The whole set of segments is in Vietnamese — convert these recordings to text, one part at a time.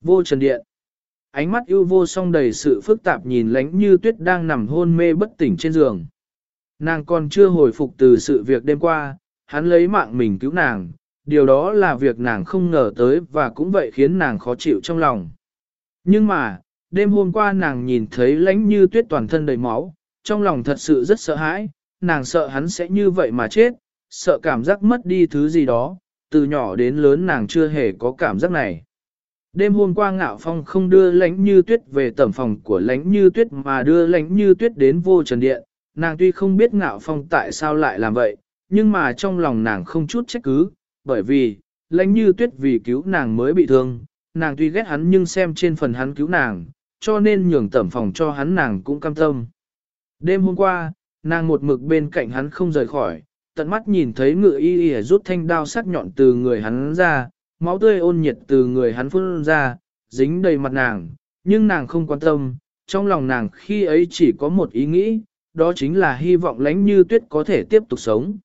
Vô trần điện. Ánh mắt ưu vô song đầy sự phức tạp nhìn lánh như tuyết đang nằm hôn mê bất tỉnh trên giường. Nàng còn chưa hồi phục từ sự việc đêm qua, hắn lấy mạng mình cứu nàng, điều đó là việc nàng không ngờ tới và cũng vậy khiến nàng khó chịu trong lòng. Nhưng mà, đêm hôm qua nàng nhìn thấy lánh như tuyết toàn thân đầy máu, trong lòng thật sự rất sợ hãi, nàng sợ hắn sẽ như vậy mà chết, sợ cảm giác mất đi thứ gì đó, từ nhỏ đến lớn nàng chưa hề có cảm giác này. Đêm hôm qua ngạo phong không đưa lánh như tuyết về tẩm phòng của lánh như tuyết mà đưa lánh như tuyết đến vô trần điện, nàng tuy không biết ngạo phong tại sao lại làm vậy, nhưng mà trong lòng nàng không chút trách cứ, bởi vì, lánh như tuyết vì cứu nàng mới bị thương, nàng tuy ghét hắn nhưng xem trên phần hắn cứu nàng, cho nên nhường tẩm phòng cho hắn nàng cũng cam tâm. Đêm hôm qua, nàng một mực bên cạnh hắn không rời khỏi, tận mắt nhìn thấy ngựa y y rút thanh đao sắc nhọn từ người hắn ra, máu tươi ôn nhiệt từ người hắn phun ra, dính đầy mặt nàng, nhưng nàng không quan tâm, trong lòng nàng khi ấy chỉ có một ý nghĩ, đó chính là hy vọng lánh như tuyết có thể tiếp tục sống.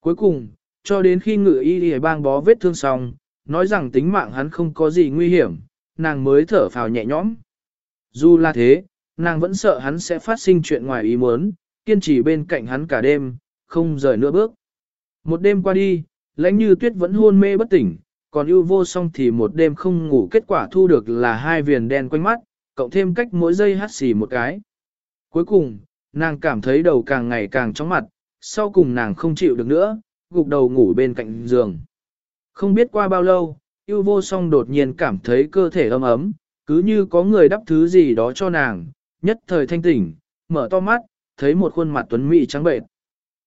Cuối cùng, cho đến khi ngự y y bang bó vết thương xong, nói rằng tính mạng hắn không có gì nguy hiểm, nàng mới thở phào nhẹ nhõm. Dù là thế, nàng vẫn sợ hắn sẽ phát sinh chuyện ngoài ý muốn, kiên trì bên cạnh hắn cả đêm, không rời nửa bước. Một đêm qua đi, lãnh như tuyết vẫn hôn mê bất tỉnh, còn ưu vô song thì một đêm không ngủ kết quả thu được là hai viền đen quanh mắt, cộng thêm cách mỗi giây hắt xì một cái. Cuối cùng, nàng cảm thấy đầu càng ngày càng chóng mặt, sau cùng nàng không chịu được nữa, gục đầu ngủ bên cạnh giường. Không biết qua bao lâu, ưu vô song đột nhiên cảm thấy cơ thể ấm ấm, cứ như có người đắp thứ gì đó cho nàng, nhất thời thanh tỉnh, mở to mắt, thấy một khuôn mặt tuấn mỹ trắng bệnh.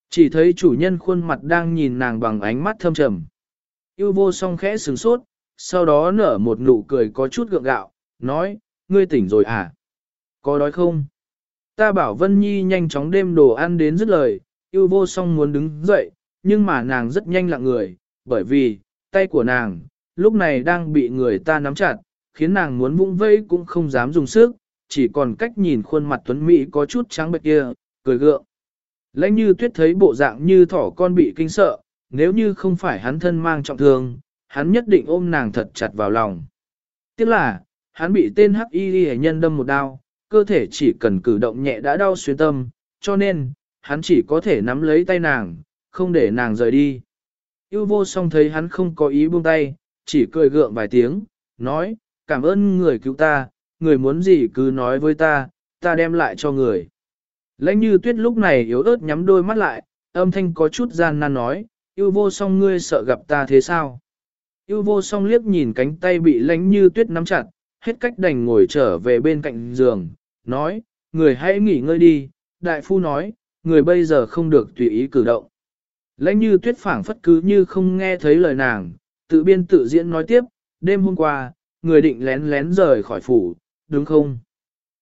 Chỉ thấy chủ nhân khuôn mặt đang nhìn nàng bằng ánh mắt thâm trầm. Yêu vô song khẽ sửng sốt, sau đó nở một nụ cười có chút gượng gạo, nói, ngươi tỉnh rồi à? Có đói không? Ta bảo Vân Nhi nhanh chóng đem đồ ăn đến dứt lời, yêu vô song muốn đứng dậy, nhưng mà nàng rất nhanh lặng người, bởi vì, tay của nàng, lúc này đang bị người ta nắm chặt, khiến nàng muốn vung vây cũng không dám dùng sức, chỉ còn cách nhìn khuôn mặt tuấn mỹ có chút trắng bệch kia, cười gượng. Lãnh như tuyết thấy bộ dạng như thỏ con bị kinh sợ, nếu như không phải hắn thân mang trọng thương, hắn nhất định ôm nàng thật chặt vào lòng. Tiếc là, hắn bị tên hắc y hệ nhân đâm một đao, cơ thể chỉ cần cử động nhẹ đã đau xuyên tâm, cho nên, hắn chỉ có thể nắm lấy tay nàng, không để nàng rời đi. Yêu vô song thấy hắn không có ý buông tay, chỉ cười gượng vài tiếng, nói, cảm ơn người cứu ta, người muốn gì cứ nói với ta, ta đem lại cho người. Lãnh như tuyết lúc này yếu ớt nhắm đôi mắt lại, âm thanh có chút gian nan nói, yêu vô song ngươi sợ gặp ta thế sao? Yêu vô song liếc nhìn cánh tay bị lánh như tuyết nắm chặt, hết cách đành ngồi trở về bên cạnh giường, nói, người hãy nghỉ ngơi đi, đại phu nói, người bây giờ không được tùy ý cử động. Lãnh như tuyết phảng phất cứ như không nghe thấy lời nàng, tự biên tự diễn nói tiếp, đêm hôm qua, người định lén lén rời khỏi phủ, đúng không?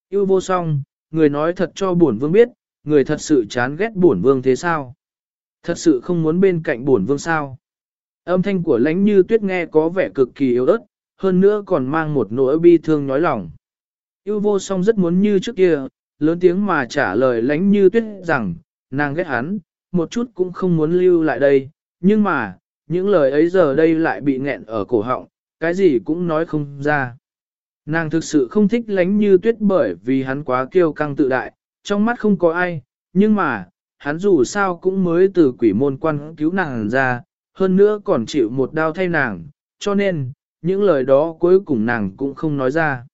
Yêu vô song, người nói thật cho bổn vương biết, người thật sự chán ghét bổn vương thế sao? Thật sự không muốn bên cạnh bổn vương sao? Âm thanh của lãnh như tuyết nghe có vẻ cực kỳ yếu ớt, hơn nữa còn mang một nỗi bi thương nhói lòng. Yêu vô song rất muốn như trước kia, lớn tiếng mà trả lời lãnh như tuyết rằng, nàng ghét hắn, một chút cũng không muốn lưu lại đây, nhưng mà, những lời ấy giờ đây lại bị nghẹn ở cổ họng, cái gì cũng nói không ra. Nàng thực sự không thích lánh như tuyết bởi vì hắn quá kiêu căng tự đại, trong mắt không có ai, nhưng mà, hắn dù sao cũng mới từ quỷ môn quan cứu nàng ra, hơn nữa còn chịu một đau thay nàng, cho nên, những lời đó cuối cùng nàng cũng không nói ra.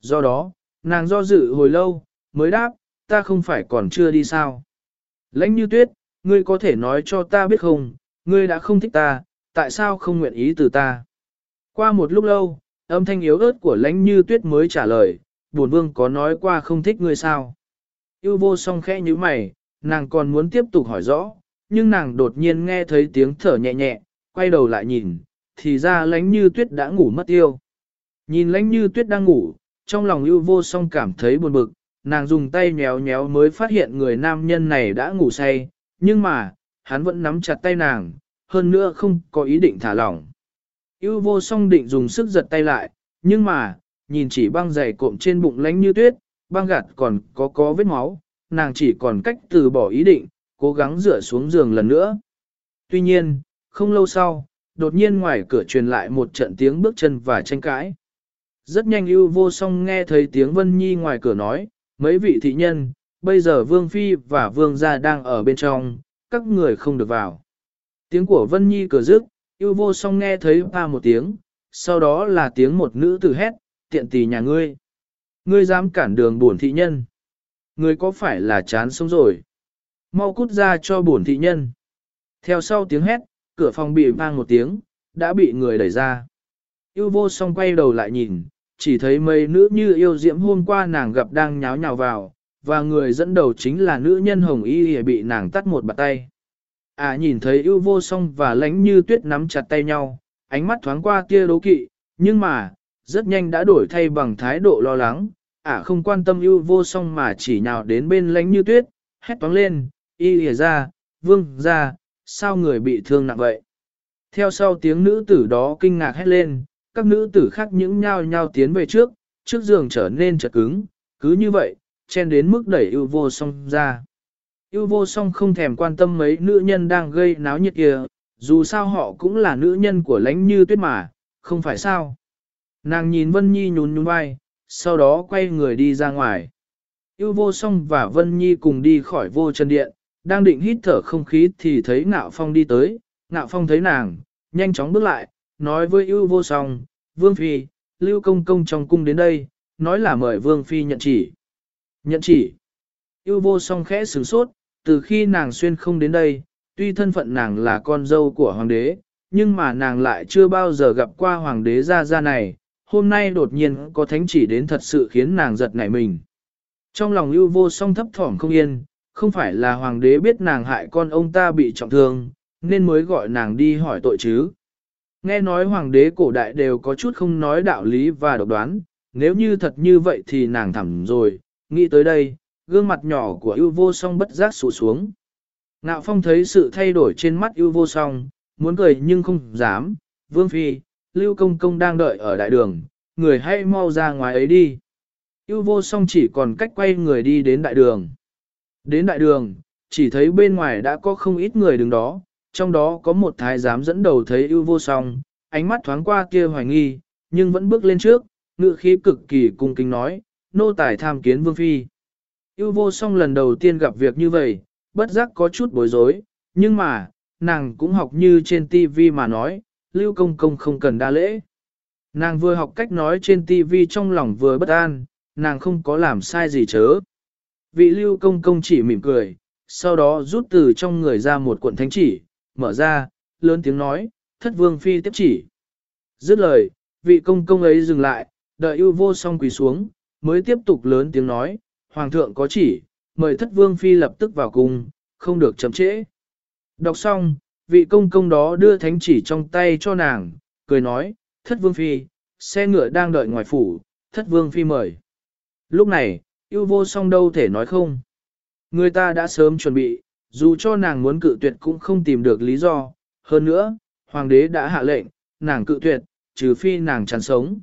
Do đó, nàng do dự hồi lâu, mới đáp, ta không phải còn chưa đi sao. Lãnh như tuyết, ngươi có thể nói cho ta biết không, ngươi đã không thích ta, tại sao không nguyện ý từ ta. Qua một lúc lâu, âm thanh yếu ớt của lãnh như tuyết mới trả lời, buồn vương có nói qua không thích ngươi sao. Yêu vô song khẽ như mày, nàng còn muốn tiếp tục hỏi rõ, nhưng nàng đột nhiên nghe thấy tiếng thở nhẹ nhẹ, quay đầu lại nhìn, thì ra lãnh như tuyết đã ngủ mất tiêu. Nhìn lãnh như tuyết đang ngủ, trong lòng yêu vô song cảm thấy buồn bực, nàng dùng tay nhéo nhéo mới phát hiện người nam nhân này đã ngủ say, nhưng mà, hắn vẫn nắm chặt tay nàng, hơn nữa không có ý định thả lỏng. Yêu vô song định dùng sức giật tay lại, nhưng mà, nhìn chỉ băng dày cộm trên bụng lánh như tuyết, băng gạt còn có có vết máu, nàng chỉ còn cách từ bỏ ý định, cố gắng rửa xuống giường lần nữa. Tuy nhiên, không lâu sau, đột nhiên ngoài cửa truyền lại một trận tiếng bước chân và tranh cãi. Rất nhanh ưu vô song nghe thấy tiếng Vân Nhi ngoài cửa nói, mấy vị thị nhân, bây giờ Vương Phi và Vương gia đang ở bên trong, các người không được vào. Tiếng của Vân Nhi cửa rước, ưu vô song nghe thấy ba một tiếng, sau đó là tiếng một nữ tử hét, tiện tỳ nhà ngươi. Ngươi dám cản đường bổn thị nhân. Ngươi có phải là chán sống rồi? Mau cút ra cho bổn thị nhân. Theo sau tiếng hét, cửa phòng bị vang một tiếng, đã bị người đẩy ra. Yêu vô song quay đầu lại nhìn, chỉ thấy mấy nữ như yêu diễm hôm qua nàng gặp đang nháo nhào vào, và người dẫn đầu chính là nữ nhân hồng y bị nàng tắt một bàn tay. À nhìn thấy yêu vô song và lánh như tuyết nắm chặt tay nhau, ánh mắt thoáng qua tia đố kỵ, nhưng mà, rất nhanh đã đổi thay bằng thái độ lo lắng, à không quan tâm yêu vô song mà chỉ nhào đến bên lánh như tuyết, hét toáng lên, y lìa ra, vương ra, sao người bị thương nặng vậy? Theo sau tiếng nữ tử đó kinh ngạc hét lên, các nữ tử khác những nhao nhao tiến về trước, trước giường trở nên chật cứng, cứ như vậy, chen đến mức đẩy yêu vô song ra. Yêu vô song không thèm quan tâm mấy nữ nhân đang gây náo nhiệt kia, dù sao họ cũng là nữ nhân của lánh như tuyết mà, không phải sao. Nàng nhìn Vân Nhi nhún nhún vai, sau đó quay người đi ra ngoài. Yêu vô song và Vân Nhi cùng đi khỏi vô chân điện, đang định hít thở không khí thì thấy Ngạo Phong đi tới, Ngạo Phong thấy nàng, nhanh chóng bước lại, nói với yêu vô song, Vương Phi, Lưu Công Công trong cung đến đây, nói là mời Vương Phi nhận chỉ. Nhận chỉ. Yêu vô song khẽ sửng sốt, từ khi nàng xuyên không đến đây, tuy thân phận nàng là con dâu của hoàng đế, nhưng mà nàng lại chưa bao giờ gặp qua hoàng đế ra ra này, hôm nay đột nhiên có thánh chỉ đến thật sự khiến nàng giật nảy mình. Trong lòng ưu vô song thấp thỏm không yên, không phải là hoàng đế biết nàng hại con ông ta bị trọng thương, nên mới gọi nàng đi hỏi tội chứ. Nghe nói hoàng đế cổ đại đều có chút không nói đạo lý và độc đoán, nếu như thật như vậy thì nàng thẳm rồi, nghĩ tới đây, gương mặt nhỏ của ưu vô song bất giác sụ xuống. Ngạo phong thấy sự thay đổi trên mắt ưu vô song, muốn cười nhưng không dám, vương phi, lưu công công đang đợi ở đại đường, người hãy mau ra ngoài ấy đi. Yêu vô song chỉ còn cách quay người đi đến đại đường. Đến đại đường, chỉ thấy bên ngoài đã có không ít người đứng đó, trong đó có một thái giám dẫn đầu thấy yêu vô song, ánh mắt thoáng qua kia hoài nghi, nhưng vẫn bước lên trước, ngựa khí cực kỳ cung kính nói, nô tài tham kiến vương phi. Yêu vô song lần đầu tiên gặp việc như vậy, bất giác có chút bối rối, nhưng mà, nàng cũng học như trên TV mà nói, lưu công công không cần đa lễ. Nàng vừa học cách nói trên TV trong lòng vừa bất an, nàng không có làm sai gì chớ. Vị lưu công công chỉ mỉm cười, sau đó rút từ trong người ra một cuộn thánh chỉ, mở ra, lớn tiếng nói, thất vương phi tiếp chỉ. Dứt lời, vị công công ấy dừng lại, đợi ưu vô song quỳ xuống, mới tiếp tục lớn tiếng nói, hoàng thượng có chỉ, mời thất vương phi lập tức vào cung, không được chậm trễ. Đọc xong, vị công công đó đưa thánh chỉ trong tay cho nàng, cười nói, thất vương phi, xe ngựa đang đợi ngoài phủ, thất vương phi mời. Lúc này, yêu vô song đâu thể nói không. Người ta đã sớm chuẩn bị, dù cho nàng muốn cự tuyệt cũng không tìm được lý do. Hơn nữa, hoàng đế đã hạ lệnh, nàng cự tuyệt, trừ phi nàng chán sống.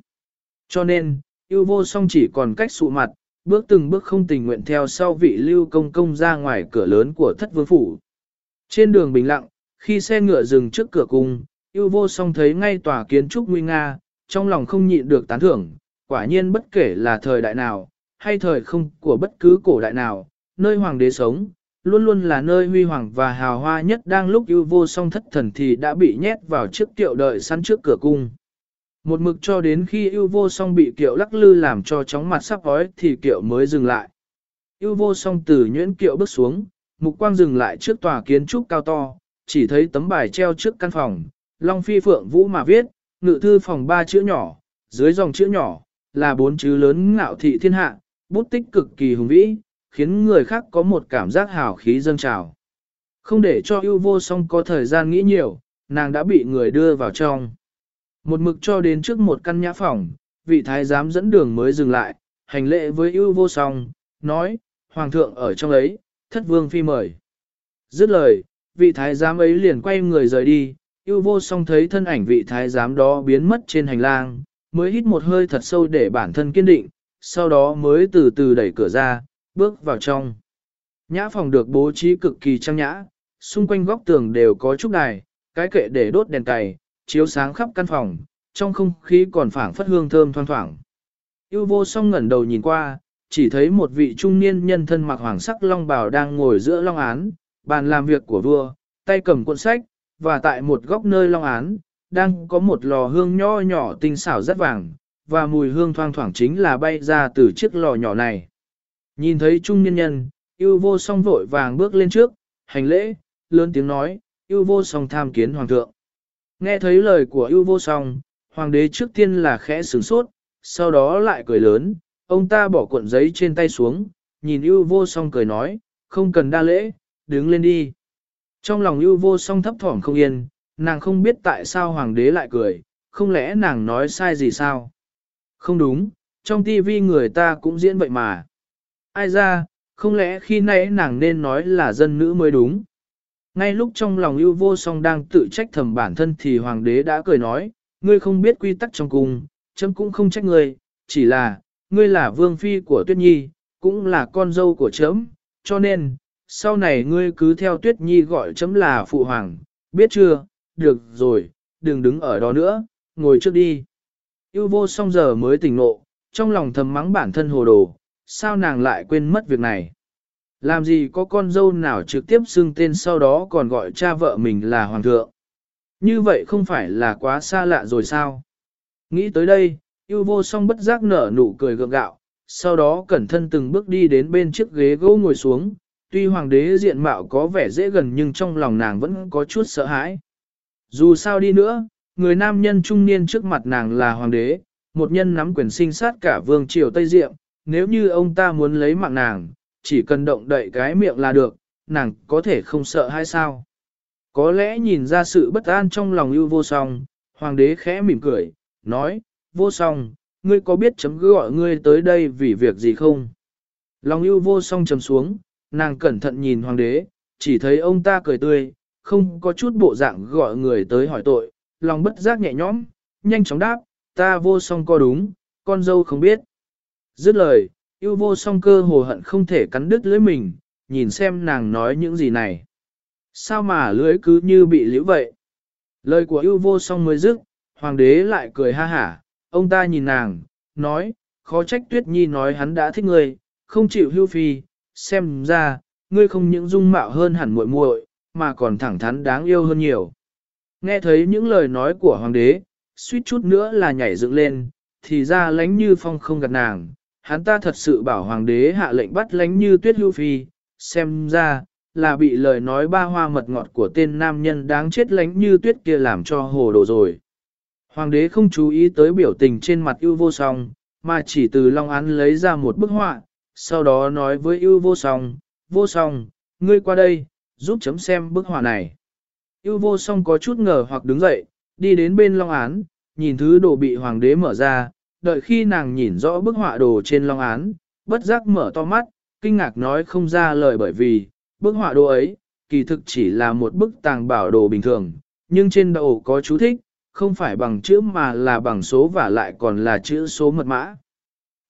Cho nên, yêu vô song chỉ còn cách sụ mặt, bước từng bước không tình nguyện theo sau vị lưu công công ra ngoài cửa lớn của thất vương phủ. Trên đường bình lặng, khi xe ngựa dừng trước cửa cung, yêu vô song thấy ngay tòa kiến trúc nguy nga, trong lòng không nhịn được tán thưởng, quả nhiên bất kể là thời đại nào, hay thời không của bất cứ cổ đại nào, nơi hoàng đế sống, luôn luôn là nơi huy hoàng và hào hoa nhất đang lúc yêu vô song thất thần thì đã bị nhét vào chiếc kiệu đợi sẵn trước cửa cung. Một mực cho đến khi yêu vô song bị kiệu lắc lư làm cho chóng mặt sắp ói thì kiệu mới dừng lại. Yêu vô song từ nhuyễn kiệu bước xuống, mục quang dừng lại trước tòa kiến trúc cao to, chỉ thấy tấm bài treo trước căn phòng, Long Phi Phượng Vũ mà viết, ngự thư phòng ba chữ nhỏ, dưới dòng chữ nhỏ, là bốn chữ lớn ngạo thị thiên hạ, bút tích cực kỳ hùng vĩ, khiến người khác có một cảm giác hào khí dâng trào. Không để cho yêu vô song có thời gian nghĩ nhiều, nàng đã bị người đưa vào trong. Một mực cho đến trước một căn nhã phòng, vị thái giám dẫn đường mới dừng lại, hành lễ với yêu vô song, nói, Hoàng thượng ở trong ấy, thất vương phi mời. Dứt lời, vị thái giám ấy liền quay người rời đi, yêu vô song thấy thân ảnh vị thái giám đó biến mất trên hành lang, mới hít một hơi thật sâu để bản thân kiên định, sau đó mới từ từ đẩy cửa ra, bước vào trong. Nhã phòng được bố trí cực kỳ trang nhã, xung quanh góc tường đều có trúc đài, cái kệ để đốt đèn cày, chiếu sáng khắp căn phòng, trong không khí còn phảng phất hương thơm thoang thoảng. Yêu vô song ngẩn đầu nhìn qua, chỉ thấy một vị trung niên nhân thân mặc hoàng sắc long bào đang ngồi giữa long án, bàn làm việc của vua, tay cầm cuộn sách, và tại một góc nơi long án, đang có một lò hương nho nhỏ tinh xảo rất vàng, và mùi hương thoang thoảng chính là bay ra từ chiếc lò nhỏ này. Nhìn thấy trung Nhân nhân, yêu vô song vội vàng bước lên trước, hành lễ, lớn tiếng nói, yêu vô song tham kiến hoàng thượng. Nghe thấy lời của yêu vô song, hoàng đế trước tiên là khẽ sửng sốt, sau đó lại cười lớn, ông ta bỏ cuộn giấy trên tay xuống, nhìn yêu vô song cười nói, không cần đa lễ, đứng lên đi. Trong lòng ưu vô song thấp thỏm không yên, nàng không biết tại sao hoàng đế lại cười, không lẽ nàng nói sai gì sao? Không đúng, trong tivi người ta cũng diễn vậy mà. Ai ra, không lẽ khi nãy nàng nên nói là dân nữ mới đúng? Ngay lúc trong lòng ưu vô song đang tự trách thầm bản thân thì hoàng đế đã cười nói, ngươi không biết quy tắc trong cung, chấm cũng không trách ngươi, chỉ là, ngươi là vương phi của tuyết nhi, cũng là con dâu của chấm, cho nên, sau này ngươi cứ theo tuyết nhi gọi chấm là phụ hoàng, biết chưa, được rồi, đừng đứng ở đó nữa, ngồi trước đi. Yêu vô song giờ mới tỉnh nộ, trong lòng thầm mắng bản thân hồ đồ, sao nàng lại quên mất việc này. Làm gì có con dâu nào trực tiếp xưng tên sau đó còn gọi cha vợ mình là hoàng thượng. Như vậy không phải là quá xa lạ rồi sao? Nghĩ tới đây, yêu vô song bất giác nở nụ cười gượng gạo, sau đó cẩn thân từng bước đi đến bên chiếc ghế gỗ ngồi xuống, tuy hoàng đế diện mạo có vẻ dễ gần nhưng trong lòng nàng vẫn có chút sợ hãi. Dù sao đi nữa, người nam nhân trung niên trước mặt nàng là hoàng đế, một nhân nắm quyền sinh sát cả vương triều Tây Diệm, nếu như ông ta muốn lấy mạng nàng, chỉ cần động đậy cái miệng là được, nàng có thể không sợ hay sao. Có lẽ nhìn ra sự bất an trong lòng ưu vô song, hoàng đế khẽ mỉm cười, nói, vô song, ngươi có biết chấm gọi ngươi tới đây vì việc gì không? Lòng ưu vô song trầm xuống, nàng cẩn thận nhìn hoàng đế, chỉ thấy ông ta cười tươi, không có chút bộ dạng gọi người tới hỏi tội, lòng bất giác nhẹ nhõm, nhanh chóng đáp, ta vô song co đúng, con dâu không biết. Dứt lời, yêu vô song cơ hồ hận không thể cắn đứt lưỡi mình, nhìn xem nàng nói những gì này. Sao mà lưỡi cứ như bị liễu vậy? Lời của yêu vô song mới dứt, hoàng đế lại cười ha hả, ông ta nhìn nàng, nói, khó trách tuyết nhi nói hắn đã thích ngươi, không chịu hưu phi, xem ra, ngươi không những dung mạo hơn hẳn muội muội, mà còn thẳng thắn đáng yêu hơn nhiều. Nghe thấy những lời nói của hoàng đế, suýt chút nữa là nhảy dựng lên, thì ra lánh như phong không gạt nàng, hắn ta thật sự bảo hoàng đế hạ lệnh bắt lánh như tuyết hưu phi, xem ra, là bị lời nói ba hoa mật ngọt của tên nam nhân đáng chết lánh như tuyết kia làm cho hồ đồ rồi. Hoàng đế không chú ý tới biểu tình trên mặt ưu vô song, mà chỉ từ Long Án lấy ra một bức họa, sau đó nói với ưu vô song, vô song, ngươi qua đây, giúp chấm xem bức họa này. Ưu vô song có chút ngờ hoặc đứng dậy, đi đến bên Long Án, nhìn thứ đồ bị hoàng đế mở ra, đợi khi nàng nhìn rõ bức họa đồ trên Long Án, bất giác mở to mắt, kinh ngạc nói không ra lời bởi vì, bức họa đồ ấy, kỳ thực chỉ là một bức tàng bảo đồ bình thường, nhưng trên đầu có chú thích, không phải bằng chữ mà là bằng số và lại còn là chữ số mật mã.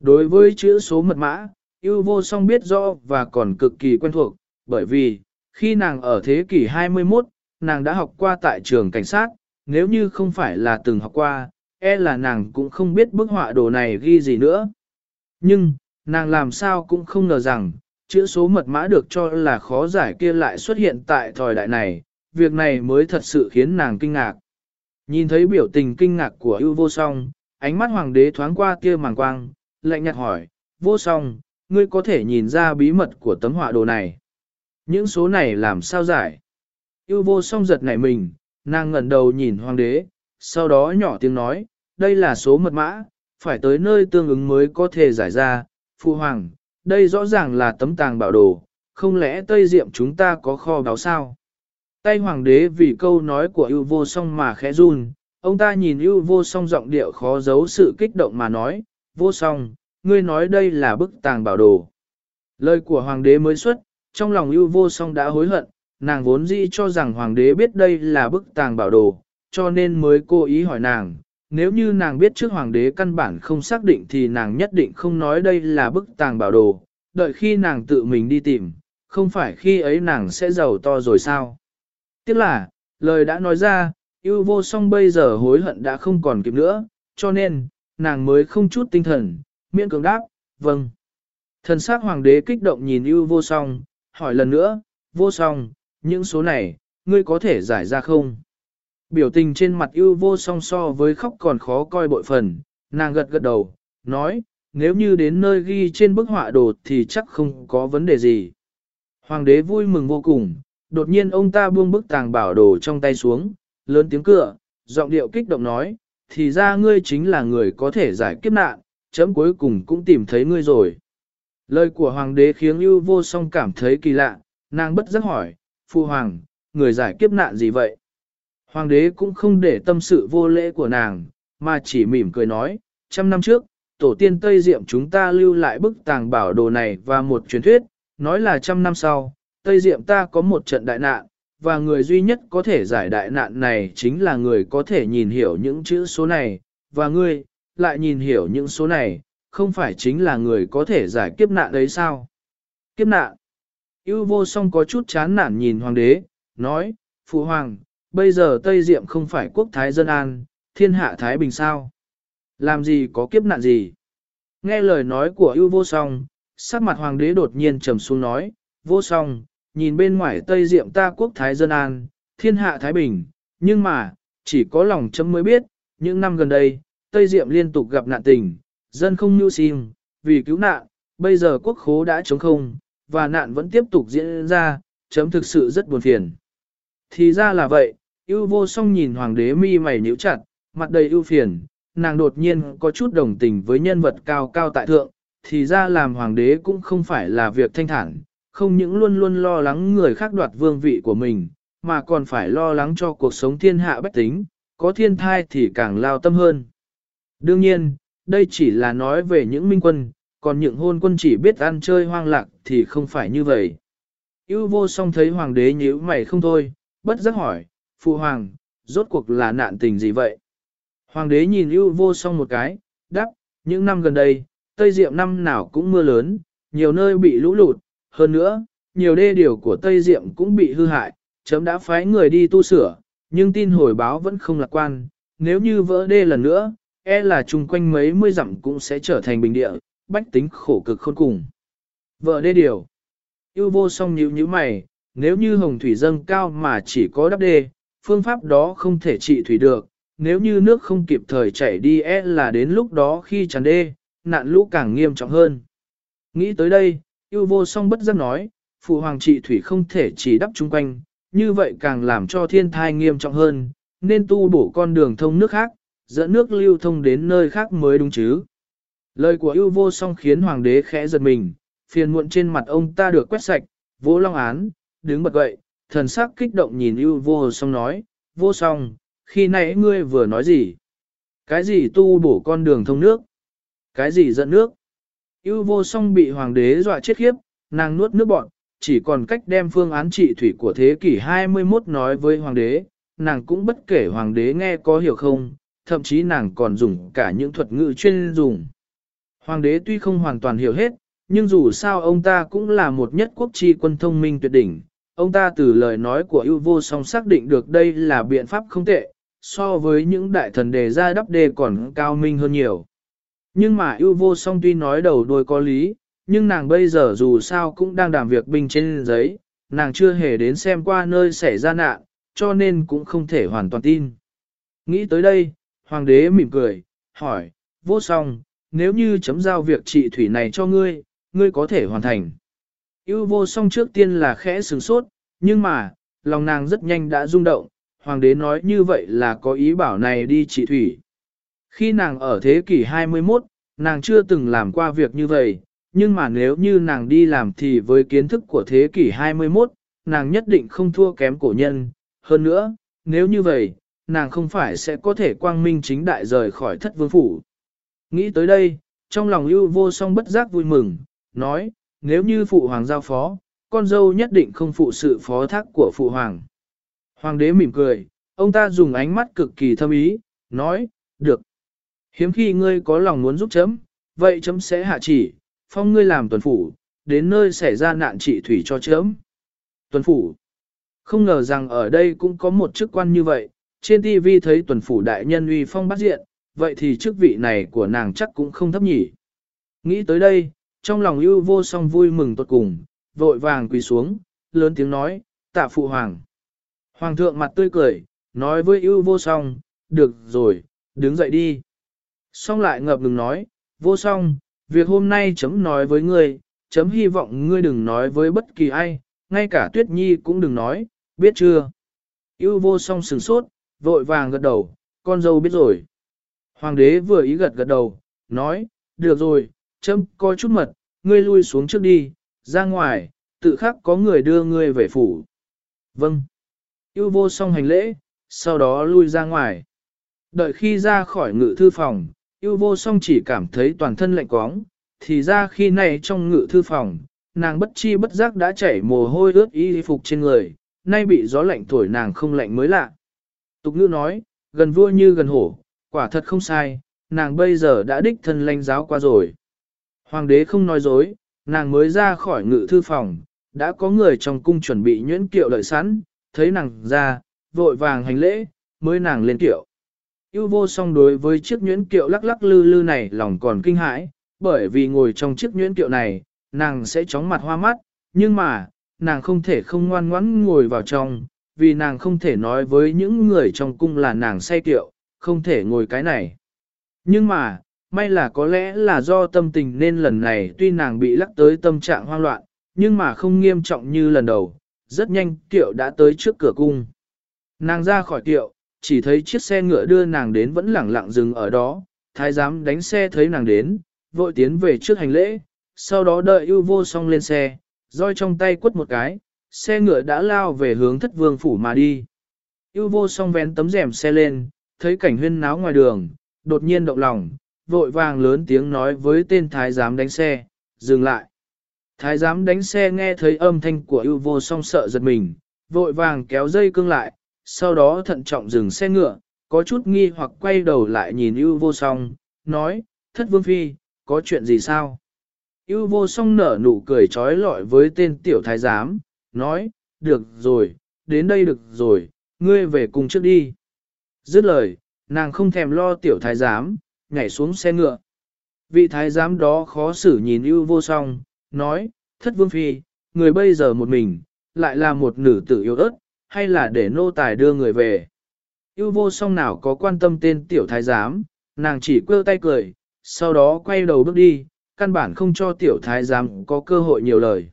Đối với chữ số mật mã, yêu vô song biết rõ và còn cực kỳ quen thuộc, bởi vì, khi nàng ở thế kỷ 21, nàng đã học qua tại trường cảnh sát, nếu như không phải là từng học qua, e là nàng cũng không biết bức họa đồ này ghi gì nữa. Nhưng, nàng làm sao cũng không ngờ rằng, chữ số mật mã được cho là khó giải kia lại xuất hiện tại thời đại này, việc này mới thật sự khiến nàng kinh ngạc. Nhìn thấy biểu tình kinh ngạc của ưu vô song, ánh mắt hoàng đế thoáng qua kia màng quang, lạnh nhạt hỏi, vô song, ngươi có thể nhìn ra bí mật của tấm họa đồ này. Những số này làm sao giải? Yêu vô song giật nảy mình, nàng ngẩn đầu nhìn hoàng đế, sau đó nhỏ tiếng nói, đây là số mật mã, phải tới nơi tương ứng mới có thể giải ra, phụ hoàng, đây rõ ràng là tấm tàng bảo đồ, không lẽ Tây Diệm chúng ta có kho báo sao? Tay hoàng đế vì câu nói của ưu vô song mà khẽ run, ông ta nhìn ưu vô song giọng điệu khó giấu sự kích động mà nói, vô song, ngươi nói đây là bức tàng bảo đồ. Lời của hoàng đế mới xuất, trong lòng ưu vô song đã hối hận, nàng vốn dĩ cho rằng hoàng đế biết đây là bức tàng bảo đồ, cho nên mới cố ý hỏi nàng. Nếu như nàng biết trước hoàng đế căn bản không xác định thì nàng nhất định không nói đây là bức tàng bảo đồ, đợi khi nàng tự mình đi tìm, không phải khi ấy nàng sẽ giàu to rồi sao. Tiếc là, lời đã nói ra, yêu vô song bây giờ hối hận đã không còn kịp nữa, cho nên, nàng mới không chút tinh thần, miễn cưỡng đáp, vâng. Thần sắc hoàng đế kích động nhìn ưu vô song, hỏi lần nữa, vô song, những số này, ngươi có thể giải ra không? Biểu tình trên mặt ưu vô song so với khóc còn khó coi bội phần, nàng gật gật đầu, nói, nếu như đến nơi ghi trên bức họa đồ thì chắc không có vấn đề gì. Hoàng đế vui mừng vô cùng, đột nhiên ông ta buông bức tàng bảo đồ trong tay xuống, lớn tiếng cửa, giọng điệu kích động nói, thì ra ngươi chính là người có thể giải kiếp nạn, chấm cuối cùng cũng tìm thấy ngươi rồi. Lời của hoàng đế khiến ưu vô song cảm thấy kỳ lạ, nàng bất giác hỏi, phu hoàng, người giải kiếp nạn gì vậy? Hoàng đế cũng không để tâm sự vô lễ của nàng, mà chỉ mỉm cười nói, trăm năm trước, tổ tiên Tây Diệm chúng ta lưu lại bức tàng bảo đồ này và một truyền thuyết, nói là trăm năm sau, Tây Diệm ta có một trận đại nạn, và người duy nhất có thể giải đại nạn này chính là người có thể nhìn hiểu những chữ số này, và ngươi, lại nhìn hiểu những số này, không phải chính là người có thể giải kiếp nạn đấy sao? Kiếp nạn. Yêu vô song có chút chán nản nhìn hoàng đế, nói, Phụ hoàng, bây giờ Tây Diệm không phải quốc thái dân an, thiên hạ Thái Bình sao? Làm gì có kiếp nạn gì? Nghe lời nói của yêu vô song, sắc mặt hoàng đế đột nhiên trầm xuống nói, vô song, nhìn bên ngoài Tây Diệm ta quốc thái dân an, thiên hạ Thái Bình, nhưng mà, chỉ có lòng chấm mới biết, những năm gần đây, Tây Diệm liên tục gặp nạn tình, dân không nhu sim, vì cứu nạn, bây giờ quốc khố đã trống không, và nạn vẫn tiếp tục diễn ra, chấm thực sự rất buồn phiền. Thì ra là vậy, ưu vô song nhìn hoàng đế mi mày nhíu chặt, mặt đầy ưu phiền, nàng đột nhiên có chút đồng tình với nhân vật cao cao tại thượng, thì ra làm hoàng đế cũng không phải là việc thanh thản, không những luôn luôn lo lắng người khác đoạt vương vị của mình, mà còn phải lo lắng cho cuộc sống thiên hạ bách tính, có thiên thai thì càng lao tâm hơn. Đương nhiên, đây chỉ là nói về những minh quân, còn những hôn quân chỉ biết ăn chơi hoang lạc thì không phải như vậy. Yêu vô song thấy hoàng đế nhíu mày không thôi, bất giác hỏi, phụ hoàng, rốt cuộc là nạn tình gì vậy? Hoàng đế nhìn yêu vô song một cái, đáp, những năm gần đây, Tây Diệm năm nào cũng mưa lớn, nhiều nơi bị lũ lụt, hơn nữa, nhiều đê điều của Tây Diệm cũng bị hư hại, chấm đã phái người đi tu sửa, nhưng tin hồi báo vẫn không lạc quan, nếu như vỡ đê lần nữa, e là chung quanh mấy mươi dặm cũng sẽ trở thành bình địa, bách tính khổ cực khôn cùng. Vợ đê điều. Yêu vô song nhíu như mày, nếu như hồng thủy dâng cao mà chỉ có đắp đê, phương pháp đó không thể trị thủy được, nếu như nước không kịp thời chảy đi e là đến lúc đó khi tràn đê, nạn lũ càng nghiêm trọng hơn. Nghĩ tới đây, yêu vô song bất giác nói, phụ hoàng trị thủy không thể chỉ đắp chung quanh, như vậy càng làm cho thiên thai nghiêm trọng hơn, nên tu bổ con đường thông nước khác, dẫn nước lưu thông đến nơi khác mới đúng chứ. Lời của ưu vô song khiến hoàng đế khẽ giật mình, phiền muộn trên mặt ông ta được quét sạch, vô long án, đứng bật gậy, thần sắc kích động nhìn ưu vô song nói, vô song, khi nãy ngươi vừa nói gì? Cái gì tu bổ con đường thông nước? Cái gì dẫn nước? Ưu vô song bị hoàng đế dọa chết khiếp, nàng nuốt nước bọn, chỉ còn cách đem phương án trị thủy của thế kỷ 21 nói với hoàng đế, nàng cũng bất kể hoàng đế nghe có hiểu không, thậm chí nàng còn dùng cả những thuật ngữ chuyên dùng. Hoàng đế tuy không hoàn toàn hiểu hết, nhưng dù sao ông ta cũng là một nhất quốc tri quân thông minh tuyệt đỉnh. Ông ta từ lời nói của ưu vô song xác định được đây là biện pháp không tệ, so với những đại thần đề ra đắp đề còn cao minh hơn nhiều. Nhưng mà ưu vô song tuy nói đầu đuôi có lý, nhưng nàng bây giờ dù sao cũng đang làm việc binh trên giấy, nàng chưa hề đến xem qua nơi xảy ra nạn, cho nên cũng không thể hoàn toàn tin. Nghĩ tới đây, hoàng đế mỉm cười, hỏi, vô song, nếu như chấm giao việc trị thủy này cho ngươi, ngươi có thể hoàn thành. Yêu vô song trước tiên là khẽ sừng sốt, nhưng mà, lòng nàng rất nhanh đã rung động, hoàng đế nói như vậy là có ý bảo này đi trị thủy. Khi nàng ở thế kỷ 21, nàng chưa từng làm qua việc như vậy, nhưng mà nếu như nàng đi làm thì với kiến thức của thế kỷ 21, nàng nhất định không thua kém cổ nhân. Hơn nữa, nếu như vậy, nàng không phải sẽ có thể quang minh chính đại rời khỏi thất vương phủ. Nghĩ tới đây, trong lòng ưu vô song bất giác vui mừng, nói, nếu như phụ hoàng giao phó, con dâu nhất định không phụ sự phó thác của phụ hoàng. Hoàng đế mỉm cười, ông ta dùng ánh mắt cực kỳ thâm ý, nói, được. Hiếm khi ngươi có lòng muốn giúp chấm, vậy chấm sẽ hạ chỉ, phong ngươi làm tuần phủ, đến nơi xảy ra nạn trị thủy cho chấm. Tuần phủ. Không ngờ rằng ở đây cũng có một chức quan như vậy, trên TV thấy tuần phủ đại nhân uy phong bắt diện, vậy thì chức vị này của nàng chắc cũng không thấp nhỉ. Nghĩ tới đây, trong lòng ưu vô song vui mừng tột cùng, vội vàng quỳ xuống, lớn tiếng nói, tạ phụ hoàng. Hoàng thượng mặt tươi cười, nói với ưu vô song, được rồi, đứng dậy đi. Song lại ngập ngừng nói, vô song, việc hôm nay chấm nói với ngươi, chấm hy vọng ngươi đừng nói với bất kỳ ai, ngay cả tuyết nhi cũng đừng nói, biết chưa? Ưu vô song sừng sốt, vội vàng gật đầu, con dâu biết rồi. Hoàng đế vừa ý gật gật đầu, nói, được rồi, châm coi chút mật, ngươi lui xuống trước đi, ra ngoài, tự khắc có người đưa ngươi về phủ. Vâng. Yêu vô xong hành lễ, sau đó lui ra ngoài. Đợi khi ra khỏi ngự thư phòng, yêu vô song chỉ cảm thấy toàn thân lạnh quóng, thì ra khi này trong ngự thư phòng, nàng bất chi bất giác đã chảy mồ hôi ướt y phục trên người, nay bị gió lạnh thổi nàng không lạnh mới lạ. Tục ngữ nói, gần vua như gần hổ, quả thật không sai, nàng bây giờ đã đích thân lãnh giáo qua rồi. Hoàng đế không nói dối, nàng mới ra khỏi ngự thư phòng, đã có người trong cung chuẩn bị nhuyễn kiệu đợi sẵn, thấy nàng ra, vội vàng hành lễ, mới nàng lên kiệu. Yêu vô song đối với chiếc nhuyễn kiệu lắc lắc lư lư này lòng còn kinh hãi, bởi vì ngồi trong chiếc nhuyễn kiệu này, nàng sẽ chóng mặt hoa mắt, nhưng mà, nàng không thể không ngoan ngoãn ngồi vào trong, vì nàng không thể nói với những người trong cung là nàng say tiệu, không thể ngồi cái này. Nhưng mà, may là có lẽ là do tâm tình nên lần này tuy nàng bị lắc tới tâm trạng hoang loạn, nhưng mà không nghiêm trọng như lần đầu, rất nhanh tiệu đã tới trước cửa cung. Nàng ra khỏi tiệu, chỉ thấy chiếc xe ngựa đưa nàng đến vẫn lẳng lặng dừng ở đó, thái giám đánh xe thấy nàng đến, vội tiến về trước hành lễ, sau đó đợi ưu vô song lên xe, roi trong tay quất một cái, xe ngựa đã lao về hướng thất vương phủ mà đi. Yêu vô song vén tấm rèm xe lên, thấy cảnh huyên náo ngoài đường, đột nhiên động lòng, vội vàng lớn tiếng nói với tên thái giám đánh xe, dừng lại. Thái giám đánh xe nghe thấy âm thanh của yêu vô song sợ giật mình, vội vàng kéo dây cương lại, sau đó thận trọng dừng xe ngựa, có chút nghi hoặc quay đầu lại nhìn yêu vô song, nói, thất vương phi, có chuyện gì sao? Yêu vô song nở nụ cười trói lọi với tên tiểu thái giám, nói, được rồi, đến đây được rồi, ngươi về cùng trước đi. Dứt lời, nàng không thèm lo tiểu thái giám, nhảy xuống xe ngựa. Vị thái giám đó khó xử nhìn ưu vô song, nói, thất vương phi, người bây giờ một mình, lại là một nữ tử yêu ớt, hay là để nô tài đưa người về. Ưu vô song nào có quan tâm tên tiểu thái giám, nàng chỉ quơ tay cười, sau đó quay đầu bước đi, căn bản không cho tiểu thái giám có cơ hội nhiều lời.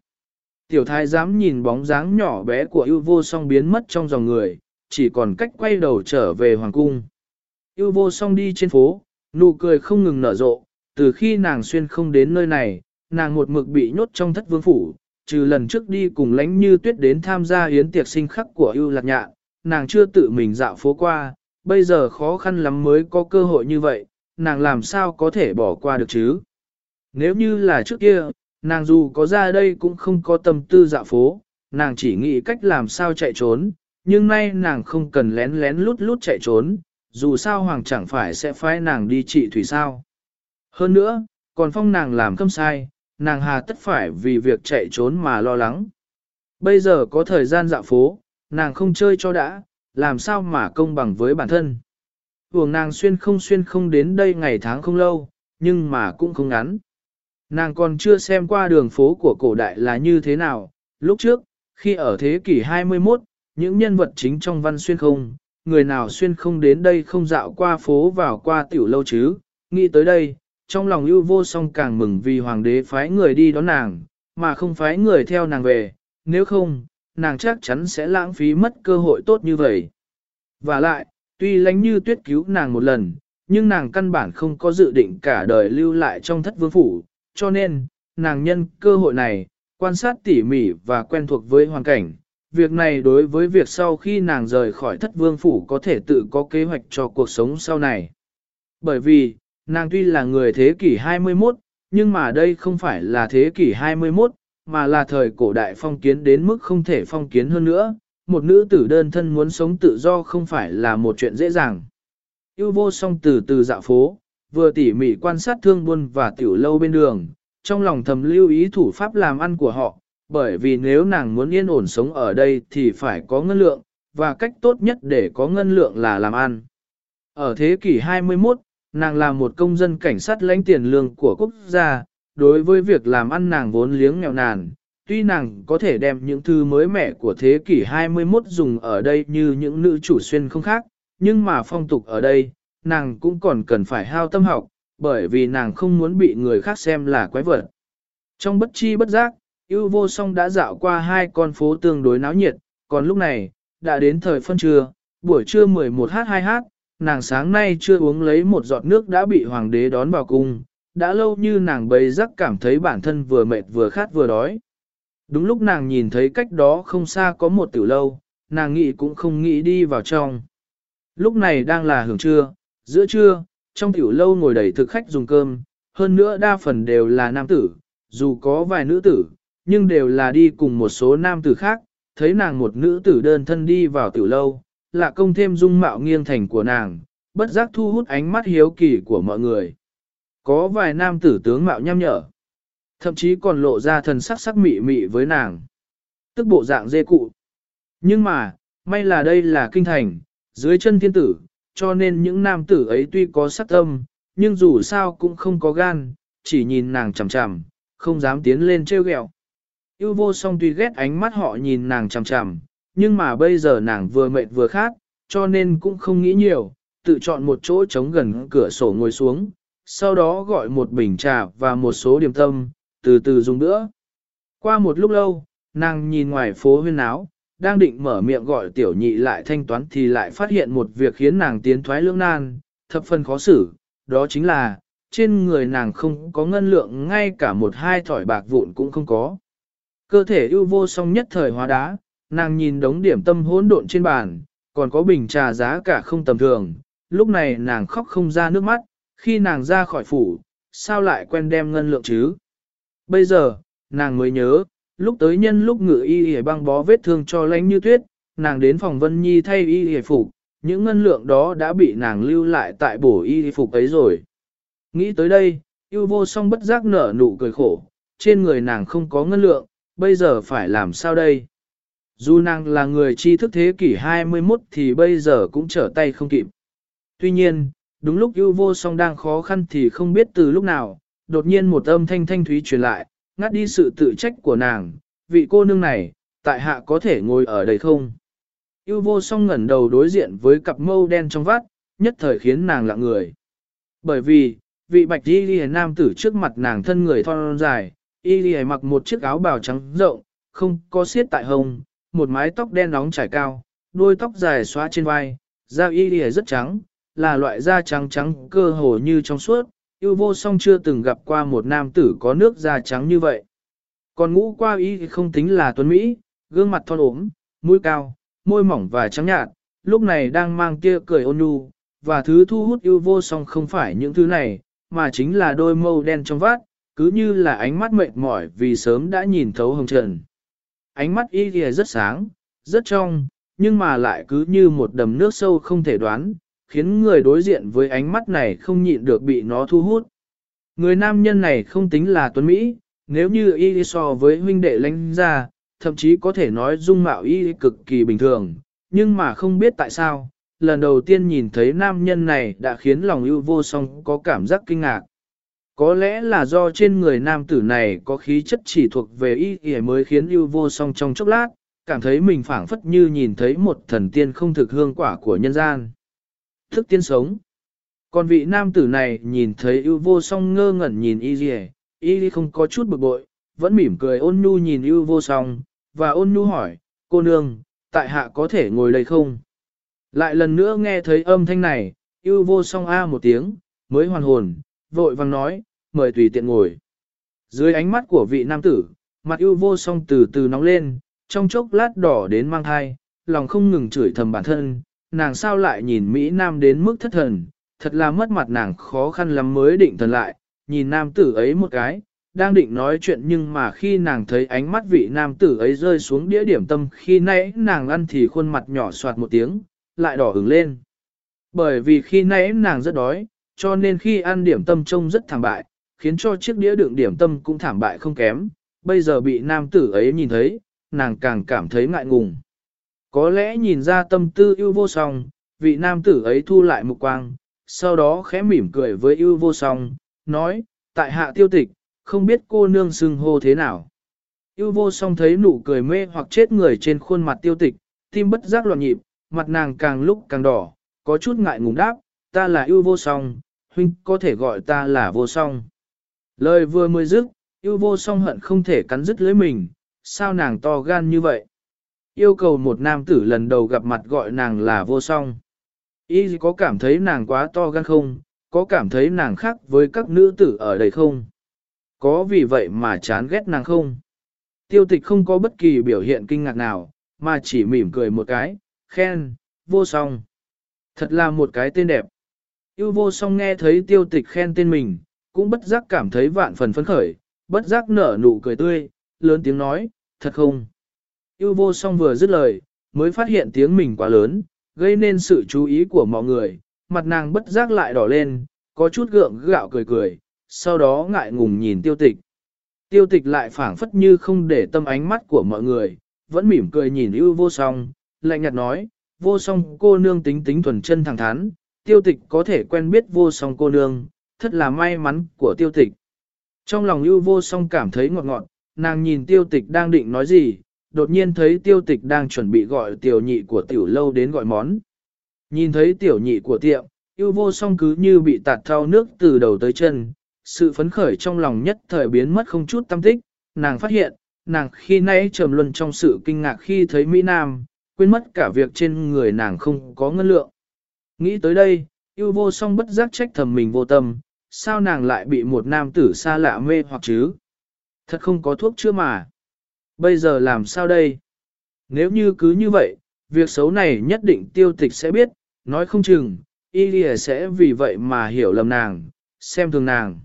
Tiểu thái giám nhìn bóng dáng nhỏ bé của ưu vô song biến mất trong dòng người, chỉ còn cách quay đầu trở về hoàng cung. Ưu vô song đi trên phố, nụ cười không ngừng nở rộ, từ khi nàng xuyên không đến nơi này, nàng một mực bị nhốt trong thất vương phủ, trừ lần trước đi cùng lánh như tuyết đến tham gia hiến tiệc sinh khắc của ưu lạc nhạn, nàng chưa tự mình dạo phố qua, bây giờ khó khăn lắm mới có cơ hội như vậy, nàng làm sao có thể bỏ qua được chứ? Nếu như là trước kia, nàng dù có ra đây cũng không có tâm tư dạo phố, nàng chỉ nghĩ cách làm sao chạy trốn, nhưng nay nàng không cần lén lén lút lút chạy trốn, dù sao hoàng chẳng phải sẽ phái nàng đi trị thủy sao. Hơn nữa, còn phong nàng làm khâm sai, nàng hà tất phải vì việc chạy trốn mà lo lắng. Bây giờ có thời gian dạo phố, nàng không chơi cho đã, làm sao mà công bằng với bản thân. Vùng nàng xuyên không xuyên không đến đây ngày tháng không lâu, nhưng mà cũng không ngắn. Nàng còn chưa xem qua đường phố của cổ đại là như thế nào, lúc trước, khi ở thế kỷ 21, những nhân vật chính trong văn xuyên không, người nào xuyên không đến đây không dạo qua phố vào qua tiểu lâu chứ, nghĩ tới đây, trong lòng ưu vô song càng mừng vì hoàng đế phái người đi đón nàng, mà không phái người theo nàng về, nếu không, nàng chắc chắn sẽ lãng phí mất cơ hội tốt như vậy. Và lại, tuy lánh như tuyết cứu nàng một lần, nhưng nàng căn bản không có dự định cả đời lưu lại trong thất vương phủ, cho nên, nàng nhân cơ hội này, quan sát tỉ mỉ và quen thuộc với hoàn cảnh. Việc này đối với việc sau khi nàng rời khỏi thất vương phủ có thể tự có kế hoạch cho cuộc sống sau này. Bởi vì, nàng tuy là người thế kỷ 21, nhưng mà đây không phải là thế kỷ 21, mà là thời cổ đại phong kiến đến mức không thể phong kiến hơn nữa. Một nữ tử đơn thân muốn sống tự do không phải là một chuyện dễ dàng. Yêu vô song từ từ dạo phố, vừa tỉ mỉ quan sát thương buôn và tiểu lâu bên đường, trong lòng thầm lưu ý thủ pháp làm ăn của họ, bởi vì nếu nàng muốn yên ổn sống ở đây thì phải có ngân lượng, và cách tốt nhất để có ngân lượng là làm ăn. Ở thế kỷ 21, nàng là một công dân cảnh sát lãnh tiền lương của quốc gia, đối với việc làm ăn nàng vốn liếng nghèo nàn, tuy nàng có thể đem những thứ mới mẻ của thế kỷ 21 dùng ở đây như những nữ chủ xuyên không khác, nhưng mà phong tục ở đây, nàng cũng còn cần phải hao tâm học, bởi vì nàng không muốn bị người khác xem là quái vật. Trong bất chi bất giác, yêu vô song đã dạo qua hai con phố tương đối náo nhiệt, còn lúc này, đã đến thời phân trưa, buổi trưa 11h2h, nàng sáng nay chưa uống lấy một giọt nước đã bị hoàng đế đón vào cung, đã lâu như nàng bấy rắc cảm thấy bản thân vừa mệt vừa khát vừa đói. Đúng lúc nàng nhìn thấy cách đó không xa có một tiểu lâu, nàng nghĩ cũng không nghĩ đi vào trong. Lúc này đang là hưởng trưa, giữa trưa, trong tiểu lâu ngồi đầy thực khách dùng cơm, hơn nữa đa phần đều là nam tử, dù có vài nữ tử, nhưng đều là đi cùng một số nam tử khác, thấy nàng một nữ tử đơn thân đi vào tiểu lâu, là công thêm dung mạo nghiêng thành của nàng, bất giác thu hút ánh mắt hiếu kỳ của mọi người. Có vài nam tử tướng mạo nhăm nhở, thậm chí còn lộ ra thần sắc sắc mị mị với nàng. Tức bộ dạng dê cụ. Nhưng mà, may là đây là kinh thành, dưới chân thiên tử, cho nên những nam tử ấy tuy có sát tâm, nhưng dù sao cũng không có gan, chỉ nhìn nàng chằm chằm, không dám tiến lên trêu ghẹo. Yêu vô song tuy ghét ánh mắt họ nhìn nàng chằm chằm, nhưng mà bây giờ nàng vừa mệt vừa khát, cho nên cũng không nghĩ nhiều, tự chọn một chỗ trống gần cửa sổ ngồi xuống, sau đó gọi một bình trà và một số điểm tâm, từ từ dùng nữa. Qua một lúc lâu, nàng nhìn ngoài phố huyên áo, đang định mở miệng gọi tiểu nhị lại thanh toán thì lại phát hiện một việc khiến nàng tiến thoái lưỡng nan, thập phần khó xử, đó chính là, trên người nàng không có ngân lượng ngay cả một hai thỏi bạc vụn cũng không có. Cơ thể ưu vô song nhất thời hóa đá, nàng nhìn đống điểm tâm hỗn độn trên bàn, còn có bình trà giá cả không tầm thường, lúc này nàng khóc không ra nước mắt, khi nàng ra khỏi phủ, sao lại quen đem ngân lượng chứ? Bây giờ, nàng mới nhớ, lúc tới nhân lúc ngự y y băng bó vết thương cho lánh như tuyết, nàng đến phòng Vân Nhi thay y y phục, những ngân lượng đó đã bị nàng lưu lại tại bổ y phục ấy rồi. Nghĩ tới đây, yêu vô song bất giác nở nụ cười khổ, trên người nàng không có ngân lượng, bây giờ phải làm sao đây? Dù nàng là người tri thức thế kỷ 21 thì bây giờ cũng trở tay không kịp. Tuy nhiên, đúng lúc yêu vô song đang khó khăn thì không biết từ lúc nào, đột nhiên một âm thanh thanh thúy truyền lại, ngắt đi sự tự trách của nàng, vị cô nương này, tại hạ có thể ngồi ở đây không? Yêu vô song ngẩn đầu đối diện với cặp mâu đen trong vắt, nhất thời khiến nàng lặng người. Bởi vì, vị bạch y ghi nam tử trước mặt nàng thân người thon dài, y ghi mặc một chiếc áo bào trắng rộng, không có xiết tại hông, một mái tóc đen nóng trải cao, đuôi tóc dài xóa trên vai, da y ghi rất trắng, là loại da trắng trắng cơ hồ như trong suốt, yêu vô song chưa từng gặp qua một nam tử có nước da trắng như vậy. Còn ngũ qua ý không tính là tuấn Mỹ, gương mặt thon ốm, mũi cao, môi mỏng và trắng nhạt, lúc này đang mang kia cười ôn nhu, và thứ thu hút yêu vô song không phải những thứ này, mà chính là đôi mâu đen trong vát, cứ như là ánh mắt mệt mỏi vì sớm đã nhìn thấu hồng trần. Ánh mắt y kìa rất sáng, rất trong, nhưng mà lại cứ như một đầm nước sâu không thể đoán, khiến người đối diện với ánh mắt này không nhịn được bị nó thu hút. Người nam nhân này không tính là tuấn Mỹ, nếu như y so với huynh đệ lãnh ra, thậm chí có thể nói dung mạo y cực kỳ bình thường, nhưng mà không biết tại sao, lần đầu tiên nhìn thấy nam nhân này đã khiến lòng ưu vô song có cảm giác kinh ngạc. Có lẽ là do trên người nam tử này có khí chất chỉ thuộc về y y mới khiến ưu vô song trong chốc lát, cảm thấy mình phảng phất như nhìn thấy một thần tiên không thực hương quả của nhân gian thức tiên sống. Còn vị nam tử này nhìn thấy ưu vô song ngơ ngẩn nhìn y gì y không có chút bực bội, vẫn mỉm cười ôn nhu nhìn ưu vô song, và ôn nhu hỏi, cô nương, tại hạ có thể ngồi đây không? Lại lần nữa nghe thấy âm thanh này, ưu vô song a một tiếng, mới hoàn hồn, vội vàng nói, mời tùy tiện ngồi. Dưới ánh mắt của vị nam tử, mặt ưu vô song từ từ nóng lên, trong chốc lát đỏ đến mang thai, lòng không ngừng chửi thầm bản thân, nàng sao lại nhìn Mỹ Nam đến mức thất thần, thật là mất mặt nàng khó khăn lắm mới định thần lại, nhìn nam tử ấy một cái, đang định nói chuyện nhưng mà khi nàng thấy ánh mắt vị nam tử ấy rơi xuống đĩa điểm tâm khi nãy nàng ăn thì khuôn mặt nhỏ soạt một tiếng, lại đỏ ửng lên. Bởi vì khi nãy nàng rất đói, cho nên khi ăn điểm tâm trông rất thảm bại, khiến cho chiếc đĩa đựng điểm tâm cũng thảm bại không kém, bây giờ bị nam tử ấy nhìn thấy, nàng càng cảm thấy ngại ngùng. Có lẽ nhìn ra tâm tư yêu vô song, vị nam tử ấy thu lại mục quang, sau đó khẽ mỉm cười với yêu vô song, nói, tại hạ tiêu tịch, không biết cô nương xưng hô thế nào. Yêu vô song thấy nụ cười mê hoặc chết người trên khuôn mặt tiêu tịch, tim bất giác loạn nhịp, mặt nàng càng lúc càng đỏ, có chút ngại ngùng đáp, ta là yêu vô song, huynh có thể gọi ta là vô song. Lời vừa mới dứt, yêu vô song hận không thể cắn dứt lưới mình, sao nàng to gan như vậy? Yêu cầu một nam tử lần đầu gặp mặt gọi nàng là vô song. Y có cảm thấy nàng quá to gan không? Có cảm thấy nàng khác với các nữ tử ở đây không? Có vì vậy mà chán ghét nàng không? Tiêu tịch không có bất kỳ biểu hiện kinh ngạc nào, mà chỉ mỉm cười một cái, khen, vô song. Thật là một cái tên đẹp. Yêu vô song nghe thấy tiêu tịch khen tên mình, cũng bất giác cảm thấy vạn phần phấn khởi, bất giác nở nụ cười tươi, lớn tiếng nói, thật không? Yêu vô song vừa dứt lời, mới phát hiện tiếng mình quá lớn, gây nên sự chú ý của mọi người, mặt nàng bất giác lại đỏ lên, có chút gượng gạo cười cười, sau đó ngại ngùng nhìn tiêu tịch. Tiêu tịch lại phảng phất như không để tâm ánh mắt của mọi người, vẫn mỉm cười nhìn ưu vô song, lạnh nhạt nói, vô song cô nương tính tính thuần chân thẳng thắn, tiêu tịch có thể quen biết vô song cô nương, thật là may mắn của tiêu tịch. Trong lòng ưu vô song cảm thấy ngọt ngọt, nàng nhìn tiêu tịch đang định nói gì, đột nhiên thấy tiêu tịch đang chuẩn bị gọi tiểu nhị của tiểu lâu đến gọi món. Nhìn thấy tiểu nhị của tiệm, yêu vô song cứ như bị tạt thao nước từ đầu tới chân, sự phấn khởi trong lòng nhất thời biến mất không chút tâm tích, nàng phát hiện, nàng khi nãy trầm luân trong sự kinh ngạc khi thấy Mỹ Nam, quên mất cả việc trên người nàng không có ngân lượng. Nghĩ tới đây, yêu vô song bất giác trách thầm mình vô tâm, sao nàng lại bị một nam tử xa lạ mê hoặc chứ? Thật không có thuốc chữa mà. Bây giờ làm sao đây? Nếu như cứ như vậy, việc xấu này nhất định tiêu tịch sẽ biết, nói không chừng, y sẽ vì vậy mà hiểu lầm nàng, xem thường nàng.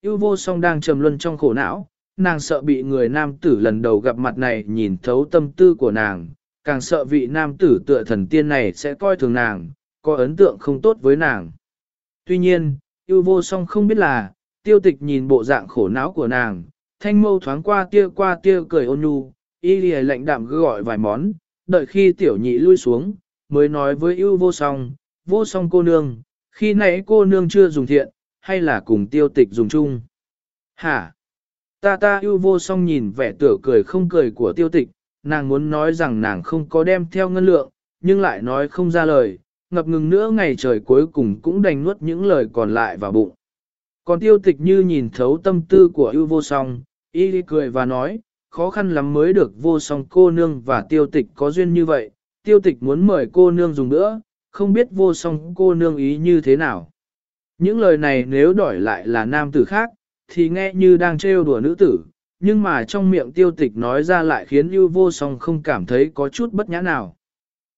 Yêu vô song đang trầm luân trong khổ não, nàng sợ bị người nam tử lần đầu gặp mặt này nhìn thấu tâm tư của nàng, càng sợ vị nam tử tựa thần tiên này sẽ coi thường nàng, có ấn tượng không tốt với nàng. Tuy nhiên, yêu vô song không biết là, tiêu tịch nhìn bộ dạng khổ não của nàng, thanh mâu thoáng qua tia qua tia cười ôn nhu, y lìa lạnh đạm gọi vài món, đợi khi tiểu nhị lui xuống, mới nói với ưu vô song, vô song cô nương, khi nãy cô nương chưa dùng thiện, hay là cùng tiêu tịch dùng chung? Hả? Ta ta ưu vô song nhìn vẻ tựa cười không cười của tiêu tịch, nàng muốn nói rằng nàng không có đem theo ngân lượng, nhưng lại nói không ra lời, ngập ngừng nữa ngày trời cuối cùng cũng đành nuốt những lời còn lại vào bụng. Còn tiêu tịch như nhìn thấu tâm tư của ưu vô song, y cười và nói, khó khăn lắm mới được vô song cô nương và tiêu tịch có duyên như vậy, tiêu tịch muốn mời cô nương dùng nữa, không biết vô song cô nương ý như thế nào. Những lời này nếu đổi lại là nam tử khác, thì nghe như đang trêu đùa nữ tử, nhưng mà trong miệng tiêu tịch nói ra lại khiến ưu vô song không cảm thấy có chút bất nhã nào.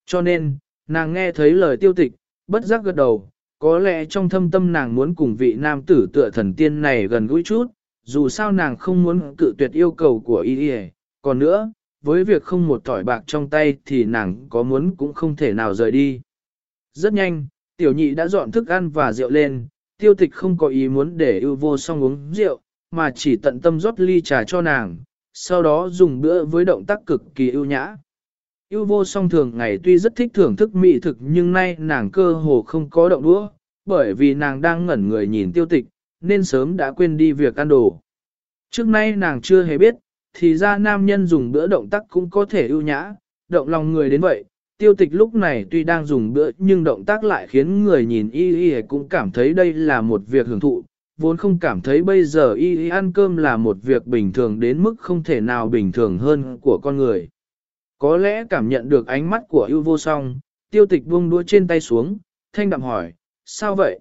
Cho nên, nàng nghe thấy lời tiêu tịch, bất giác gật đầu, có lẽ trong thâm tâm nàng muốn cùng vị nam tử tựa thần tiên này gần gũi chút, dù sao nàng không muốn cự tuyệt yêu cầu của y y còn nữa, với việc không một tỏi bạc trong tay thì nàng có muốn cũng không thể nào rời đi. Rất nhanh, tiểu nhị đã dọn thức ăn và rượu lên, tiêu tịch không có ý muốn để ưu vô song uống rượu, mà chỉ tận tâm rót ly trà cho nàng, sau đó dùng bữa với động tác cực kỳ ưu nhã. Yêu vô song thường ngày tuy rất thích thưởng thức mỹ thực nhưng nay nàng cơ hồ không có động đũa, bởi vì nàng đang ngẩn người nhìn tiêu tịch, nên sớm đã quên đi việc ăn đồ. Trước nay nàng chưa hề biết, thì ra nam nhân dùng bữa động tác cũng có thể ưu nhã, động lòng người đến vậy, tiêu tịch lúc này tuy đang dùng bữa nhưng động tác lại khiến người nhìn y y cũng cảm thấy đây là một việc hưởng thụ, vốn không cảm thấy bây giờ y y ăn cơm là một việc bình thường đến mức không thể nào bình thường hơn của con người. Có lẽ cảm nhận được ánh mắt của ưu vô song, tiêu tịch buông đũa trên tay xuống, thanh đạm hỏi, sao vậy?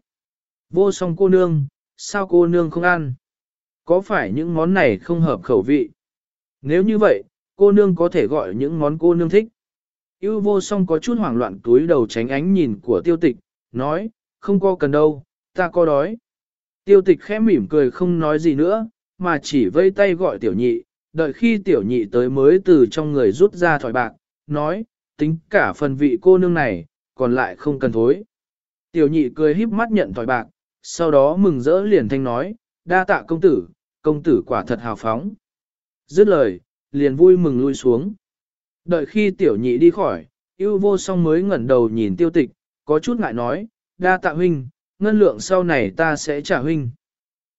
Vô song cô nương, sao cô nương không ăn? Có phải những món này không hợp khẩu vị? Nếu như vậy, cô nương có thể gọi những món cô nương thích. Yêu vô song có chút hoảng loạn túi đầu tránh ánh nhìn của tiêu tịch, nói, không có cần đâu, ta có đói. Tiêu tịch khẽ mỉm cười không nói gì nữa, mà chỉ vây tay gọi tiểu nhị, đợi khi tiểu nhị tới mới từ trong người rút ra thỏi bạc, nói, tính cả phần vị cô nương này, còn lại không cần thối. Tiểu nhị cười híp mắt nhận thỏi bạc, sau đó mừng rỡ liền thanh nói, đa tạ công tử, công tử quả thật hào phóng. Dứt lời, liền vui mừng lui xuống. Đợi khi tiểu nhị đi khỏi, yêu vô song mới ngẩn đầu nhìn tiêu tịch, có chút ngại nói, đa tạ huynh, ngân lượng sau này ta sẽ trả huynh.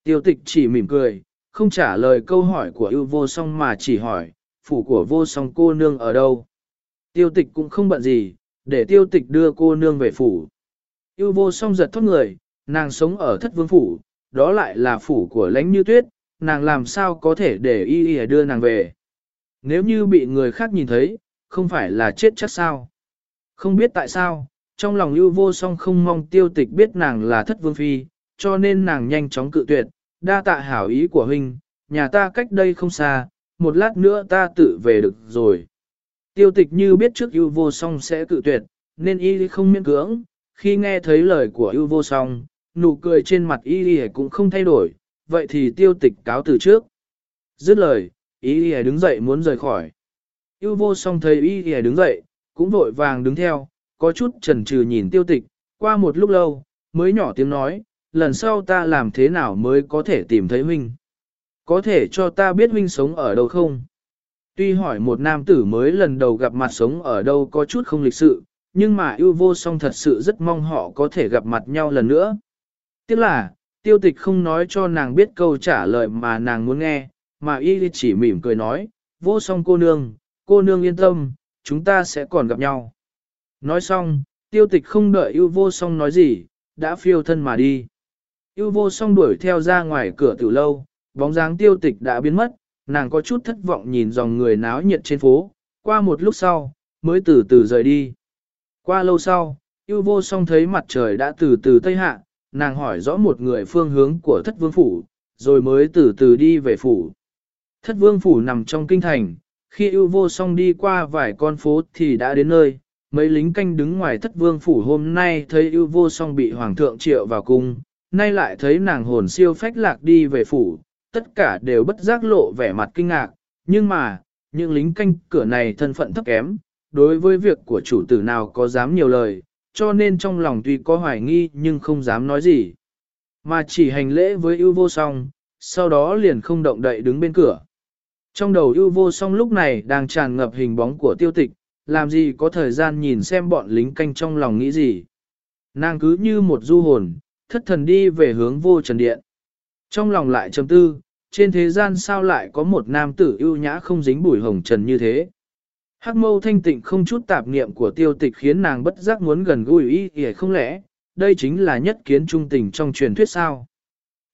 Tiêu tịch chỉ mỉm cười, không trả lời câu hỏi của ưu vô song mà chỉ hỏi, phủ của vô song cô nương ở đâu. Tiêu tịch cũng không bận gì, để tiêu tịch đưa cô nương về phủ. yêu vô song giật thoát người, nàng sống ở thất vương phủ, đó lại là phủ của lãnh như tuyết, nàng làm sao có thể để y y đưa nàng về. Nếu như bị người khác nhìn thấy, không phải là chết chắc sao. Không biết tại sao, trong lòng lưu vô song không mong tiêu tịch biết nàng là thất vương phi, cho nên nàng nhanh chóng cự tuyệt, đa tạ hảo ý của huynh, nhà ta cách đây không xa, một lát nữa ta tự về được rồi. Tiêu tịch như biết trước ưu vô song sẽ cự tuyệt, nên y không miễn cưỡng, khi nghe thấy lời của ưu vô song, nụ cười trên mặt y cũng không thay đổi, vậy thì tiêu tịch cáo từ trước. Dứt lời, y đứng dậy muốn rời khỏi. Yêu vô song thấy y đứng dậy, cũng vội vàng đứng theo, có chút chần chừ nhìn tiêu tịch, qua một lúc lâu, mới nhỏ tiếng nói, lần sau ta làm thế nào mới có thể tìm thấy huynh. Có thể cho ta biết huynh sống ở đâu không? Tuy hỏi một nam tử mới lần đầu gặp mặt sống ở đâu có chút không lịch sự, nhưng mà yêu vô song thật sự rất mong họ có thể gặp mặt nhau lần nữa. Tiếc là, tiêu tịch không nói cho nàng biết câu trả lời mà nàng muốn nghe, mà y chỉ mỉm cười nói, vô song cô nương, cô nương yên tâm, chúng ta sẽ còn gặp nhau. Nói xong, tiêu tịch không đợi yêu vô song nói gì, đã phiêu thân mà đi. Yêu vô song đuổi theo ra ngoài cửa từ lâu, bóng dáng tiêu tịch đã biến mất, nàng có chút thất vọng nhìn dòng người náo nhiệt trên phố, qua một lúc sau, mới từ từ rời đi. Qua lâu sau, yêu vô song thấy mặt trời đã từ từ tây hạ, nàng hỏi rõ một người phương hướng của thất vương phủ, rồi mới từ từ đi về phủ. Thất vương phủ nằm trong kinh thành, khi yêu vô song đi qua vài con phố thì đã đến nơi, mấy lính canh đứng ngoài thất vương phủ hôm nay thấy yêu vô song bị hoàng thượng triệu vào cung, nay lại thấy nàng hồn siêu phách lạc đi về phủ, tất cả đều bất giác lộ vẻ mặt kinh ngạc, nhưng mà, những lính canh cửa này thân phận thấp kém, đối với việc của chủ tử nào có dám nhiều lời, cho nên trong lòng tuy có hoài nghi nhưng không dám nói gì. Mà chỉ hành lễ với ưu vô song, sau đó liền không động đậy đứng bên cửa. Trong đầu ưu vô song lúc này đang tràn ngập hình bóng của tiêu tịch, làm gì có thời gian nhìn xem bọn lính canh trong lòng nghĩ gì. Nàng cứ như một du hồn, thất thần đi về hướng vô trần điện. Trong lòng lại trầm tư, trên thế gian sao lại có một nam tử ưu nhã không dính bụi hồng trần như thế. Hắc mâu thanh tịnh không chút tạp niệm của tiêu tịch khiến nàng bất giác muốn gần gũi y kìa không lẽ, đây chính là nhất kiến trung tình trong truyền thuyết sao.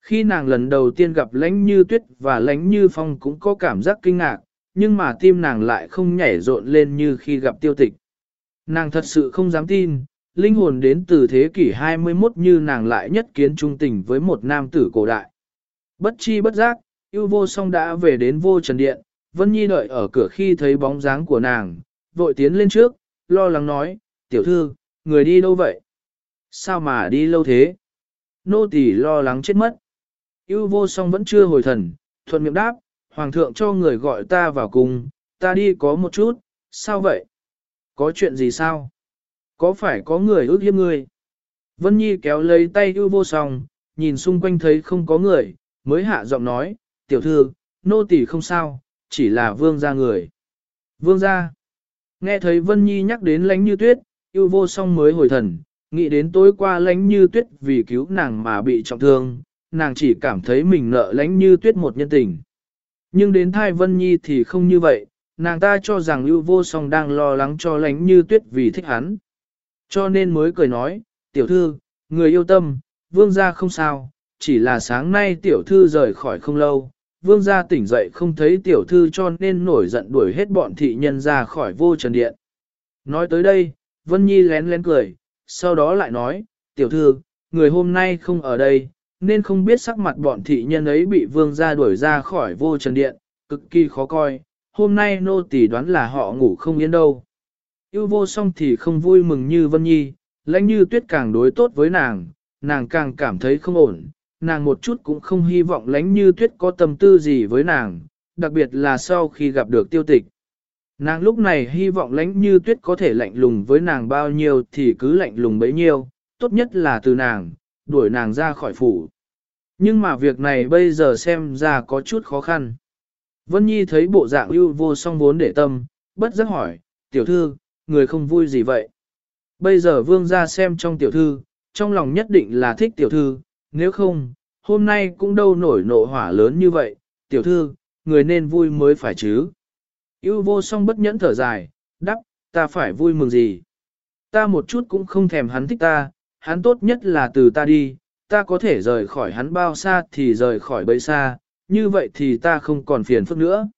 Khi nàng lần đầu tiên gặp lãnh như tuyết và lãnh như phong cũng có cảm giác kinh ngạc, nhưng mà tim nàng lại không nhảy rộn lên như khi gặp tiêu tịch. Nàng thật sự không dám tin, linh hồn đến từ thế kỷ 21 như nàng lại nhất kiến trung tình với một nam tử cổ đại. Bất chi bất giác, yêu vô song đã về đến vô trần điện, Vân Nhi đợi ở cửa khi thấy bóng dáng của nàng, vội tiến lên trước, lo lắng nói, tiểu thư, người đi đâu vậy? Sao mà đi lâu thế? Nô tỳ lo lắng chết mất. Yêu vô song vẫn chưa hồi thần, thuận miệng đáp, hoàng thượng cho người gọi ta vào cùng, ta đi có một chút, sao vậy? Có chuyện gì sao? Có phải có người ước hiếp ngươi? Vân Nhi kéo lấy tay yêu vô song, nhìn xung quanh thấy không có người, mới hạ giọng nói, tiểu thư, nô tỳ không sao, chỉ là vương gia người. Vương gia. Nghe thấy Vân Nhi nhắc đến lánh như tuyết, yêu vô song mới hồi thần, nghĩ đến tối qua lánh như tuyết vì cứu nàng mà bị trọng thương, nàng chỉ cảm thấy mình nợ lánh như tuyết một nhân tình. Nhưng đến thai Vân Nhi thì không như vậy, nàng ta cho rằng yêu vô song đang lo lắng cho lánh như tuyết vì thích hắn. Cho nên mới cười nói, tiểu thư, người yêu tâm, vương gia không sao, chỉ là sáng nay tiểu thư rời khỏi không lâu, vương gia tỉnh dậy không thấy tiểu thư cho nên nổi giận đuổi hết bọn thị nhân ra khỏi vô trần điện. Nói tới đây, Vân Nhi lén lén cười, sau đó lại nói, tiểu thư, người hôm nay không ở đây, nên không biết sắc mặt bọn thị nhân ấy bị vương gia đuổi ra khỏi vô trần điện, cực kỳ khó coi, hôm nay nô tỳ đoán là họ ngủ không yên đâu. Yêu vô song thì không vui mừng như Vân Nhi, lãnh như tuyết càng đối tốt với nàng, nàng càng cảm thấy không ổn, nàng một chút cũng không hy vọng lánh như tuyết có tâm tư gì với nàng, đặc biệt là sau khi gặp được tiêu tịch. Nàng lúc này hy vọng lánh như tuyết có thể lạnh lùng với nàng bao nhiêu thì cứ lạnh lùng bấy nhiêu, tốt nhất là từ nàng, đuổi nàng ra khỏi phủ. Nhưng mà việc này bây giờ xem ra có chút khó khăn. Vân Nhi thấy bộ dạng ưu vô song vốn để tâm, bất giác hỏi, tiểu thư, người không vui gì vậy? Bây giờ vương ra xem trong tiểu thư, trong lòng nhất định là thích tiểu thư, nếu không, hôm nay cũng đâu nổi nộ hỏa lớn như vậy, tiểu thư, người nên vui mới phải chứ. Yêu vô song bất nhẫn thở dài, đắp, ta phải vui mừng gì. Ta một chút cũng không thèm hắn thích ta, hắn tốt nhất là từ ta đi, ta có thể rời khỏi hắn bao xa thì rời khỏi bấy xa, như vậy thì ta không còn phiền phức nữa.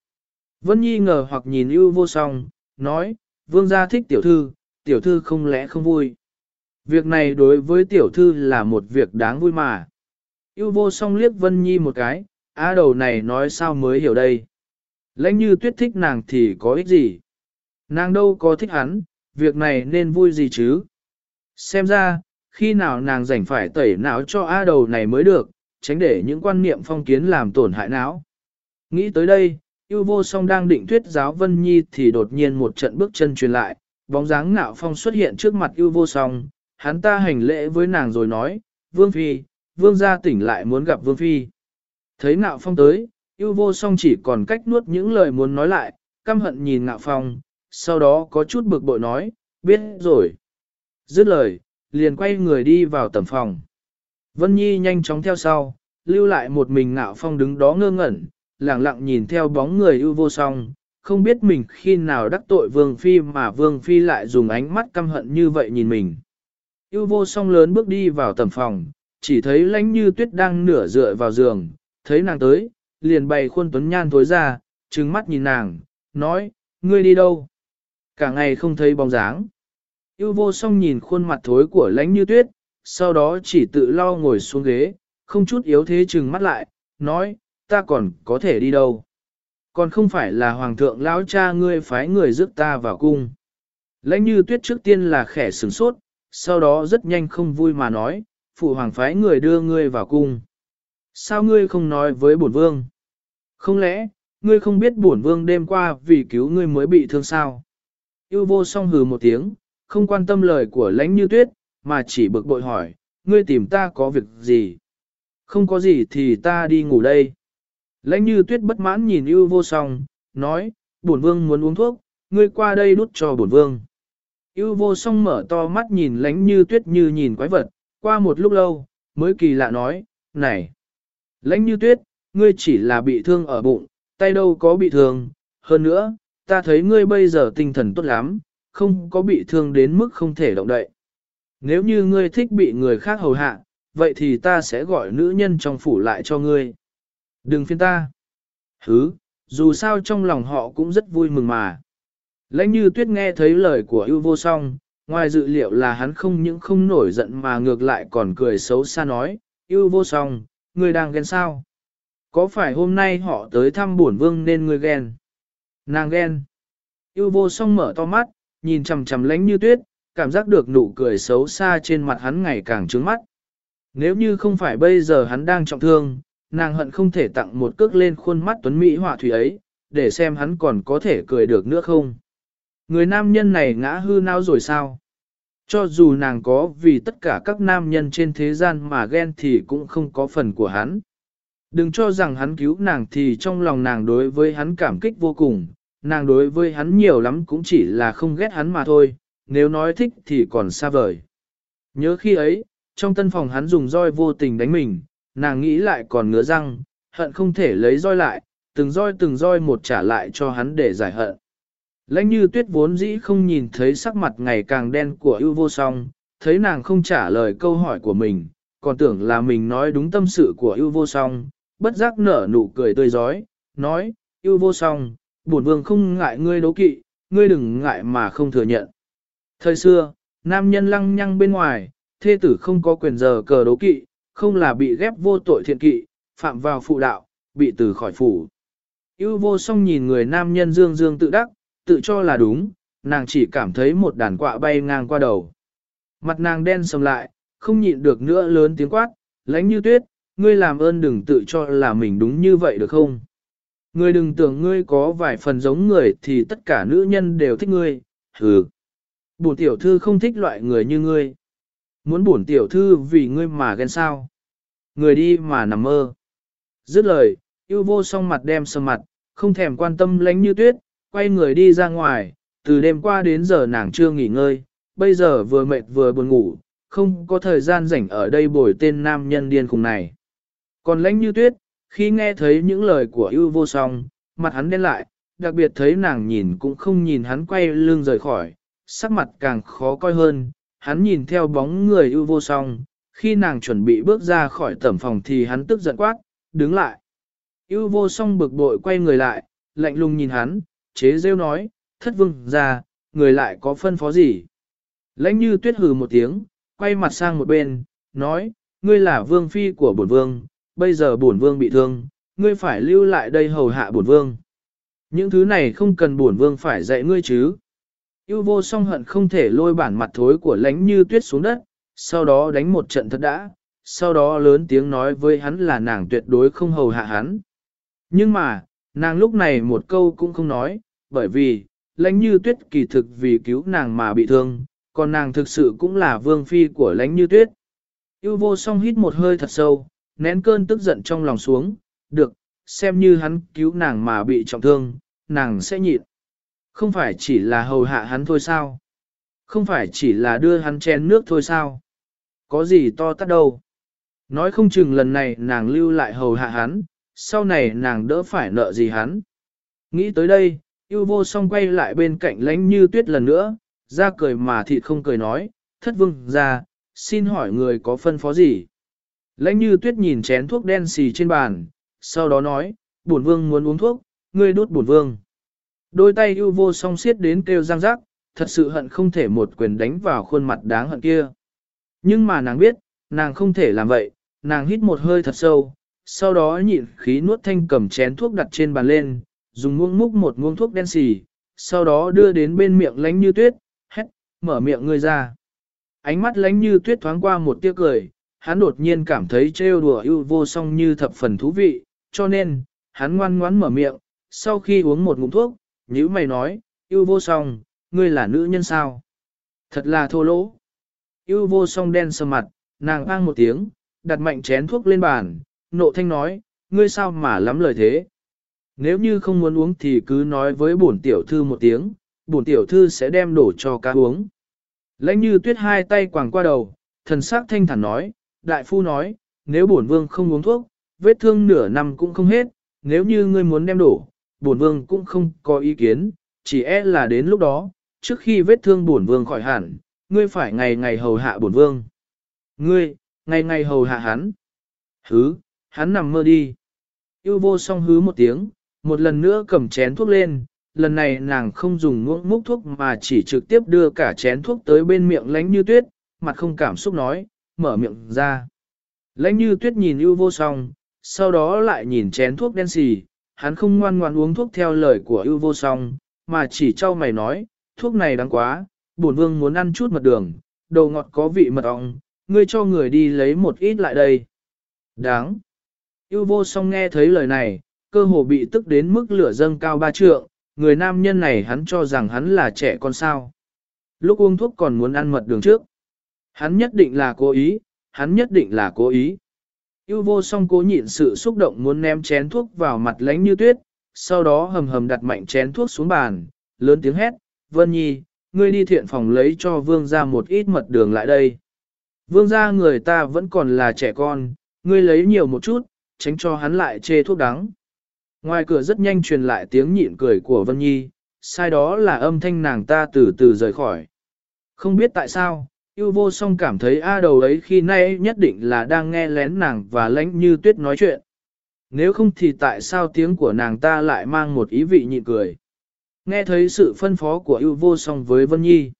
Vân Nhi ngờ hoặc nhìn ưu vô song, nói, vương gia thích tiểu thư, tiểu thư không lẽ không vui. Việc này đối với tiểu thư là một việc đáng vui mà. Yêu vô song liếc Vân Nhi một cái, á đầu này nói sao mới hiểu đây. Lãnh như tuyết thích nàng thì có ích gì. Nàng đâu có thích hắn, việc này nên vui gì chứ. Xem ra, khi nào nàng rảnh phải tẩy não cho á đầu này mới được, tránh để những quan niệm phong kiến làm tổn hại não. Nghĩ tới đây, yêu vô song đang định thuyết giáo Vân Nhi thì đột nhiên một trận bước chân truyền lại, bóng dáng ngạo phong xuất hiện trước mặt yêu vô song, hắn ta hành lễ với nàng rồi nói, Vương Phi, Vương gia tỉnh lại muốn gặp Vương Phi. Thấy ngạo phong tới, yêu vô song chỉ còn cách nuốt những lời muốn nói lại, căm hận nhìn ngạo phong, sau đó có chút bực bội nói, biết rồi. Dứt lời, liền quay người đi vào tầm phòng. Vân Nhi nhanh chóng theo sau, lưu lại một mình ngạo phong đứng đó ngơ ngẩn, lặng lặng nhìn theo bóng người yêu vô song, không biết mình khi nào đắc tội Vương Phi mà Vương Phi lại dùng ánh mắt căm hận như vậy nhìn mình. Ưu vô song lớn bước đi vào tầm phòng, chỉ thấy lãnh như tuyết đang nửa dựa vào giường, thấy nàng tới, liền bày khuôn tuấn nhan thối ra, trừng mắt nhìn nàng, nói, ngươi đi đâu? Cả ngày không thấy bóng dáng. Yêu vô song nhìn khuôn mặt thối của lãnh như tuyết, sau đó chỉ tự lo ngồi xuống ghế, không chút yếu thế trừng mắt lại, nói, ta còn có thể đi đâu. Còn không phải là hoàng thượng lão cha ngươi phái người rước ta vào cung. Lãnh như tuyết trước tiên là khẻ sửng sốt, sau đó rất nhanh không vui mà nói, phụ hoàng phái người đưa ngươi vào cung. Sao ngươi không nói với bổn vương? Không lẽ, ngươi không biết bổn vương đêm qua vì cứu ngươi mới bị thương sao? Yêu vô song hừ một tiếng, không quan tâm lời của lãnh như tuyết, mà chỉ bực bội hỏi, ngươi tìm ta có việc gì? Không có gì thì ta đi ngủ đây. Lãnh như tuyết bất mãn nhìn yêu vô song, nói, bổn vương muốn uống thuốc, ngươi qua đây đút cho bổn vương. Yêu vô song mở to mắt nhìn lánh như tuyết như nhìn quái vật, qua một lúc lâu, mới kỳ lạ nói, này, lánh như tuyết, ngươi chỉ là bị thương ở bụng, tay đâu có bị thương, hơn nữa, ta thấy ngươi bây giờ tinh thần tốt lắm, không có bị thương đến mức không thể động đậy. Nếu như ngươi thích bị người khác hầu hạ, vậy thì ta sẽ gọi nữ nhân trong phủ lại cho ngươi. Đừng phiên ta. Hứ, dù sao trong lòng họ cũng rất vui mừng mà. Lãnh như tuyết nghe thấy lời của ưu vô song, ngoài dự liệu là hắn không những không nổi giận mà ngược lại còn cười xấu xa nói, ưu vô song, ngươi đang ghen sao? Có phải hôm nay họ tới thăm bổn vương nên ngươi ghen? Nàng ghen. Ưu vô song mở to mắt, nhìn chằm chằm lãnh như tuyết, cảm giác được nụ cười xấu xa trên mặt hắn ngày càng trướng mắt. Nếu như không phải bây giờ hắn đang trọng thương, nàng hận không thể tặng một cước lên khuôn mắt tuấn Mỹ họa thủy ấy, để xem hắn còn có thể cười được nữa không. Người nam nhân này ngã hư não rồi sao? Cho dù nàng có vì tất cả các nam nhân trên thế gian mà ghen thì cũng không có phần của hắn. Đừng cho rằng hắn cứu nàng thì trong lòng nàng đối với hắn cảm kích vô cùng, nàng đối với hắn nhiều lắm cũng chỉ là không ghét hắn mà thôi, nếu nói thích thì còn xa vời. Nhớ khi ấy, trong tân phòng hắn dùng roi vô tình đánh mình, nàng nghĩ lại còn ngứa răng, hận không thể lấy roi lại, từng roi từng roi một trả lại cho hắn để giải hận. Lãnh như tuyết vốn dĩ không nhìn thấy sắc mặt ngày càng đen của ưu vô song, thấy nàng không trả lời câu hỏi của mình, còn tưởng là mình nói đúng tâm sự của ưu vô song, bất giác nở nụ cười tươi giói, nói, ưu vô song, bổn vương không ngại ngươi đấu kỵ, ngươi đừng ngại mà không thừa nhận. Thời xưa, nam nhân lăng nhăng bên ngoài, thê tử không có quyền giờ cờ đấu kỵ, không là bị ghép vô tội thiện kỵ, phạm vào phụ đạo, bị từ khỏi phủ. Yêu vô song nhìn người nam nhân dương dương tự đắc, tự cho là đúng, nàng chỉ cảm thấy một đàn quạ bay ngang qua đầu. Mặt nàng đen sầm lại, không nhịn được nữa lớn tiếng quát, lánh như tuyết, ngươi làm ơn đừng tự cho là mình đúng như vậy được không? Ngươi đừng tưởng ngươi có vài phần giống người thì tất cả nữ nhân đều thích ngươi, hừ. Bổn tiểu thư không thích loại người như ngươi. Muốn bổn tiểu thư vì ngươi mà ghen sao? Người đi mà nằm mơ. Dứt lời, yêu vô song mặt đem sầm mặt, không thèm quan tâm lánh như tuyết, quay người đi ra ngoài, từ đêm qua đến giờ nàng chưa nghỉ ngơi, bây giờ vừa mệt vừa buồn ngủ, không có thời gian rảnh ở đây bồi tên nam nhân điên khùng này. Còn lãnh như tuyết, Khi nghe thấy những lời của ưu vô song, mặt hắn đen lại, đặc biệt thấy nàng nhìn cũng không nhìn hắn quay lưng rời khỏi, sắc mặt càng khó coi hơn, hắn nhìn theo bóng người ưu vô song, khi nàng chuẩn bị bước ra khỏi tẩm phòng thì hắn tức giận quát, đứng lại. ưu vô song bực bội quay người lại, lạnh lùng nhìn hắn, chế rêu nói, thất vương ra, người lại có phân phó gì. Lãnh như tuyết hừ một tiếng, quay mặt sang một bên, nói, ngươi là vương phi của bổn vương, bây giờ bổn vương bị thương, ngươi phải lưu lại đây hầu hạ bổn vương. Những thứ này không cần bổn vương phải dạy ngươi chứ. Yêu vô song hận không thể lôi bản mặt thối của lãnh như tuyết xuống đất, sau đó đánh một trận thật đã, sau đó lớn tiếng nói với hắn là nàng tuyệt đối không hầu hạ hắn. Nhưng mà, nàng lúc này một câu cũng không nói, bởi vì, lãnh như tuyết kỳ thực vì cứu nàng mà bị thương, còn nàng thực sự cũng là vương phi của lãnh như tuyết. Yêu vô song hít một hơi thật sâu, nén cơn tức giận trong lòng xuống, được, xem như hắn cứu nàng mà bị trọng thương, nàng sẽ nhịn. Không phải chỉ là hầu hạ hắn thôi sao? Không phải chỉ là đưa hắn chén nước thôi sao? Có gì to tát đâu? Nói không chừng lần này nàng lưu lại hầu hạ hắn, sau này nàng đỡ phải nợ gì hắn. Nghĩ tới đây, yêu vô song quay lại bên cạnh lánh như tuyết lần nữa, ra cười mà thịt không cười nói, thất vương ra, xin hỏi người có phân phó gì? Lãnh như tuyết nhìn chén thuốc đen xì trên bàn, sau đó nói, bổn vương muốn uống thuốc, ngươi đốt bổn vương. Đôi tay yêu vô song xiết đến kêu răng rắc, thật sự hận không thể một quyền đánh vào khuôn mặt đáng hận kia. Nhưng mà nàng biết, nàng không thể làm vậy, nàng hít một hơi thật sâu, sau đó nhịn khí nuốt thanh cầm chén thuốc đặt trên bàn lên, dùng muỗng múc một muỗng thuốc đen xì, sau đó đưa đến bên miệng lánh như tuyết, hét, mở miệng ngươi ra. Ánh mắt lánh như tuyết thoáng qua một tia cười, hắn đột nhiên cảm thấy trêu đùa ưu vô song như thập phần thú vị, cho nên, hắn ngoan ngoãn mở miệng, sau khi uống một ngụm thuốc, nhữ mày nói, ưu vô song, ngươi là nữ nhân sao? Thật là thô lỗ. ưu vô song đen sờ mặt, nàng vang một tiếng, đặt mạnh chén thuốc lên bàn, nộ thanh nói, ngươi sao mà lắm lời thế? Nếu như không muốn uống thì cứ nói với bổn tiểu thư một tiếng, bổn tiểu thư sẽ đem đổ cho cá uống. Lãnh như tuyết hai tay quàng qua đầu, thần sắc thanh thản nói, đại phu nói, nếu bổn vương không uống thuốc, vết thương nửa năm cũng không hết, nếu như ngươi muốn đem đổ, bổn vương cũng không có ý kiến, chỉ e là đến lúc đó, trước khi vết thương bổn vương khỏi hẳn, ngươi phải ngày ngày hầu hạ bổn vương. Ngươi, ngày ngày hầu hạ hắn. Hứ, hắn nằm mơ đi. Yêu vô song hứ một tiếng, một lần nữa cầm chén thuốc lên, lần này nàng không dùng muỗng múc thuốc mà chỉ trực tiếp đưa cả chén thuốc tới bên miệng lánh như tuyết, mặt không cảm xúc nói, mở miệng ra. Lãnh như tuyết nhìn yêu vô song, sau đó lại nhìn chén thuốc đen xì, hắn không ngoan ngoan uống thuốc theo lời của yêu vô song, mà chỉ cho mày nói, thuốc này đáng quá, bổn vương muốn ăn chút mật đường, đồ ngọt có vị mật ong, ngươi cho người đi lấy một ít lại đây. Đáng. Yêu vô song nghe thấy lời này, cơ hồ bị tức đến mức lửa dâng cao ba trượng, người nam nhân này hắn cho rằng hắn là trẻ con sao. Lúc uống thuốc còn muốn ăn mật đường trước. Hắn nhất định là cố ý, hắn nhất định là cố ý. Yêu vô song cố nhịn sự xúc động muốn ném chén thuốc vào mặt lánh như tuyết, sau đó hầm hầm đặt mạnh chén thuốc xuống bàn, lớn tiếng hét, Vân Nhi, ngươi đi thiện phòng lấy cho vương ra một ít mật đường lại đây. Vương ra người ta vẫn còn là trẻ con, ngươi lấy nhiều một chút, tránh cho hắn lại chê thuốc đắng. Ngoài cửa rất nhanh truyền lại tiếng nhịn cười của Vân Nhi, sai đó là âm thanh nàng ta từ từ rời khỏi. Không biết tại sao, yêu vô song cảm thấy A đầu ấy khi nay nhất định là đang nghe lén nàng và lãnh như tuyết nói chuyện. Nếu không thì tại sao tiếng của nàng ta lại mang một ý vị nhịn cười. Nghe thấy sự phân phó của yêu vô song với Vân Nhi.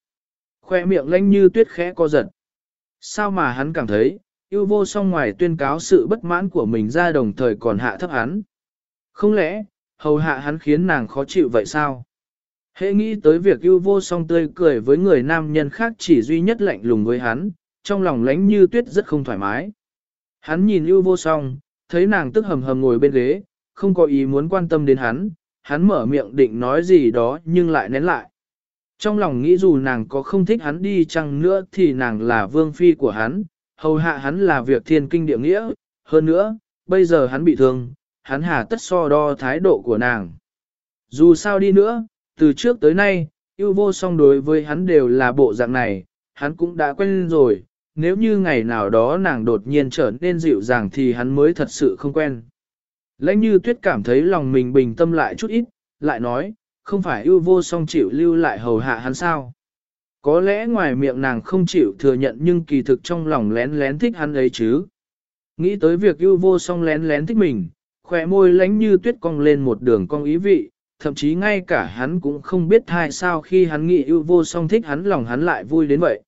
Khoe miệng lãnh như tuyết khẽ co giật. Sao mà hắn cảm thấy, yêu vô song ngoài tuyên cáo sự bất mãn của mình ra đồng thời còn hạ thấp hắn. Không lẽ, hầu hạ hắn khiến nàng khó chịu vậy sao? Hệ nghĩ tới việc yêu vô song tươi cười với người nam nhân khác chỉ duy nhất lạnh lùng với hắn, trong lòng lánh như tuyết rất không thoải mái. Hắn nhìn yêu vô song, thấy nàng tức hầm hầm ngồi bên ghế, không có ý muốn quan tâm đến hắn, hắn mở miệng định nói gì đó nhưng lại nén lại. Trong lòng nghĩ dù nàng có không thích hắn đi chăng nữa thì nàng là vương phi của hắn, hầu hạ hắn là việc thiên kinh địa nghĩa, hơn nữa, bây giờ hắn bị thương, hắn hà tất so đo thái độ của nàng. Dù sao đi nữa, từ trước tới nay, yêu vô song đối với hắn đều là bộ dạng này, hắn cũng đã quen rồi, nếu như ngày nào đó nàng đột nhiên trở nên dịu dàng thì hắn mới thật sự không quen. Lãnh như tuyết cảm thấy lòng mình bình tâm lại chút ít, lại nói, không phải yêu vô song chịu lưu lại hầu hạ hắn sao. Có lẽ ngoài miệng nàng không chịu thừa nhận nhưng kỳ thực trong lòng lén lén thích hắn ấy chứ. Nghĩ tới việc ưu vô song lén lén thích mình, khỏe môi lánh như tuyết cong lên một đường cong ý vị, thậm chí ngay cả hắn cũng không biết thai sao khi hắn nghĩ ưu vô song thích hắn lòng hắn lại vui đến vậy.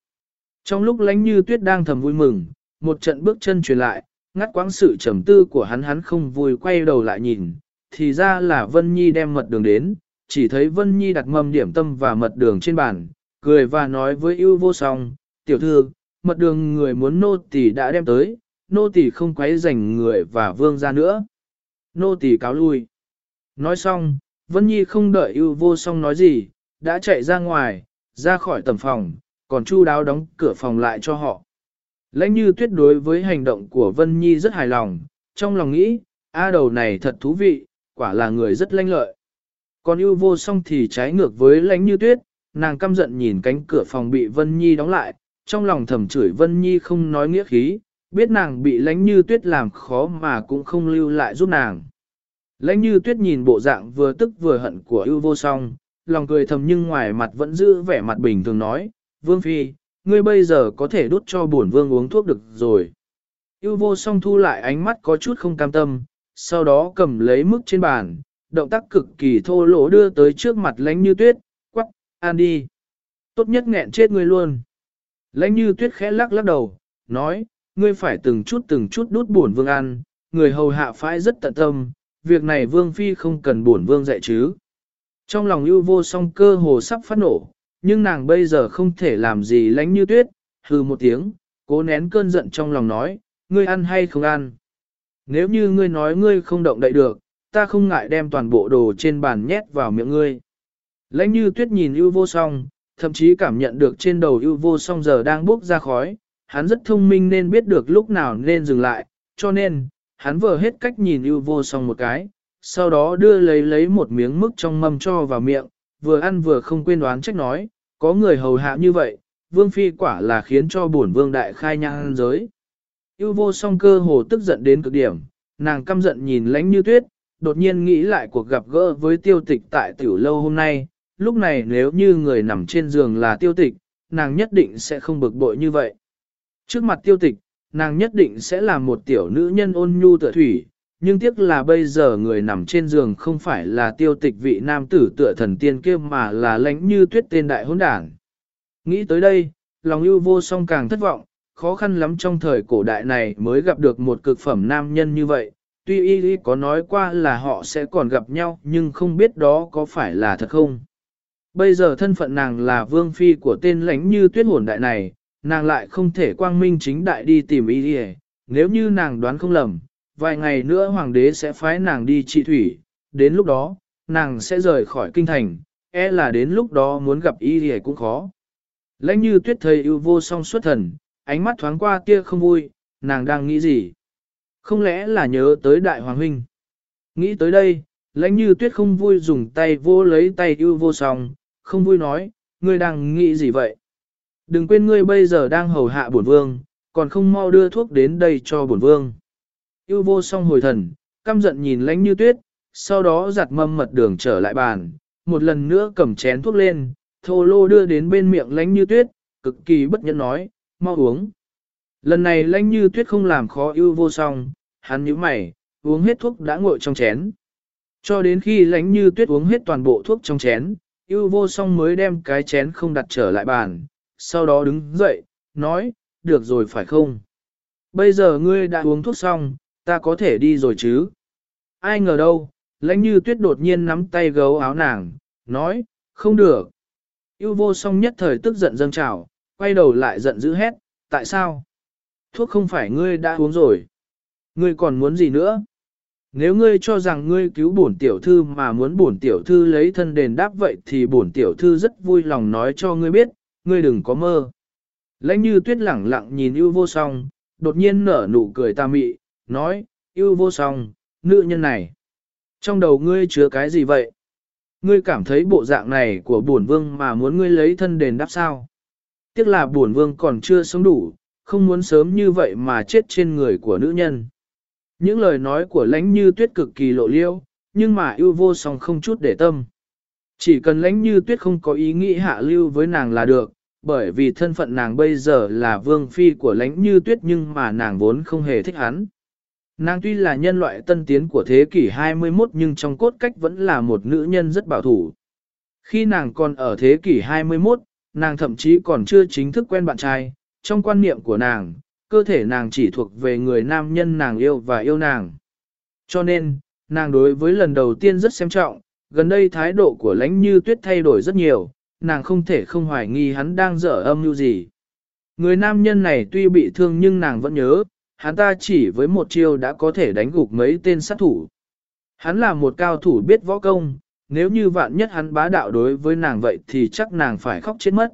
Trong lúc lánh như tuyết đang thầm vui mừng, một trận bước chân truyền lại, ngắt quãng sự trầm tư của hắn hắn không vui quay đầu lại nhìn, thì ra là Vân Nhi đem mật đường đến, chỉ thấy Vân Nhi đặt mâm điểm tâm và mật đường trên bàn, cười và nói với ưu vô song, tiểu thư, mật đường người muốn nô tỳ đã đem tới, nô tỳ không quấy rảnh người và vương ra nữa. Nô tỳ cáo lui. Nói xong, Vân Nhi không đợi ưu vô song nói gì, đã chạy ra ngoài, ra khỏi tầm phòng, còn chu đáo đóng cửa phòng lại cho họ. Lãnh như tuyết đối với hành động của Vân Nhi rất hài lòng, trong lòng nghĩ, A đầu này thật thú vị, quả là người rất lanh lợi. Còn ưu vô song thì trái ngược với lãnh như tuyết, nàng căm giận nhìn cánh cửa phòng bị Vân Nhi đóng lại, trong lòng thầm chửi Vân Nhi không nói nghĩa khí, biết nàng bị lãnh như tuyết làm khó mà cũng không lưu lại giúp nàng. Lãnh như tuyết nhìn bộ dạng vừa tức vừa hận của ưu vô song, lòng cười thầm nhưng ngoài mặt vẫn giữ vẻ mặt bình thường nói, Vương Phi, ngươi bây giờ có thể đút cho bổn vương uống thuốc được rồi. Ưu vô song thu lại ánh mắt có chút không cam tâm, sau đó cầm lấy mức trên bàn, động tác cực kỳ thô lỗ đưa tới trước mặt lãnh như tuyết, An đi. Tốt nhất nghẹn chết ngươi luôn. Lãnh như tuyết khẽ lắc lắc đầu, nói, ngươi phải từng chút từng chút đút bổn vương ăn, người hầu hạ phái rất tận tâm, việc này vương phi không cần bổn vương dạy chứ. Trong lòng ưu vô song cơ hồ sắp phát nổ, nhưng nàng bây giờ không thể làm gì lánh như tuyết, hừ một tiếng, cố nén cơn giận trong lòng nói, ngươi ăn hay không ăn. Nếu như ngươi nói ngươi không động đậy được, ta không ngại đem toàn bộ đồ trên bàn nhét vào miệng ngươi. Lãnh như tuyết nhìn ưu vô song, thậm chí cảm nhận được trên đầu ưu vô song giờ đang bốc ra khói, hắn rất thông minh nên biết được lúc nào nên dừng lại, cho nên, hắn vừa hết cách nhìn ưu vô song một cái, sau đó đưa lấy lấy một miếng mứt trong mâm cho vào miệng, vừa ăn vừa không quên đoán trách nói, có người hầu hạ như vậy, vương phi quả là khiến cho bổn vương đại khai nhang giới. Yêu vô song cơ hồ tức giận đến cực điểm, nàng căm giận nhìn lánh như tuyết, đột nhiên nghĩ lại cuộc gặp gỡ với tiêu tịch tại tiểu lâu hôm nay, lúc này nếu như người nằm trên giường là tiêu tịch, nàng nhất định sẽ không bực bội như vậy. Trước mặt tiêu tịch, nàng nhất định sẽ là một tiểu nữ nhân ôn nhu tựa thủy, nhưng tiếc là bây giờ người nằm trên giường không phải là tiêu tịch vị nam tử tựa thần tiên kia mà là lãnh như tuyết tên đại hôn đảng. Nghĩ tới đây, lòng ưu vô song càng thất vọng, khó khăn lắm trong thời cổ đại này mới gặp được một cực phẩm nam nhân như vậy. Tuy y y có nói qua là họ sẽ còn gặp nhau nhưng không biết đó có phải là thật không. Bây giờ thân phận nàng là vương phi của tên lãnh như tuyết hồn đại này, nàng lại không thể quang minh chính đại đi tìm y y nếu như nàng đoán không lầm, vài ngày nữa hoàng đế sẽ phái nàng đi trị thủy, đến lúc đó, nàng sẽ rời khỏi kinh thành, e là đến lúc đó muốn gặp y thì cũng khó. Lãnh như tuyết thầy ưu vô song xuất thần, ánh mắt thoáng qua tia không vui, nàng đang nghĩ gì? Không lẽ là nhớ tới đại hoàng huynh? Nghĩ tới đây, lãnh như tuyết không vui dùng tay vô lấy tay ưu vô song, không vui nói, ngươi đang nghĩ gì vậy? Đừng quên ngươi bây giờ đang hầu hạ bổn vương, còn không mau đưa thuốc đến đây cho bổn vương. Yêu vô song hồi thần, căm giận nhìn lánh như tuyết, sau đó giặt mâm mật đường trở lại bàn, một lần nữa cầm chén thuốc lên, thô lô đưa đến bên miệng lánh như tuyết, cực kỳ bất nhẫn nói, mau uống. Lần này lánh như tuyết không làm khó yêu vô song, hắn nhíu mày, uống hết thuốc đã ngội trong chén. Cho đến khi lánh như tuyết uống hết toàn bộ thuốc trong chén, yêu vô song mới đem cái chén không đặt trở lại bàn, sau đó đứng dậy, nói, được rồi phải không? Bây giờ ngươi đã uống thuốc xong, ta có thể đi rồi chứ? Ai ngờ đâu, lãnh như tuyết đột nhiên nắm tay gấu áo nàng, nói, không được. Yêu vô song nhất thời tức giận dâng trào, quay đầu lại giận dữ hét, tại sao? Thuốc không phải ngươi đã uống rồi. Ngươi còn muốn gì nữa? Nếu ngươi cho rằng ngươi cứu bổn tiểu thư mà muốn bổn tiểu thư lấy thân đền đáp vậy thì bổn tiểu thư rất vui lòng nói cho ngươi biết, ngươi đừng có mơ. Lãnh như tuyết lẳng lặng nhìn yêu vô song, đột nhiên nở nụ cười ta mị, nói, yêu vô song, nữ nhân này. Trong đầu ngươi chứa cái gì vậy? Ngươi cảm thấy bộ dạng này của bổn vương mà muốn ngươi lấy thân đền đáp sao? Tiếc là bổn vương còn chưa sống đủ, không muốn sớm như vậy mà chết trên người của nữ nhân. Những lời nói của lãnh như tuyết cực kỳ lộ liêu, nhưng mà yêu vô song không chút để tâm. Chỉ cần lãnh như tuyết không có ý nghĩ hạ lưu với nàng là được, bởi vì thân phận nàng bây giờ là vương phi của lãnh như tuyết nhưng mà nàng vốn không hề thích hắn. Nàng tuy là nhân loại tân tiến của thế kỷ 21 nhưng trong cốt cách vẫn là một nữ nhân rất bảo thủ. Khi nàng còn ở thế kỷ 21, nàng thậm chí còn chưa chính thức quen bạn trai, trong quan niệm của nàng, cơ thể nàng chỉ thuộc về người nam nhân nàng yêu và yêu nàng. Cho nên, nàng đối với lần đầu tiên rất xem trọng, gần đây thái độ của lãnh như tuyết thay đổi rất nhiều, nàng không thể không hoài nghi hắn đang dở âm mưu gì. Người nam nhân này tuy bị thương nhưng nàng vẫn nhớ, hắn ta chỉ với một chiêu đã có thể đánh gục mấy tên sát thủ. Hắn là một cao thủ biết võ công, nếu như vạn nhất hắn bá đạo đối với nàng vậy thì chắc nàng phải khóc chết mất.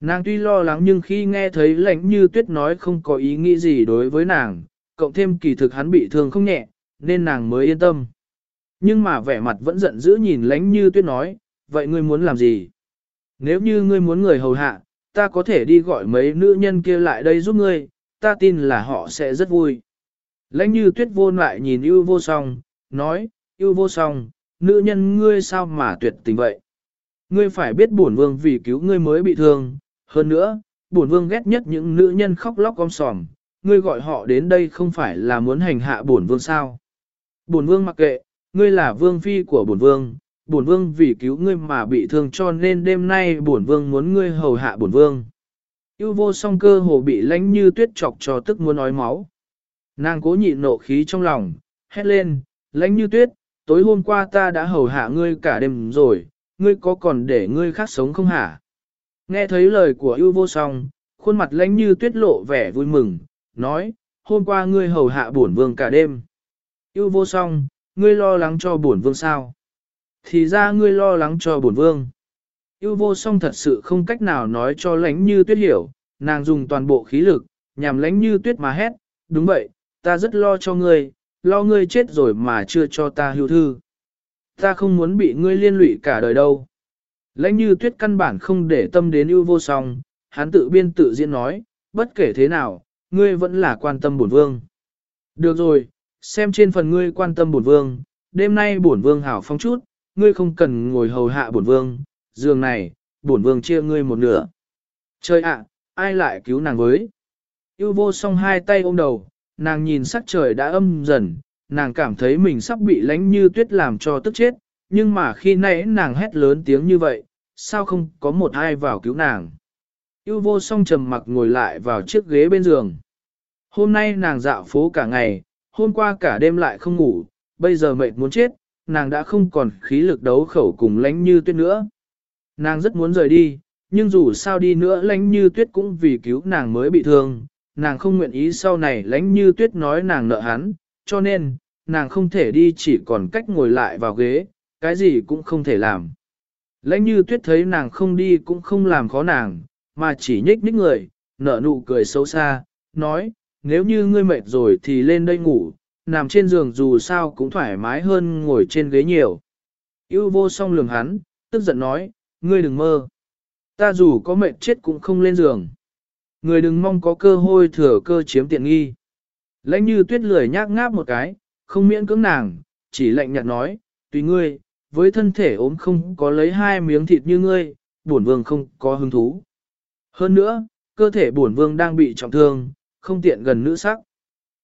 Nàng tuy lo lắng nhưng khi nghe thấy lãnh như tuyết nói không có ý nghĩ gì đối với nàng, cộng thêm kỳ thực hắn bị thương không nhẹ, nên nàng mới yên tâm. Nhưng mà vẻ mặt vẫn giận dữ nhìn lãnh như tuyết nói, vậy ngươi muốn làm gì? Nếu như ngươi muốn người hầu hạ, ta có thể đi gọi mấy nữ nhân kia lại đây giúp ngươi, ta tin là họ sẽ rất vui. Lãnh như tuyết vô lại nhìn ưu vô song, nói, ưu vô song, nữ nhân ngươi sao mà tuyệt tình vậy? Ngươi phải biết bổn vương vì cứu ngươi mới bị thương, hơn nữa, bổn vương ghét nhất những nữ nhân khóc lóc om sòm, ngươi gọi họ đến đây không phải là muốn hành hạ bổn vương sao? Bổn vương mặc kệ, ngươi là vương phi của bổn vương, bổn vương vì cứu ngươi mà bị thương cho nên đêm nay bổn vương muốn ngươi hầu hạ bổn vương. Yêu vô song cơ hồ bị lánh như tuyết chọc cho tức muốn nói máu. Nàng cố nhịn nộ khí trong lòng, hét lên, lánh như tuyết, tối hôm qua ta đã hầu hạ ngươi cả đêm rồi, ngươi có còn để ngươi khác sống không hả? Nghe thấy lời của ưu vô song, khuôn mặt lãnh như tuyết lộ vẻ vui mừng, nói, hôm qua ngươi hầu hạ bổn vương cả đêm. Ưu vô song, ngươi lo lắng cho bổn vương sao? Thì ra ngươi lo lắng cho bổn vương. Ưu vô song thật sự không cách nào nói cho lãnh như tuyết hiểu, nàng dùng toàn bộ khí lực, nhằm lãnh như tuyết mà hét, đúng vậy, ta rất lo cho ngươi, lo ngươi chết rồi mà chưa cho ta hưu thư. Ta không muốn bị ngươi liên lụy cả đời đâu. Lãnh như tuyết căn bản không để tâm đến ưu vô song, hắn tự biên tự diễn nói, bất kể thế nào, ngươi vẫn là quan tâm bổn vương. Được rồi, xem trên phần ngươi quan tâm bổn vương, đêm nay bổn vương hảo phong chút, ngươi không cần ngồi hầu hạ bổn vương, giường này, bổn vương chia ngươi một nửa. Trời ạ, ai lại cứu nàng với? Yêu vô song hai tay ôm đầu, nàng nhìn sắc trời đã âm dần, nàng cảm thấy mình sắp bị lánh như tuyết làm cho tức chết, nhưng mà khi nãy nàng hét lớn tiếng như vậy, sao không có một ai vào cứu nàng. Yêu vô song trầm mặc ngồi lại vào chiếc ghế bên giường. Hôm nay nàng dạo phố cả ngày, hôm qua cả đêm lại không ngủ, bây giờ mệt muốn chết, nàng đã không còn khí lực đấu khẩu cùng lánh như tuyết nữa. Nàng rất muốn rời đi, nhưng dù sao đi nữa lánh như tuyết cũng vì cứu nàng mới bị thương, nàng không nguyện ý sau này lánh như tuyết nói nàng nợ hắn, cho nên, nàng không thể đi chỉ còn cách ngồi lại vào ghế, cái gì cũng không thể làm. Lãnh như tuyết thấy nàng không đi cũng không làm khó nàng, mà chỉ nhích nhích người, nở nụ cười xấu xa, nói, nếu như ngươi mệt rồi thì lên đây ngủ, nằm trên giường dù sao cũng thoải mái hơn ngồi trên ghế nhiều. Yêu vô song lường hắn, tức giận nói, ngươi đừng mơ. Ta dù có mệt chết cũng không lên giường. Ngươi đừng mong có cơ hội thừa cơ chiếm tiện nghi. Lãnh như tuyết lười nhác ngáp một cái, không miễn cưỡng nàng, chỉ lạnh nhạt nói, tùy ngươi, với thân thể ốm không có lấy hai miếng thịt như ngươi, bổn vương không có hứng thú. Hơn nữa, cơ thể bổn vương đang bị trọng thương, không tiện gần nữ sắc.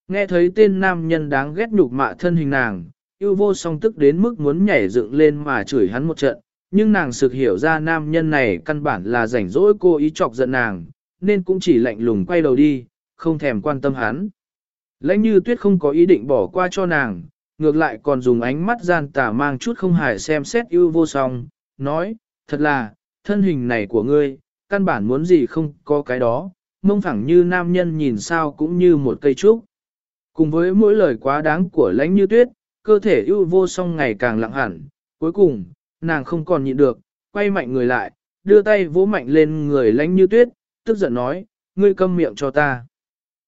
Nghe thấy tên nam nhân đáng ghét nhục mạ thân hình nàng, yêu vô song tức đến mức muốn nhảy dựng lên mà chửi hắn một trận, nhưng nàng sực hiểu ra nam nhân này căn bản là rảnh rỗi cô ý chọc giận nàng, nên cũng chỉ lạnh lùng quay đầu đi, không thèm quan tâm hắn. Lãnh như tuyết không có ý định bỏ qua cho nàng, ngược lại còn dùng ánh mắt gian tả mang chút không hài xem xét ưu vô song, nói, thật là, thân hình này của ngươi, căn bản muốn gì không có cái đó, mông phẳng như nam nhân nhìn sao cũng như một cây trúc. Cùng với mỗi lời quá đáng của lãnh như tuyết, cơ thể ưu vô song ngày càng lặng hẳn, cuối cùng, nàng không còn nhịn được, quay mạnh người lại, đưa tay vỗ mạnh lên người lãnh như tuyết, tức giận nói, ngươi câm miệng cho ta.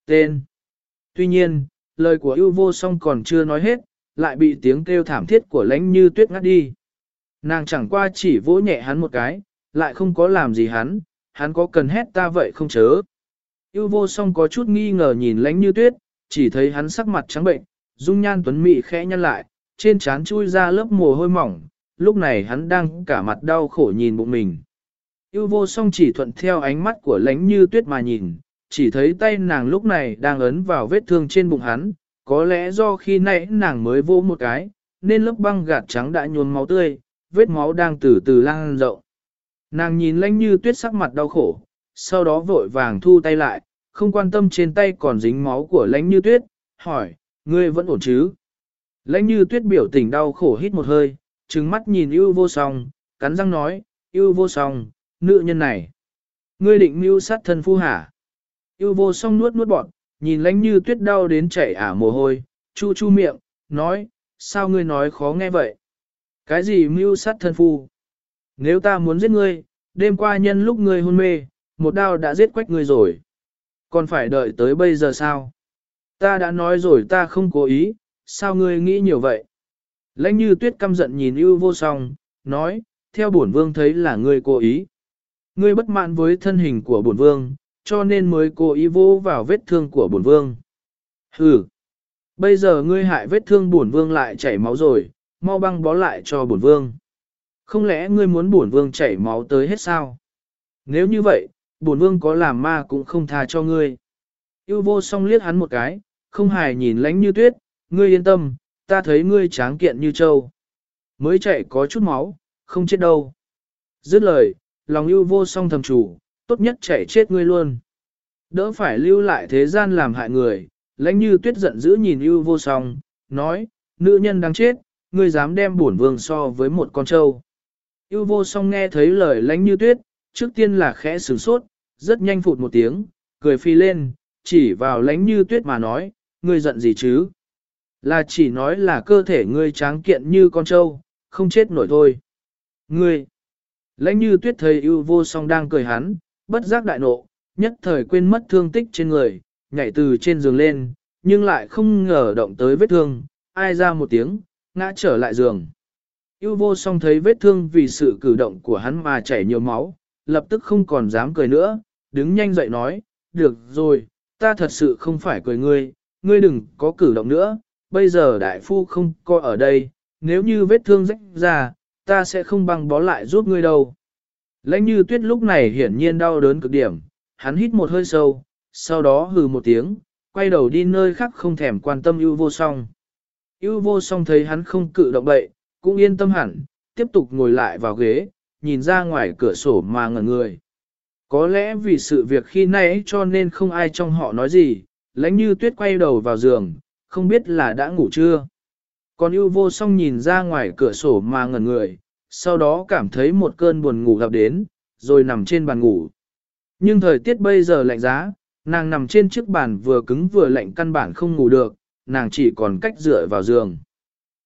Tên. Tuy nhiên, lời của ưu vô song còn chưa nói hết, lại bị tiếng kêu thảm thiết của lãnh như tuyết ngắt đi. Nàng chẳng qua chỉ vỗ nhẹ hắn một cái, lại không có làm gì hắn, hắn có cần hét ta vậy không chớ. Yêu vô song có chút nghi ngờ nhìn lãnh như tuyết, chỉ thấy hắn sắc mặt trắng bệnh, dung nhan tuấn mị khẽ nhăn lại, trên trán chui ra lớp mồ hôi mỏng, lúc này hắn đang cả mặt đau khổ nhìn bụng mình. Yêu vô song chỉ thuận theo ánh mắt của lánh như tuyết mà nhìn, chỉ thấy tay nàng lúc này đang ấn vào vết thương trên bụng hắn, có lẽ do khi nãy nàng mới vô một cái, nên lớp băng gạt trắng đã nhuồn máu tươi, vết máu đang từ từ lan rộng. Nàng nhìn lãnh như tuyết sắc mặt đau khổ, sau đó vội vàng thu tay lại, không quan tâm trên tay còn dính máu của lãnh như tuyết, hỏi, ngươi vẫn ổn chứ? Lãnh như tuyết biểu tình đau khổ hít một hơi, trừng mắt nhìn ưu vô song, cắn răng nói, ưu vô song, nữ nhân này. Ngươi định mưu sát thân phu hả? Ưu vô song nuốt nuốt bọn, nhìn lãnh như tuyết đau đến chảy ả mồ hôi, chu chu miệng, nói, sao ngươi nói khó nghe vậy? Cái gì mưu sát thân phu? Nếu ta muốn giết ngươi, đêm qua nhân lúc ngươi hôn mê, một đao đã giết quách ngươi rồi. Còn phải đợi tới bây giờ sao? Ta đã nói rồi ta không cố ý, sao ngươi nghĩ nhiều vậy? Lãnh như tuyết căm giận nhìn ưu vô song, nói, theo bổn vương thấy là ngươi cố ý. Ngươi bất mãn với thân hình của bổn vương, cho nên mới cố ý vô vào vết thương của bổn vương. Hừ, bây giờ ngươi hại vết thương bổn vương lại chảy máu rồi, mau băng bó lại cho bổn vương. Không lẽ ngươi muốn bổn vương chảy máu tới hết sao? Nếu như vậy, bổn vương có làm ma cũng không tha cho ngươi. Yêu vô song liếc hắn một cái, không hài nhìn lánh như tuyết, ngươi yên tâm, ta thấy ngươi tráng kiện như trâu. Mới chạy có chút máu, không chết đâu. Dứt lời, lòng yêu vô song thầm chủ, tốt nhất chạy chết ngươi luôn. Đỡ phải lưu lại thế gian làm hại người, lãnh như tuyết giận dữ nhìn ưu vô song, nói, nữ nhân đang chết, ngươi dám đem bổn vương so với một con trâu. Ưu vô song nghe thấy lời lãnh như tuyết, trước tiên là khẽ sửng sốt, rất nhanh phụt một tiếng, cười phi lên, chỉ vào lãnh như tuyết mà nói, ngươi giận gì chứ? Là chỉ nói là cơ thể ngươi tráng kiện như con trâu, không chết nổi thôi. Ngươi, lãnh như tuyết thấy ưu vô song đang cười hắn, bất giác đại nộ, nhất thời quên mất thương tích trên người, nhảy từ trên giường lên, nhưng lại không ngờ động tới vết thương, ai ra một tiếng, ngã trở lại giường. Yêu vô song thấy vết thương vì sự cử động của hắn mà chảy nhiều máu, lập tức không còn dám cười nữa, đứng nhanh dậy nói, được rồi, ta thật sự không phải cười ngươi, ngươi đừng có cử động nữa, bây giờ đại phu không coi ở đây, nếu như vết thương rách ra, ta sẽ không băng bó lại giúp ngươi đâu. Lãnh như tuyết lúc này hiển nhiên đau đớn cực điểm, hắn hít một hơi sâu, sau đó hừ một tiếng, quay đầu đi nơi khác không thèm quan tâm ưu vô song. ưu vô song thấy hắn không cử động bậy, cũng yên tâm hẳn, tiếp tục ngồi lại vào ghế, nhìn ra ngoài cửa sổ mà ngẩn người. Có lẽ vì sự việc khi nãy cho nên không ai trong họ nói gì, lãnh như tuyết quay đầu vào giường, không biết là đã ngủ chưa. Còn ưu vô song nhìn ra ngoài cửa sổ mà ngẩn người, sau đó cảm thấy một cơn buồn ngủ gặp đến, rồi nằm trên bàn ngủ. Nhưng thời tiết bây giờ lạnh giá, nàng nằm trên chiếc bàn vừa cứng vừa lạnh căn bản không ngủ được, nàng chỉ còn cách dựa vào giường.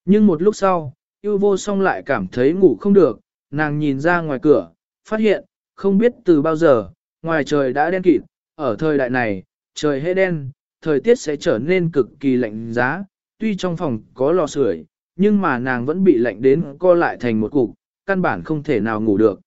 Nhưng một lúc sau, yêu vô song lại cảm thấy ngủ không được, nàng nhìn ra ngoài cửa, phát hiện, không biết từ bao giờ, ngoài trời đã đen kịt, ở thời đại này, trời hết đen, thời tiết sẽ trở nên cực kỳ lạnh giá, tuy trong phòng có lò sưởi, nhưng mà nàng vẫn bị lạnh đến co lại thành một cục, căn bản không thể nào ngủ được.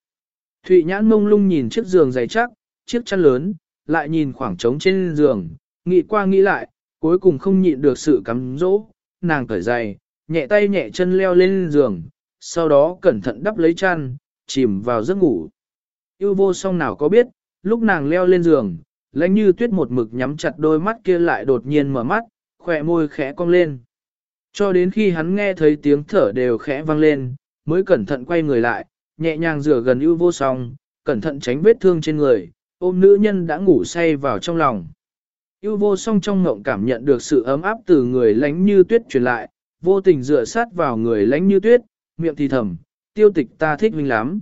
Thụy nhãn mông lung nhìn chiếc giường dày chắc, chiếc chăn lớn, lại nhìn khoảng trống trên giường, nghĩ qua nghĩ lại, cuối cùng không nhịn được sự cắm dỗ, nàng cởi giày, nhẹ tay nhẹ chân leo lên giường, sau đó cẩn thận đắp lấy chăn, chìm vào giấc ngủ. Yêu vô song nào có biết, lúc nàng leo lên giường, lãnh như tuyết một mực nhắm chặt đôi mắt kia lại đột nhiên mở mắt, khỏe môi khẽ cong lên. Cho đến khi hắn nghe thấy tiếng thở đều khẽ vang lên, mới cẩn thận quay người lại, nhẹ nhàng rửa gần ưu vô song, cẩn thận tránh vết thương trên người, ôm nữ nhân đã ngủ say vào trong lòng. Ưu vô song trong ngộng cảm nhận được sự ấm áp từ người lánh như tuyết truyền lại, vô tình dựa sát vào người lánh như tuyết, miệng thì thầm, tiêu tịch ta thích mình lắm.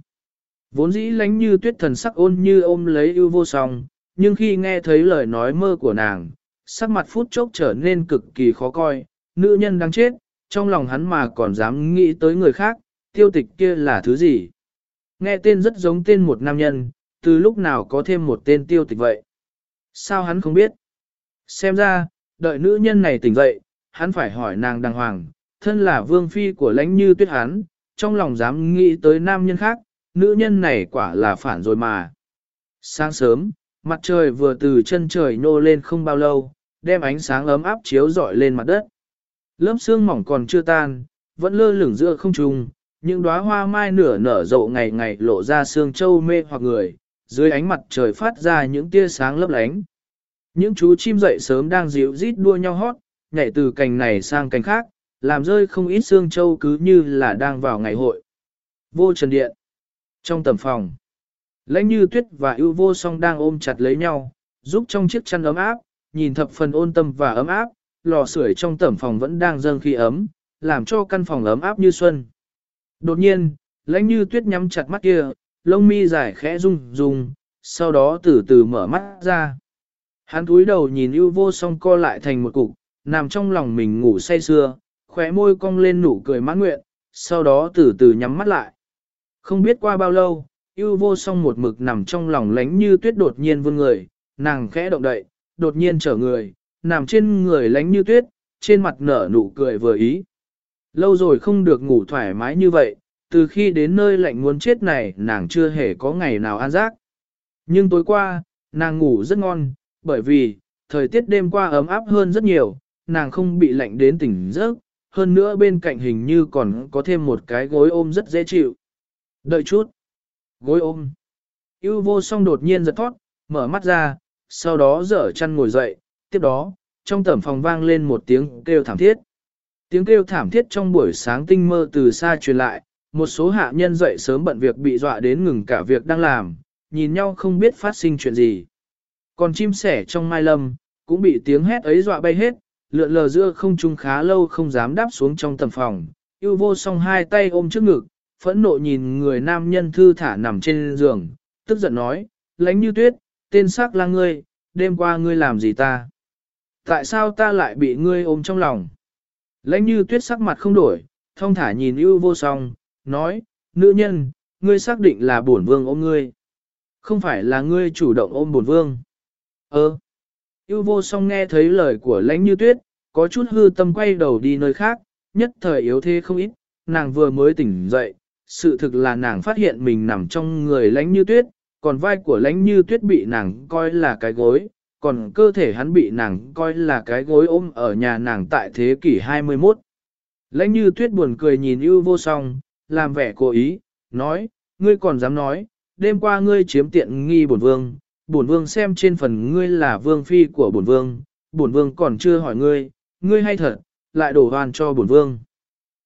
Vốn dĩ lánh như tuyết thần sắc ôn như ôm lấy ưu vô song, nhưng khi nghe thấy lời nói mơ của nàng, sắc mặt phút chốc trở nên cực kỳ khó coi, nữ nhân đang chết, trong lòng hắn mà còn dám nghĩ tới người khác, tiêu tịch kia là thứ gì. Nghe tên rất giống tên một nam nhân, từ lúc nào có thêm một tên tiêu tịch vậy. Sao hắn không biết? Xem ra, đợi nữ nhân này tỉnh dậy, hắn phải hỏi nàng đàng hoàng, thân là vương phi của lãnh như tuyết hắn, trong lòng dám nghĩ tới nam nhân khác, nữ nhân này quả là phản rồi mà. Sáng sớm, mặt trời vừa từ chân trời nô lên không bao lâu, đem ánh sáng ấm áp chiếu rọi lên mặt đất. Lớp xương mỏng còn chưa tan, vẫn lơ lửng giữa không trung, những đóa hoa mai nửa nở rộ ngày ngày lộ ra xương châu mê hoặc người, dưới ánh mặt trời phát ra những tia sáng lấp lánh. Những chú chim dậy sớm đang dịu rít đua nhau hót, nhảy từ cành này sang cành khác, làm rơi không ít xương châu cứ như là đang vào ngày hội. Vô trần điện. Trong tầm phòng, lãnh như tuyết và ưu vô song đang ôm chặt lấy nhau, giúp trong chiếc chăn ấm áp, nhìn thập phần ôn tâm và ấm áp, lò sưởi trong tẩm phòng vẫn đang dâng khi ấm, làm cho căn phòng ấm áp như xuân. Đột nhiên, lãnh như tuyết nhắm chặt mắt kia, lông mi dài khẽ rung rung, sau đó từ từ mở mắt ra. Hắn cúi đầu nhìn ưu vô song co lại thành một cục, nằm trong lòng mình ngủ say sưa, khóe môi cong lên nụ cười mãn nguyện, sau đó từ từ nhắm mắt lại. Không biết qua bao lâu, ưu vô song một mực nằm trong lòng lánh như tuyết đột nhiên vươn người, nàng khẽ động đậy, đột nhiên trở người, nằm trên người lánh như tuyết, trên mặt nở nụ cười vừa ý. Lâu rồi không được ngủ thoải mái như vậy, từ khi đến nơi lạnh muốn chết này nàng chưa hề có ngày nào an giấc. Nhưng tối qua, nàng ngủ rất ngon, bởi vì, thời tiết đêm qua ấm áp hơn rất nhiều, nàng không bị lạnh đến tỉnh giấc, hơn nữa bên cạnh hình như còn có thêm một cái gối ôm rất dễ chịu. Đợi chút. Gối ôm. Yêu vô song đột nhiên giật thoát, mở mắt ra, sau đó dở chăn ngồi dậy, tiếp đó, trong tẩm phòng vang lên một tiếng kêu thảm thiết. Tiếng kêu thảm thiết trong buổi sáng tinh mơ từ xa truyền lại, một số hạ nhân dậy sớm bận việc bị dọa đến ngừng cả việc đang làm, nhìn nhau không biết phát sinh chuyện gì. Còn chim sẻ trong mai lâm, cũng bị tiếng hét ấy dọa bay hết, lượn lờ giữa không trung khá lâu không dám đáp xuống trong tầm phòng. Yêu vô song hai tay ôm trước ngực, phẫn nộ nhìn người nam nhân thư thả nằm trên giường, tức giận nói, lánh như tuyết, tên xác là ngươi, đêm qua ngươi làm gì ta? Tại sao ta lại bị ngươi ôm trong lòng? Lãnh như tuyết sắc mặt không đổi, thông thả nhìn ưu vô song, nói, nữ nhân, ngươi xác định là bổn vương ôm ngươi. Không phải là ngươi chủ động ôm bổn vương. Ơ. Ưu vô song nghe thấy lời của lãnh như tuyết, có chút hư tâm quay đầu đi nơi khác, nhất thời yếu thế không ít, nàng vừa mới tỉnh dậy, sự thực là nàng phát hiện mình nằm trong người lãnh như tuyết, còn vai của lãnh như tuyết bị nàng coi là cái gối, còn cơ thể hắn bị nàng coi là cái gối ôm ở nhà nàng tại thế kỷ 21. Lãnh như tuyết buồn cười nhìn ưu vô song, làm vẻ cố ý, nói, ngươi còn dám nói, đêm qua ngươi chiếm tiện nghi bổn vương, bổn vương xem trên phần ngươi là vương phi của bổn vương, bổn vương còn chưa hỏi ngươi, ngươi hay thật, lại đổ hoàn cho bổn vương.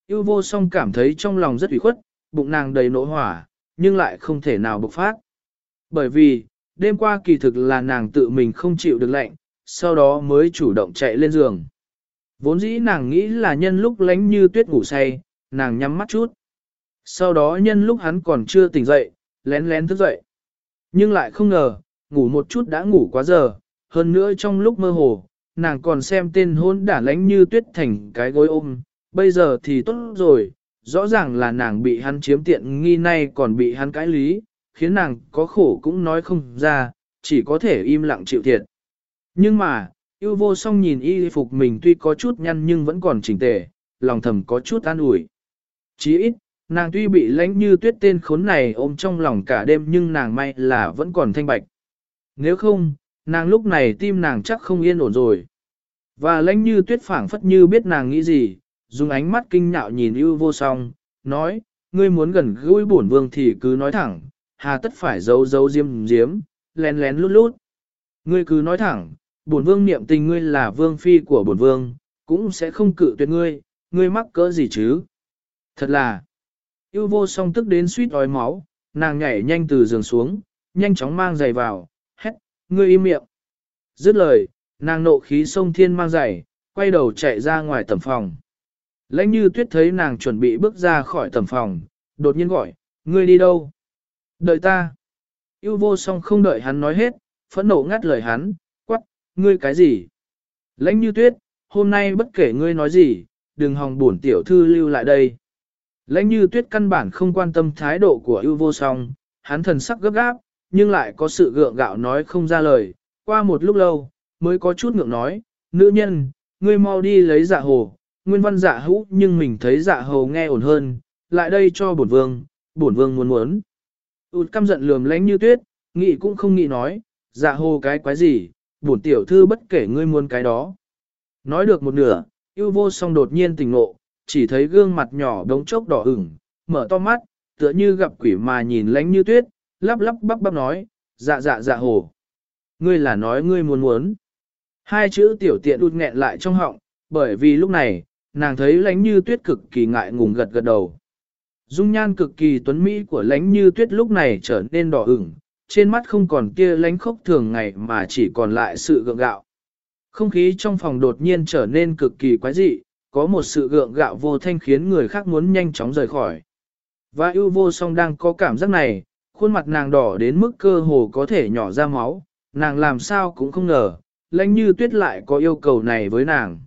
Yêu vô song cảm thấy trong lòng rất ủy khuất, bụng nàng đầy nỗi hỏa, nhưng lại không thể nào bộc phát. Bởi vì, đêm qua kỳ thực là nàng tự mình không chịu được lạnh, sau đó mới chủ động chạy lên giường. Vốn dĩ nàng nghĩ là nhân lúc lánh như tuyết ngủ say, nàng nhắm mắt chút. Sau đó nhân lúc hắn còn chưa tỉnh dậy, lén lén thức dậy. Nhưng lại không ngờ, ngủ một chút đã ngủ quá giờ, hơn nữa trong lúc mơ hồ, nàng còn xem tên hôn đả lánh như tuyết thành cái gối ôm, bây giờ thì tốt rồi, rõ ràng là nàng bị hắn chiếm tiện nghi nay còn bị hắn cãi lý, khiến nàng có khổ cũng nói không ra, chỉ có thể im lặng chịu thiệt. Nhưng mà, yêu vô song nhìn y phục mình tuy có chút nhăn nhưng vẫn còn chỉnh tề, lòng thầm có chút an ủi. Chí ít, nàng tuy bị lãnh như tuyết tên khốn này ôm trong lòng cả đêm nhưng nàng may là vẫn còn thanh bạch. Nếu không, nàng lúc này tim nàng chắc không yên ổn rồi. Và lãnh như tuyết phảng phất như biết nàng nghĩ gì, dùng ánh mắt kinh nhạo nhìn ưu vô song, nói, ngươi muốn gần gũi bổn vương thì cứ nói thẳng, hà tất phải giấu giấu diêm diếm, lén lén lút lút. Ngươi cứ nói thẳng, bổn vương niệm tình ngươi là vương phi của bổn vương, cũng sẽ không cự tuyệt ngươi, ngươi mắc cỡ gì chứ. Thật là, yêu vô song tức đến suýt ói máu, nàng nhảy nhanh từ giường xuống, nhanh chóng mang giày vào, hét, ngươi im miệng. Dứt lời, nàng nộ khí sông thiên mang giày, quay đầu chạy ra ngoài tầm phòng. Lãnh như tuyết thấy nàng chuẩn bị bước ra khỏi tầm phòng, đột nhiên gọi, ngươi đi đâu? Đợi ta. Yêu vô song không đợi hắn nói hết, phẫn nộ ngắt lời hắn, quắc, ngươi cái gì? Lãnh như tuyết, hôm nay bất kể ngươi nói gì, đừng hòng bổn tiểu thư lưu lại đây. Lãnh như tuyết căn bản không quan tâm thái độ của yêu vô song, hắn thần sắc gấp gáp, nhưng lại có sự gượng gạo nói không ra lời. Qua một lúc lâu, mới có chút ngượng nói, nữ nhân, ngươi mau đi lấy dạ hồ, nguyên văn dạ hữu nhưng mình thấy dạ hồ nghe ổn hơn, lại đây cho bổn vương, bổn vương muốn muốn. Ụt căm giận lườm lánh như tuyết, nghĩ cũng không nghĩ nói, dạ hồ cái quái gì, bổn tiểu thư bất kể ngươi muốn cái đó. Nói được một nửa, Yêu vô song đột nhiên tỉnh ngộ, chỉ thấy gương mặt nhỏ đống chốc đỏ ửng, mở to mắt, tựa như gặp quỷ mà nhìn lánh như tuyết, lắp lắp bắp bắp nói, dạ dạ dạ hồ. Ngươi là nói ngươi muốn muốn. Hai chữ tiểu tiện đút nghẹn lại trong họng, bởi vì lúc này, nàng thấy lánh như tuyết cực kỳ ngại ngùng gật gật đầu. Dung nhan cực kỳ tuấn mỹ của lánh như tuyết lúc này trở nên đỏ ửng, trên mắt không còn kia lánh khốc thường ngày mà chỉ còn lại sự gượng gạo. Không khí trong phòng đột nhiên trở nên cực kỳ quái dị, có một sự gượng gạo vô thanh khiến người khác muốn nhanh chóng rời khỏi. Và ưu vô song đang có cảm giác này, khuôn mặt nàng đỏ đến mức cơ hồ có thể nhỏ ra máu, nàng làm sao cũng không ngờ, lãnh như tuyết lại có yêu cầu này với nàng.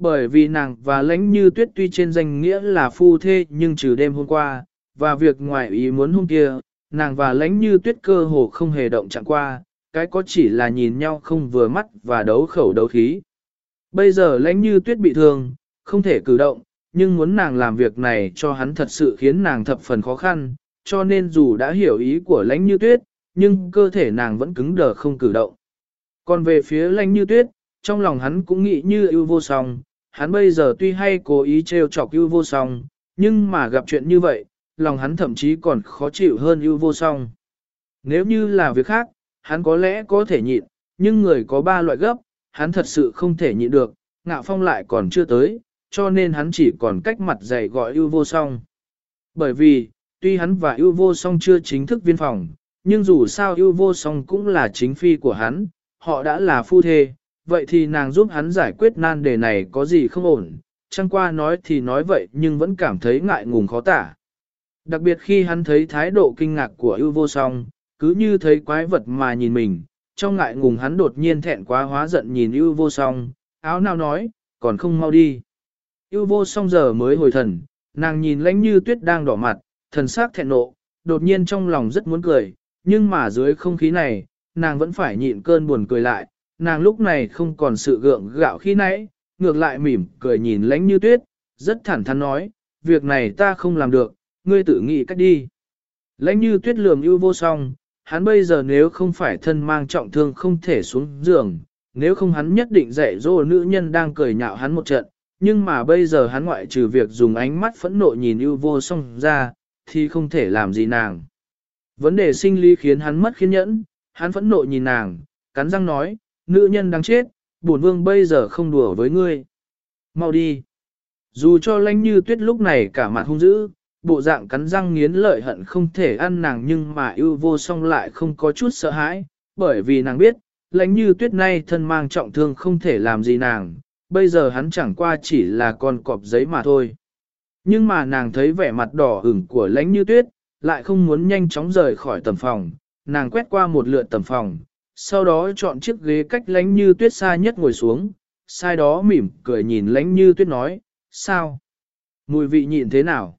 Bởi vì nàng và lãnh như tuyết tuy trên danh nghĩa là phu thê nhưng trừ đêm hôm qua, và việc ngoài ý muốn hôm kia, nàng và lãnh như tuyết cơ hồ không hề động chạm qua, cái có chỉ là nhìn nhau không vừa mắt và đấu khẩu đấu khí. Bây giờ lãnh như tuyết bị thương, không thể cử động, nhưng muốn nàng làm việc này cho hắn thật sự khiến nàng thập phần khó khăn, cho nên dù đã hiểu ý của lãnh như tuyết, nhưng cơ thể nàng vẫn cứng đờ không cử động. Còn về phía lãnh như tuyết, trong lòng hắn cũng nghĩ như ưu vô song, hắn bây giờ tuy hay cố ý trêu chọc ưu vô song, nhưng mà gặp chuyện như vậy, lòng hắn thậm chí còn khó chịu hơn ưu vô song. Nếu như là việc khác, hắn có lẽ có thể nhịn, nhưng người có ba loại gấp, hắn thật sự không thể nhịn được, ngạo phong lại còn chưa tới, cho nên hắn chỉ còn cách mặt dày gọi ưu vô song. Bởi vì, tuy hắn và ưu vô song chưa chính thức viên phòng, nhưng dù sao ưu vô song cũng là chính phi của hắn, họ đã là phu thê, vậy thì nàng giúp hắn giải quyết nan đề này có gì không ổn, chẳng qua nói thì nói vậy nhưng vẫn cảm thấy ngại ngùng khó tả. Đặc biệt khi hắn thấy thái độ kinh ngạc của ưu vô song, cứ như thấy quái vật mà nhìn mình, trong ngại ngùng hắn đột nhiên thẹn quá hóa giận nhìn ưu vô song, áo nào nói, còn không mau đi. Ưu vô song giờ mới hồi thần, nàng nhìn lãnh như tuyết đang đỏ mặt, thần sắc thẹn nộ, đột nhiên trong lòng rất muốn cười, nhưng mà dưới không khí này, nàng vẫn phải nhịn cơn buồn cười lại, nàng lúc này không còn sự gượng gạo khi nãy, ngược lại mỉm cười nhìn lãnh như tuyết, rất thẳng thắn nói, việc này ta không làm được, ngươi tự nghĩ cách đi. Lãnh như tuyết lườm ưu vô song, hắn bây giờ nếu không phải thân mang trọng thương không thể xuống giường, nếu không hắn nhất định dạy dỗ nữ nhân đang cười nhạo hắn một trận, nhưng mà bây giờ hắn ngoại trừ việc dùng ánh mắt phẫn nộ nhìn ưu vô song ra, thì không thể làm gì nàng. Vấn đề sinh lý khiến hắn mất kiên nhẫn, hắn phẫn nộ nhìn nàng, cắn răng nói, nữ nhân đáng chết, bổn vương bây giờ không đùa với ngươi. Mau đi. Dù cho lãnh như tuyết lúc này cả mặt hung dữ, bộ dạng cắn răng nghiến lợi hận không thể ăn nàng nhưng mà ưu vô song lại không có chút sợ hãi, bởi vì nàng biết, lãnh như tuyết nay thân mang trọng thương không thể làm gì nàng, bây giờ hắn chẳng qua chỉ là con cọp giấy mà thôi. Nhưng mà nàng thấy vẻ mặt đỏ ửng của lãnh như tuyết, lại không muốn nhanh chóng rời khỏi tầm phòng, nàng quét qua một lượt tầm phòng, sau đó chọn chiếc ghế cách lãnh như tuyết xa nhất ngồi xuống, sai đó mỉm cười nhìn lãnh như tuyết nói, sao? Mùi vị nhịn thế nào?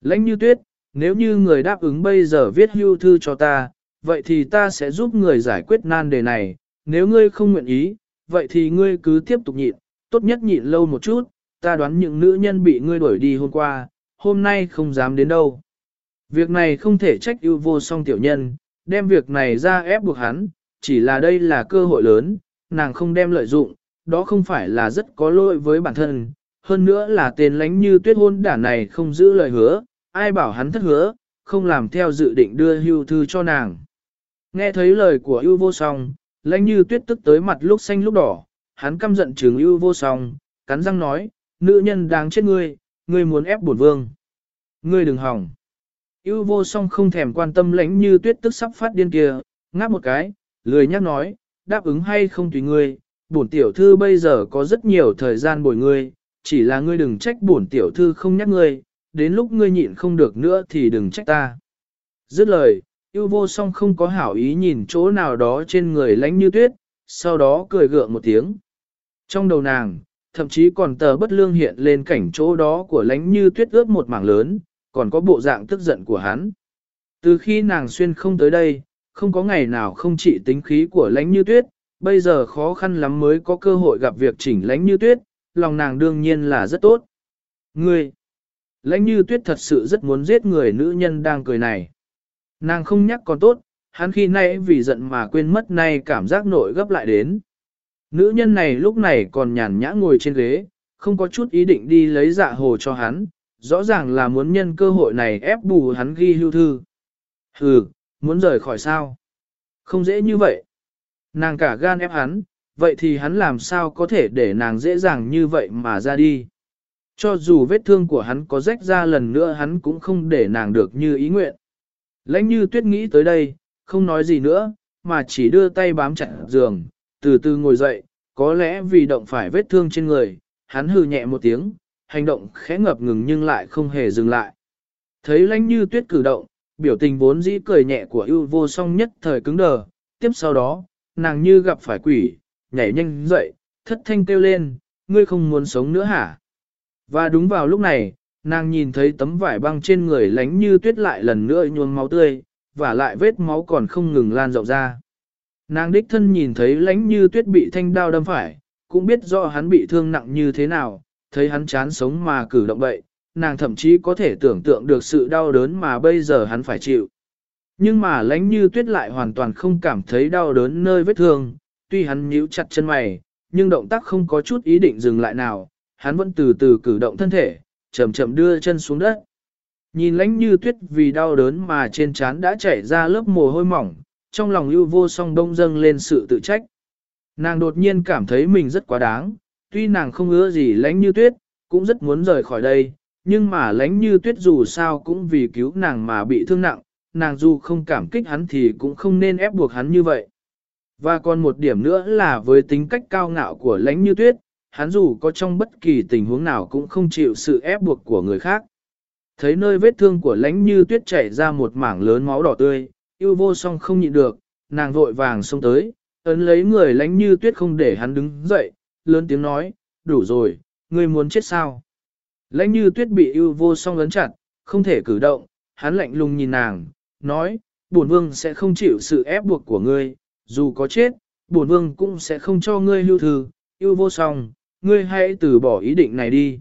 Lãnh như tuyết, nếu như người đáp ứng bây giờ viết hưu thư cho ta, vậy thì ta sẽ giúp người giải quyết nan đề này, nếu ngươi không nguyện ý, vậy thì ngươi cứ tiếp tục nhịn, tốt nhất nhịn lâu một chút, ta đoán những nữ nhân bị ngươi đuổi đi hôm qua, hôm nay không dám đến đâu. Việc này không thể trách ưu vô song tiểu nhân, đem việc này ra ép buộc hắn, chỉ là đây là cơ hội lớn, nàng không đem lợi dụng, đó không phải là rất có lỗi với bản thân, hơn nữa là tên lánh như tuyết hôn đả này không giữ lời hứa, ai bảo hắn thất hứa, không làm theo dự định đưa hưu thư cho nàng. Nghe thấy lời của ưu vô song, lánh như tuyết tức tới mặt lúc xanh lúc đỏ, hắn căm giận trường ưu vô song, cắn răng nói, nữ nhân đáng chết ngươi, ngươi muốn ép bổn vương. Ngươi đừng hỏng. Ưu vô song không thèm quan tâm lãnh như tuyết tức sắp phát điên kia, ngáp một cái, lười nhắc nói, đáp ứng hay không tùy ngươi, bổn tiểu thư bây giờ có rất nhiều thời gian bồi ngươi, chỉ là ngươi đừng trách bổn tiểu thư không nhắc ngươi, đến lúc ngươi nhịn không được nữa thì đừng trách ta. Dứt lời, yêu vô song không có hảo ý nhìn chỗ nào đó trên người lánh như tuyết, sau đó cười gượng một tiếng. Trong đầu nàng, thậm chí còn tờ bất lương hiện lên cảnh chỗ đó của lánh như tuyết ướt một mảng lớn, còn có bộ dạng tức giận của hắn. Từ khi nàng xuyên không tới đây, không có ngày nào không trị tính khí của lãnh như tuyết, bây giờ khó khăn lắm mới có cơ hội gặp việc chỉnh lãnh như tuyết, lòng nàng đương nhiên là rất tốt. Ngươi, lãnh như tuyết thật sự rất muốn giết người nữ nhân đang cười này. Nàng không nhắc còn tốt, hắn khi nãy vì giận mà quên mất nay cảm giác nội gấp lại đến. Nữ nhân này lúc này còn nhàn nhã ngồi trên ghế, không có chút ý định đi lấy dạ hồ cho hắn, rõ ràng là muốn nhân cơ hội này ép bù hắn ghi hưu thư. Hừ, muốn rời khỏi sao? Không dễ như vậy. Nàng cả gan ép hắn, vậy thì hắn làm sao có thể để nàng dễ dàng như vậy mà ra đi. Cho dù vết thương của hắn có rách ra lần nữa hắn cũng không để nàng được như ý nguyện. Lãnh như tuyết nghĩ tới đây, không nói gì nữa, mà chỉ đưa tay bám chặt giường, từ từ ngồi dậy, có lẽ vì động phải vết thương trên người, hắn hừ nhẹ một tiếng, hành động khẽ ngập ngừng nhưng lại không hề dừng lại. Thấy lãnh như tuyết cử động, biểu tình vốn dĩ cười nhẹ của ưu vô song nhất thời cứng đờ, tiếp sau đó, nàng như gặp phải quỷ, nhảy nhanh dậy, thất thanh kêu lên, ngươi không muốn sống nữa hả? Và đúng vào lúc này, nàng nhìn thấy tấm vải băng trên người lánh như tuyết lại lần nữa nhuôn máu tươi, và lại vết máu còn không ngừng lan rộng ra. Nàng đích thân nhìn thấy lánh như tuyết bị thanh đao đâm phải, cũng biết rõ hắn bị thương nặng như thế nào, thấy hắn chán sống mà cử động bậy, nàng thậm chí có thể tưởng tượng được sự đau đớn mà bây giờ hắn phải chịu. Nhưng mà lánh như tuyết lại hoàn toàn không cảm thấy đau đớn nơi vết thương, tuy hắn nhíu chặt chân mày, nhưng động tác không có chút ý định dừng lại nào, hắn vẫn từ từ cử động thân thể, chậm chậm đưa chân xuống đất. Nhìn lánh như tuyết vì đau đớn mà trên trán đã chảy ra lớp mồ hôi mỏng, trong lòng ưu vô song đông dâng lên sự tự trách. Nàng đột nhiên cảm thấy mình rất quá đáng, tuy nàng không ưa gì lánh như tuyết, cũng rất muốn rời khỏi đây, nhưng mà lánh như tuyết dù sao cũng vì cứu nàng mà bị thương nặng, nàng dù không cảm kích hắn thì cũng không nên ép buộc hắn như vậy. Và còn một điểm nữa là với tính cách cao ngạo của lánh như tuyết, hắn dù có trong bất kỳ tình huống nào cũng không chịu sự ép buộc của người khác. Thấy nơi vết thương của lánh như tuyết chảy ra một mảng lớn máu đỏ tươi, yêu vô song không nhịn được, nàng vội vàng xông tới, ấn lấy người lánh như tuyết không để hắn đứng dậy, lớn tiếng nói, đủ rồi, ngươi muốn chết sao? Lãnh như tuyết bị yêu vô song ấn chặt, không thể cử động, hắn lạnh lùng nhìn nàng, nói, bổn vương sẽ không chịu sự ép buộc của ngươi, dù có chết, bổn vương cũng sẽ không cho ngươi lưu thư, yêu vô song, ngươi hãy từ bỏ ý định này đi.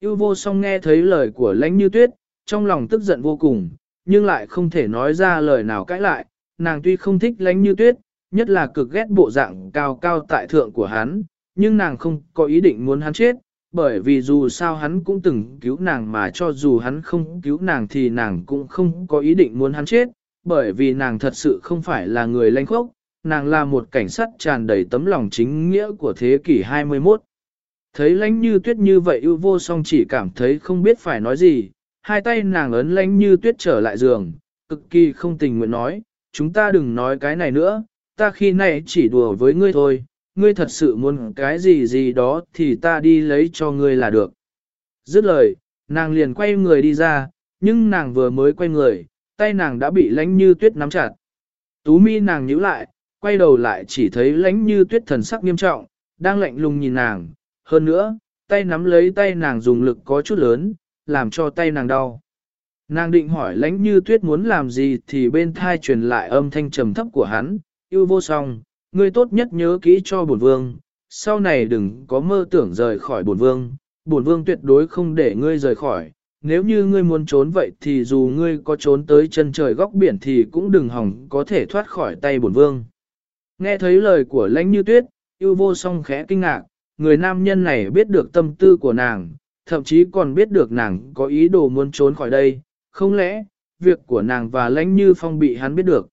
Yêu vô song nghe thấy lời của lãnh như tuyết, trong lòng tức giận vô cùng, nhưng lại không thể nói ra lời nào cãi lại, nàng tuy không thích lãnh như tuyết, nhất là cực ghét bộ dạng cao cao tại thượng của hắn, nhưng nàng không có ý định muốn hắn chết, bởi vì dù sao hắn cũng từng cứu nàng mà cho dù hắn không cứu nàng thì nàng cũng không có ý định muốn hắn chết, bởi vì nàng thật sự không phải là người lanh khốc, nàng là một cảnh sát tràn đầy tấm lòng chính nghĩa của thế kỷ 21. Thấy lãnh như tuyết như vậy ưu vô song chỉ cảm thấy không biết phải nói gì, hai tay nàng ấn lãnh như tuyết trở lại giường, cực kỳ không tình nguyện nói, chúng ta đừng nói cái này nữa, ta khi này chỉ đùa với ngươi thôi, ngươi thật sự muốn cái gì gì đó thì ta đi lấy cho ngươi là được. Dứt lời, nàng liền quay người đi ra, nhưng nàng vừa mới quay người, tay nàng đã bị lánh như tuyết nắm chặt. Tú mi nàng nhíu lại, quay đầu lại chỉ thấy lánh như tuyết thần sắc nghiêm trọng, đang lạnh lùng nhìn nàng. Hơn nữa, tay nắm lấy tay nàng dùng lực có chút lớn, làm cho tay nàng đau. Nàng định hỏi lánh như tuyết muốn làm gì thì bên thai truyền lại âm thanh trầm thấp của hắn, yêu vô song, ngươi tốt nhất nhớ kỹ cho bổn vương, sau này đừng có mơ tưởng rời khỏi bổn vương, bổn vương tuyệt đối không để ngươi rời khỏi. Nếu như ngươi muốn trốn vậy thì dù ngươi có trốn tới chân trời góc biển thì cũng đừng hỏng có thể thoát khỏi tay bổn vương. Nghe thấy lời của lãnh như tuyết, yêu vô song khẽ kinh ngạc, người nam nhân này biết được tâm tư của nàng, thậm chí còn biết được nàng có ý đồ muốn trốn khỏi đây, không lẽ, việc của nàng và lãnh như phong bị hắn biết được.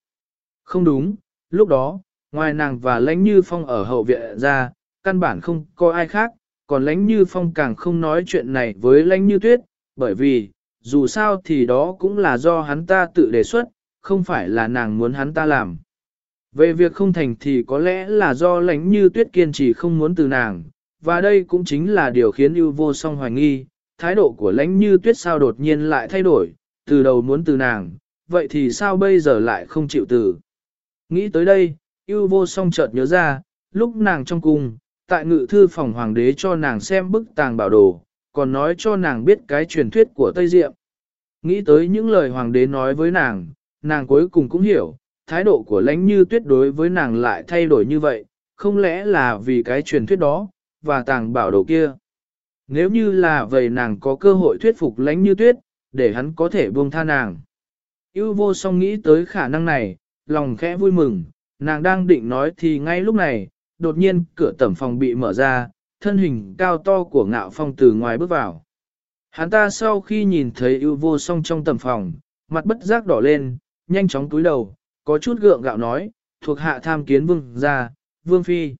Không đúng, lúc đó, ngoài nàng và lãnh như phong ở hậu viện ra, căn bản không có ai khác, còn lãnh như phong càng không nói chuyện này với lãnh như tuyết, bởi vì, dù sao thì đó cũng là do hắn ta tự đề xuất, không phải là nàng muốn hắn ta làm. Về việc không thành thì có lẽ là do lãnh như tuyết kiên trì không muốn từ nàng, và đây cũng chính là điều khiến ưu vô song hoài nghi, thái độ của lãnh như tuyết sao đột nhiên lại thay đổi, từ đầu muốn từ nàng, vậy thì sao bây giờ lại không chịu từ. Nghĩ tới đây, Yêu vô song chợt nhớ ra, lúc nàng trong cung, tại ngự thư phòng hoàng đế cho nàng xem bức tàng bảo đồ, còn nói cho nàng biết cái truyền thuyết của Tây Diệm. Nghĩ tới những lời hoàng đế nói với nàng, nàng cuối cùng cũng hiểu, thái độ của lãnh như tuyết đối với nàng lại thay đổi như vậy, không lẽ là vì cái truyền thuyết đó, và tàng bảo đồ kia. Nếu như là vậy nàng có cơ hội thuyết phục lãnh như tuyết, để hắn có thể buông tha nàng. Yêu vô song nghĩ tới khả năng này, lòng khẽ vui mừng, nàng đang định nói thì ngay lúc này, đột nhiên cửa tẩm phòng bị mở ra, thân hình cao to của ngạo phong từ ngoài bước vào. Hắn ta sau khi nhìn thấy ưu vô song trong tầm phòng, mặt bất giác đỏ lên, nhanh chóng túi đầu, có chút gượng gạo nói, thuộc hạ tham kiến vương gia, vương phi.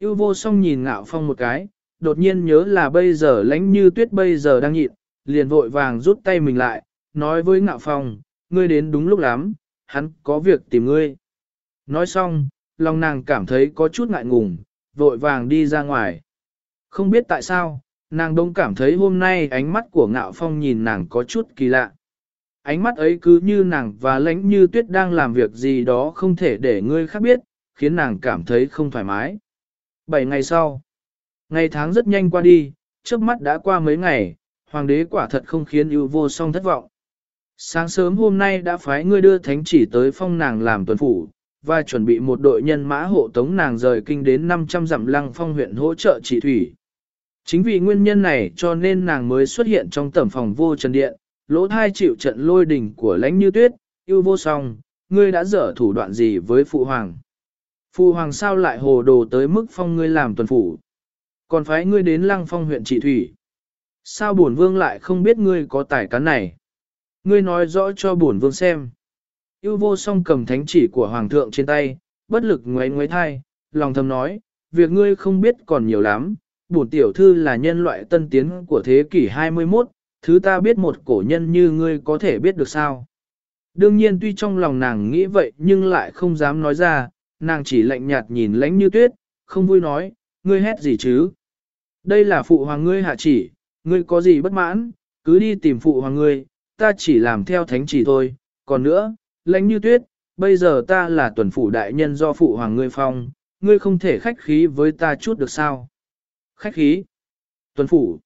Ưu vô song nhìn ngạo phong một cái, đột nhiên nhớ là bây giờ lánh như tuyết bây giờ đang nhịn, liền vội vàng rút tay mình lại, nói với ngạo phong, ngươi đến đúng lúc lắm, hắn có việc tìm ngươi. Nói xong, lòng nàng cảm thấy có chút ngại ngùng, vội vàng đi ra ngoài. Không biết tại sao, nàng đông cảm thấy hôm nay ánh mắt của ngạo phong nhìn nàng có chút kỳ lạ. Ánh mắt ấy cứ như nàng và lãnh như tuyết đang làm việc gì đó không thể để ngươi khác biết, khiến nàng cảm thấy không thoải mái. Bảy ngày sau, ngày tháng rất nhanh qua đi, trước mắt đã qua mấy ngày, hoàng đế quả thật không khiến ưu vô song thất vọng. Sáng sớm hôm nay đã phái ngươi đưa thánh chỉ tới phong nàng làm tuần phủ, và chuẩn bị một đội nhân mã hộ tống nàng rời kinh đến 500 dặm lăng phong huyện hỗ trợ trị thủy. Chính vì nguyên nhân này cho nên nàng mới xuất hiện trong tẩm phòng vô trần điện, lỗ thai chịu trận lôi đỉnh của lãnh như tuyết, yêu vô song, ngươi đã dở thủ đoạn gì với phụ hoàng. Phụ hoàng sao lại hồ đồ tới mức phong ngươi làm tuần phủ, còn phái ngươi đến lăng phong huyện trị thủy. Sao bổn vương lại không biết ngươi có tài cán này? Ngươi nói rõ cho bổn vương xem. Yêu vô song cầm thánh chỉ của hoàng thượng trên tay, bất lực ngoáy ngoáy thai, lòng thầm nói, việc ngươi không biết còn nhiều lắm, bổn tiểu thư là nhân loại tân tiến của thế kỷ 21, thứ ta biết một cổ nhân như ngươi có thể biết được sao. Đương nhiên tuy trong lòng nàng nghĩ vậy nhưng lại không dám nói ra, nàng chỉ lạnh nhạt nhìn lánh như tuyết, không vui nói, ngươi hét gì chứ. Đây là phụ hoàng ngươi hạ chỉ, ngươi có gì bất mãn, cứ đi tìm phụ hoàng ngươi, ta chỉ làm theo thánh chỉ thôi, còn nữa, lãnh như tuyết, bây giờ ta là tuần phủ đại nhân do phụ hoàng ngươi phong, ngươi không thể khách khí với ta chút được sao. Khách khí. Tuần phủ.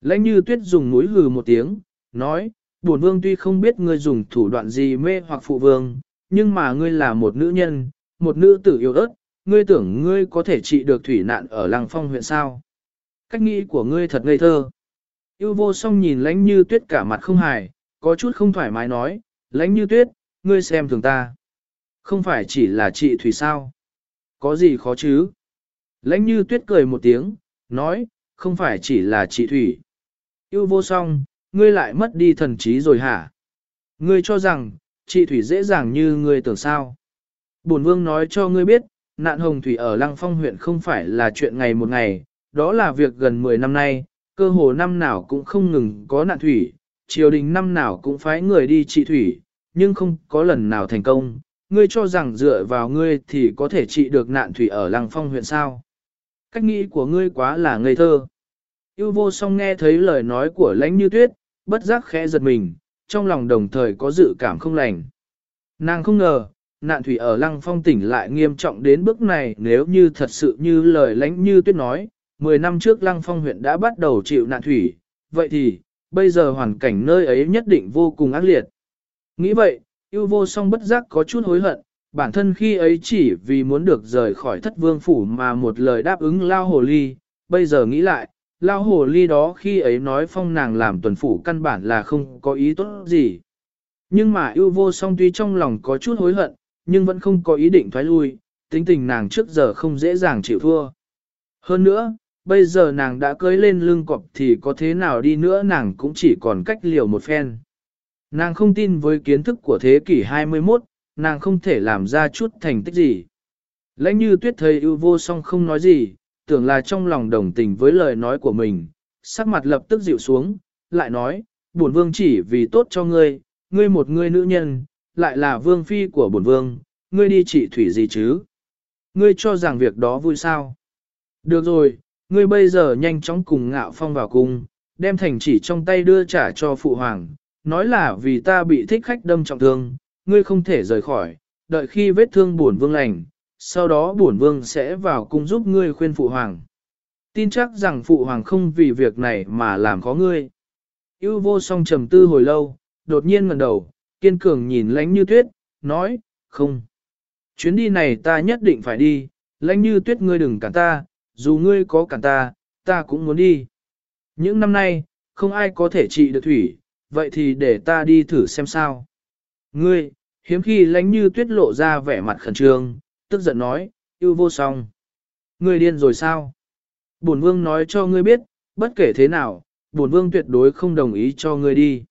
Lãnh như tuyết dùng mũi hừ một tiếng, nói, bổn vương tuy không biết ngươi dùng thủ đoạn gì mê hoặc phụ vương, nhưng mà ngươi là một nữ nhân, một nữ tử yêu ớt, ngươi tưởng ngươi có thể trị được thủy nạn ở làng phong huyện sao. Cách nghĩ của ngươi thật ngây thơ. Yêu vô song nhìn lãnh như tuyết cả mặt không hài, có chút không thoải mái nói, lãnh như tuyết, ngươi xem thường ta. Không phải chỉ là trị thủy sao? Có gì khó chứ? Lãnh như tuyết cười một tiếng, nói, không phải chỉ là trị thủy. Yêu vô song, ngươi lại mất đi thần trí rồi hả? Ngươi cho rằng, trị thủy dễ dàng như ngươi tưởng sao? Bổn vương nói cho ngươi biết, nạn hồng thủy ở Lăng Phong huyện không phải là chuyện ngày một ngày, đó là việc gần 10 năm nay, cơ hồ năm nào cũng không ngừng có nạn thủy, triều đình năm nào cũng phái người đi trị thủy, nhưng không có lần nào thành công. Ngươi cho rằng dựa vào ngươi thì có thể trị được nạn thủy ở Lăng Phong huyện sao? Cách nghĩ của ngươi quá là ngây thơ. Yêu vô song nghe thấy lời nói của lãnh như tuyết, bất giác khẽ giật mình, trong lòng đồng thời có dự cảm không lành. Nàng không ngờ, nạn thủy ở lăng phong tỉnh lại nghiêm trọng đến bước này nếu như thật sự như lời lãnh như tuyết nói, 10 năm trước lăng phong huyện đã bắt đầu chịu nạn thủy, vậy thì, bây giờ hoàn cảnh nơi ấy nhất định vô cùng ác liệt. Nghĩ vậy, yêu vô song bất giác có chút hối hận, bản thân khi ấy chỉ vì muốn được rời khỏi thất vương phủ mà một lời đáp ứng lao hồ ly, bây giờ nghĩ lại, lao hồ ly đó khi ấy nói phong nàng làm tuần phủ căn bản là không có ý tốt gì. Nhưng mà yêu vô song tuy trong lòng có chút hối hận, nhưng vẫn không có ý định thoái lui, tính tình nàng trước giờ không dễ dàng chịu thua. Hơn nữa, bây giờ nàng đã cưới lên lưng cọp thì có thế nào đi nữa nàng cũng chỉ còn cách liều một phen. Nàng không tin với kiến thức của thế kỷ 21, nàng không thể làm ra chút thành tích gì. Lãnh như tuyết thấy ưu vô song không nói gì, tưởng là trong lòng đồng tình với lời nói của mình, sắc mặt lập tức dịu xuống, lại nói, bổn vương chỉ vì tốt cho ngươi, ngươi một ngươi nữ nhân, lại là vương phi của bổn vương, ngươi đi trị thủy gì chứ? Ngươi cho rằng việc đó vui sao? Được rồi, ngươi bây giờ nhanh chóng cùng ngạo phong vào cung, đem thành chỉ trong tay đưa trả cho phụ hoàng, nói là vì ta bị thích khách đâm trọng thương, ngươi không thể rời khỏi, đợi khi vết thương bổn vương lành, sau đó bổn vương sẽ vào cung giúp ngươi khuyên phụ hoàng. Tin chắc rằng phụ hoàng không vì việc này mà làm khó ngươi. Yêu vô song trầm tư hồi lâu, đột nhiên ngẩng đầu, kiên cường nhìn lánh như tuyết, nói, không. Chuyến đi này ta nhất định phải đi, lánh như tuyết ngươi đừng cản ta, dù ngươi có cản ta, ta cũng muốn đi. Những năm nay, không ai có thể trị được thủy, vậy thì để ta đi thử xem sao. Ngươi, hiếm khi lánh như tuyết lộ ra vẻ mặt khẩn trương, tức giận nói, yêu vô song. Ngươi điên rồi sao? Bổn vương nói cho ngươi biết, bất kể thế nào, bổn vương tuyệt đối không đồng ý cho ngươi đi.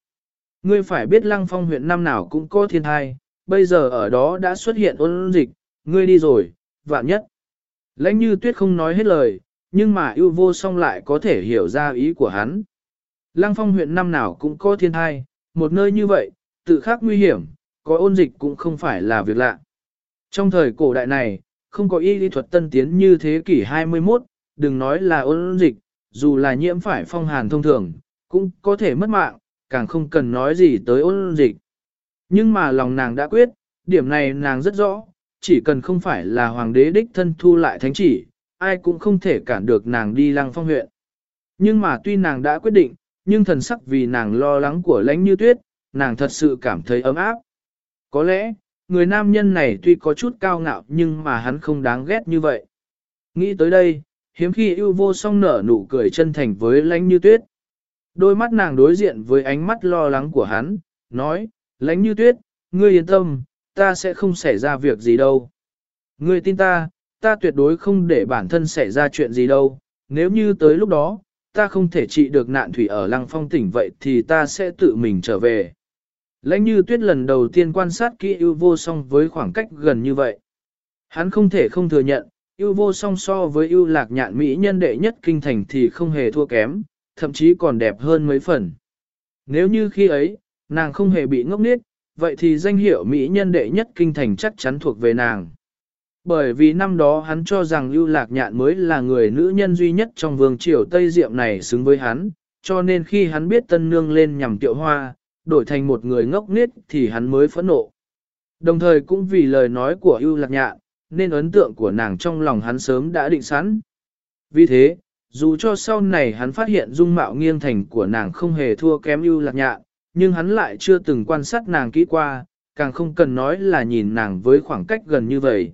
Ngươi phải biết lăng phong huyện năm nào cũng có thiên thai, bây giờ ở đó đã xuất hiện ôn dịch, ngươi đi rồi, vạn nhất. Lãnh như tuyết không nói hết lời, nhưng mà yêu vô song lại có thể hiểu ra ý của hắn. Lăng phong huyện năm nào cũng có thiên thai, một nơi như vậy, tự khắc nguy hiểm, có ôn dịch cũng không phải là việc lạ. Trong thời cổ đại này, không có y lý thuật tân tiến như thế kỷ 21, đừng nói là ôn dịch, dù là nhiễm phải phong hàn thông thường, cũng có thể mất mạng, càng không cần nói gì tới ôn dịch. Nhưng mà lòng nàng đã quyết, điểm này nàng rất rõ, chỉ cần không phải là hoàng đế đích thân thu lại thánh chỉ, ai cũng không thể cản được nàng đi lăng phong huyện. Nhưng mà tuy nàng đã quyết định, nhưng thần sắc vì nàng lo lắng của lãnh như tuyết, nàng thật sự cảm thấy ấm áp. Có lẽ, người nam nhân này tuy có chút cao ngạo nhưng mà hắn không đáng ghét như vậy. Nghĩ tới đây, hiếm khi yêu vô song nở nụ cười chân thành với lãnh như tuyết. Đôi mắt nàng đối diện với ánh mắt lo lắng của hắn, nói, lãnh như tuyết, ngươi yên tâm, ta sẽ không xảy ra việc gì đâu. Ngươi tin ta, ta tuyệt đối không để bản thân xảy ra chuyện gì đâu, nếu như tới lúc đó, ta không thể trị được nạn thủy ở lăng phong tỉnh vậy thì ta sẽ tự mình trở về. Lãnh như tuyết lần đầu tiên quan sát kỹ ưu vô song với khoảng cách gần như vậy. Hắn không thể không thừa nhận, ưu vô song so với ưu lạc nhạn mỹ nhân đệ nhất kinh thành thì không hề thua kém, thậm chí còn đẹp hơn mấy phần. Nếu như khi ấy, nàng không hề bị ngốc nít, vậy thì danh hiệu mỹ nhân đệ nhất kinh thành chắc chắn thuộc về nàng. Bởi vì năm đó hắn cho rằng ưu lạc nhạn mới là người nữ nhân duy nhất trong vương triều Tây Diệm này xứng với hắn, cho nên khi hắn biết tân nương lên nhằm tiệu hoa, đổi thành một người ngốc nết thì hắn mới phẫn nộ. Đồng thời cũng vì lời nói của ưu lạc nhạn, nên ấn tượng của nàng trong lòng hắn sớm đã định sẵn. Vì thế, dù cho sau này hắn phát hiện dung mạo nghiêng thành của nàng không hề thua kém ưu lạc nhạn, nhưng hắn lại chưa từng quan sát nàng kỹ qua, càng không cần nói là nhìn nàng với khoảng cách gần như vậy.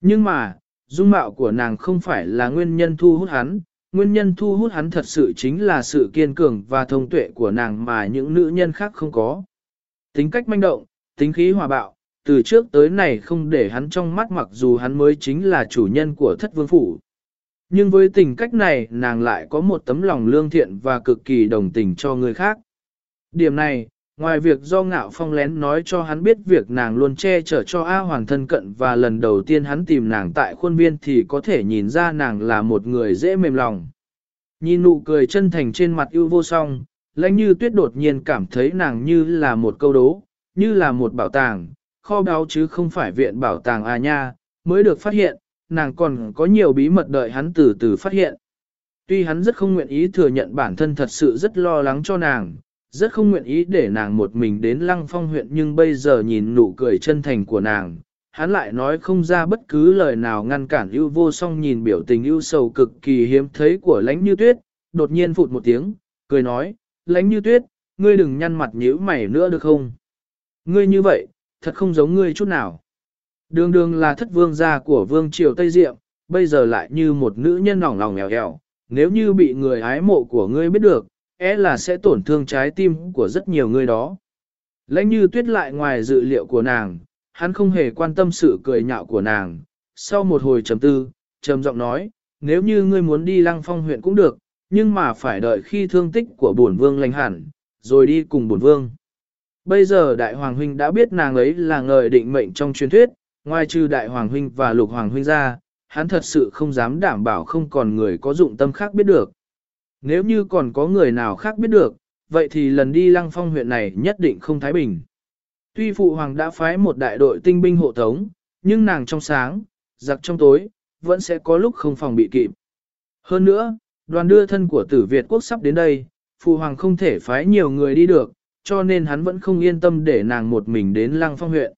Nhưng mà, dung mạo của nàng không phải là nguyên nhân thu hút hắn, nguyên nhân thu hút hắn thật sự chính là sự kiên cường và thông tuệ của nàng mà những nữ nhân khác không có. Tính cách manh động, tính khí hòa bạo, từ trước tới này không để hắn trong mắt mặc dù hắn mới chính là chủ nhân của thất vương phủ. Nhưng với tình cách này nàng lại có một tấm lòng lương thiện và cực kỳ đồng tình cho người khác. Điểm này, ngoài việc do ngạo phong lén nói cho hắn biết việc nàng luôn che chở cho A Hoàng thân cận và lần đầu tiên hắn tìm nàng tại khuôn viên thì có thể nhìn ra nàng là một người dễ mềm lòng. Nhìn nụ cười chân thành trên mặt ưu vô song, lãnh như tuyết đột nhiên cảm thấy nàng như là một câu đố, như là một bảo tàng, kho báu chứ không phải viện bảo tàng à nha, mới được phát hiện, nàng còn có nhiều bí mật đợi hắn từ từ phát hiện. Tuy hắn rất không nguyện ý thừa nhận bản thân thật sự rất lo lắng cho nàng, rất không nguyện ý để nàng một mình đến lăng phong huyện nhưng bây giờ nhìn nụ cười chân thành của nàng, hắn lại nói không ra bất cứ lời nào ngăn cản ưu vô song nhìn biểu tình ưu sầu cực kỳ hiếm thấy của lãnh như tuyết, đột nhiên phụt một tiếng, cười nói, lãnh như tuyết, ngươi đừng nhăn mặt nhíu mày nữa được không? Ngươi như vậy, thật không giống ngươi chút nào. Đường đường là thất vương gia của vương triều Tây Diệm, bây giờ lại như một nữ nhân lỏng lòng nghèo nghèo, nếu như bị người ái mộ của ngươi biết được, é e là sẽ tổn thương trái tim của rất nhiều người đó. Lãnh như tuyết lại ngoài dự liệu của nàng, hắn không hề quan tâm sự cười nhạo của nàng. Sau một hồi trầm tư, trầm giọng nói, nếu như ngươi muốn đi lăng phong huyện cũng được, nhưng mà phải đợi khi thương tích của bổn vương lành hẳn, rồi đi cùng bổn vương. Bây giờ đại hoàng huynh đã biết nàng ấy là người định mệnh trong truyền thuyết, ngoài trừ đại hoàng huynh và lục hoàng huynh ra, hắn thật sự không dám đảm bảo không còn người có dụng tâm khác biết được. Nếu như còn có người nào khác biết được, vậy thì lần đi lăng phong huyện này nhất định không thái bình. Tuy phụ hoàng đã phái một đại đội tinh binh hộ tống, nhưng nàng trong sáng, giặc trong tối, vẫn sẽ có lúc không phòng bị kịp. Hơn nữa, đoàn đưa thân của tử Việt quốc sắp đến đây, phụ hoàng không thể phái nhiều người đi được, cho nên hắn vẫn không yên tâm để nàng một mình đến lăng phong huyện.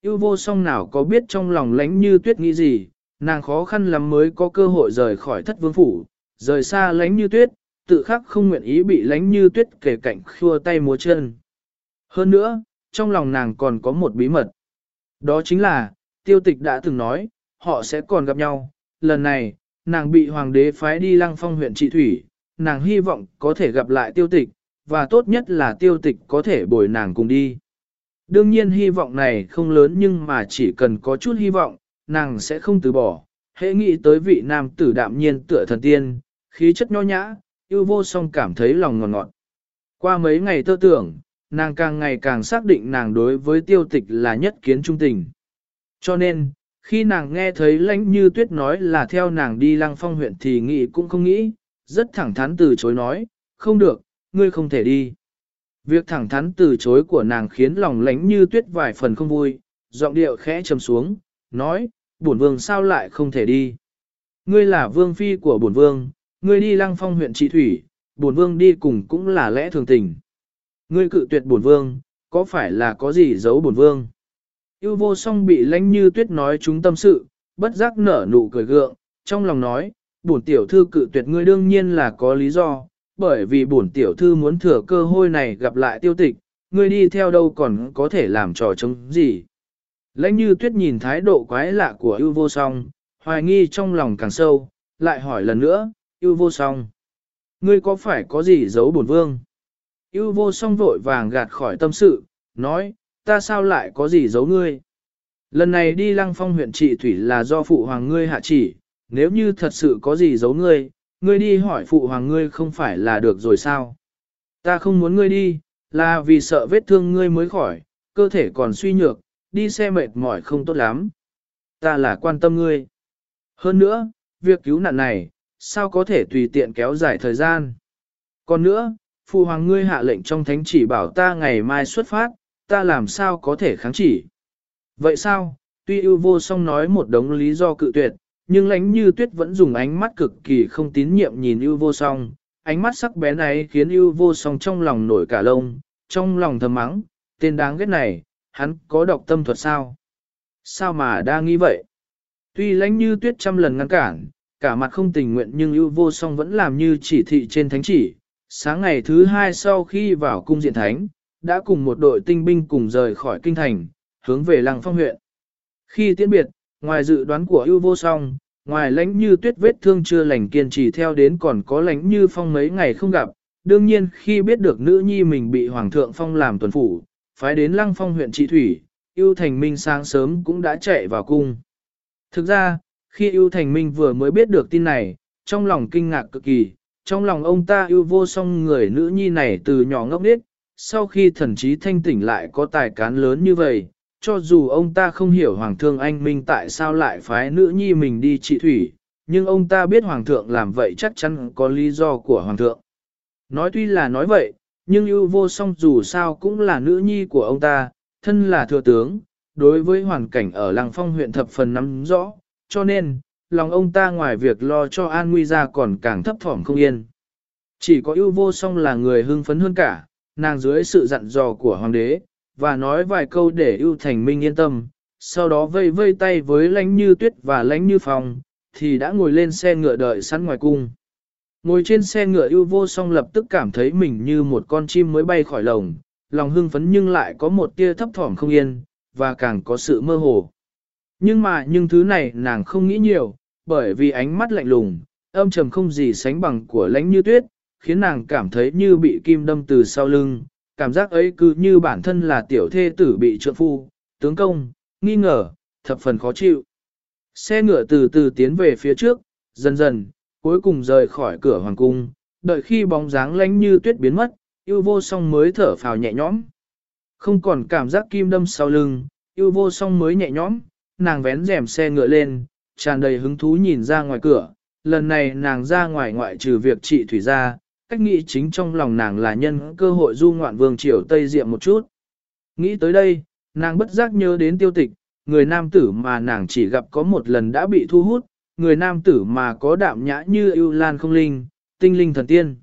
Yêu vô song nào có biết trong lòng lánh như tuyết nghĩ gì, nàng khó khăn lắm mới có cơ hội rời khỏi thất vương phủ, rời xa lánh như tuyết, tự khắc không nguyện ý bị lánh như tuyết kể cạnh khua tay múa chân. Hơn nữa, trong lòng nàng còn có một bí mật. Đó chính là, tiêu tịch đã từng nói, họ sẽ còn gặp nhau. Lần này, nàng bị hoàng đế phái đi lăng phong huyện trị thủy, nàng hy vọng có thể gặp lại tiêu tịch, và tốt nhất là tiêu tịch có thể bồi nàng cùng đi. Đương nhiên hy vọng này không lớn nhưng mà chỉ cần có chút hy vọng, nàng sẽ không từ bỏ, hễ nghĩ tới vị nam tử đạm nhiên tựa thần tiên, khí chất nho nhã, yêu vô song cảm thấy lòng ngọt ngọt. Qua mấy ngày tơ tưởng, nàng càng ngày càng xác định nàng đối với tiêu tịch là nhất kiến trung tình. Cho nên, khi nàng nghe thấy lãnh như tuyết nói là theo nàng đi lăng phong huyện thì nghĩ cũng không nghĩ, rất thẳng thắn từ chối nói, không được, ngươi không thể đi. Việc thẳng thắn từ chối của nàng khiến lòng lãnh như tuyết vài phần không vui, giọng điệu khẽ trầm xuống, nói, bổn vương sao lại không thể đi. Ngươi là vương phi của bổn vương, ngươi đi lăng phong huyện trị thủy, bổn vương đi cùng cũng là lẽ thường tình. Ngươi cự tuyệt bổn vương, có phải là có gì giấu bổn vương? Yêu vô song bị lãnh như tuyết nói chúng tâm sự, bất giác nở nụ cười gượng, trong lòng nói, bổn tiểu thư cự tuyệt ngươi đương nhiên là có lý do, bởi vì bổn tiểu thư muốn thừa cơ hội này gặp lại tiêu tịch, ngươi đi theo đâu còn có thể làm trò chống gì. Lãnh như tuyết nhìn thái độ quái lạ của yêu vô song, hoài nghi trong lòng càng sâu, lại hỏi lần nữa, yêu vô song. Ngươi có phải có gì giấu bổn vương? Yêu vô song vội vàng gạt khỏi tâm sự, nói, ta sao lại có gì giấu ngươi? Lần này đi lăng phong huyện trị thủy là do phụ hoàng ngươi hạ chỉ, nếu như thật sự có gì giấu ngươi, ngươi đi hỏi phụ hoàng ngươi không phải là được rồi sao? Ta không muốn ngươi đi, là vì sợ vết thương ngươi mới khỏi, cơ thể còn suy nhược, đi xe mệt mỏi không tốt lắm. Ta là quan tâm ngươi. Hơn nữa, việc cứu nạn này, sao có thể tùy tiện kéo dài thời gian? Còn nữa, phụ hoàng ngươi hạ lệnh trong thánh chỉ bảo ta ngày mai xuất phát, ta làm sao có thể kháng chỉ? Vậy sao, tuy ưu vô song nói một đống lý do cự tuyệt, nhưng lãnh như tuyết vẫn dùng ánh mắt cực kỳ không tín nhiệm nhìn ưu vô song. Ánh mắt sắc bén này khiến ưu vô song trong lòng nổi cả lông, trong lòng thầm mắng, tên đáng ghét này, hắn có độc tâm thuật sao? Sao mà đa nghi vậy? Tuy lãnh như tuyết trăm lần ngăn cản, cả mặt không tình nguyện nhưng ưu vô song vẫn làm như chỉ thị trên thánh chỉ. Sáng ngày thứ hai sau khi vào cung diện thánh, đã cùng một đội tinh binh cùng rời khỏi kinh thành, hướng về lăng phong huyện. Khi tiễn biệt, ngoài dự đoán của ưu vô song, ngoài lãnh như tuyết vết thương chưa lành kiên trì theo đến còn có lãnh như phong mấy ngày không gặp, đương nhiên khi biết được nữ nhi mình bị hoàng thượng phong làm tuần phủ, phái đến lăng phong huyện trị thủy, ưu thành minh sáng sớm cũng đã chạy vào cung. Thực ra, khi ưu thành minh vừa mới biết được tin này, trong lòng kinh ngạc cực kỳ, trong lòng ông ta yêu vô song người nữ nhi này từ nhỏ ngốc nết, sau khi thần trí thanh tỉnh lại có tài cán lớn như vậy, cho dù ông ta không hiểu Hoàng thượng anh Minh tại sao lại phái nữ nhi mình đi trị thủy, nhưng ông ta biết Hoàng thượng làm vậy chắc chắn có lý do của Hoàng thượng. Nói tuy là nói vậy, nhưng ưu vô song dù sao cũng là nữ nhi của ông ta, thân là thừa tướng, đối với hoàn cảnh ở làng Phong huyện thập phần nắm rõ, cho nên, lòng ông ta ngoài việc lo cho an nguy ra còn càng thấp thỏm không yên. Chỉ có ưu vô song là người hưng phấn hơn cả, nàng dưới sự dặn dò của hoàng đế, và nói vài câu để ưu thành minh yên tâm, sau đó vây vây tay với lánh như tuyết và lánh như phòng, thì đã ngồi lên xe ngựa đợi sẵn ngoài cung. Ngồi trên xe ngựa ưu vô song lập tức cảm thấy mình như một con chim mới bay khỏi lồng, lòng hưng phấn nhưng lại có một tia thấp thỏm không yên, và càng có sự mơ hồ. Nhưng mà những thứ này nàng không nghĩ nhiều, bởi vì ánh mắt lạnh lùng, âm trầm không gì sánh bằng của lãnh như tuyết, khiến nàng cảm thấy như bị kim đâm từ sau lưng, cảm giác ấy cứ như bản thân là tiểu thê tử bị trượng phu, tướng công, nghi ngờ, thập phần khó chịu. Xe ngựa từ từ tiến về phía trước, dần dần, cuối cùng rời khỏi cửa hoàng cung, đợi khi bóng dáng lánh như tuyết biến mất, yêu vô song mới thở phào nhẹ nhõm. Không còn cảm giác kim đâm sau lưng, yêu vô song mới nhẹ nhõm, nàng vén rèm xe ngựa lên, tràn đầy hứng thú nhìn ra ngoài cửa. Lần này nàng ra ngoài ngoại trừ việc trị thủy ra, cách nghĩ chính trong lòng nàng là nhân cơ hội du ngoạn vương triều Tây Diệm một chút. Nghĩ tới đây, nàng bất giác nhớ đến tiêu tịch, người nam tử mà nàng chỉ gặp có một lần đã bị thu hút, người nam tử mà có đạm nhã như ưu lan không linh, tinh linh thần tiên.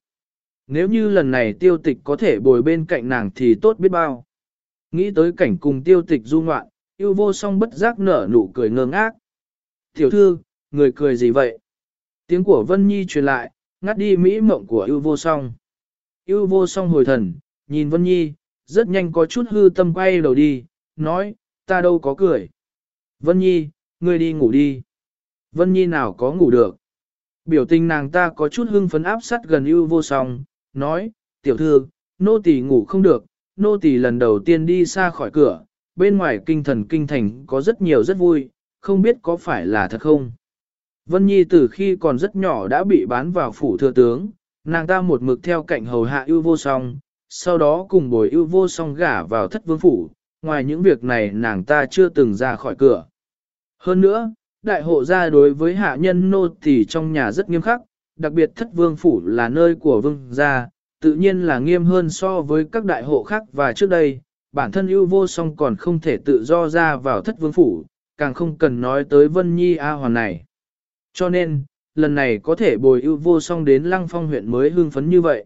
Nếu như lần này tiêu tịch có thể bồi bên cạnh nàng thì tốt biết bao. Nghĩ tới cảnh cùng tiêu tịch du ngoạn, yêu vô song bất giác nở nụ cười ngơ ngác. Tiểu thư, người cười gì vậy? Tiếng của Vân Nhi truyền lại, ngắt đi mỹ mộng của Yêu vô song. Yêu vô song hồi thần, nhìn Vân Nhi, rất nhanh có chút hư tâm quay đầu đi, nói, ta đâu có cười. Vân Nhi, ngươi đi ngủ đi. Vân Nhi nào có ngủ được. Biểu tình nàng ta có chút hưng phấn áp sát gần Yêu vô song, nói, tiểu thư, nô tỳ ngủ không được, nô tỳ lần đầu tiên đi xa khỏi cửa, bên ngoài kinh thần kinh thành có rất nhiều rất vui, không biết có phải là thật không. Vân Nhi từ khi còn rất nhỏ đã bị bán vào phủ thừa tướng, nàng ta một mực theo cạnh hầu hạ ưu vô song, sau đó cùng bồi ưu vô song gả vào thất vương phủ, ngoài những việc này nàng ta chưa từng ra khỏi cửa. Hơn nữa, đại hộ gia đối với hạ nhân nô tỳ trong nhà rất nghiêm khắc, đặc biệt thất vương phủ là nơi của vương gia, tự nhiên là nghiêm hơn so với các đại hộ khác và trước đây, bản thân ưu vô song còn không thể tự do ra vào thất vương phủ, càng không cần nói tới Vân Nhi A Hoàn này. Cho nên, lần này có thể bồi ưu vô song đến lăng phong huyện mới hương phấn như vậy.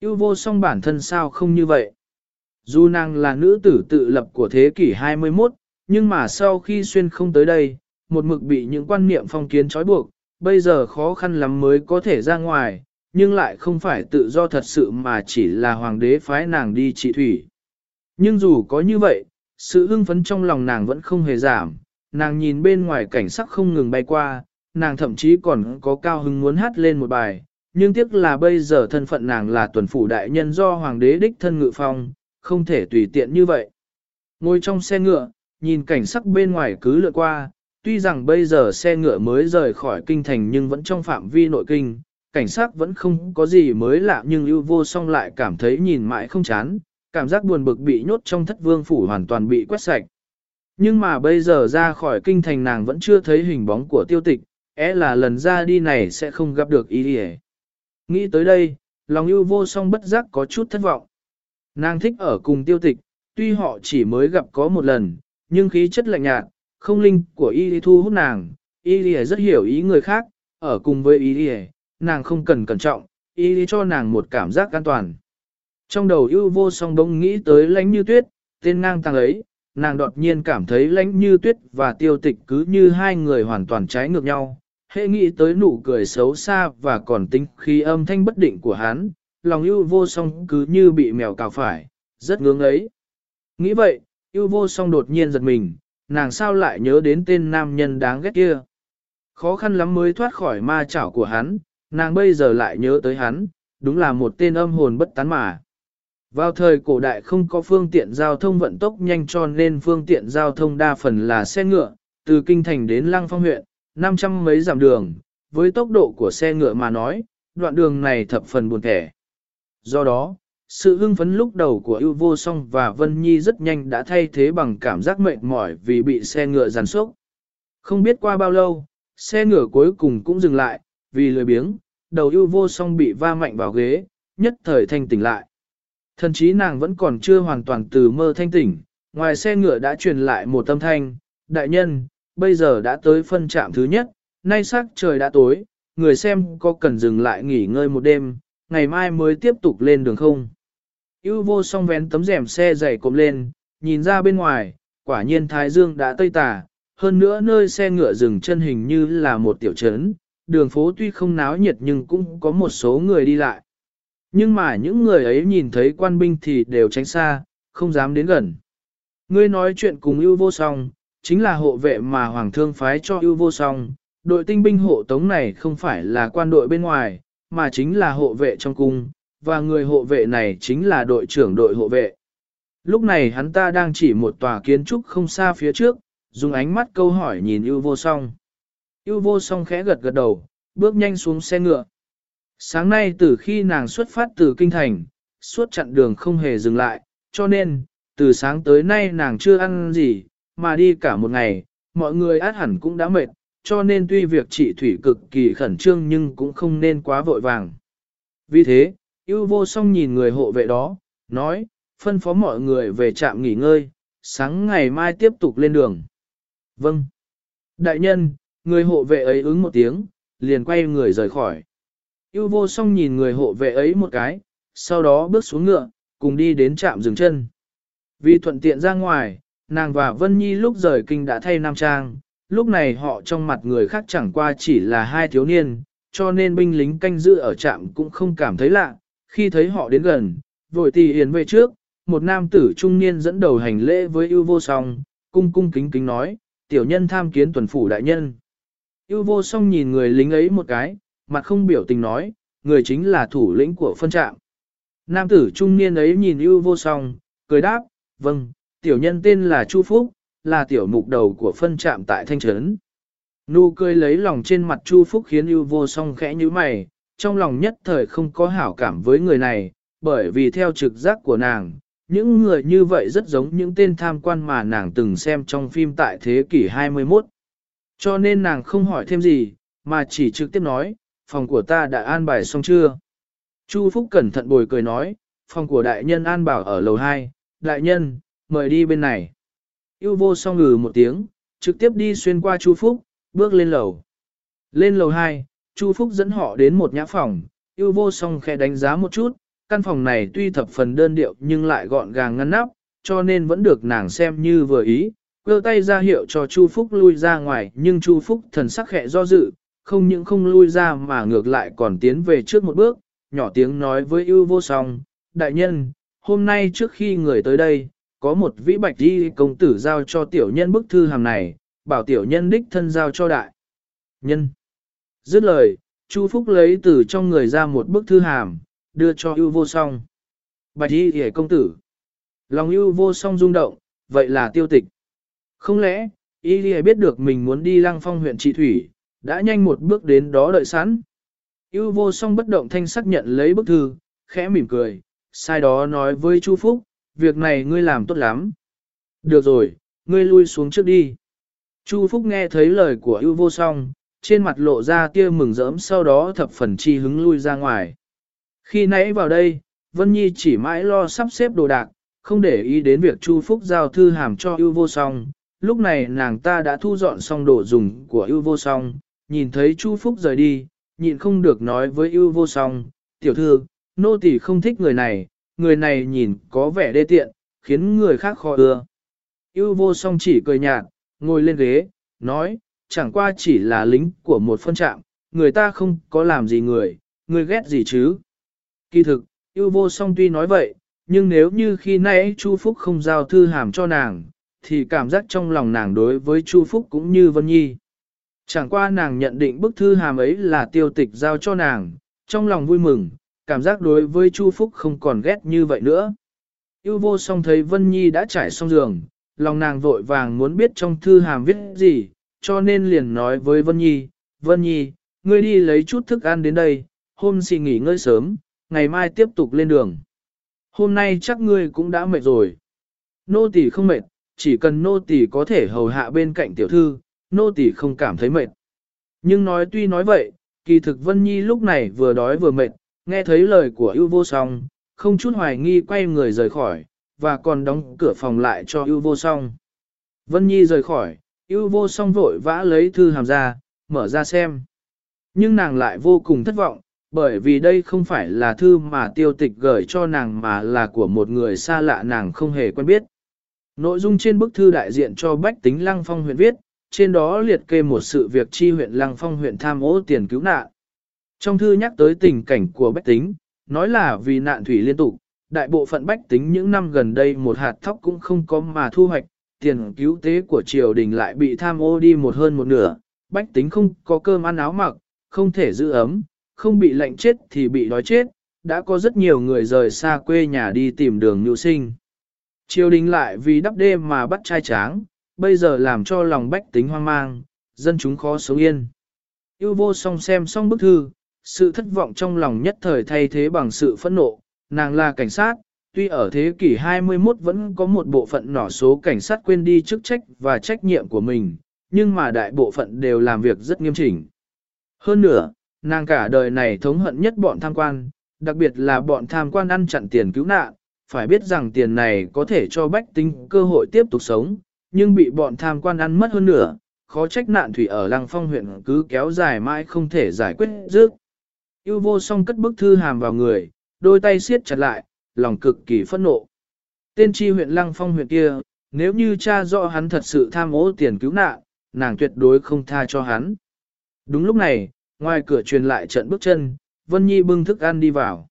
ưu vô song bản thân sao không như vậy? Dù nàng là nữ tử tự lập của thế kỷ 21, nhưng mà sau khi xuyên không tới đây, một mực bị những quan niệm phong kiến trói buộc, bây giờ khó khăn lắm mới có thể ra ngoài, nhưng lại không phải tự do thật sự mà chỉ là hoàng đế phái nàng đi trị thủy. Nhưng dù có như vậy, sự hưng phấn trong lòng nàng vẫn không hề giảm, nàng nhìn bên ngoài cảnh sắc không ngừng bay qua, nàng thậm chí còn có cao hứng muốn hát lên một bài, nhưng tiếc là bây giờ thân phận nàng là tuần phủ đại nhân do hoàng đế đích thân ngự phong, không thể tùy tiện như vậy. Ngồi trong xe ngựa, nhìn cảnh sắc bên ngoài cứ lượn qua, tuy rằng bây giờ xe ngựa mới rời khỏi kinh thành nhưng vẫn trong phạm vi nội kinh, cảnh sắc vẫn không có gì mới lạ nhưng ưu vô song lại cảm thấy nhìn mãi không chán, cảm giác buồn bực bị nhốt trong thất vương phủ hoàn toàn bị quét sạch. Nhưng mà bây giờ ra khỏi kinh thành nàng vẫn chưa thấy hình bóng của tiêu tịch, é là lần ra đi này sẽ không gặp được ý đi Nghĩ tới đây, lòng ưu vô song bất giác có chút thất vọng. Nàng thích ở cùng tiêu tịch, tuy họ chỉ mới gặp có một lần, nhưng khí chất lạnh nhạt, không linh của y thu hút nàng, y rất hiểu ý người khác, ở cùng với y nàng không cần cẩn trọng, y cho nàng một cảm giác an toàn. Trong đầu ưu vô song đông nghĩ tới lánh như tuyết, tên ngang tăng ấy, nàng đột nhiên cảm thấy lánh như tuyết và tiêu tịch cứ như hai người hoàn toàn trái ngược nhau. Hệ nghĩ tới nụ cười xấu xa và còn tính khi âm thanh bất định của hắn, lòng ưu vô song cứ như bị mèo cào phải, rất ngưỡng ấy. Nghĩ vậy, ưu vô song đột nhiên giật mình, nàng sao lại nhớ đến tên nam nhân đáng ghét kia. Khó khăn lắm mới thoát khỏi ma chảo của hắn, nàng bây giờ lại nhớ tới hắn, đúng là một tên âm hồn bất tán mà. Vào thời cổ đại không có phương tiện giao thông vận tốc nhanh cho nên phương tiện giao thông đa phần là xe ngựa, từ Kinh Thành đến Lăng Phong huyện, 500 mấy dặm đường, với tốc độ của xe ngựa mà nói, đoạn đường này thập phần buồn thẻ. Do đó, sự hưng phấn lúc đầu của ưu vô song và Vân Nhi rất nhanh đã thay thế bằng cảm giác mệt mỏi vì bị xe ngựa giàn sốc. Không biết qua bao lâu, xe ngựa cuối cùng cũng dừng lại, vì lười biếng, đầu ưu vô song bị va mạnh vào ghế, nhất thời thanh tỉnh lại. Thần chí nàng vẫn còn chưa hoàn toàn từ mơ thanh tỉnh, ngoài xe ngựa đã truyền lại một tâm thanh, đại nhân, bây giờ đã tới phân trạm thứ nhất, nay sắc trời đã tối, người xem có cần dừng lại nghỉ ngơi một đêm, ngày mai mới tiếp tục lên đường không. Yêu vô song vén tấm rèm xe dày cộm lên, nhìn ra bên ngoài, quả nhiên Thái Dương đã tây tà, hơn nữa nơi xe ngựa dừng chân hình như là một tiểu trấn, đường phố tuy không náo nhiệt nhưng cũng có một số người đi lại. Nhưng mà những người ấy nhìn thấy quan binh thì đều tránh xa, không dám đến gần. Ngươi nói chuyện cùng ưu vô song, chính là hộ vệ mà Hoàng thương phái cho ưu vô song. Đội tinh binh hộ tống này không phải là quan đội bên ngoài, mà chính là hộ vệ trong cung, và người hộ vệ này chính là đội trưởng đội hộ vệ. Lúc này hắn ta đang chỉ một tòa kiến trúc không xa phía trước, dùng ánh mắt câu hỏi nhìn ưu vô song. Ưu vô song khẽ gật gật đầu, bước nhanh xuống xe ngựa. Sáng nay từ khi nàng xuất phát từ kinh thành, suốt chặn đường không hề dừng lại, cho nên, từ sáng tới nay nàng chưa ăn gì, mà đi cả một ngày, mọi người át hẳn cũng đã mệt, cho nên tuy việc trị thủy cực kỳ khẩn trương nhưng cũng không nên quá vội vàng. Vì thế, yêu vô song nhìn người hộ vệ đó, nói, phân phó mọi người về trạm nghỉ ngơi, sáng ngày mai tiếp tục lên đường. Vâng. Đại nhân, người hộ vệ ấy ứng một tiếng, liền quay người rời khỏi. Yêu vô song nhìn người hộ vệ ấy một cái, sau đó bước xuống ngựa, cùng đi đến trạm dừng chân. Vì thuận tiện ra ngoài, nàng và Vân Nhi lúc rời kinh đã thay nam trang, lúc này họ trong mặt người khác chẳng qua chỉ là hai thiếu niên, cho nên binh lính canh giữ ở trạm cũng không cảm thấy lạ. Khi thấy họ đến gần, vội tì hiền về trước, một nam tử trung niên dẫn đầu hành lễ với yêu vô song, cung cung kính kính nói, tiểu nhân tham kiến tuần phủ đại nhân. Yêu vô song nhìn người lính ấy một cái, mặt không biểu tình nói, người chính là thủ lĩnh của phân trạm. Nam tử trung niên ấy nhìn ưu vô song, cười đáp, vâng, tiểu nhân tên là Chu Phúc, là tiểu mục đầu của phân trạm tại Thanh Trấn. Nụ cười lấy lòng trên mặt Chu Phúc khiến ưu vô song khẽ như mày, trong lòng nhất thời không có hảo cảm với người này, bởi vì theo trực giác của nàng, những người như vậy rất giống những tên tham quan mà nàng từng xem trong phim tại thế kỷ 21. Cho nên nàng không hỏi thêm gì, mà chỉ trực tiếp nói, phòng của ta đã an bài xong chưa? Chu Phúc cẩn thận bồi cười nói, phòng của đại nhân an bảo ở lầu 2, đại nhân, mời đi bên này. Yêu vô song ngừ một tiếng, trực tiếp đi xuyên qua Chu Phúc, bước lên lầu. Lên lầu 2, Chu Phúc dẫn họ đến một nhã phòng, yêu vô song khẽ đánh giá một chút, căn phòng này tuy thập phần đơn điệu nhưng lại gọn gàng ngăn nắp, cho nên vẫn được nàng xem như vừa ý, cơ tay ra hiệu cho Chu Phúc lui ra ngoài nhưng Chu Phúc thần sắc khẽ do dự, không những không lui ra mà ngược lại còn tiến về trước một bước, nhỏ tiếng nói với ưu vô song, đại nhân, hôm nay trước khi người tới đây, có một vĩ bạch đi công tử giao cho tiểu nhân bức thư hàm này, bảo tiểu nhân đích thân giao cho đại nhân. Dứt lời, Chu Phúc lấy từ trong người ra một bức thư hàm, đưa cho ưu vô song. Bạch y hề công tử. Lòng ưu vô song rung động, vậy là tiêu tịch. Không lẽ, y biết được mình muốn đi lăng phong huyện trị thủy, đã nhanh một bước đến đó đợi sẵn. Yêu vô song bất động thanh xác nhận lấy bức thư, khẽ mỉm cười, sai đó nói với Chu Phúc, việc này ngươi làm tốt lắm. Được rồi, ngươi lui xuống trước đi. Chu Phúc nghe thấy lời của Yêu vô song, trên mặt lộ ra tia mừng rỡm sau đó thập phần chi hứng lui ra ngoài. Khi nãy vào đây, Vân Nhi chỉ mãi lo sắp xếp đồ đạc, không để ý đến việc Chu Phúc giao thư hàm cho Yêu vô song. Lúc này nàng ta đã thu dọn xong đồ dùng của Yêu vô song, nhìn thấy Chu Phúc rời đi, nhịn không được nói với ưu vô song, tiểu thư, nô tỳ không thích người này, người này nhìn có vẻ đê tiện, khiến người khác khó ưa. Ưu vô song chỉ cười nhạt, ngồi lên ghế, nói, chẳng qua chỉ là lính của một phân trạm, người ta không có làm gì người, người ghét gì chứ. Kỳ thực, ưu vô song tuy nói vậy, nhưng nếu như khi nãy Chu Phúc không giao thư hàm cho nàng, thì cảm giác trong lòng nàng đối với Chu Phúc cũng như Vân Nhi. Chẳng qua nàng nhận định bức thư hàm ấy là tiêu tịch giao cho nàng, trong lòng vui mừng, cảm giác đối với Chu Phúc không còn ghét như vậy nữa. Yêu vô song thấy Vân Nhi đã trải xong giường, lòng nàng vội vàng muốn biết trong thư hàm viết gì, cho nên liền nói với Vân Nhi, Vân Nhi, ngươi đi lấy chút thức ăn đến đây, hôm xì nghỉ ngơi sớm, ngày mai tiếp tục lên đường. Hôm nay chắc ngươi cũng đã mệt rồi. Nô tỳ không mệt, chỉ cần nô tỳ có thể hầu hạ bên cạnh tiểu thư, nô tỳ không cảm thấy mệt. Nhưng nói tuy nói vậy, kỳ thực Vân Nhi lúc này vừa đói vừa mệt, nghe thấy lời của ưu vô song, không chút hoài nghi quay người rời khỏi, và còn đóng cửa phòng lại cho ưu vô song. Vân Nhi rời khỏi, ưu vô song vội vã lấy thư hàm ra, mở ra xem. Nhưng nàng lại vô cùng thất vọng, bởi vì đây không phải là thư mà tiêu tịch gửi cho nàng mà là của một người xa lạ nàng không hề quen biết. Nội dung trên bức thư đại diện cho bách tính Lăng Phong huyện viết, trên đó liệt kê một sự việc chi huyện Lăng Phong huyện tham ô tiền cứu nạn. Trong thư nhắc tới tình cảnh của bách tính, nói là vì nạn thủy liên tục, đại bộ phận bách tính những năm gần đây một hạt thóc cũng không có mà thu hoạch, tiền cứu tế của triều đình lại bị tham ô đi một hơn một nửa, bách tính không có cơm ăn áo mặc, không thể giữ ấm, không bị lạnh chết thì bị đói chết, đã có rất nhiều người rời xa quê nhà đi tìm đường nhu sinh. Triều đình lại vì đắp đê mà bắt trai tráng, bây giờ làm cho lòng bách tính hoang mang, dân chúng khó sống yên. Yêu vô song xem xong bức thư, sự thất vọng trong lòng nhất thời thay thế bằng sự phẫn nộ, nàng là cảnh sát, tuy ở thế kỷ 21 vẫn có một bộ phận nhỏ số cảnh sát quên đi chức trách và trách nhiệm của mình, nhưng mà đại bộ phận đều làm việc rất nghiêm chỉnh. Hơn nữa, nàng cả đời này thống hận nhất bọn tham quan, đặc biệt là bọn tham quan ăn chặn tiền cứu nạn, phải biết rằng tiền này có thể cho bách tính cơ hội tiếp tục sống, nhưng bị bọn tham quan ăn mất hơn nửa, khó trách nạn thủy ở Lăng Phong huyện cứ kéo dài mãi không thể giải quyết dứt. Yêu vô song cất bức thư hàm vào người, đôi tay siết chặt lại, lòng cực kỳ phẫn nộ. Tên chi huyện Lăng Phong huyện kia, nếu như cha rõ hắn thật sự tham ô tiền cứu nạn, nàng tuyệt đối không tha cho hắn. Đúng lúc này, ngoài cửa truyền lại trận bước chân, Vân Nhi bưng thức ăn đi vào.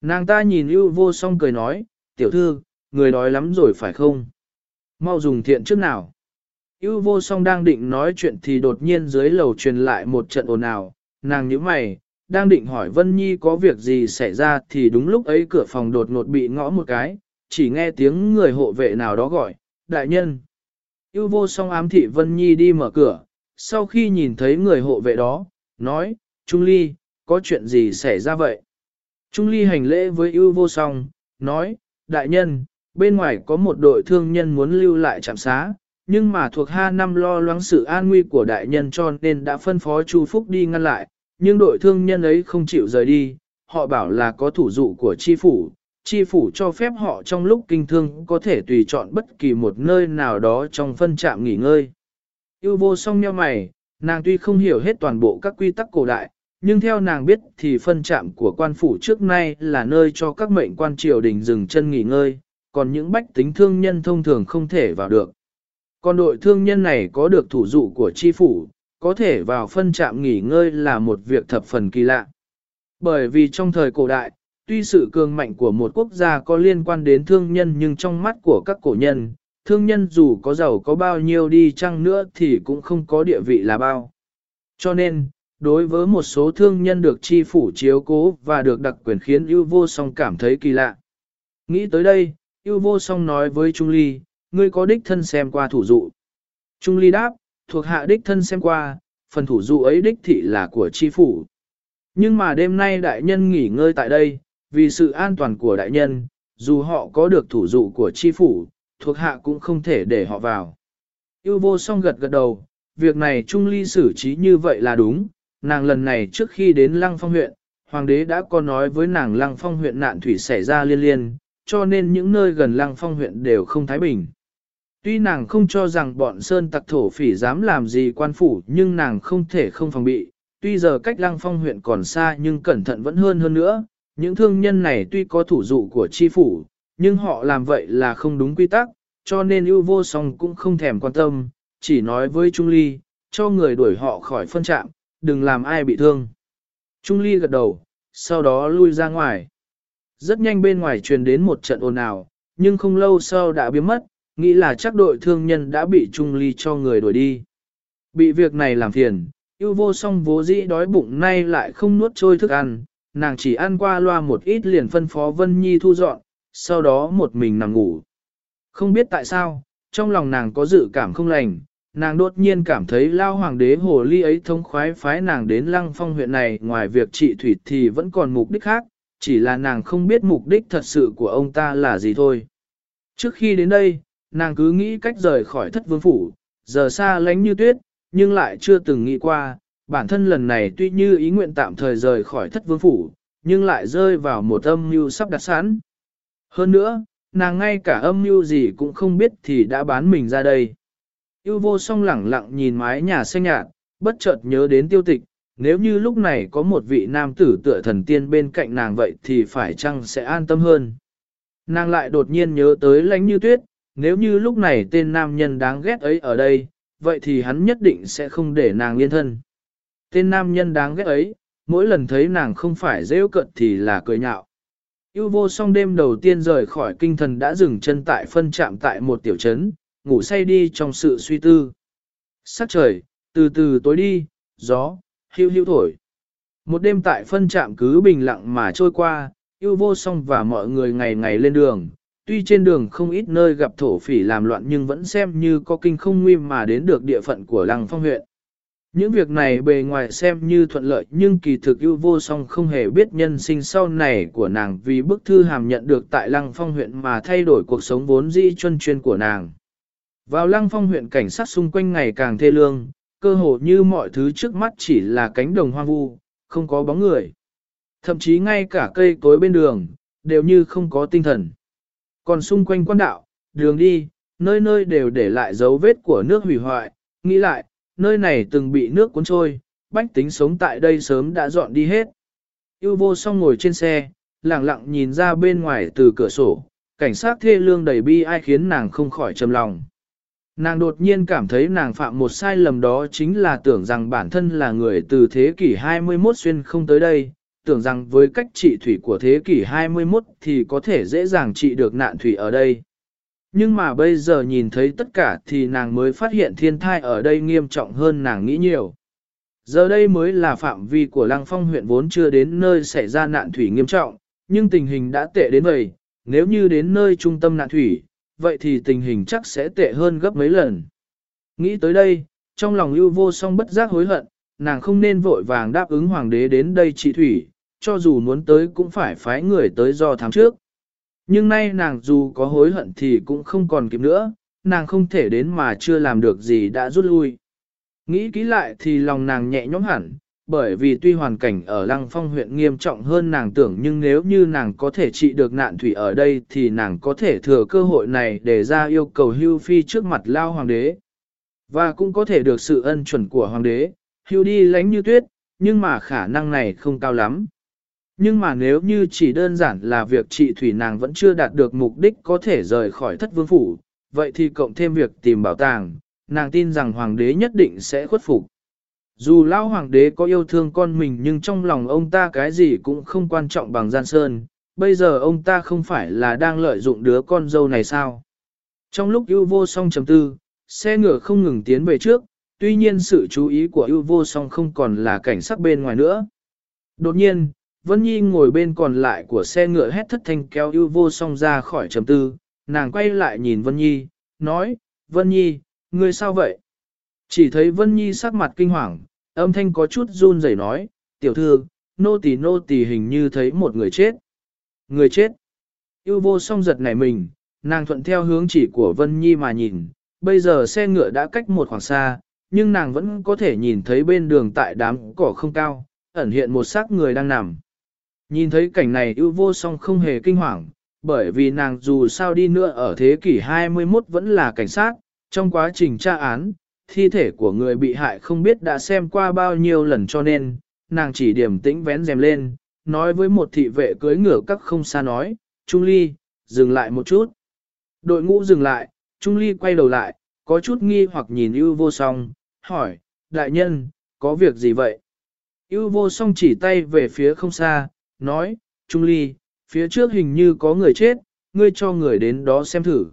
Nàng ta nhìn ưu vô song cười nói, tiểu thư, người đói lắm rồi phải không? Mau dùng thiện trước nào. Yêu vô song đang định nói chuyện thì đột nhiên dưới lầu truyền lại một trận ồn ào, nàng nhíu mày, đang định hỏi Vân Nhi có việc gì xảy ra thì đúng lúc ấy cửa phòng đột ngột bị ngõ một cái, chỉ nghe tiếng người hộ vệ nào đó gọi, đại nhân. Yêu vô song ám thị Vân Nhi đi mở cửa, sau khi nhìn thấy người hộ vệ đó, nói, Trung Ly, có chuyện gì xảy ra vậy? Trung Ly hành lễ với yêu vô song, nói, đại nhân, bên ngoài có một đội thương nhân muốn lưu lại trạm xá, nhưng mà thuộc Ha Năm lo lắng sự an nguy của đại nhân cho nên đã phân phó Chu Phúc đi ngăn lại, nhưng đội thương nhân ấy không chịu rời đi, họ bảo là có thủ dụ của chi phủ, chi phủ cho phép họ trong lúc kinh thương có thể tùy chọn bất kỳ một nơi nào đó trong phân trạm nghỉ ngơi. Yêu vô song nhau mày, nàng tuy không hiểu hết toàn bộ các quy tắc cổ đại, nhưng theo nàng biết thì phân trạm của quan phủ trước nay là nơi cho các mệnh quan triều đình dừng chân nghỉ ngơi, còn những bách tính thương nhân thông thường không thể vào được. Còn đội thương nhân này có được thủ dụ của chi phủ, có thể vào phân trạm nghỉ ngơi là một việc thập phần kỳ lạ. Bởi vì trong thời cổ đại, tuy sự cường mạnh của một quốc gia có liên quan đến thương nhân nhưng trong mắt của các cổ nhân, thương nhân dù có giàu có bao nhiêu đi chăng nữa thì cũng không có địa vị là bao. Cho nên, đối với một số thương nhân được chi phủ chiếu cố và được đặc quyền khiến ưu vô song cảm thấy kỳ lạ. Nghĩ tới đây, Yêu vô song nói với Trung Ly, ngươi có đích thân xem qua thủ dụ. Trung Ly đáp, thuộc hạ đích thân xem qua, phần thủ dụ ấy đích thị là của chi phủ. Nhưng mà đêm nay đại nhân nghỉ ngơi tại đây, vì sự an toàn của đại nhân, dù họ có được thủ dụ của chi phủ, thuộc hạ cũng không thể để họ vào. Yêu vô song gật gật đầu, việc này Trung Ly xử trí như vậy là đúng, nàng lần này trước khi đến Lăng Phong huyện, Hoàng đế đã có nói với nàng Lăng Phong huyện nạn thủy xảy ra liên liên, cho nên những nơi gần Lăng Phong huyện đều không thái bình. Tuy nàng không cho rằng bọn Sơn tặc thổ phỉ dám làm gì quan phủ nhưng nàng không thể không phòng bị, tuy giờ cách Lăng Phong huyện còn xa nhưng cẩn thận vẫn hơn hơn nữa, những thương nhân này tuy có thủ dụ của chi phủ, nhưng họ làm vậy là không đúng quy tắc, cho nên ưu vô song cũng không thèm quan tâm, chỉ nói với Trung Ly, cho người đuổi họ khỏi phân trạm, đừng làm ai bị thương. Trung Ly gật đầu, sau đó lui ra ngoài. Rất nhanh bên ngoài truyền đến một trận ồn ào, nhưng không lâu sau đã biến mất, nghĩ là chắc đội thương nhân đã bị Trung Ly cho người đuổi đi. Bị việc này làm phiền, yêu vô song vố dĩ đói bụng nay lại không nuốt trôi thức ăn, nàng chỉ ăn qua loa một ít liền phân phó Vân Nhi thu dọn, sau đó một mình nằm ngủ. Không biết tại sao, trong lòng nàng có dự cảm không lành, nàng đột nhiên cảm thấy lao hoàng đế hồ ly ấy thông khoái phái nàng đến lăng phong huyện này ngoài việc trị thủy thì vẫn còn mục đích khác, chỉ là nàng không biết mục đích thật sự của ông ta là gì thôi. Trước khi đến đây, nàng cứ nghĩ cách rời khỏi thất vương phủ, giờ xa lánh như tuyết, nhưng lại chưa từng nghĩ qua, bản thân lần này tuy như ý nguyện tạm thời rời khỏi thất vương phủ, nhưng lại rơi vào một âm mưu sắp đặt sẵn. Hơn nữa, nàng ngay cả âm mưu gì cũng không biết thì đã bán mình ra đây. Yêu vô song lẳng lặng nhìn mái nhà xanh nhạt, bất chợt nhớ đến tiêu tịch, nếu như lúc này có một vị nam tử tựa thần tiên bên cạnh nàng vậy thì phải chăng sẽ an tâm hơn. Nàng lại đột nhiên nhớ tới lánh như tuyết, nếu như lúc này tên nam nhân đáng ghét ấy ở đây, vậy thì hắn nhất định sẽ không để nàng liên thân. Tên nam nhân đáng ghét ấy, mỗi lần thấy nàng không phải rêu cận thì là cười nhạo. Yêu vô song đêm đầu tiên rời khỏi kinh thần đã dừng chân tại phân trạm tại một tiểu trấn, ngủ say đi trong sự suy tư. Sắc trời, từ từ tối đi, gió, hưu hưu thổi. Một đêm tại phân trạm cứ bình lặng mà trôi qua, yêu vô song và mọi người ngày ngày lên đường. Tuy trên đường không ít nơi gặp thổ phỉ làm loạn nhưng vẫn xem như có kinh không nguy mà đến được địa phận của lăng phong huyện. Những việc này bề ngoài xem như thuận lợi nhưng kỳ thực ưu vô song không hề biết nhân sinh sau này của nàng vì bức thư hàm nhận được tại Lăng Phong huyện mà thay đổi cuộc sống vốn dĩ chuyên chuyên của nàng. Vào Lăng Phong huyện cảnh sát xung quanh ngày càng thê lương, cơ hồ như mọi thứ trước mắt chỉ là cánh đồng hoang vu, không có bóng người. Thậm chí ngay cả cây cối bên đường, đều như không có tinh thần. Còn xung quanh quan đạo, đường đi, nơi nơi đều để lại dấu vết của nước hủy hoại, nghĩ lại, nơi này từng bị nước cuốn trôi, bách tính sống tại đây sớm đã dọn đi hết. Yêu vô song ngồi trên xe, lặng lặng nhìn ra bên ngoài từ cửa sổ, cảnh sát thê lương đầy bi ai khiến nàng không khỏi trầm lòng. Nàng đột nhiên cảm thấy nàng phạm một sai lầm đó chính là tưởng rằng bản thân là người từ thế kỷ 21 xuyên không tới đây, tưởng rằng với cách trị thủy của thế kỷ 21 thì có thể dễ dàng trị được nạn thủy ở đây. Nhưng mà bây giờ nhìn thấy tất cả thì nàng mới phát hiện thiên thai ở đây nghiêm trọng hơn nàng nghĩ nhiều. Giờ đây mới là phạm vi của Lăng Phong huyện vốn chưa đến nơi xảy ra nạn thủy nghiêm trọng, nhưng tình hình đã tệ đến vậy, nếu như đến nơi trung tâm nạn thủy, vậy thì tình hình chắc sẽ tệ hơn gấp mấy lần. Nghĩ tới đây, trong lòng ưu vô song bất giác hối hận, nàng không nên vội vàng đáp ứng hoàng đế đến đây trị thủy, cho dù muốn tới cũng phải phái người tới do tháng trước. Nhưng nay nàng dù có hối hận thì cũng không còn kịp nữa, nàng không thể đến mà chưa làm được gì đã rút lui. Nghĩ kỹ lại thì lòng nàng nhẹ nhõm hẳn, bởi vì tuy hoàn cảnh ở Lăng Phong huyện nghiêm trọng hơn nàng tưởng nhưng nếu như nàng có thể trị được nạn thủy ở đây thì nàng có thể thừa cơ hội này để ra yêu cầu hưu phi trước mặt lao hoàng đế. Và cũng có thể được sự ân chuẩn của hoàng đế, hưu đi lánh như tuyết, nhưng mà khả năng này không cao lắm. Nhưng mà nếu như chỉ đơn giản là việc trị thủy nàng vẫn chưa đạt được mục đích có thể rời khỏi thất vương phủ, vậy thì cộng thêm việc tìm bảo tàng, nàng tin rằng hoàng đế nhất định sẽ khuất phục. Dù lão hoàng đế có yêu thương con mình nhưng trong lòng ông ta cái gì cũng không quan trọng bằng gian sơn, bây giờ ông ta không phải là đang lợi dụng đứa con dâu này sao. Trong lúc ưu vô song chấm tư, xe ngựa không ngừng tiến về trước, tuy nhiên sự chú ý của ưu vô song không còn là cảnh sắc bên ngoài nữa. Đột nhiên, Vân Nhi ngồi bên còn lại của xe ngựa hét thất thanh kéo ưu vô song ra khỏi trầm tư, nàng quay lại nhìn Vân Nhi, nói, Vân Nhi, ngươi sao vậy? Chỉ thấy Vân Nhi sắc mặt kinh hoàng, âm thanh có chút run rẩy nói, tiểu thư, nô tỳ nô tỳ hình như thấy một người chết. Người chết. Yêu vô song giật nảy mình, nàng thuận theo hướng chỉ của Vân Nhi mà nhìn, bây giờ xe ngựa đã cách một khoảng xa, nhưng nàng vẫn có thể nhìn thấy bên đường tại đám cỏ không cao, ẩn hiện một xác người đang nằm. Nhìn thấy cảnh này yêu vô song không hề kinh hoàng, bởi vì nàng dù sao đi nữa ở thế kỷ 21 vẫn là cảnh sát, trong quá trình tra án, thi thể của người bị hại không biết đã xem qua bao nhiêu lần cho nên, nàng chỉ điểm tĩnh vén rèm lên, nói với một thị vệ cưới ngựa các không xa nói, Trung Ly, dừng lại một chút. Đội ngũ dừng lại, Trung Ly quay đầu lại, có chút nghi hoặc nhìn ưu vô song, hỏi, đại nhân, có việc gì vậy? ưu vô song chỉ tay về phía không xa, nói, Trung Ly, phía trước hình như có người chết, ngươi cho người đến đó xem thử.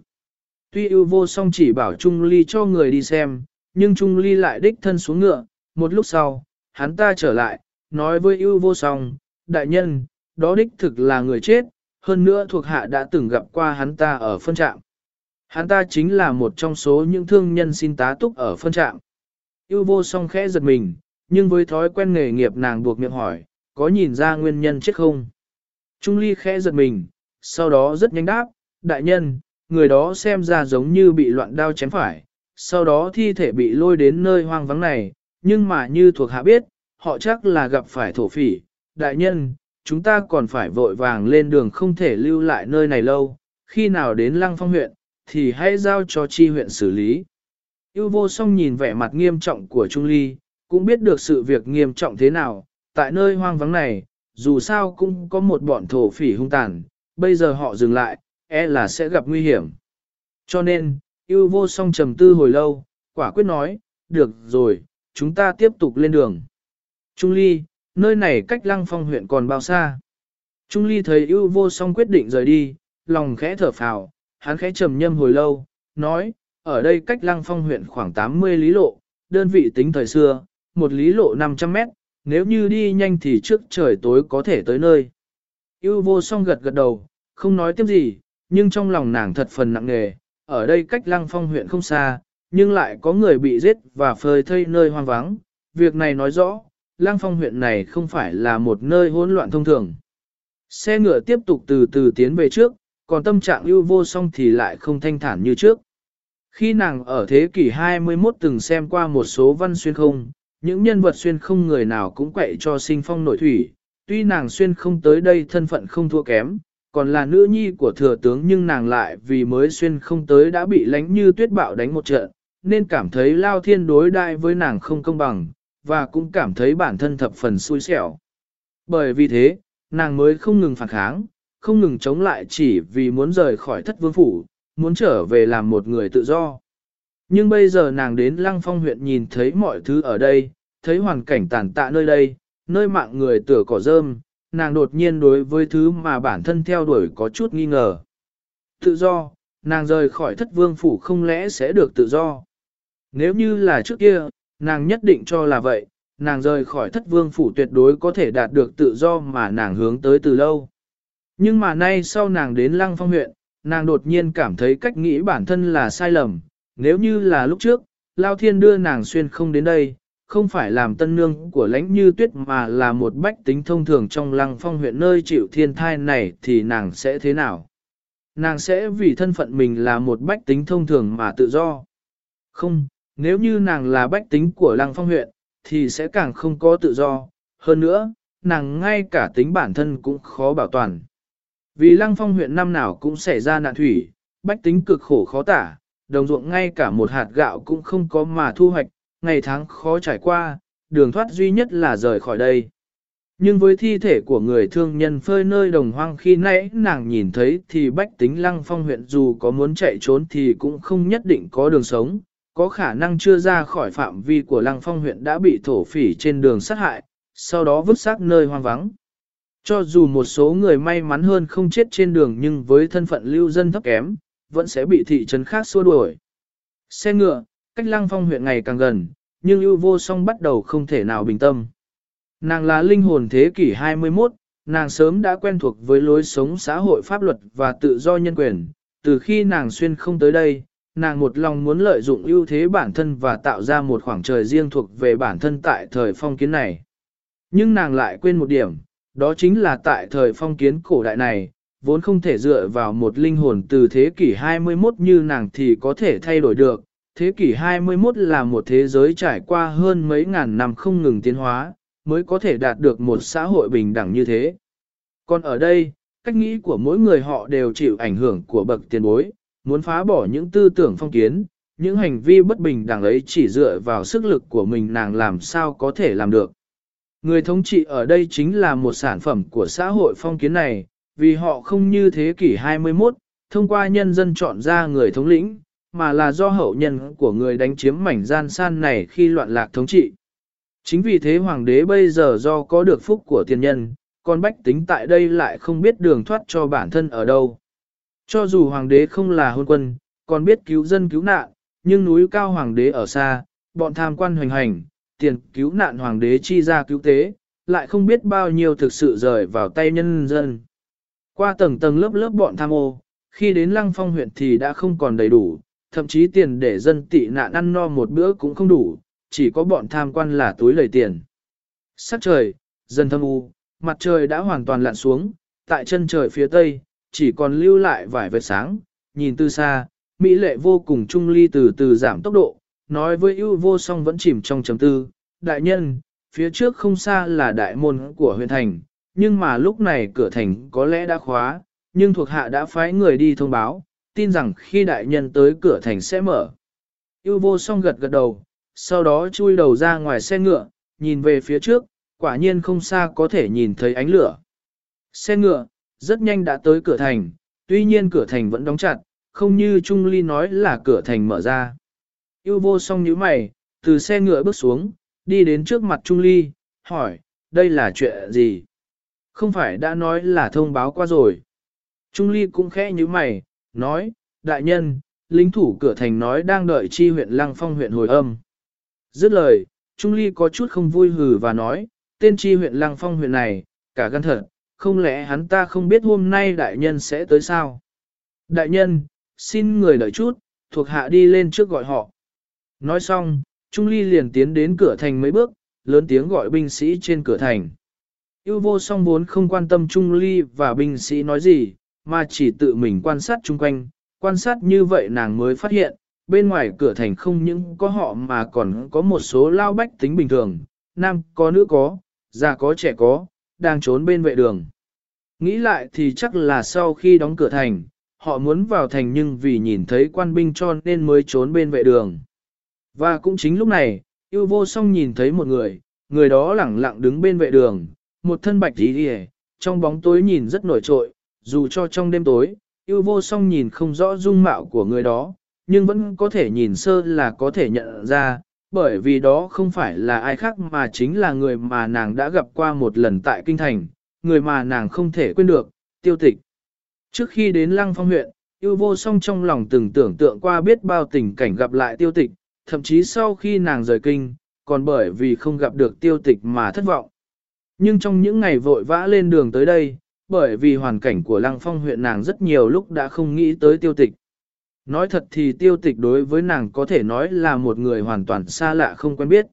Tuy ưu vô song chỉ bảo Trung Ly cho người đi xem, nhưng Trung Ly lại đích thân xuống ngựa, một lúc sau, hắn ta trở lại, nói với ưu vô song, đại nhân, đó đích thực là người chết, hơn nữa thuộc hạ đã từng gặp qua hắn ta ở phân trạm. Hắn ta chính là một trong số những thương nhân xin tá túc ở phân trạm. Yêu vô song khẽ giật mình, nhưng với thói quen nghề nghiệp nàng buộc miệng hỏi, có nhìn ra nguyên nhân chết không? Trung ly khẽ giật mình, sau đó rất nhanh đáp, đại nhân, người đó xem ra giống như bị loạn đao chém phải, sau đó thi thể bị lôi đến nơi hoang vắng này, nhưng mà như thuộc hạ biết, họ chắc là gặp phải thổ phỉ. Đại nhân, chúng ta còn phải vội vàng lên đường không thể lưu lại nơi này lâu, khi nào đến lăng phong huyện, thì hãy giao cho chi huyện xử lý. Yêu vô song nhìn vẻ mặt nghiêm trọng của Trung Ly, cũng biết được sự việc nghiêm trọng thế nào, tại nơi hoang vắng này, dù sao cũng có một bọn thổ phỉ hung tàn, bây giờ họ dừng lại, e là sẽ gặp nguy hiểm. Cho nên, yêu vô song trầm tư hồi lâu, quả quyết nói, được rồi, chúng ta tiếp tục lên đường. Trung Ly, nơi này cách lăng phong huyện còn bao xa? Trung Ly thấy yêu vô song quyết định rời đi, lòng khẽ thở phào, hắn khẽ trầm nhâm hồi lâu, nói, ở đây cách lăng phong huyện khoảng 80 lý lộ, đơn vị tính thời xưa, một lý lộ 500 mét, nếu như đi nhanh thì trước trời tối có thể tới nơi. Yêu vô song gật gật đầu, không nói tiếp gì, nhưng trong lòng nàng thật phần nặng nề, ở đây cách lăng phong huyện không xa, nhưng lại có người bị giết và phơi thây nơi hoang vắng. Việc này nói rõ, lăng phong huyện này không phải là một nơi hỗn loạn thông thường. Xe ngựa tiếp tục từ từ tiến về trước, còn tâm trạng ưu vô song thì lại không thanh thản như trước. Khi nàng ở thế kỷ 21 từng xem qua một số văn xuyên không, những nhân vật xuyên không người nào cũng quậy cho sinh phong nội thủy, tuy nàng xuyên không tới đây thân phận không thua kém, còn là nữ nhi của thừa tướng nhưng nàng lại vì mới xuyên không tới đã bị lánh như tuyết bạo đánh một trận, nên cảm thấy lao thiên đối đại với nàng không công bằng, và cũng cảm thấy bản thân thập phần xui xẻo. Bởi vì thế, nàng mới không ngừng phản kháng, không ngừng chống lại chỉ vì muốn rời khỏi thất vương phủ, muốn trở về làm một người tự do. Nhưng bây giờ nàng đến Lăng Phong huyện nhìn thấy mọi thứ ở đây, thấy hoàn cảnh tàn tạ nơi đây, nơi mạng người tựa cỏ rơm, nàng đột nhiên đối với thứ mà bản thân theo đuổi có chút nghi ngờ. Tự do, nàng rời khỏi thất vương phủ không lẽ sẽ được tự do. Nếu như là trước kia, nàng nhất định cho là vậy, nàng rời khỏi thất vương phủ tuyệt đối có thể đạt được tự do mà nàng hướng tới từ lâu. Nhưng mà nay sau nàng đến lăng phong huyện, nàng đột nhiên cảm thấy cách nghĩ bản thân là sai lầm, nếu như là lúc trước, Lao Thiên đưa nàng xuyên không đến đây, không phải làm tân nương của lãnh như tuyết mà là một bách tính thông thường trong lăng phong huyện nơi chịu thiên thai này thì nàng sẽ thế nào? Nàng sẽ vì thân phận mình là một bách tính thông thường mà tự do. Không, nếu như nàng là bách tính của lăng phong huyện, thì sẽ càng không có tự do. Hơn nữa, nàng ngay cả tính bản thân cũng khó bảo toàn. Vì lăng phong huyện năm nào cũng xảy ra nạn thủy, bách tính cực khổ khó tả, đồng ruộng ngay cả một hạt gạo cũng không có mà thu hoạch, ngày tháng khó trải qua, đường thoát duy nhất là rời khỏi đây. Nhưng với thi thể của người thương nhân phơi nơi đồng hoang khi nãy nàng nhìn thấy thì bách tính lăng phong huyện dù có muốn chạy trốn thì cũng không nhất định có đường sống, có khả năng chưa ra khỏi phạm vi của lăng phong huyện đã bị thổ phỉ trên đường sát hại, sau đó vứt xác nơi hoang vắng. Cho dù một số người may mắn hơn không chết trên đường nhưng với thân phận lưu dân thấp kém, vẫn sẽ bị thị trấn khác xua đuổi. Xe ngựa, cách lăng phong huyện ngày càng gần, nhưng ưu vô song bắt đầu không thể nào bình tâm. Nàng là linh hồn thế kỷ 21, nàng sớm đã quen thuộc với lối sống xã hội pháp luật và tự do nhân quyền, từ khi nàng xuyên không tới đây, nàng một lòng muốn lợi dụng ưu thế bản thân và tạo ra một khoảng trời riêng thuộc về bản thân tại thời phong kiến này. Nhưng nàng lại quên một điểm, đó chính là tại thời phong kiến cổ đại này, vốn không thể dựa vào một linh hồn từ thế kỷ 21 như nàng thì có thể thay đổi được. Thế kỷ 21 là một thế giới trải qua hơn mấy ngàn năm không ngừng tiến hóa, mới có thể đạt được một xã hội bình đẳng như thế. Còn ở đây, cách nghĩ của mỗi người họ đều chịu ảnh hưởng của bậc tiền bối, muốn phá bỏ những tư tưởng phong kiến, những hành vi bất bình đẳng ấy chỉ dựa vào sức lực của mình nàng làm sao có thể làm được. Người thống trị ở đây chính là một sản phẩm của xã hội phong kiến này, vì họ không như thế kỷ 21, thông qua nhân dân chọn ra người thống lĩnh, mà là do hậu nhân của người đánh chiếm mảnh gian san này khi loạn lạc thống trị. Chính vì thế hoàng đế bây giờ do có được phúc của tiền nhân, còn bách tính tại đây lại không biết đường thoát cho bản thân ở đâu. Cho dù hoàng đế không là hôn quân, còn biết cứu dân cứu nạn, nhưng núi cao hoàng đế ở xa, bọn tham quan hoành hành, tiền cứu nạn hoàng đế chi ra cứu tế, lại không biết bao nhiêu thực sự rời vào tay nhân dân. Qua tầng tầng lớp lớp bọn tham ô, khi đến lăng phong huyện thì đã không còn đầy đủ, thậm chí tiền để dân tị nạn ăn no một bữa cũng không đủ, chỉ có bọn tham quan là túi lầy tiền. Sắc trời, dần thâm u, mặt trời đã hoàn toàn lặn xuống, tại chân trời phía tây, chỉ còn lưu lại vài vệt sáng, nhìn từ xa, Mỹ lệ vô cùng trung ly từ từ giảm tốc độ, nói với ưu vô song vẫn chìm trong chấm tư, đại nhân, phía trước không xa là đại môn của huyện thành, nhưng mà lúc này cửa thành có lẽ đã khóa, nhưng thuộc hạ đã phái người đi thông báo, tin rằng khi đại nhân tới cửa thành sẽ mở. Yêu vô song gật gật đầu, sau đó chui đầu ra ngoài xe ngựa, nhìn về phía trước, quả nhiên không xa có thể nhìn thấy ánh lửa. Xe ngựa, rất nhanh đã tới cửa thành, tuy nhiên cửa thành vẫn đóng chặt, không như Trung Ly nói là cửa thành mở ra. Yêu vô song nhíu mày, từ xe ngựa bước xuống, đi đến trước mặt Trung Ly, hỏi, đây là chuyện gì? Không phải đã nói là thông báo qua rồi. Trung Ly cũng khẽ như mày, nói, đại nhân, lính thủ cửa thành nói đang đợi chi huyện Lăng Phong huyện hồi âm. Dứt lời, Trung Ly có chút không vui hừ và nói, tên chi huyện Lăng Phong huyện này, cả gan thật, không lẽ hắn ta không biết hôm nay đại nhân sẽ tới sao? Đại nhân, xin người đợi chút, thuộc hạ đi lên trước gọi họ. Nói xong, Trung Ly liền tiến đến cửa thành mấy bước, lớn tiếng gọi binh sĩ trên cửa thành. Yêu vô song vốn không quan tâm Trung Ly và binh sĩ nói gì, mà chỉ tự mình quan sát chung quanh, quan sát như vậy nàng mới phát hiện, bên ngoài cửa thành không những có họ mà còn có một số lao bách tính bình thường, nam có nữ có, già có trẻ có, đang trốn bên vệ đường. Nghĩ lại thì chắc là sau khi đóng cửa thành, họ muốn vào thành nhưng vì nhìn thấy quan binh cho nên mới trốn bên vệ đường. Và cũng chính lúc này, yêu vô song nhìn thấy một người, người đó lẳng lặng đứng bên vệ đường, một thân bạch tí hề, trong bóng tối nhìn rất nổi trội, dù cho trong đêm tối, yêu vô song nhìn không rõ dung mạo của người đó, nhưng vẫn có thể nhìn sơ là có thể nhận ra, bởi vì đó không phải là ai khác mà chính là người mà nàng đã gặp qua một lần tại Kinh Thành, người mà nàng không thể quên được, tiêu tịch. Trước khi đến Lăng Phong huyện, yêu vô song trong lòng từng tưởng tượng qua biết bao tình cảnh gặp lại tiêu tịch, thậm chí sau khi nàng rời kinh, còn bởi vì không gặp được tiêu tịch mà thất vọng. Nhưng trong những ngày vội vã lên đường tới đây, bởi vì hoàn cảnh của Lăng Phong huyện nàng rất nhiều lúc đã không nghĩ tới tiêu tịch. Nói thật thì tiêu tịch đối với nàng có thể nói là một người hoàn toàn xa lạ không quen biết.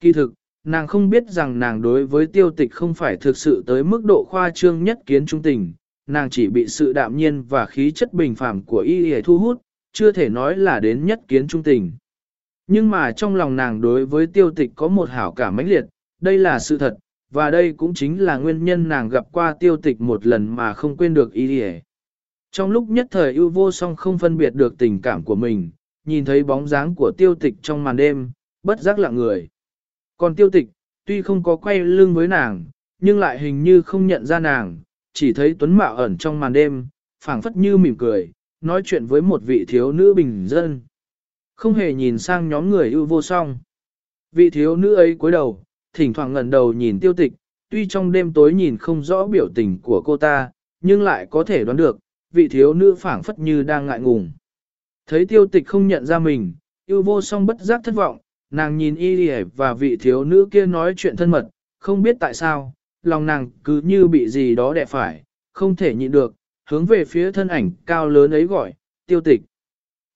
Kỳ thực, nàng không biết rằng nàng đối với tiêu tịch không phải thực sự tới mức độ khoa trương nhất kiến trung tình, nàng chỉ bị sự đạm nhiên và khí chất bình phàm của y y thu hút, chưa thể nói là đến nhất kiến trung tình. Nhưng mà trong lòng nàng đối với tiêu tịch có một hảo cảm mãnh liệt, đây là sự thật, và đây cũng chính là nguyên nhân nàng gặp qua tiêu tịch một lần mà không quên được ý nghĩa Trong lúc nhất thời ưu vô song không phân biệt được tình cảm của mình, nhìn thấy bóng dáng của tiêu tịch trong màn đêm, bất giác lặng người. Còn tiêu tịch, tuy không có quay lưng với nàng, nhưng lại hình như không nhận ra nàng, chỉ thấy tuấn mạo ẩn trong màn đêm, phảng phất như mỉm cười, nói chuyện với một vị thiếu nữ bình dân. Không hề nhìn sang nhóm người ưu vô song. Vị thiếu nữ ấy cúi đầu, thỉnh thoảng ngẩng đầu nhìn tiêu tịch, tuy trong đêm tối nhìn không rõ biểu tình của cô ta, nhưng lại có thể đoán được, vị thiếu nữ phảng phất như đang ngại ngùng. Thấy tiêu tịch không nhận ra mình, yêu vô song bất giác thất vọng, nàng nhìn y lì và vị thiếu nữ kia nói chuyện thân mật, không biết tại sao, lòng nàng cứ như bị gì đó đè phải, không thể nhịn được, hướng về phía thân ảnh cao lớn ấy gọi, tiêu tịch.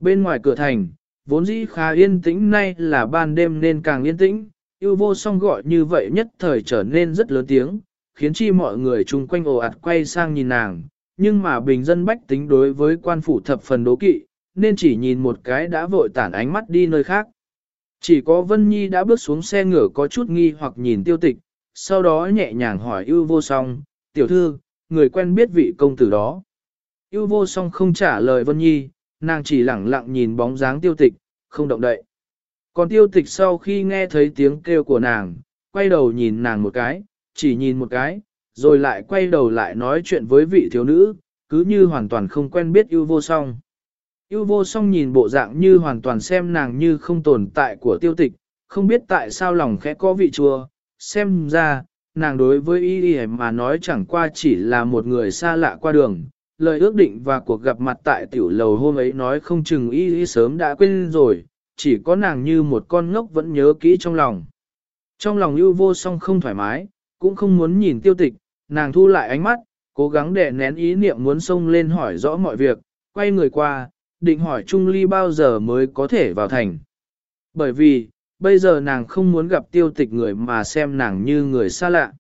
Bên ngoài cửa thành, vốn dĩ khá yên tĩnh nay là ban đêm nên càng yên tĩnh, yêu vô song gọi như vậy nhất thời trở nên rất lớn tiếng, khiến chi mọi người chung quanh ồ ạt quay sang nhìn nàng, nhưng mà bình dân bách tính đối với quan phủ thập phần đố kỵ, nên chỉ nhìn một cái đã vội tản ánh mắt đi nơi khác. Chỉ có Vân Nhi đã bước xuống xe ngựa có chút nghi hoặc nhìn tiêu tịch, sau đó nhẹ nhàng hỏi ưu vô song, tiểu thư, người quen biết vị công tử đó. Ưu vô song không trả lời Vân Nhi, nàng chỉ lẳng lặng nhìn bóng dáng tiêu tịch, không động đậy. Còn tiêu tịch sau khi nghe thấy tiếng kêu của nàng, quay đầu nhìn nàng một cái, chỉ nhìn một cái, rồi lại quay đầu lại nói chuyện với vị thiếu nữ, cứ như hoàn toàn không quen biết ưu vô song. Ưu vô song nhìn bộ dạng như hoàn toàn xem nàng như không tồn tại của tiêu tịch, không biết tại sao lòng khẽ có vị chua, xem ra, nàng đối với y y mà nói chẳng qua chỉ là một người xa lạ qua đường. Lời ước định và cuộc gặp mặt tại tiểu lầu hôm ấy nói không chừng y y sớm đã quên rồi, chỉ có nàng như một con ngốc vẫn nhớ kỹ trong lòng. Trong lòng ưu vô song không thoải mái, cũng không muốn nhìn tiêu tịch, nàng thu lại ánh mắt, cố gắng để nén ý niệm muốn xông lên hỏi rõ mọi việc, quay người qua, định hỏi Trung Ly bao giờ mới có thể vào thành. Bởi vì, bây giờ nàng không muốn gặp tiêu tịch người mà xem nàng như người xa lạ.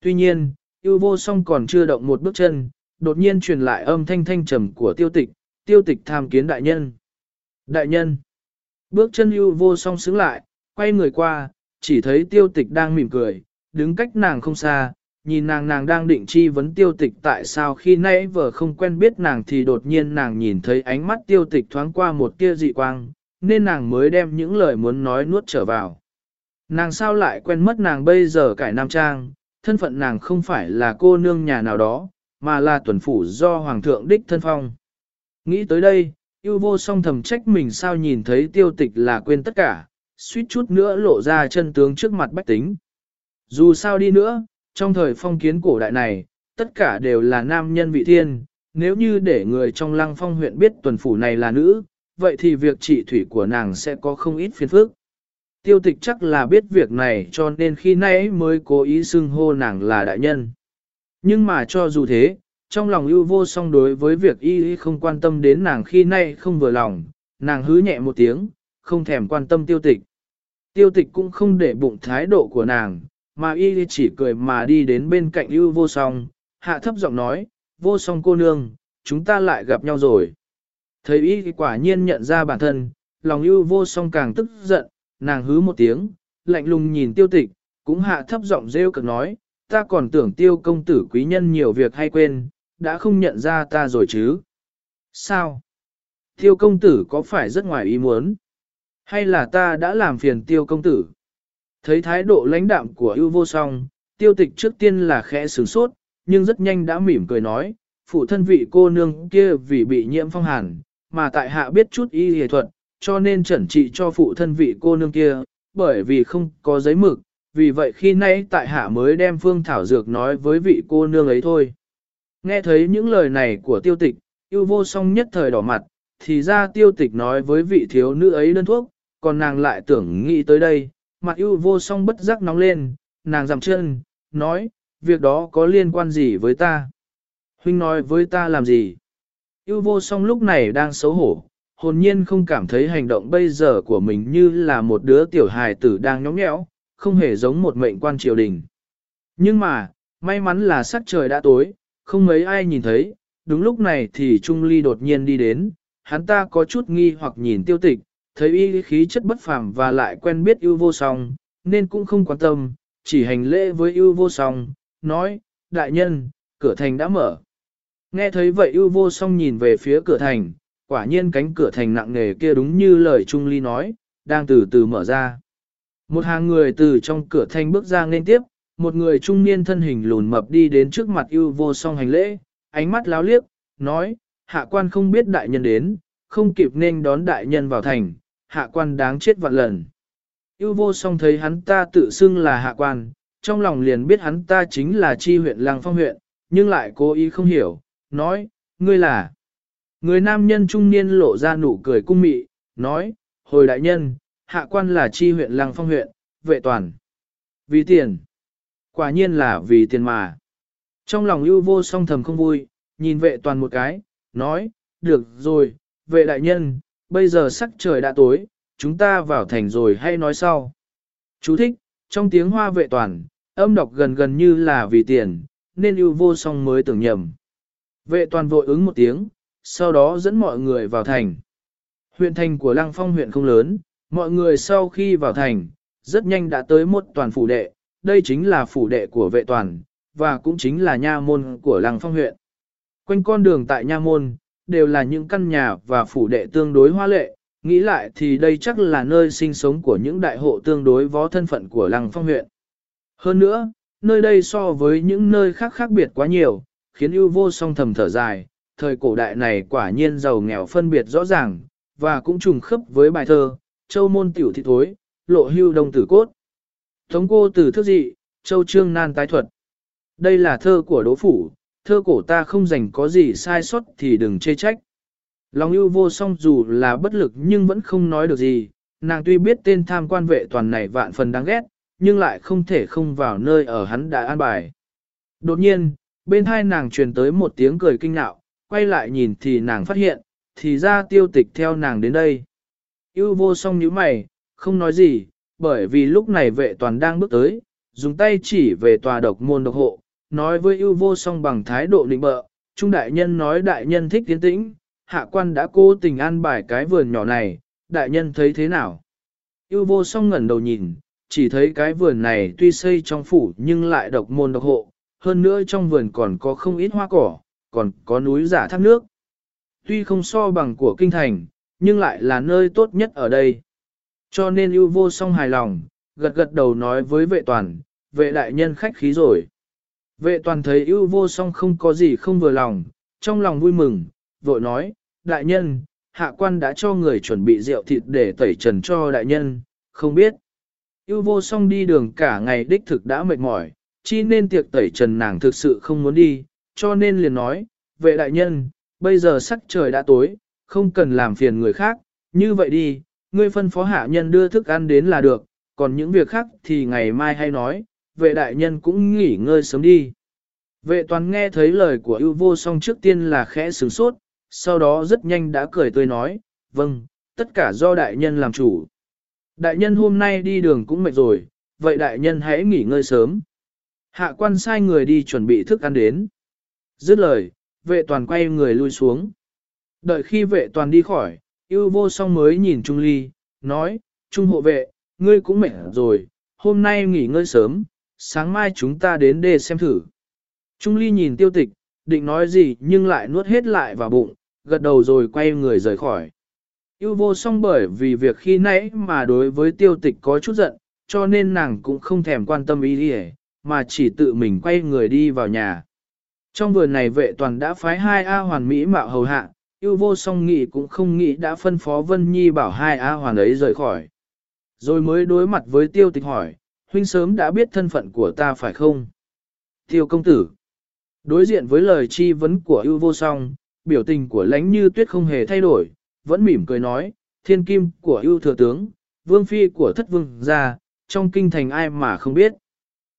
Tuy nhiên, yêu vô song còn chưa động một bước chân, đột nhiên truyền lại âm thanh thanh trầm của tiêu tịch, tiêu tịch tham kiến đại nhân. Đại nhân, bước chân ưu vô song xứng lại, quay người qua, chỉ thấy tiêu tịch đang mỉm cười, đứng cách nàng không xa, nhìn nàng nàng đang định chi vấn tiêu tịch tại sao khi nãy vợ không quen biết nàng thì đột nhiên nàng nhìn thấy ánh mắt tiêu tịch thoáng qua một tia dị quang, nên nàng mới đem những lời muốn nói nuốt trở vào. Nàng sao lại quen mất nàng bây giờ cải nam trang, thân phận nàng không phải là cô nương nhà nào đó, mà là tuần phủ do hoàng thượng đích thân phong. Nghĩ tới đây, yêu vô song thầm trách mình sao nhìn thấy tiêu tịch là quên tất cả, suýt chút nữa lộ ra chân tướng trước mặt bách tính. Dù sao đi nữa, trong thời phong kiến cổ đại này, tất cả đều là nam nhân vị thiên, nếu như để người trong lăng phong huyện biết tuần phủ này là nữ, vậy thì việc trị thủy của nàng sẽ có không ít phiền phức. Tiêu tịch chắc là biết việc này cho nên khi nãy mới cố ý xưng hô nàng là đại nhân. Nhưng mà cho dù thế, trong lòng ưu vô song đối với việc y không quan tâm đến nàng khi nay không vừa lòng, nàng hứ nhẹ một tiếng, không thèm quan tâm tiêu tịch. Tiêu tịch cũng không để bụng thái độ của nàng, mà y chỉ cười mà đi đến bên cạnh ưu vô song, hạ thấp giọng nói, vô song cô nương, chúng ta lại gặp nhau rồi. Thấy y quả nhiên nhận ra bản thân, lòng ưu vô song càng tức giận, nàng hứ một tiếng, lạnh lùng nhìn tiêu tịch, cũng hạ thấp giọng rêu cực nói, ta còn tưởng tiêu công tử quý nhân nhiều việc hay quên, đã không nhận ra ta rồi chứ. Sao? Tiêu công tử có phải rất ngoài ý muốn? Hay là ta đã làm phiền tiêu công tử? Thấy thái độ lãnh đạm của ưu vô song, tiêu tịch trước tiên là khẽ sửng sốt, nhưng rất nhanh đã mỉm cười nói, phụ thân vị cô nương kia vì bị nhiễm phong hàn, mà tại hạ biết chút y y thuật, cho nên chuẩn trị cho phụ thân vị cô nương kia, bởi vì không có giấy mực, vì vậy khi nay tại hạ mới đem phương thảo dược nói với vị cô nương ấy thôi. Nghe thấy những lời này của tiêu tịch, yêu vô song nhất thời đỏ mặt, thì ra tiêu tịch nói với vị thiếu nữ ấy đơn thuốc, còn nàng lại tưởng nghĩ tới đây, mặt yêu vô song bất giác nóng lên, nàng giảm chân, nói, việc đó có liên quan gì với ta? Huynh nói với ta làm gì? Yêu vô song lúc này đang xấu hổ, hồn nhiên không cảm thấy hành động bây giờ của mình như là một đứa tiểu hài tử đang nhóng nhẽo, không hề giống một mệnh quan triều đình. Nhưng mà, may mắn là sắc trời đã tối, không mấy ai nhìn thấy, đúng lúc này thì Trung Ly đột nhiên đi đến, hắn ta có chút nghi hoặc nhìn tiêu tịch, thấy y khí chất bất phàm và lại quen biết ưu vô song, nên cũng không quan tâm, chỉ hành lễ với ưu vô song, nói, đại nhân, cửa thành đã mở. Nghe thấy vậy ưu vô song nhìn về phía cửa thành, quả nhiên cánh cửa thành nặng nề kia đúng như lời Trung Ly nói, đang từ từ mở ra. Một hàng người từ trong cửa thành bước ra nên tiếp, một người trung niên thân hình lùn mập đi đến trước mặt ưu vô song hành lễ, ánh mắt láo liếc, nói, hạ quan không biết đại nhân đến, không kịp nên đón đại nhân vào thành, hạ quan đáng chết vạn lần. Ưu vô song thấy hắn ta tự xưng là hạ quan, trong lòng liền biết hắn ta chính là chi huyện làng phong huyện, nhưng lại cố ý không hiểu, nói, ngươi là. Người nam nhân trung niên lộ ra nụ cười cung mị, nói, hồi đại nhân, hạ quan là chi huyện làng phong huyện, vệ toàn. Vì tiền. Quả nhiên là vì tiền mà. Trong lòng ưu vô song thầm không vui, nhìn vệ toàn một cái, nói, được rồi, vệ đại nhân, bây giờ sắc trời đã tối, chúng ta vào thành rồi hay nói sau. Chú thích, trong tiếng hoa vệ toàn, âm đọc gần gần như là vì tiền, nên ưu vô song mới tưởng nhầm. Vệ toàn vội ứng một tiếng, sau đó dẫn mọi người vào thành. Huyện thành của Lăng Phong huyện không lớn, mọi người sau khi vào thành, rất nhanh đã tới một toàn phủ đệ, đây chính là phủ đệ của vệ toàn, và cũng chính là nha môn của Lăng Phong huyện. Quanh con đường tại nha môn, đều là những căn nhà và phủ đệ tương đối hoa lệ, nghĩ lại thì đây chắc là nơi sinh sống của những đại hộ tương đối vó thân phận của Lăng Phong huyện. Hơn nữa, nơi đây so với những nơi khác khác biệt quá nhiều, khiến ưu vô song thầm thở dài, thời cổ đại này quả nhiên giàu nghèo phân biệt rõ ràng, và cũng trùng khớp với bài thơ, châu môn tiểu thị thối, lộ hưu đông tử cốt. Tống cô từ thước dị, châu trương nan tái thuật. Đây là thơ của đỗ phủ, thơ cổ ta không dành có gì sai sót thì đừng chê trách. Lòng ưu vô song dù là bất lực nhưng vẫn không nói được gì, nàng tuy biết tên tham quan vệ toàn này vạn phần đáng ghét, nhưng lại không thể không vào nơi ở hắn đã an bài. Đột nhiên, bên hai nàng truyền tới một tiếng cười kinh ngạo, quay lại nhìn thì nàng phát hiện, thì ra tiêu tịch theo nàng đến đây. Yêu vô song nhíu mày, không nói gì, bởi vì lúc này vệ toàn đang bước tới, dùng tay chỉ về tòa độc môn độc hộ, nói với yêu vô song bằng thái độ định bợ, Trung đại nhân nói đại nhân thích tiến tĩnh, hạ quan đã cố tình an bài cái vườn nhỏ này, đại nhân thấy thế nào? Yêu vô song ngẩn đầu nhìn, chỉ thấy cái vườn này tuy xây trong phủ nhưng lại độc môn độc hộ, hơn nữa trong vườn còn có không ít hoa cỏ, còn có núi giả thác nước. Tuy không so bằng của kinh thành, nhưng lại là nơi tốt nhất ở đây. Cho nên ưu vô song hài lòng, gật gật đầu nói với vệ toàn, vệ đại nhân khách khí rồi. Vệ toàn thấy ưu vô song không có gì không vừa lòng, trong lòng vui mừng, vội nói, đại nhân, hạ quan đã cho người chuẩn bị rượu thịt để tẩy trần cho đại nhân, không biết. Ưu vô song đi đường cả ngày đích thực đã mệt mỏi, chi nên tiệc tẩy trần nàng thực sự không muốn đi, cho nên liền nói, vệ đại nhân, bây giờ sắc trời đã tối, không cần làm phiền người khác, như vậy đi, ngươi phân phó hạ nhân đưa thức ăn đến là được, còn những việc khác thì ngày mai hay nói, vệ đại nhân cũng nghỉ ngơi sớm đi. Vệ toàn nghe thấy lời của ưu vô song trước tiên là khẽ sửng sốt, sau đó rất nhanh đã cười tươi nói, vâng, tất cả do đại nhân làm chủ. Đại nhân hôm nay đi đường cũng mệt rồi, vậy đại nhân hãy nghỉ ngơi sớm. Hạ quan sai người đi chuẩn bị thức ăn đến. Dứt lời, vệ toàn quay người lui xuống. Đợi khi vệ toàn đi khỏi, yêu vô song mới nhìn Trung Ly, nói, Trung hộ vệ, ngươi cũng mệt rồi, hôm nay nghỉ ngơi sớm, sáng mai chúng ta đến để xem thử. Trung Ly nhìn tiêu tịch, định nói gì nhưng lại nuốt hết lại vào bụng, gật đầu rồi quay người rời khỏi. Yêu vô song bởi vì việc khi nãy mà đối với tiêu tịch có chút giận, cho nên nàng cũng không thèm quan tâm ý gì mà chỉ tự mình quay người đi vào nhà. Trong vườn này vệ toàn đã phái hai A hoàn mỹ mạo hầu hạ, yêu vô song nghĩ cũng không nghĩ đã phân phó Vân Nhi bảo hai A hoàn ấy rời khỏi. Rồi mới đối mặt với tiêu tịch hỏi, huynh sớm đã biết thân phận của ta phải không? Tiêu công tử. Đối diện với lời chi vấn của yêu vô song, biểu tình của lãnh như tuyết không hề thay đổi, vẫn mỉm cười nói, thiên kim của yêu thừa tướng, vương phi của thất vương gia, trong kinh thành ai mà không biết.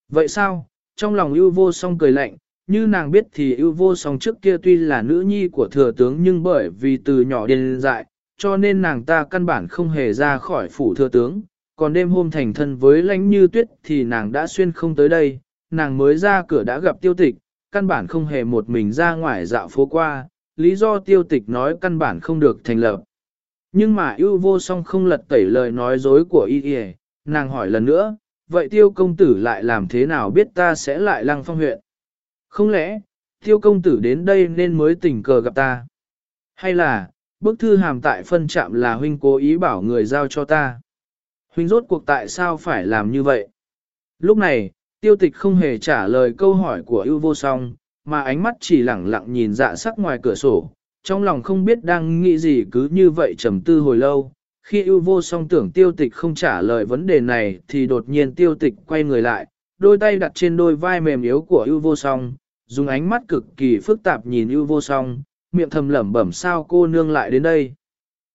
Vậy sao, trong lòng yêu vô song cười lạnh, như nàng biết thì ưu vô song trước kia tuy là nữ nhi của thừa tướng nhưng bởi vì từ nhỏ điên dại, cho nên nàng ta căn bản không hề ra khỏi phủ thừa tướng, còn đêm hôm thành thân với lãnh như tuyết thì nàng đã xuyên không tới đây, nàng mới ra cửa đã gặp tiêu tịch, căn bản không hề một mình ra ngoài dạo phố qua, lý do tiêu tịch nói căn bản không được thành lập. Nhưng mà ưu vô song không lật tẩy lời nói dối của y y, nàng hỏi lần nữa, vậy tiêu công tử lại làm thế nào biết ta sẽ lại lăng phong huyện? Không lẽ, tiêu công tử đến đây nên mới tình cờ gặp ta? Hay là, bức thư hàm tại phân trạm là huynh cố ý bảo người giao cho ta? Huynh rốt cuộc tại sao phải làm như vậy? Lúc này, tiêu tịch không hề trả lời câu hỏi của ưu vô song, mà ánh mắt chỉ lẳng lặng nhìn dạ sắc ngoài cửa sổ, trong lòng không biết đang nghĩ gì cứ như vậy trầm tư hồi lâu. Khi ưu vô song tưởng tiêu tịch không trả lời vấn đề này thì đột nhiên tiêu tịch quay người lại, đôi tay đặt trên đôi vai mềm yếu của ưu vô song, dùng ánh mắt cực kỳ phức tạp nhìn ưu vô song, miệng thầm lẩm bẩm sao cô nương lại đến đây.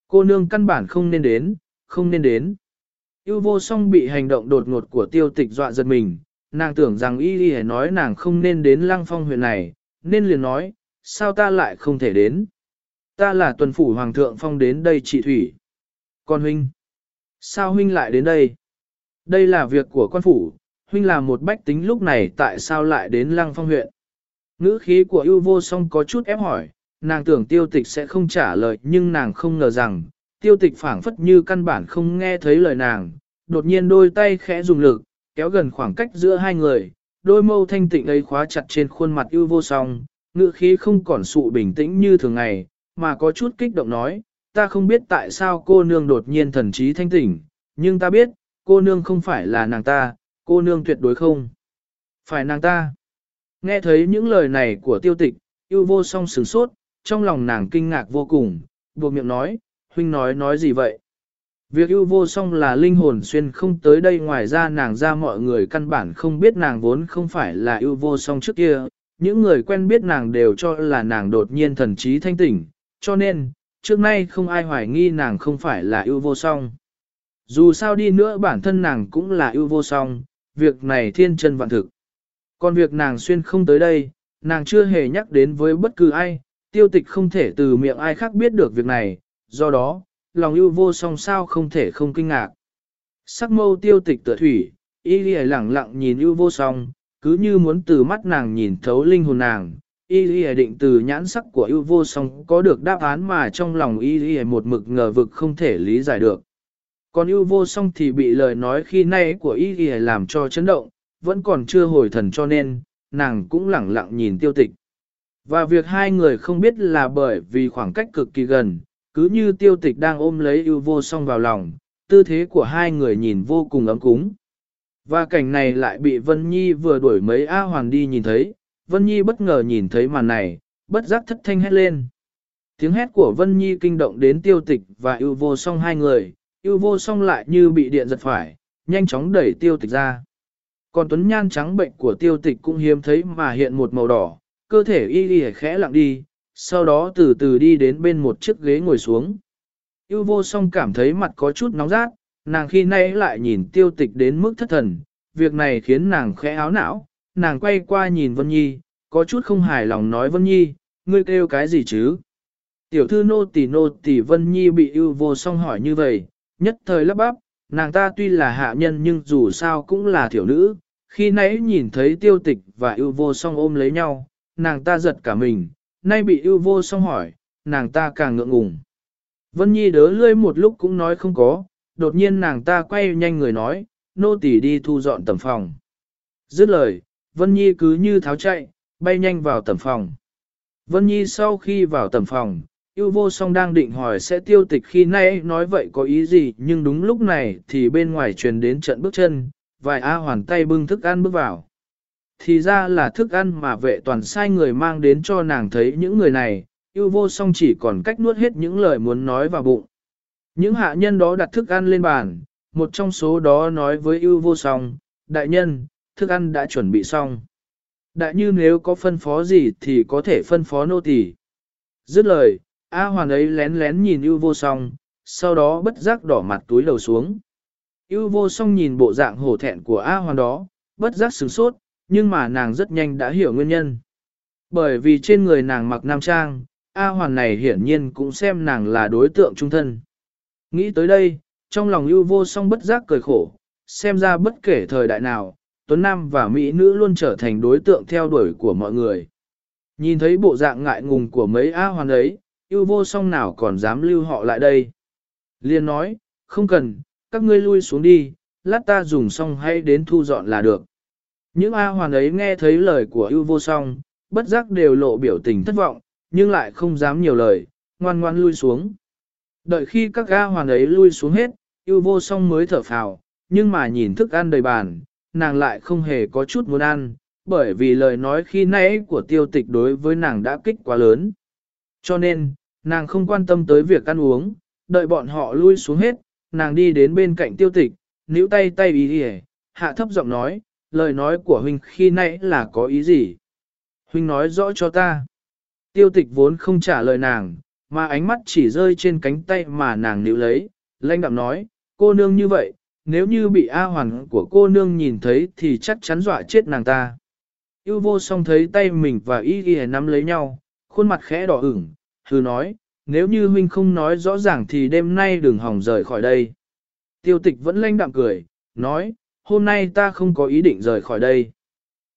Cô nương căn bản không nên đến, không nên đến. Ưu vô song bị hành động đột ngột của tiêu tịch dọa giật mình, nàng tưởng rằng y y nói nàng không nên đến lăng phong huyện này, nên liền nói, sao ta lại không thể đến. Ta là tuần phủ hoàng thượng phong đến đây trị thủy. Con huynh, sao huynh lại đến đây? Đây là việc của quan phủ, huynh là một bách tính lúc này tại sao lại đến lăng phong huyện? Ngữ khí của ưu vô song có chút ép hỏi, nàng tưởng tiêu tịch sẽ không trả lời nhưng nàng không ngờ rằng, tiêu tịch phảng phất như căn bản không nghe thấy lời nàng, đột nhiên đôi tay khẽ dùng lực, kéo gần khoảng cách giữa hai người, đôi mâu thanh tịnh ấy khóa chặt trên khuôn mặt ưu vô song, ngữ khí không còn sụ bình tĩnh như thường ngày, mà có chút kích động nói, ta không biết tại sao cô nương đột nhiên thần trí thanh tỉnh, nhưng ta biết, cô nương không phải là nàng ta, cô nương tuyệt đối không. Phải nàng ta. Nghe thấy những lời này của tiêu tịch, yêu vô song sửng sốt, trong lòng nàng kinh ngạc vô cùng, buộc miệng nói, huynh nói nói gì vậy? Việc yêu vô song là linh hồn xuyên không tới đây ngoài ra nàng ra mọi người căn bản không biết nàng vốn không phải là yêu vô song trước kia, những người quen biết nàng đều cho là nàng đột nhiên thần trí thanh tỉnh, cho nên, trước nay không ai hoài nghi nàng không phải là yêu vô song. Dù sao đi nữa bản thân nàng cũng là yêu vô song, việc này thiên chân vạn thực. Còn việc nàng xuyên không tới đây, nàng chưa hề nhắc đến với bất cứ ai, tiêu tịch không thể từ miệng ai khác biết được việc này, do đó, lòng ưu vô song sao không thể không kinh ngạc. Sắc mâu tiêu tịch tựa thủy, y lì lẳng lặng nhìn ưu vô song, cứ như muốn từ mắt nàng nhìn thấu linh hồn nàng. Y lì định từ nhãn sắc của ưu vô song có được đáp án mà trong lòng y lì một mực ngờ vực không thể lý giải được. Còn ưu vô song thì bị lời nói khi nay của y lì làm cho chấn động, vẫn còn chưa hồi thần cho nên, nàng cũng lẳng lặng nhìn tiêu tịch. Và việc hai người không biết là bởi vì khoảng cách cực kỳ gần, cứ như tiêu tịch đang ôm lấy yêu vô song vào lòng, tư thế của hai người nhìn vô cùng ấm cúng. Và cảnh này lại bị Vân Nhi vừa đuổi mấy A Hoàn đi nhìn thấy, Vân Nhi bất ngờ nhìn thấy màn này, bất giác thất thanh hét lên. Tiếng hét của Vân Nhi kinh động đến tiêu tịch và yêu vô song hai người, yêu vô song lại như bị điện giật phải, nhanh chóng đẩy tiêu tịch ra. Còn tuấn nhan trắng bệnh của tiêu tịch cũng hiếm thấy mà hiện một màu đỏ, cơ thể y y khẽ lặng đi, sau đó từ từ đi đến bên một chiếc ghế ngồi xuống. Yêu vô song cảm thấy mặt có chút nóng rát, nàng khi nay lại nhìn tiêu tịch đến mức thất thần, việc này khiến nàng khẽ áo não, nàng quay qua nhìn Vân Nhi, có chút không hài lòng nói Vân Nhi, ngươi kêu cái gì chứ? Tiểu thư nô tỳ nô tỳ Vân Nhi bị yêu vô song hỏi như vậy, nhất thời lắp bắp, nàng ta tuy là hạ nhân nhưng dù sao cũng là tiểu nữ, khi nãy nhìn thấy tiêu tịch và yêu vô song ôm lấy nhau, nàng ta giật cả mình, nay bị ưu vô song hỏi, nàng ta càng ngượng ngùng. Vân Nhi đớ lươi một lúc cũng nói không có, đột nhiên nàng ta quay nhanh người nói, nô tỳ đi thu dọn tầm phòng. Dứt lời, Vân Nhi cứ như tháo chạy, bay nhanh vào tầm phòng. Vân Nhi sau khi vào tầm phòng, yêu vô song đang định hỏi sẽ tiêu tịch khi nay nói vậy có ý gì nhưng đúng lúc này thì bên ngoài truyền đến trận bước chân, vài A hoàn tay bưng thức ăn bước vào thì ra là thức ăn mà vệ toàn sai người mang đến cho nàng thấy những người này, yêu vô song chỉ còn cách nuốt hết những lời muốn nói vào bụng. Những hạ nhân đó đặt thức ăn lên bàn, một trong số đó nói với yêu vô song, đại nhân, thức ăn đã chuẩn bị xong. Đại như nếu có phân phó gì thì có thể phân phó nô tỳ. Dứt lời, A hoàn ấy lén lén nhìn yêu vô song, sau đó bất giác đỏ mặt túi đầu xuống. Yêu vô song nhìn bộ dạng hổ thẹn của A hoàn đó, bất giác sửng sốt, nhưng mà nàng rất nhanh đã hiểu nguyên nhân. Bởi vì trên người nàng mặc nam trang, A hoàn này hiển nhiên cũng xem nàng là đối tượng trung thân. Nghĩ tới đây, trong lòng ưu vô song bất giác cười khổ, xem ra bất kể thời đại nào, Tuấn Nam và Mỹ nữ luôn trở thành đối tượng theo đuổi của mọi người. Nhìn thấy bộ dạng ngại ngùng của mấy A hoàn ấy, yêu vô song nào còn dám lưu họ lại đây. Liên nói, không cần, các ngươi lui xuống đi, lát ta dùng xong hay đến thu dọn là được. Những A hoàn ấy nghe thấy lời của yêu vô song, bất giác đều lộ biểu tình thất vọng, nhưng lại không dám nhiều lời, ngoan ngoan lui xuống. Đợi khi các A hoàn ấy lui xuống hết, yêu vô song mới thở phào, nhưng mà nhìn thức ăn đầy bàn, nàng lại không hề có chút muốn ăn, bởi vì lời nói khi nãy của tiêu tịch đối với nàng đã kích quá lớn. Cho nên, nàng không quan tâm tới việc ăn uống, đợi bọn họ lui xuống hết, nàng đi đến bên cạnh tiêu tịch, níu tay tay ý hề, hạ thấp giọng nói, lời nói của huynh khi nãy là có ý gì? Huynh nói rõ cho ta. Tiêu tịch vốn không trả lời nàng, mà ánh mắt chỉ rơi trên cánh tay mà nàng níu lấy, lãnh đạm nói, cô nương như vậy, nếu như bị A hoàn của cô nương nhìn thấy thì chắc chắn dọa chết nàng ta. Yêu vô song thấy tay mình và y ghi nắm lấy nhau, khuôn mặt khẽ đỏ ửng, thư nói, nếu như huynh không nói rõ ràng thì đêm nay đừng hỏng rời khỏi đây. Tiêu tịch vẫn lanh đạm cười, nói, hôm nay ta không có ý định rời khỏi đây.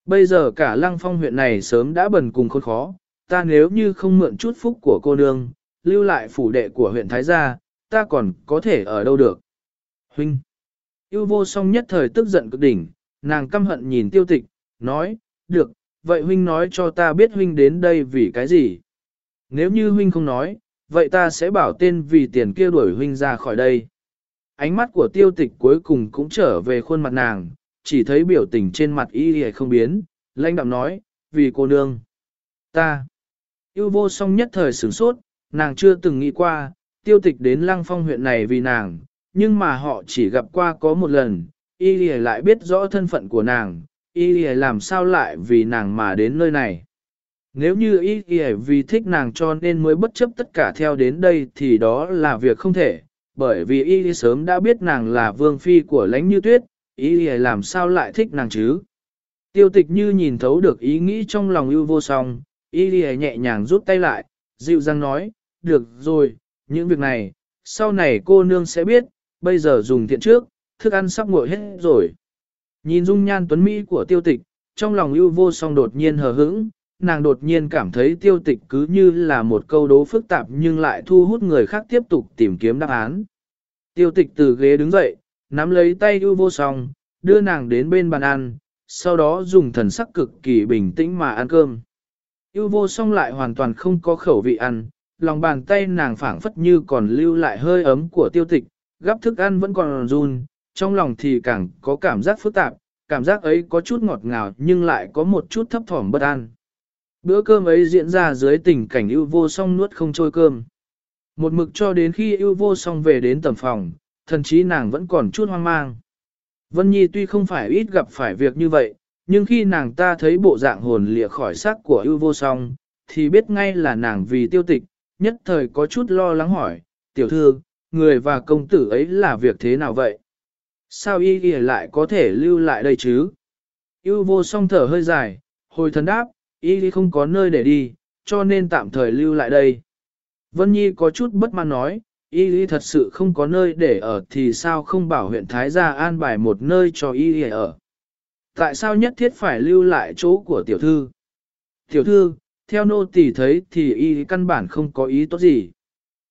Bây giờ cả lăng phong huyện này sớm đã bần cùng khốn khó, ta nếu như không mượn chút phúc của cô nương, lưu lại phủ đệ của huyện Thái Gia, ta còn có thể ở đâu được. Huynh! Yêu vô song nhất thời tức giận cực đỉnh, nàng căm hận nhìn tiêu tịch, nói, được, vậy huynh nói cho ta biết huynh đến đây vì cái gì. Nếu như huynh không nói, vậy ta sẽ bảo tên vì tiền kia đuổi huynh ra khỏi đây. Ánh mắt của tiêu tịch cuối cùng cũng trở về khuôn mặt nàng, chỉ thấy biểu tình trên mặt y hề không biến, lãnh đạm nói, vì cô nương. Ta. Yêu vô song nhất thời sửng sốt, nàng chưa từng nghĩ qua, tiêu tịch đến lăng phong huyện này vì nàng, nhưng mà họ chỉ gặp qua có một lần, y hề lại biết rõ thân phận của nàng, y hề làm sao lại vì nàng mà đến nơi này. Nếu như y y vì thích nàng cho nên mới bất chấp tất cả theo đến đây thì đó là việc không thể, bởi vì y sớm đã biết nàng là vương phi của lãnh như tuyết, y làm sao lại thích nàng chứ. Tiêu tịch như nhìn thấu được ý nghĩ trong lòng ưu vô song, y nhẹ nhàng rút tay lại, dịu dàng nói, được rồi, những việc này, sau này cô nương sẽ biết, bây giờ dùng thiện trước, thức ăn sắp nguội hết rồi. Nhìn dung nhan tuấn Mỹ của tiêu tịch, trong lòng ưu vô song đột nhiên hờ hững, nàng đột nhiên cảm thấy tiêu tịch cứ như là một câu đố phức tạp nhưng lại thu hút người khác tiếp tục tìm kiếm đáp án. Tiêu tịch từ ghế đứng dậy, nắm lấy tay ưu vô song, đưa nàng đến bên bàn ăn, sau đó dùng thần sắc cực kỳ bình tĩnh mà ăn cơm. Ưu vô song lại hoàn toàn không có khẩu vị ăn, lòng bàn tay nàng phảng phất như còn lưu lại hơi ấm của tiêu tịch, gắp thức ăn vẫn còn run, trong lòng thì càng có cảm giác phức tạp, cảm giác ấy có chút ngọt ngào nhưng lại có một chút thấp thỏm bất an. Bữa cơm ấy diễn ra dưới tình cảnh ưu vô song nuốt không trôi cơm. Một mực cho đến khi ưu vô song về đến tầm phòng, thần chí nàng vẫn còn chút hoang mang. Vân Nhi tuy không phải ít gặp phải việc như vậy, nhưng khi nàng ta thấy bộ dạng hồn lìa khỏi xác của ưu vô song, thì biết ngay là nàng vì tiêu tịch, nhất thời có chút lo lắng hỏi, tiểu thư, người và công tử ấy là việc thế nào vậy? Sao y y lại có thể lưu lại đây chứ? Ưu vô song thở hơi dài, hồi thần đáp, y không có nơi để đi, cho nên tạm thời lưu lại đây. Vân Nhi có chút bất mãn nói, y thật sự không có nơi để ở thì sao không bảo huyện Thái Gia an bài một nơi cho y ở. Tại sao nhất thiết phải lưu lại chỗ của tiểu thư? Tiểu thư, theo nô tỳ thấy thì y căn bản không có ý tốt gì.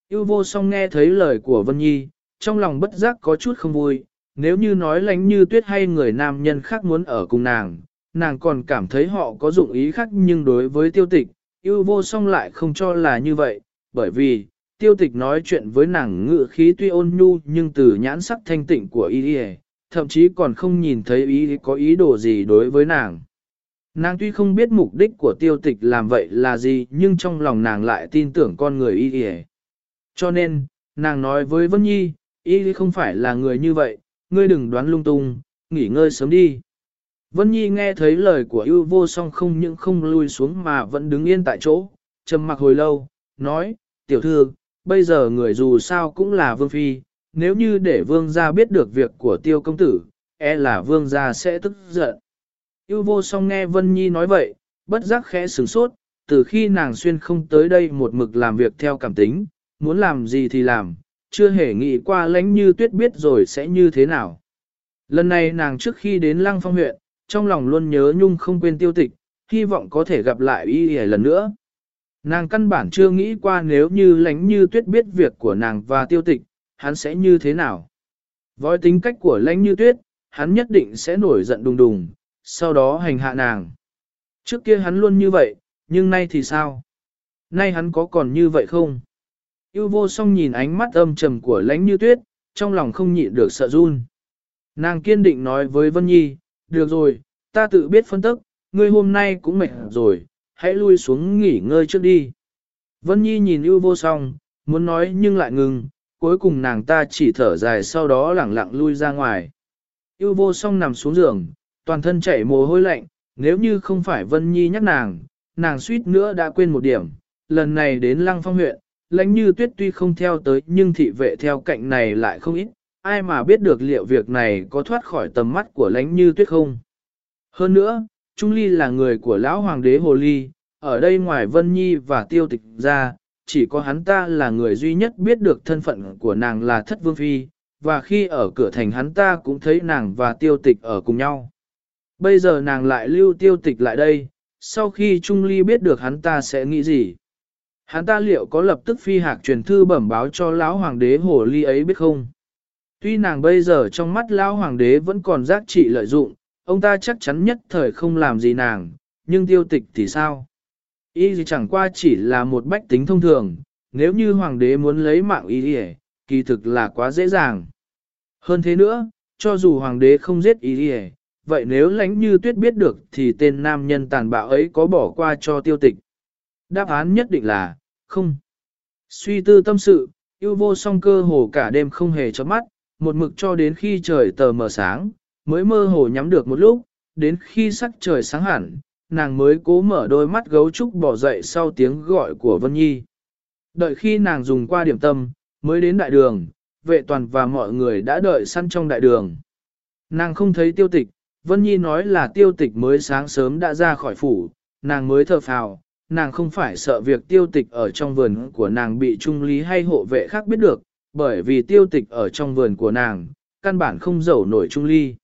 Yêu vô song nghe thấy lời của Vân Nhi, trong lòng bất giác có chút không vui, nếu như nói lánh như tuyết hay người nam nhân khác muốn ở cùng nàng, nàng còn cảm thấy họ có dụng ý khác nhưng đối với tiêu tịch, yêu vô song lại không cho là như vậy, bởi vì, tiêu tịch nói chuyện với nàng ngự khí tuy ôn nhu nhưng từ nhãn sắc thanh tịnh của y thậm chí còn không nhìn thấy ý có ý đồ gì đối với nàng. Nàng tuy không biết mục đích của tiêu tịch làm vậy là gì nhưng trong lòng nàng lại tin tưởng con người y Cho nên, nàng nói với Vân Nhi, y không phải là người như vậy, ngươi đừng đoán lung tung, nghỉ ngơi sớm đi. Vân Nhi nghe thấy lời của ưu vô song không những không lui xuống mà vẫn đứng yên tại chỗ, trầm mặc hồi lâu, nói, tiểu thư, bây giờ người dù sao cũng là vương phi, nếu như để vương gia biết được việc của tiêu công tử, e là vương gia sẽ tức giận. Ưu vô song nghe Vân Nhi nói vậy, bất giác khẽ sửng sốt, từ khi nàng xuyên không tới đây một mực làm việc theo cảm tính, muốn làm gì thì làm, chưa hề nghĩ qua lãnh như tuyết biết rồi sẽ như thế nào. Lần này nàng trước khi đến Lăng Phong huyện, trong lòng luôn nhớ nhung không quên tiêu tịch, hy vọng có thể gặp lại y y lần nữa. Nàng căn bản chưa nghĩ qua nếu như lãnh như tuyết biết việc của nàng và tiêu tịch, hắn sẽ như thế nào. Với tính cách của lãnh như tuyết, hắn nhất định sẽ nổi giận đùng đùng, sau đó hành hạ nàng. Trước kia hắn luôn như vậy, nhưng nay thì sao? Nay hắn có còn như vậy không? Yêu vô song nhìn ánh mắt âm trầm của lãnh như tuyết, trong lòng không nhịn được sợ run. Nàng kiên định nói với Vân Nhi, được rồi, ta tự biết phân tức, ngươi hôm nay cũng mệt rồi, hãy lui xuống nghỉ ngơi trước đi. Vân Nhi nhìn yêu vô song, muốn nói nhưng lại ngừng, cuối cùng nàng ta chỉ thở dài sau đó lẳng lặng lui ra ngoài. Yêu vô song nằm xuống giường, toàn thân chảy mồ hôi lạnh, nếu như không phải Vân Nhi nhắc nàng, nàng suýt nữa đã quên một điểm, lần này đến Lăng Phong huyện, lãnh như tuyết tuy không theo tới nhưng thị vệ theo cạnh này lại không ít, ai mà biết được liệu việc này có thoát khỏi tầm mắt của lãnh như tuyết không. Hơn nữa, Trung Ly là người của lão hoàng đế Hồ Ly, ở đây ngoài Vân Nhi và Tiêu Tịch ra, chỉ có hắn ta là người duy nhất biết được thân phận của nàng là Thất Vương Phi, và khi ở cửa thành hắn ta cũng thấy nàng và Tiêu Tịch ở cùng nhau. Bây giờ nàng lại lưu Tiêu Tịch lại đây, sau khi Trung Ly biết được hắn ta sẽ nghĩ gì? Hắn ta liệu có lập tức phi hạc truyền thư bẩm báo cho lão hoàng đế Hồ Ly ấy biết không? Tuy nàng bây giờ trong mắt lão hoàng đế vẫn còn giác trị lợi dụng, ông ta chắc chắn nhất thời không làm gì nàng, nhưng tiêu tịch thì sao? Y gì chẳng qua chỉ là một bách tính thông thường, nếu như hoàng đế muốn lấy mạng y gì, kỳ thực là quá dễ dàng. Hơn thế nữa, cho dù hoàng đế không giết y gì, vậy nếu lãnh như tuyết biết được thì tên nam nhân tàn bạo ấy có bỏ qua cho tiêu tịch. Đáp án nhất định là, không. Suy tư tâm sự, yêu vô song cơ hồ cả đêm không hề chớp mắt, một mực cho đến khi trời tờ mờ sáng, mới mơ hồ nhắm được một lúc, đến khi sắc trời sáng hẳn, nàng mới cố mở đôi mắt gấu trúc bỏ dậy sau tiếng gọi của Vân Nhi. Đợi khi nàng dùng qua điểm tâm, mới đến đại đường, vệ toàn và mọi người đã đợi săn trong đại đường. Nàng không thấy tiêu tịch, Vân Nhi nói là tiêu tịch mới sáng sớm đã ra khỏi phủ, nàng mới thở phào, nàng không phải sợ việc tiêu tịch ở trong vườn của nàng bị trung lý hay hộ vệ khác biết được, bởi vì tiêu tịch ở trong vườn của nàng, căn bản không dẫu nổi trung ly.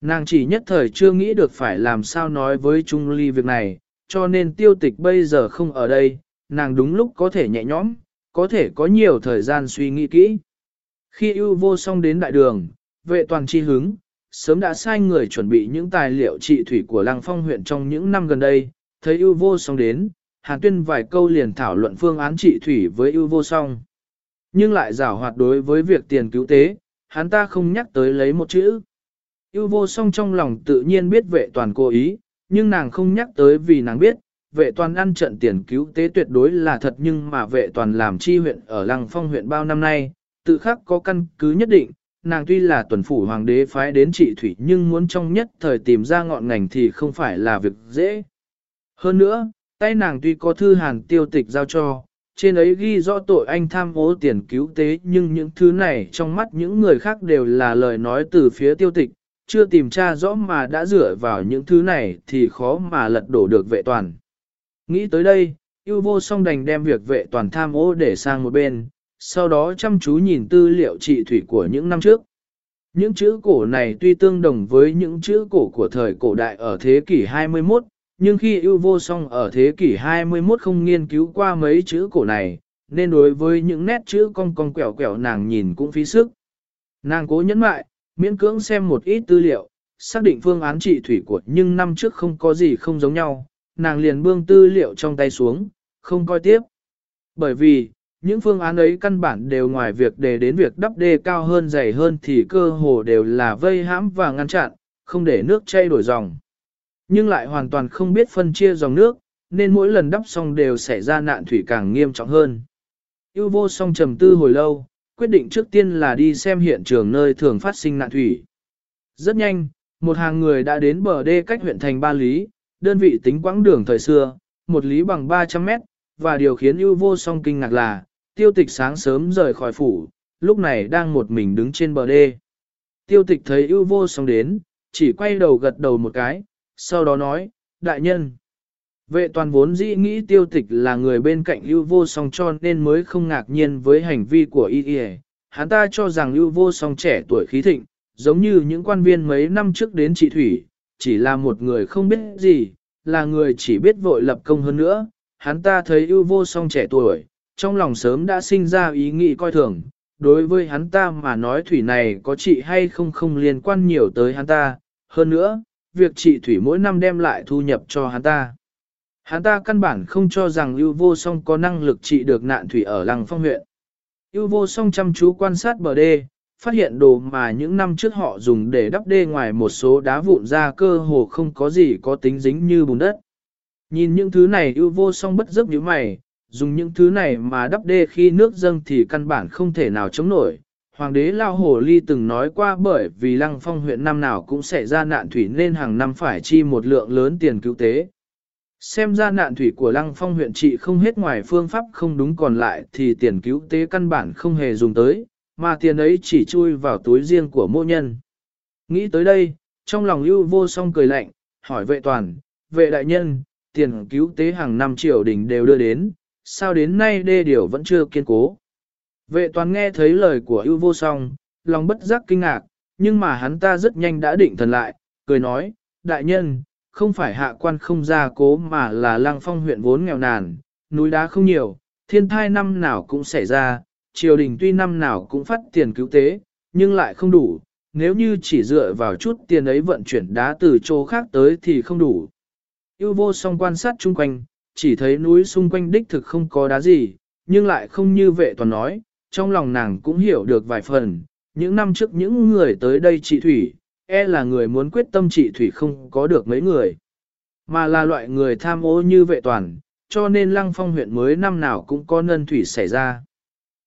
Nàng chỉ nhất thời chưa nghĩ được phải làm sao nói với Trung Ly việc này, cho nên tiêu tịch bây giờ không ở đây, nàng đúng lúc có thể nhẹ nhõm, có thể có nhiều thời gian suy nghĩ kỹ. Khi ưu vô song đến đại đường, vệ toàn chi hứng, sớm đã sai người chuẩn bị những tài liệu trị thủy của Lăng Phong huyện trong những năm gần đây, thấy ưu vô song đến, Hàn Tuyên vài câu liền thảo luận phương án trị thủy với ưu vô song. Nhưng lại giảo hoạt đối với việc tiền cứu tế, hắn ta không nhắc tới lấy một chữ. Yêu vô song trong lòng tự nhiên biết vệ toàn cố ý, nhưng nàng không nhắc tới vì nàng biết, vệ toàn ăn trận tiền cứu tế tuyệt đối là thật nhưng mà vệ toàn làm chi huyện ở Lăng Phong huyện bao năm nay, tự khắc có căn cứ nhất định, nàng tuy là tuần phủ hoàng đế phái đến trị thủy nhưng muốn trong nhất thời tìm ra ngọn ngành thì không phải là việc dễ. Hơn nữa, tay nàng tuy có thư hàn tiêu tịch giao cho, trên ấy ghi rõ tội anh tham ô tiền cứu tế nhưng những thứ này trong mắt những người khác đều là lời nói từ phía tiêu tịch, chưa tìm tra rõ mà đã dựa vào những thứ này thì khó mà lật đổ được vệ toàn. Nghĩ tới đây, yêu vô song đành đem việc vệ toàn tham ô để sang một bên, sau đó chăm chú nhìn tư liệu trị thủy của những năm trước. Những chữ cổ này tuy tương đồng với những chữ cổ của thời cổ đại ở thế kỷ 21, nhưng khi yêu vô song ở thế kỷ 21 không nghiên cứu qua mấy chữ cổ này, nên đối với những nét chữ cong cong quẹo quẹo nàng nhìn cũng phí sức. Nàng cố nhẫn mại, miễn cưỡng xem một ít tư liệu, xác định phương án trị thủy của nhưng năm trước không có gì không giống nhau, nàng liền bương tư liệu trong tay xuống, không coi tiếp. Bởi vì, những phương án ấy căn bản đều ngoài việc để đến việc đắp đê cao hơn dày hơn thì cơ hồ đều là vây hãm và ngăn chặn, không để nước chay đổi dòng. Nhưng lại hoàn toàn không biết phân chia dòng nước, nên mỗi lần đắp xong đều xảy ra nạn thủy càng nghiêm trọng hơn. Yêu vô song trầm tư hồi lâu, quyết định trước tiên là đi xem hiện trường nơi thường phát sinh nạn thủy. Rất nhanh, một hàng người đã đến bờ đê cách huyện thành Ba Lý, đơn vị tính quãng đường thời xưa, một lý bằng 300 mét, và điều khiến ưu vô song kinh ngạc là, tiêu tịch sáng sớm rời khỏi phủ, lúc này đang một mình đứng trên bờ đê. Tiêu tịch thấy ưu vô song đến, chỉ quay đầu gật đầu một cái, sau đó nói, đại nhân. Vệ toàn vốn dĩ nghĩ tiêu tịch là người bên cạnh ưu vô song cho nên mới không ngạc nhiên với hành vi của y y. Hắn ta cho rằng ưu vô song trẻ tuổi khí thịnh, giống như những quan viên mấy năm trước đến trị thủy, chỉ là một người không biết gì, là người chỉ biết vội lập công hơn nữa. Hắn ta thấy ưu vô song trẻ tuổi, trong lòng sớm đã sinh ra ý nghĩ coi thường. Đối với hắn ta mà nói thủy này có trị hay không không liên quan nhiều tới hắn ta. Hơn nữa, việc trị thủy mỗi năm đem lại thu nhập cho hắn ta. Hắn ta căn bản không cho rằng ưu vô song có năng lực trị được nạn thủy ở lăng phong huyện. Ưu vô song chăm chú quan sát bờ đê, phát hiện đồ mà những năm trước họ dùng để đắp đê ngoài một số đá vụn ra cơ hồ không có gì có tính dính như bùn đất. Nhìn những thứ này ưu vô song bất giấc như mày, dùng những thứ này mà đắp đê khi nước dâng thì căn bản không thể nào chống nổi. Hoàng đế Lao Hồ Ly từng nói qua bởi vì lăng phong huyện năm nào cũng sẽ ra nạn thủy nên hàng năm phải chi một lượng lớn tiền cứu tế. Xem ra nạn thủy của lăng phong huyện trị không hết ngoài phương pháp không đúng còn lại thì tiền cứu tế căn bản không hề dùng tới, mà tiền ấy chỉ chui vào túi riêng của mô nhân. Nghĩ tới đây, trong lòng Lưu vô song cười lạnh, hỏi vệ toàn, vệ đại nhân, tiền cứu tế hàng năm triều đình đều đưa đến, sao đến nay đê điều vẫn chưa kiên cố. Vệ toàn nghe thấy lời của ưu vô song, lòng bất giác kinh ngạc, nhưng mà hắn ta rất nhanh đã định thần lại, cười nói, đại nhân, không phải hạ quan không ra cố mà là lăng phong huyện vốn nghèo nàn, núi đá không nhiều, thiên thai năm nào cũng xảy ra, triều đình tuy năm nào cũng phát tiền cứu tế, nhưng lại không đủ, nếu như chỉ dựa vào chút tiền ấy vận chuyển đá từ chỗ khác tới thì không đủ. Yêu vô song quan sát chung quanh, chỉ thấy núi xung quanh đích thực không có đá gì, nhưng lại không như vệ toàn nói, trong lòng nàng cũng hiểu được vài phần, những năm trước những người tới đây trị thủy, e là người muốn quyết tâm trị thủy không có được mấy người, mà là loại người tham ô như vệ toàn, cho nên lăng phong huyện mới năm nào cũng có nân thủy xảy ra.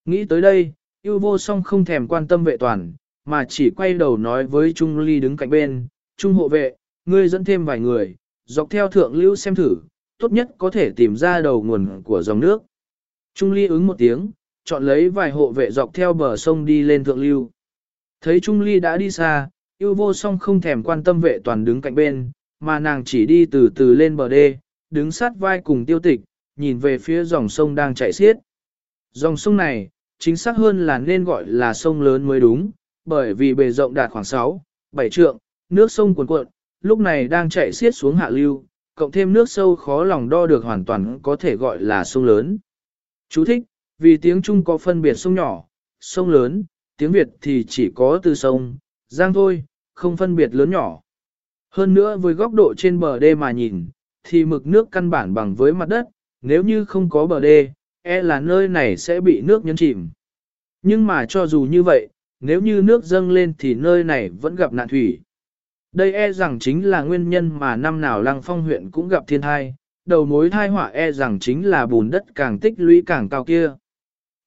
Nghĩ tới đây, yêu vô song không thèm quan tâm vệ toàn, mà chỉ quay đầu nói với Trung Ly đứng cạnh bên, Trung hộ vệ, ngươi dẫn thêm vài người, dọc theo thượng lưu xem thử, tốt nhất có thể tìm ra đầu nguồn của dòng nước. Trung Ly ứng một tiếng, chọn lấy vài hộ vệ dọc theo bờ sông đi lên thượng lưu. Thấy Trung Ly đã đi xa, yêu vô song không thèm quan tâm vệ toàn đứng cạnh bên, mà nàng chỉ đi từ từ lên bờ đê, đứng sát vai cùng tiêu tịch, nhìn về phía dòng sông đang chảy xiết. Dòng sông này, chính xác hơn là nên gọi là sông lớn mới đúng, bởi vì bề rộng đạt khoảng 6, 7 trượng, nước sông cuồn cuộn, lúc này đang chảy xiết xuống hạ lưu, cộng thêm nước sâu khó lòng đo được hoàn toàn có thể gọi là sông lớn. Chú thích, vì tiếng Trung có phân biệt sông nhỏ, sông lớn, tiếng Việt thì chỉ có từ sông, giang thôi, không phân biệt lớn nhỏ. Hơn nữa với góc độ trên bờ đê mà nhìn, thì mực nước căn bản bằng với mặt đất, nếu như không có bờ đê, e là nơi này sẽ bị nước nhấn chìm. Nhưng mà cho dù như vậy, nếu như nước dâng lên thì nơi này vẫn gặp nạn thủy. Đây e rằng chính là nguyên nhân mà năm nào lăng phong huyện cũng gặp thiên thai, đầu mối thai họa e rằng chính là bùn đất càng tích lũy càng cao kia.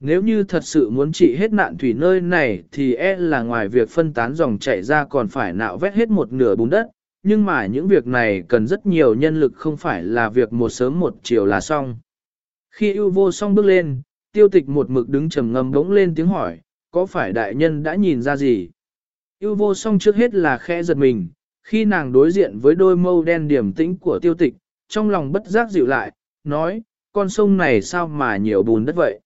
Nếu như thật sự muốn trị hết nạn thủy nơi này thì e là ngoài việc phân tán dòng chảy ra còn phải nạo vét hết một nửa bùn đất, nhưng mà những việc này cần rất nhiều nhân lực không phải là việc một sớm một chiều là xong. Khi ưu vô song bước lên, tiêu tịch một mực đứng trầm ngâm bỗng lên tiếng hỏi, có phải đại nhân đã nhìn ra gì? Ưu vô song trước hết là khẽ giật mình, khi nàng đối diện với đôi mâu đen điểm tĩnh của tiêu tịch, trong lòng bất giác dịu lại, nói, con sông này sao mà nhiều bùn đất vậy?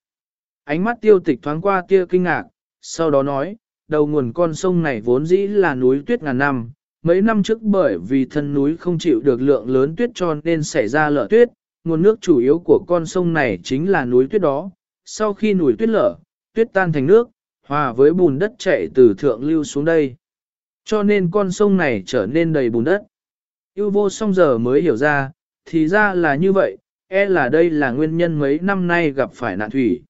Ánh mắt tiêu tịch thoáng qua tia kinh ngạc, sau đó nói, đầu nguồn con sông này vốn dĩ là núi tuyết ngàn năm, mấy năm trước bởi vì thân núi không chịu được lượng lớn tuyết cho nên xảy ra lở tuyết, nguồn nước chủ yếu của con sông này chính là núi tuyết đó. Sau khi núi tuyết lở, tuyết tan thành nước, hòa với bùn đất chảy từ thượng lưu xuống đây. Cho nên con sông này trở nên đầy bùn đất. Yêu vô song giờ mới hiểu ra, thì ra là như vậy, e là đây là nguyên nhân mấy năm nay gặp phải nạn thủy.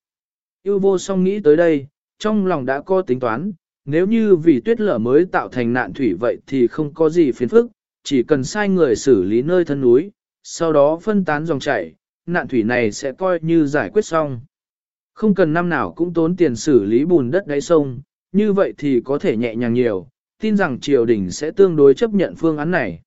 Yêu vô song nghĩ tới đây, trong lòng đã có tính toán, nếu như vì tuyết lở mới tạo thành nạn thủy vậy thì không có gì phiền phức, chỉ cần sai người xử lý nơi thân núi, sau đó phân tán dòng chảy, nạn thủy này sẽ coi như giải quyết xong. Không cần năm nào cũng tốn tiền xử lý bùn đất đáy sông, như vậy thì có thể nhẹ nhàng nhiều, tin rằng triều đình sẽ tương đối chấp nhận phương án này.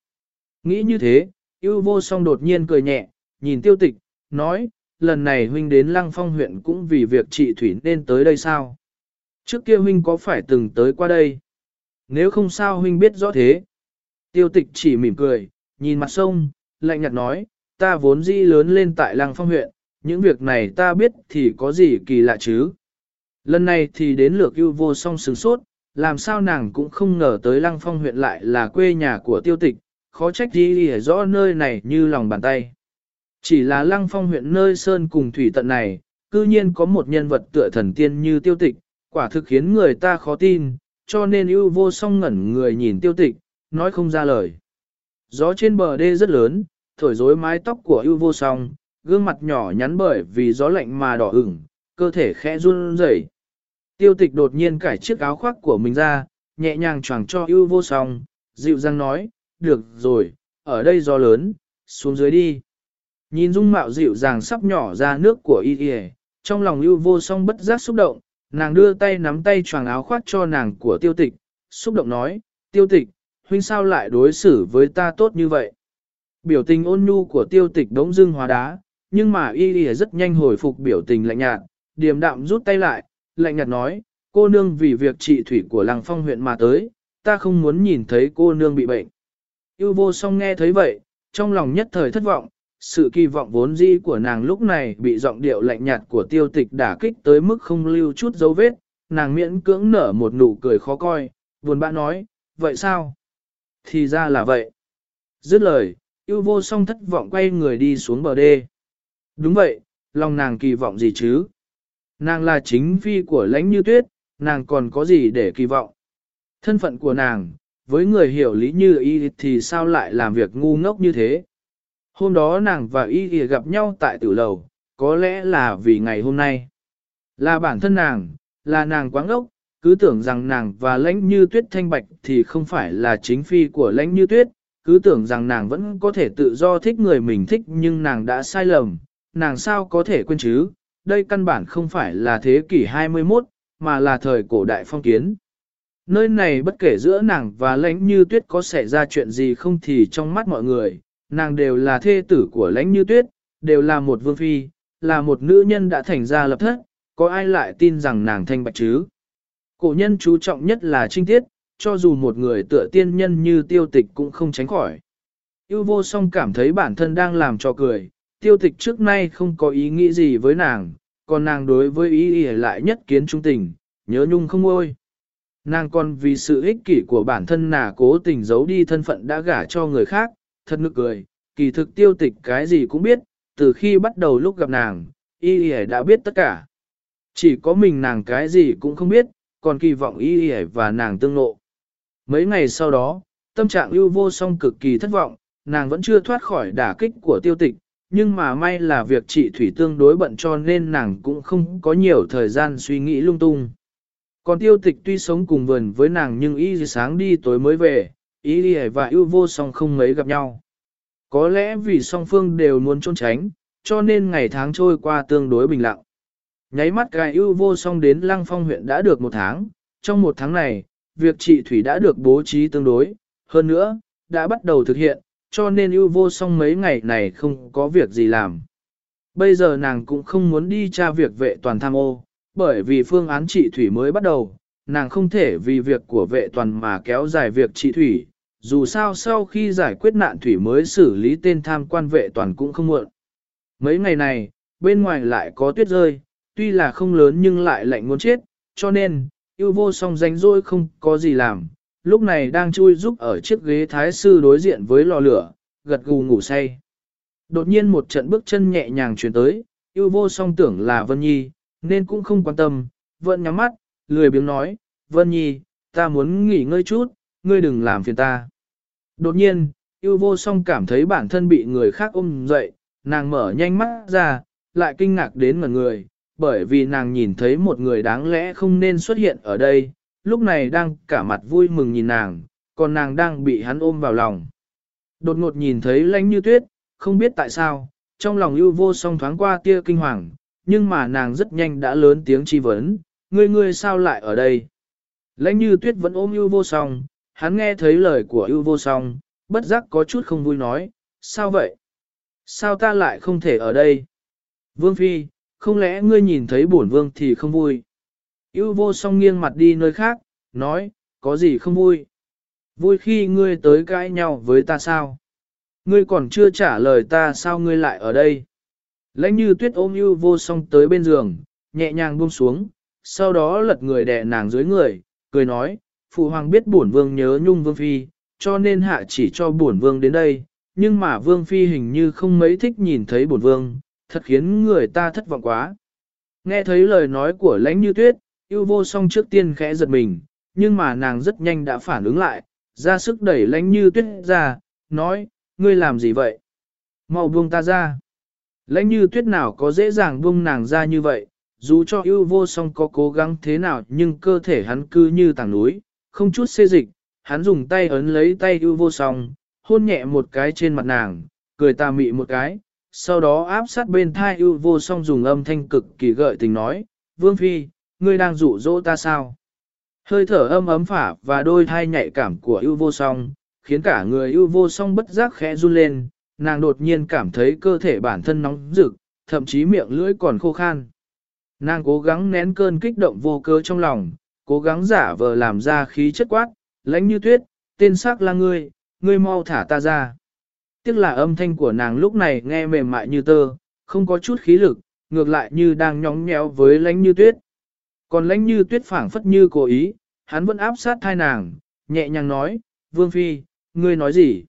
Nghĩ như thế, yêu vô song đột nhiên cười nhẹ, nhìn tiêu tịch, nói, lần này huynh đến lăng phong huyện cũng vì việc trị thủy nên tới đây sao? Trước kia huynh có phải từng tới qua đây? Nếu không sao huynh biết rõ thế. Tiêu tịch chỉ mỉm cười, nhìn mặt sông, lạnh nhạt nói, ta vốn di lớn lên tại Lăng Phong huyện, những việc này ta biết thì có gì kỳ lạ chứ. Lần này thì đến lượt yêu vô song sừng sốt, làm sao nàng cũng không ngờ tới Lăng Phong huyện lại là quê nhà của tiêu tịch, khó trách gì hiểu rõ nơi này như lòng bàn tay. Chỉ là Lăng Phong huyện nơi sơn cùng thủy tận này, cư nhiên có một nhân vật tựa thần tiên như tiêu tịch, quả thực khiến người ta khó tin, cho nên ưu vô song ngẩn người nhìn tiêu tịch, nói không ra lời. Gió trên bờ đê rất lớn, thổi rối mái tóc của ưu vô song, gương mặt nhỏ nhắn bởi vì gió lạnh mà đỏ ửng, cơ thể khẽ run rẩy. Tiêu tịch đột nhiên cải chiếc áo khoác của mình ra, nhẹ nhàng choàng cho ưu vô song, dịu dàng nói, được rồi, ở đây gió lớn, xuống dưới đi. Nhìn dung mạo dịu dàng sắp nhỏ ra nước của y y, trong lòng Lưu vô song bất giác xúc động, nàng đưa tay nắm tay choàng áo khoác cho nàng của tiêu tịch, xúc động nói, tiêu tịch, huynh sao lại đối xử với ta tốt như vậy? Biểu tình ôn nhu của tiêu tịch đống dưng hóa đá, nhưng mà y y rất nhanh hồi phục biểu tình lạnh nhạt, điềm đạm rút tay lại, lạnh nhạt nói, cô nương vì việc trị thủy của làng phong huyện mà tới, ta không muốn nhìn thấy cô nương bị bệnh. Yêu vô song nghe thấy vậy, trong lòng nhất thời thất vọng, sự kỳ vọng vốn di của nàng lúc này bị giọng điệu lạnh nhạt của tiêu tịch đả kích tới mức không lưu chút dấu vết, nàng miễn cưỡng nở một nụ cười khó coi, buồn bã nói, vậy sao? Thì ra là vậy. Dứt lời, yêu vô song thất vọng quay người đi xuống bờ đê. Đúng vậy, lòng nàng kỳ vọng gì chứ? Nàng là chính phi của lãnh như tuyết, nàng còn có gì để kỳ vọng? Thân phận của nàng, với người hiểu lý như y thì sao lại làm việc ngu ngốc như thế? Hôm đó nàng và y y gặp nhau tại tử lầu, có lẽ là vì ngày hôm nay. Là bản thân nàng, là nàng quáng ốc, cứ tưởng rằng nàng và lãnh như tuyết thanh bạch thì không phải là chính phi của lãnh như tuyết, cứ tưởng rằng nàng vẫn có thể tự do thích người mình thích nhưng nàng đã sai lầm, nàng sao có thể quên chứ, đây căn bản không phải là thế kỷ 21, mà là thời cổ đại phong kiến. Nơi này bất kể giữa nàng và lãnh như tuyết có xảy ra chuyện gì không thì trong mắt mọi người, nàng đều là thê tử của lãnh như tuyết, đều là một vương phi, là một nữ nhân đã thành ra lập thất, có ai lại tin rằng nàng thanh bạch chứ? Cổ nhân chú trọng nhất là trinh tiết, cho dù một người tựa tiên nhân như tiêu tịch cũng không tránh khỏi. Yêu vô song cảm thấy bản thân đang làm cho cười, tiêu tịch trước nay không có ý nghĩ gì với nàng, còn nàng đối với ý ý lại nhất kiến trung tình, nhớ nhung không ôi. Nàng còn vì sự ích kỷ của bản thân nà cố tình giấu đi thân phận đã gả cho người khác, thật nực cười, kỳ thực tiêu tịch cái gì cũng biết, từ khi bắt đầu lúc gặp nàng, y y đã biết tất cả. Chỉ có mình nàng cái gì cũng không biết, còn kỳ vọng y y và nàng tương lộ. Mấy ngày sau đó, tâm trạng ưu vô song cực kỳ thất vọng, nàng vẫn chưa thoát khỏi đả kích của tiêu tịch, nhưng mà may là việc trị thủy tương đối bận cho nên nàng cũng không có nhiều thời gian suy nghĩ lung tung. Còn tiêu tịch tuy sống cùng vườn với nàng nhưng y sáng đi tối mới về, Ý y và ưu vô song không mấy gặp nhau. Có lẽ vì song phương đều muốn trốn tránh, cho nên ngày tháng trôi qua tương đối bình lặng. Nháy mắt gai ưu vô song đến Lăng Phong huyện đã được một tháng, trong một tháng này, việc trị thủy đã được bố trí tương đối, hơn nữa, đã bắt đầu thực hiện, cho nên ưu vô song mấy ngày này không có việc gì làm. Bây giờ nàng cũng không muốn đi tra việc vệ toàn tham ô, bởi vì phương án trị thủy mới bắt đầu, nàng không thể vì việc của vệ toàn mà kéo dài việc trị thủy, dù sao sau khi giải quyết nạn thủy mới xử lý tên tham quan vệ toàn cũng không muộn. Mấy ngày này, bên ngoài lại có tuyết rơi, tuy là không lớn nhưng lại lạnh muốn chết, cho nên, yêu vô song danh rỗi không có gì làm, lúc này đang chui giúp ở chiếc ghế thái sư đối diện với lò lửa, gật gù ngủ say. Đột nhiên một trận bước chân nhẹ nhàng chuyển tới, yêu vô song tưởng là Vân Nhi, nên cũng không quan tâm, vẫn nhắm mắt, lười biếng nói, Vân Nhi, ta muốn nghỉ ngơi chút, ngươi đừng làm phiền ta. Đột nhiên, yêu vô song cảm thấy bản thân bị người khác ôm dậy, nàng mở nhanh mắt ra, lại kinh ngạc đến ngần người, bởi vì nàng nhìn thấy một người đáng lẽ không nên xuất hiện ở đây, lúc này đang cả mặt vui mừng nhìn nàng, còn nàng đang bị hắn ôm vào lòng. Đột ngột nhìn thấy lánh như tuyết, không biết tại sao, trong lòng yêu vô song thoáng qua tia kinh hoàng, nhưng mà nàng rất nhanh đã lớn tiếng chi vấn, ngươi ngươi sao lại ở đây? Lãnh như tuyết vẫn ôm yêu vô song, hắn nghe thấy lời của ưu vô song, bất giác có chút không vui nói, sao vậy? Sao ta lại không thể ở đây? Vương Phi, không lẽ ngươi nhìn thấy bổn vương thì không vui? Ưu vô song nghiêng mặt đi nơi khác, nói, có gì không vui? Vui khi ngươi tới cãi nhau với ta sao? Ngươi còn chưa trả lời ta sao ngươi lại ở đây? Lãnh như tuyết ôm ưu vô song tới bên giường, nhẹ nhàng buông xuống, sau đó lật người đè nàng dưới người, cười nói, phụ hoàng biết bổn vương nhớ nhung vương phi, cho nên hạ chỉ cho bổn vương đến đây, nhưng mà vương phi hình như không mấy thích nhìn thấy bổn vương, thật khiến người ta thất vọng quá. Nghe thấy lời nói của lãnh như tuyết, yêu vô song trước tiên khẽ giật mình, nhưng mà nàng rất nhanh đã phản ứng lại, ra sức đẩy lãnh như tuyết ra, nói, ngươi làm gì vậy? Mau buông ta ra. Lãnh như tuyết nào có dễ dàng buông nàng ra như vậy, dù cho yêu vô song có cố gắng thế nào nhưng cơ thể hắn cư như tảng núi, không chút xê dịch, hắn dùng tay ấn lấy tay ưu vô song, hôn nhẹ một cái trên mặt nàng, cười tà mị một cái, sau đó áp sát bên thai ưu vô song dùng âm thanh cực kỳ gợi tình nói, Vương Phi, ngươi đang dụ dỗ ta sao? Hơi thở âm ấm phả và đôi thai nhạy cảm của ưu vô song, khiến cả người ưu vô song bất giác khẽ run lên, nàng đột nhiên cảm thấy cơ thể bản thân nóng rực, thậm chí miệng lưỡi còn khô khan. Nàng cố gắng nén cơn kích động vô cơ trong lòng, cố gắng giả vờ làm ra khí chất quát, lãnh như tuyết, tên sắc là ngươi, ngươi mau thả ta ra. Tiếc là âm thanh của nàng lúc này nghe mềm mại như tơ, không có chút khí lực, ngược lại như đang nhóng nhẽo với lãnh như tuyết. Còn lãnh như tuyết phảng phất như cố ý, hắn vẫn áp sát thai nàng, nhẹ nhàng nói, Vương Phi, ngươi nói gì?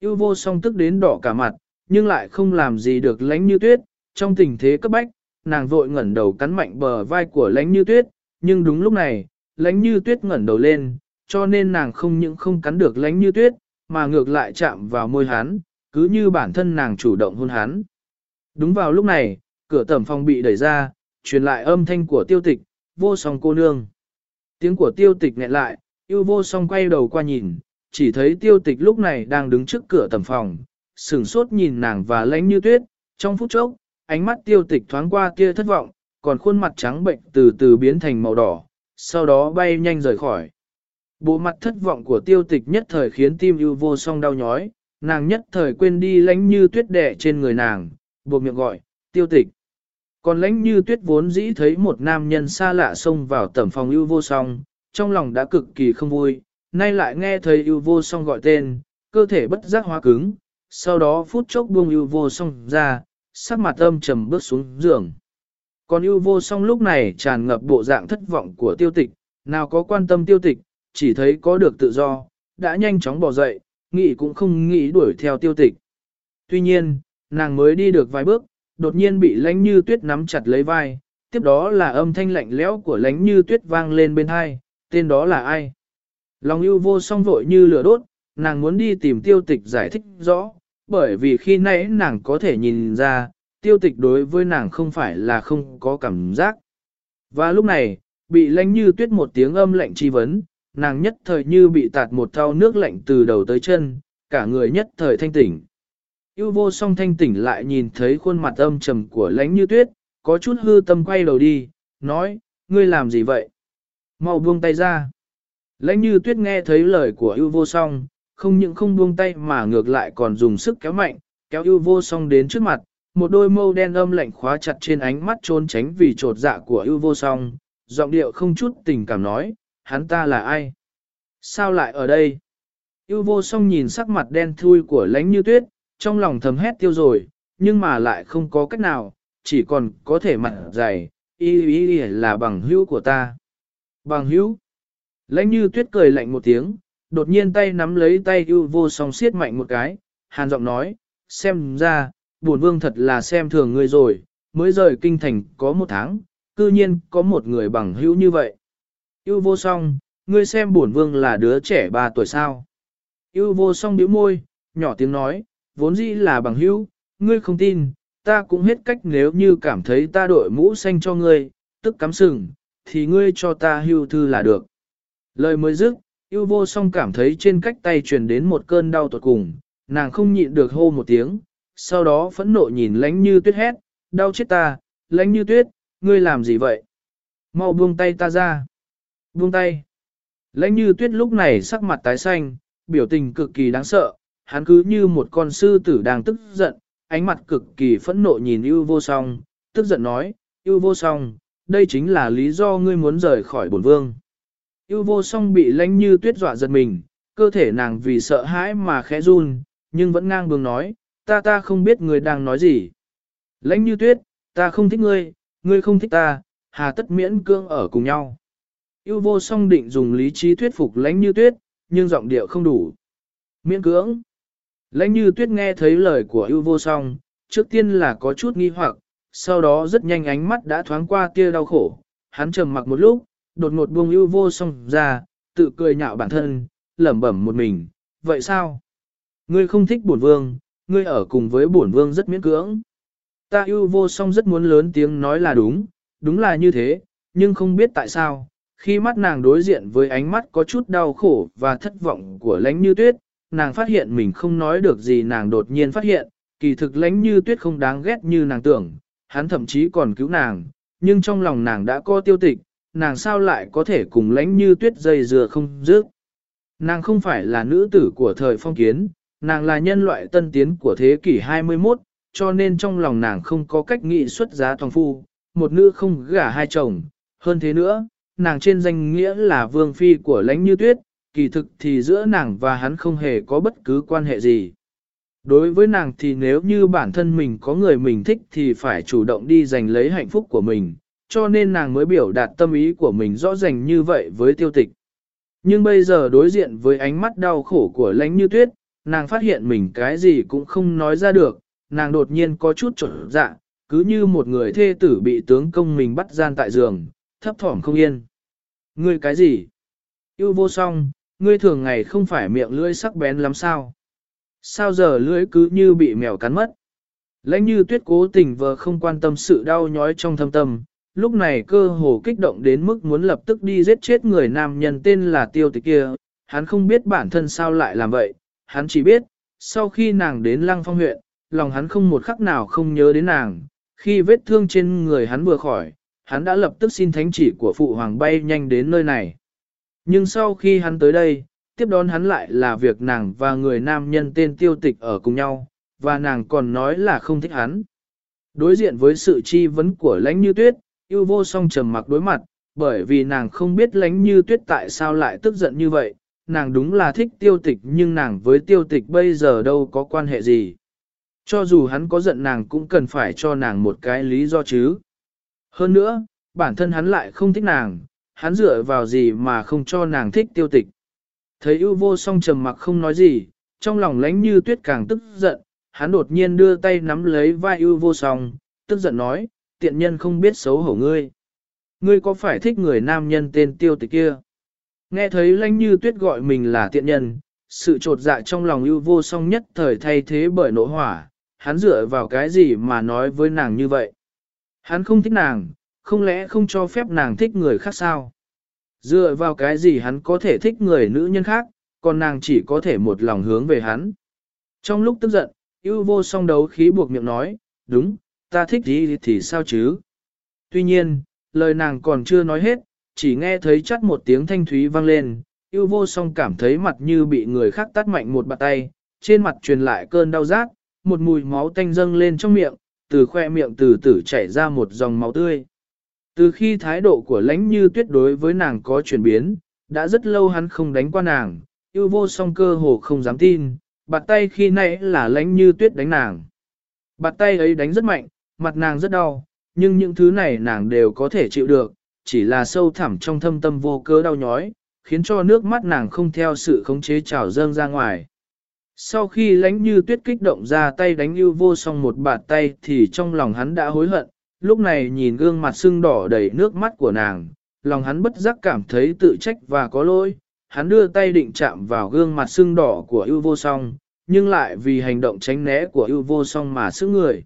Yêu vô song tức đến đỏ cả mặt, nhưng lại không làm gì được lãnh như tuyết, trong tình thế cấp bách, nàng vội ngẩn đầu cắn mạnh bờ vai của lãnh như tuyết, nhưng đúng lúc này, lánh như tuyết ngẩn đầu lên, cho nên nàng không những không cắn được lánh như tuyết, mà ngược lại chạm vào môi hắn, cứ như bản thân nàng chủ động hôn hắn. Đúng vào lúc này, cửa tẩm phòng bị đẩy ra, truyền lại âm thanh của tiêu tịch, vô song cô nương. Tiếng của tiêu tịch nghẹn lại, yêu vô song quay đầu qua nhìn, chỉ thấy tiêu tịch lúc này đang đứng trước cửa tẩm phòng, sửng sốt nhìn nàng và lánh như tuyết, trong phút chốc, ánh mắt tiêu tịch thoáng qua kia thất vọng, còn khuôn mặt trắng bệnh từ từ biến thành màu đỏ, sau đó bay nhanh rời khỏi. Bộ mặt thất vọng của tiêu tịch nhất thời khiến tim ưu vô song đau nhói, nàng nhất thời quên đi lánh như tuyết đẻ trên người nàng, buộc miệng gọi, tiêu tịch. Còn lãnh như tuyết vốn dĩ thấy một nam nhân xa lạ xông vào tẩm phòng ưu vô song, trong lòng đã cực kỳ không vui, nay lại nghe thấy ưu vô song gọi tên, cơ thể bất giác hóa cứng, sau đó phút chốc buông ưu vô song ra, sắc mặt âm trầm bước xuống giường. Còn ưu vô song lúc này tràn ngập bộ dạng thất vọng của tiêu tịch, nào có quan tâm tiêu tịch, chỉ thấy có được tự do, đã nhanh chóng bỏ dậy, nghĩ cũng không nghĩ đuổi theo tiêu tịch. Tuy nhiên, nàng mới đi được vài bước, đột nhiên bị lánh như tuyết nắm chặt lấy vai, tiếp đó là âm thanh lạnh lẽo của lánh như tuyết vang lên bên hai, tên đó là ai? Lòng ưu vô song vội như lửa đốt, nàng muốn đi tìm tiêu tịch giải thích rõ, bởi vì khi nãy nàng có thể nhìn ra, tiêu tịch đối với nàng không phải là không có cảm giác. Và lúc này, bị lánh như tuyết một tiếng âm lạnh chi vấn, nàng nhất thời như bị tạt một thau nước lạnh từ đầu tới chân, cả người nhất thời thanh tỉnh. Yêu vô song thanh tỉnh lại nhìn thấy khuôn mặt âm trầm của lánh như tuyết, có chút hư tâm quay đầu đi, nói, ngươi làm gì vậy? Mau buông tay ra. Lãnh như tuyết nghe thấy lời của yêu vô song, không những không buông tay mà ngược lại còn dùng sức kéo mạnh, kéo yêu vô song đến trước mặt, một đôi mâu đen âm lạnh khóa chặt trên ánh mắt trốn tránh vì trột dạ của ưu vô song, giọng điệu không chút tình cảm nói, hắn ta là ai? Sao lại ở đây? Ưu vô song nhìn sắc mặt đen thui của lánh như tuyết, trong lòng thầm hét tiêu rồi, nhưng mà lại không có cách nào, chỉ còn có thể mặt dày, y y y là bằng hữu của ta. Bằng hữu? Lãnh như tuyết cười lạnh một tiếng, đột nhiên tay nắm lấy tay ưu vô song siết mạnh một cái, hàn giọng nói, xem ra, buồn vương thật là xem thường ngươi rồi, mới rời kinh thành có một tháng, cư nhiên có một người bằng hữu như vậy. Yêu vô song, ngươi xem bổn vương là đứa trẻ ba tuổi sao. Yêu vô song bĩu môi, nhỏ tiếng nói, vốn dĩ là bằng hữu, ngươi không tin, ta cũng hết cách nếu như cảm thấy ta đội mũ xanh cho ngươi, tức cắm sừng, thì ngươi cho ta hưu thư là được. Lời mới dứt, yêu vô song cảm thấy trên cách tay truyền đến một cơn đau tột cùng, nàng không nhịn được hô một tiếng, sau đó phẫn nộ nhìn lánh như tuyết hét, đau chết ta, lánh như tuyết, ngươi làm gì vậy? Mau buông tay ta ra. Buông tay. Lãnh như tuyết lúc này sắc mặt tái xanh, biểu tình cực kỳ đáng sợ, hắn cứ như một con sư tử đang tức giận, ánh mặt cực kỳ phẫn nộ nhìn ưu vô song, tức giận nói, ưu vô song, đây chính là lý do ngươi muốn rời khỏi bổn vương. Ưu vô song bị lãnh như tuyết dọa giật mình, cơ thể nàng vì sợ hãi mà khẽ run, nhưng vẫn ngang bướng nói, ta ta không biết người đang nói gì. Lãnh như tuyết, ta không thích ngươi, ngươi không thích ta, hà tất miễn cương ở cùng nhau. Yêu vô song định dùng lý trí thuyết phục lãnh như tuyết, nhưng giọng điệu không đủ. Miễn cưỡng. Lãnh như tuyết nghe thấy lời của yêu vô song, trước tiên là có chút nghi hoặc, sau đó rất nhanh ánh mắt đã thoáng qua tia đau khổ. Hắn trầm mặc một lúc, đột ngột buông yêu vô song ra, tự cười nhạo bản thân, lẩm bẩm một mình. Vậy sao? Ngươi không thích bổn vương, ngươi ở cùng với bổn vương rất miễn cưỡng. Ta yêu vô song rất muốn lớn tiếng nói là đúng, đúng là như thế, nhưng không biết tại sao, khi mắt nàng đối diện với ánh mắt có chút đau khổ và thất vọng của lánh như tuyết, nàng phát hiện mình không nói được gì nàng đột nhiên phát hiện, kỳ thực lánh như tuyết không đáng ghét như nàng tưởng, hắn thậm chí còn cứu nàng, nhưng trong lòng nàng đã có tiêu tịch, nàng sao lại có thể cùng lánh như tuyết dây dừa không dứt. Nàng không phải là nữ tử của thời phong kiến, nàng là nhân loại tân tiến của thế kỷ 21, cho nên trong lòng nàng không có cách nghị xuất giá toàn phu, một nữ không gả hai chồng, hơn thế nữa, nàng trên danh nghĩa là vương phi của lãnh như tuyết, kỳ thực thì giữa nàng và hắn không hề có bất cứ quan hệ gì. Đối với nàng thì nếu như bản thân mình có người mình thích thì phải chủ động đi giành lấy hạnh phúc của mình, cho nên nàng mới biểu đạt tâm ý của mình rõ ràng như vậy với tiêu tịch. Nhưng bây giờ đối diện với ánh mắt đau khổ của lãnh như tuyết, nàng phát hiện mình cái gì cũng không nói ra được, nàng đột nhiên có chút trở dạ, cứ như một người thê tử bị tướng công mình bắt gian tại giường, thấp thỏm không yên. Ngươi cái gì? Yêu vô song, ngươi thường ngày không phải miệng lưỡi sắc bén lắm sao? Sao giờ lưỡi cứ như bị mèo cắn mất? Lãnh như tuyết cố tình vờ không quan tâm sự đau nhói trong thâm tâm, lúc này cơ hồ kích động đến mức muốn lập tức đi giết chết người nam nhân tên là tiêu tịch kia, hắn không biết bản thân sao lại làm vậy, hắn chỉ biết, sau khi nàng đến lăng phong huyện, lòng hắn không một khắc nào không nhớ đến nàng, khi vết thương trên người hắn vừa khỏi, hắn đã lập tức xin thánh chỉ của phụ hoàng bay nhanh đến nơi này. Nhưng sau khi hắn tới đây, tiếp đón hắn lại là việc nàng và người nam nhân tên tiêu tịch ở cùng nhau, và nàng còn nói là không thích hắn. Đối diện với sự chi vấn của lãnh như tuyết, yêu vô song trầm mặc đối mặt, bởi vì nàng không biết lãnh như tuyết tại sao lại tức giận như vậy, nàng đúng là thích tiêu tịch nhưng nàng với tiêu tịch bây giờ đâu có quan hệ gì. Cho dù hắn có giận nàng cũng cần phải cho nàng một cái lý do chứ. Hơn nữa, bản thân hắn lại không thích nàng, hắn dựa vào gì mà không cho nàng thích tiêu tịch. Thấy ưu vô song trầm mặc không nói gì, trong lòng lánh như tuyết càng tức giận, hắn đột nhiên đưa tay nắm lấy vai ưu vô song, tức giận nói, tiện nhân không biết xấu hổ ngươi. Ngươi có phải thích người nam nhân tên tiêu tịch kia? Nghe thấy Lanh như tuyết gọi mình là tiện nhân, sự trột dạ trong lòng ưu vô song nhất thời thay thế bởi nỗi hỏa, hắn dựa vào cái gì mà nói với nàng như vậy? Hắn không thích nàng, không lẽ không cho phép nàng thích người khác sao? Dựa vào cái gì hắn có thể thích người nữ nhân khác, còn nàng chỉ có thể một lòng hướng về hắn. Trong lúc tức giận, yêu vô song đấu khí buộc miệng nói, đúng, ta thích gì thì sao chứ? Tuy nhiên, lời nàng còn chưa nói hết, chỉ nghe thấy chắt một tiếng thanh thúy vang lên, yêu vô song cảm thấy mặt như bị người khác tắt mạnh một bàn tay, trên mặt truyền lại cơn đau rát, một mùi máu tanh dâng lên trong miệng, từ khoe miệng từ từ chảy ra một dòng máu tươi. Từ khi thái độ của lãnh như tuyết đối với nàng có chuyển biến, đã rất lâu hắn không đánh qua nàng, yêu vô song cơ hồ không dám tin, bạt tay khi nãy là lãnh như tuyết đánh nàng. Bạt tay ấy đánh rất mạnh, mặt nàng rất đau, nhưng những thứ này nàng đều có thể chịu được, chỉ là sâu thẳm trong thâm tâm vô cớ đau nhói, khiến cho nước mắt nàng không theo sự khống chế trào dâng ra ngoài. Sau khi lãnh như tuyết kích động ra tay đánh yêu vô song một bạt tay thì trong lòng hắn đã hối hận, lúc này nhìn gương mặt sưng đỏ đầy nước mắt của nàng, lòng hắn bất giác cảm thấy tự trách và có lỗi, hắn đưa tay định chạm vào gương mặt sưng đỏ của yêu vô song, nhưng lại vì hành động tránh né của yêu vô song mà sức người.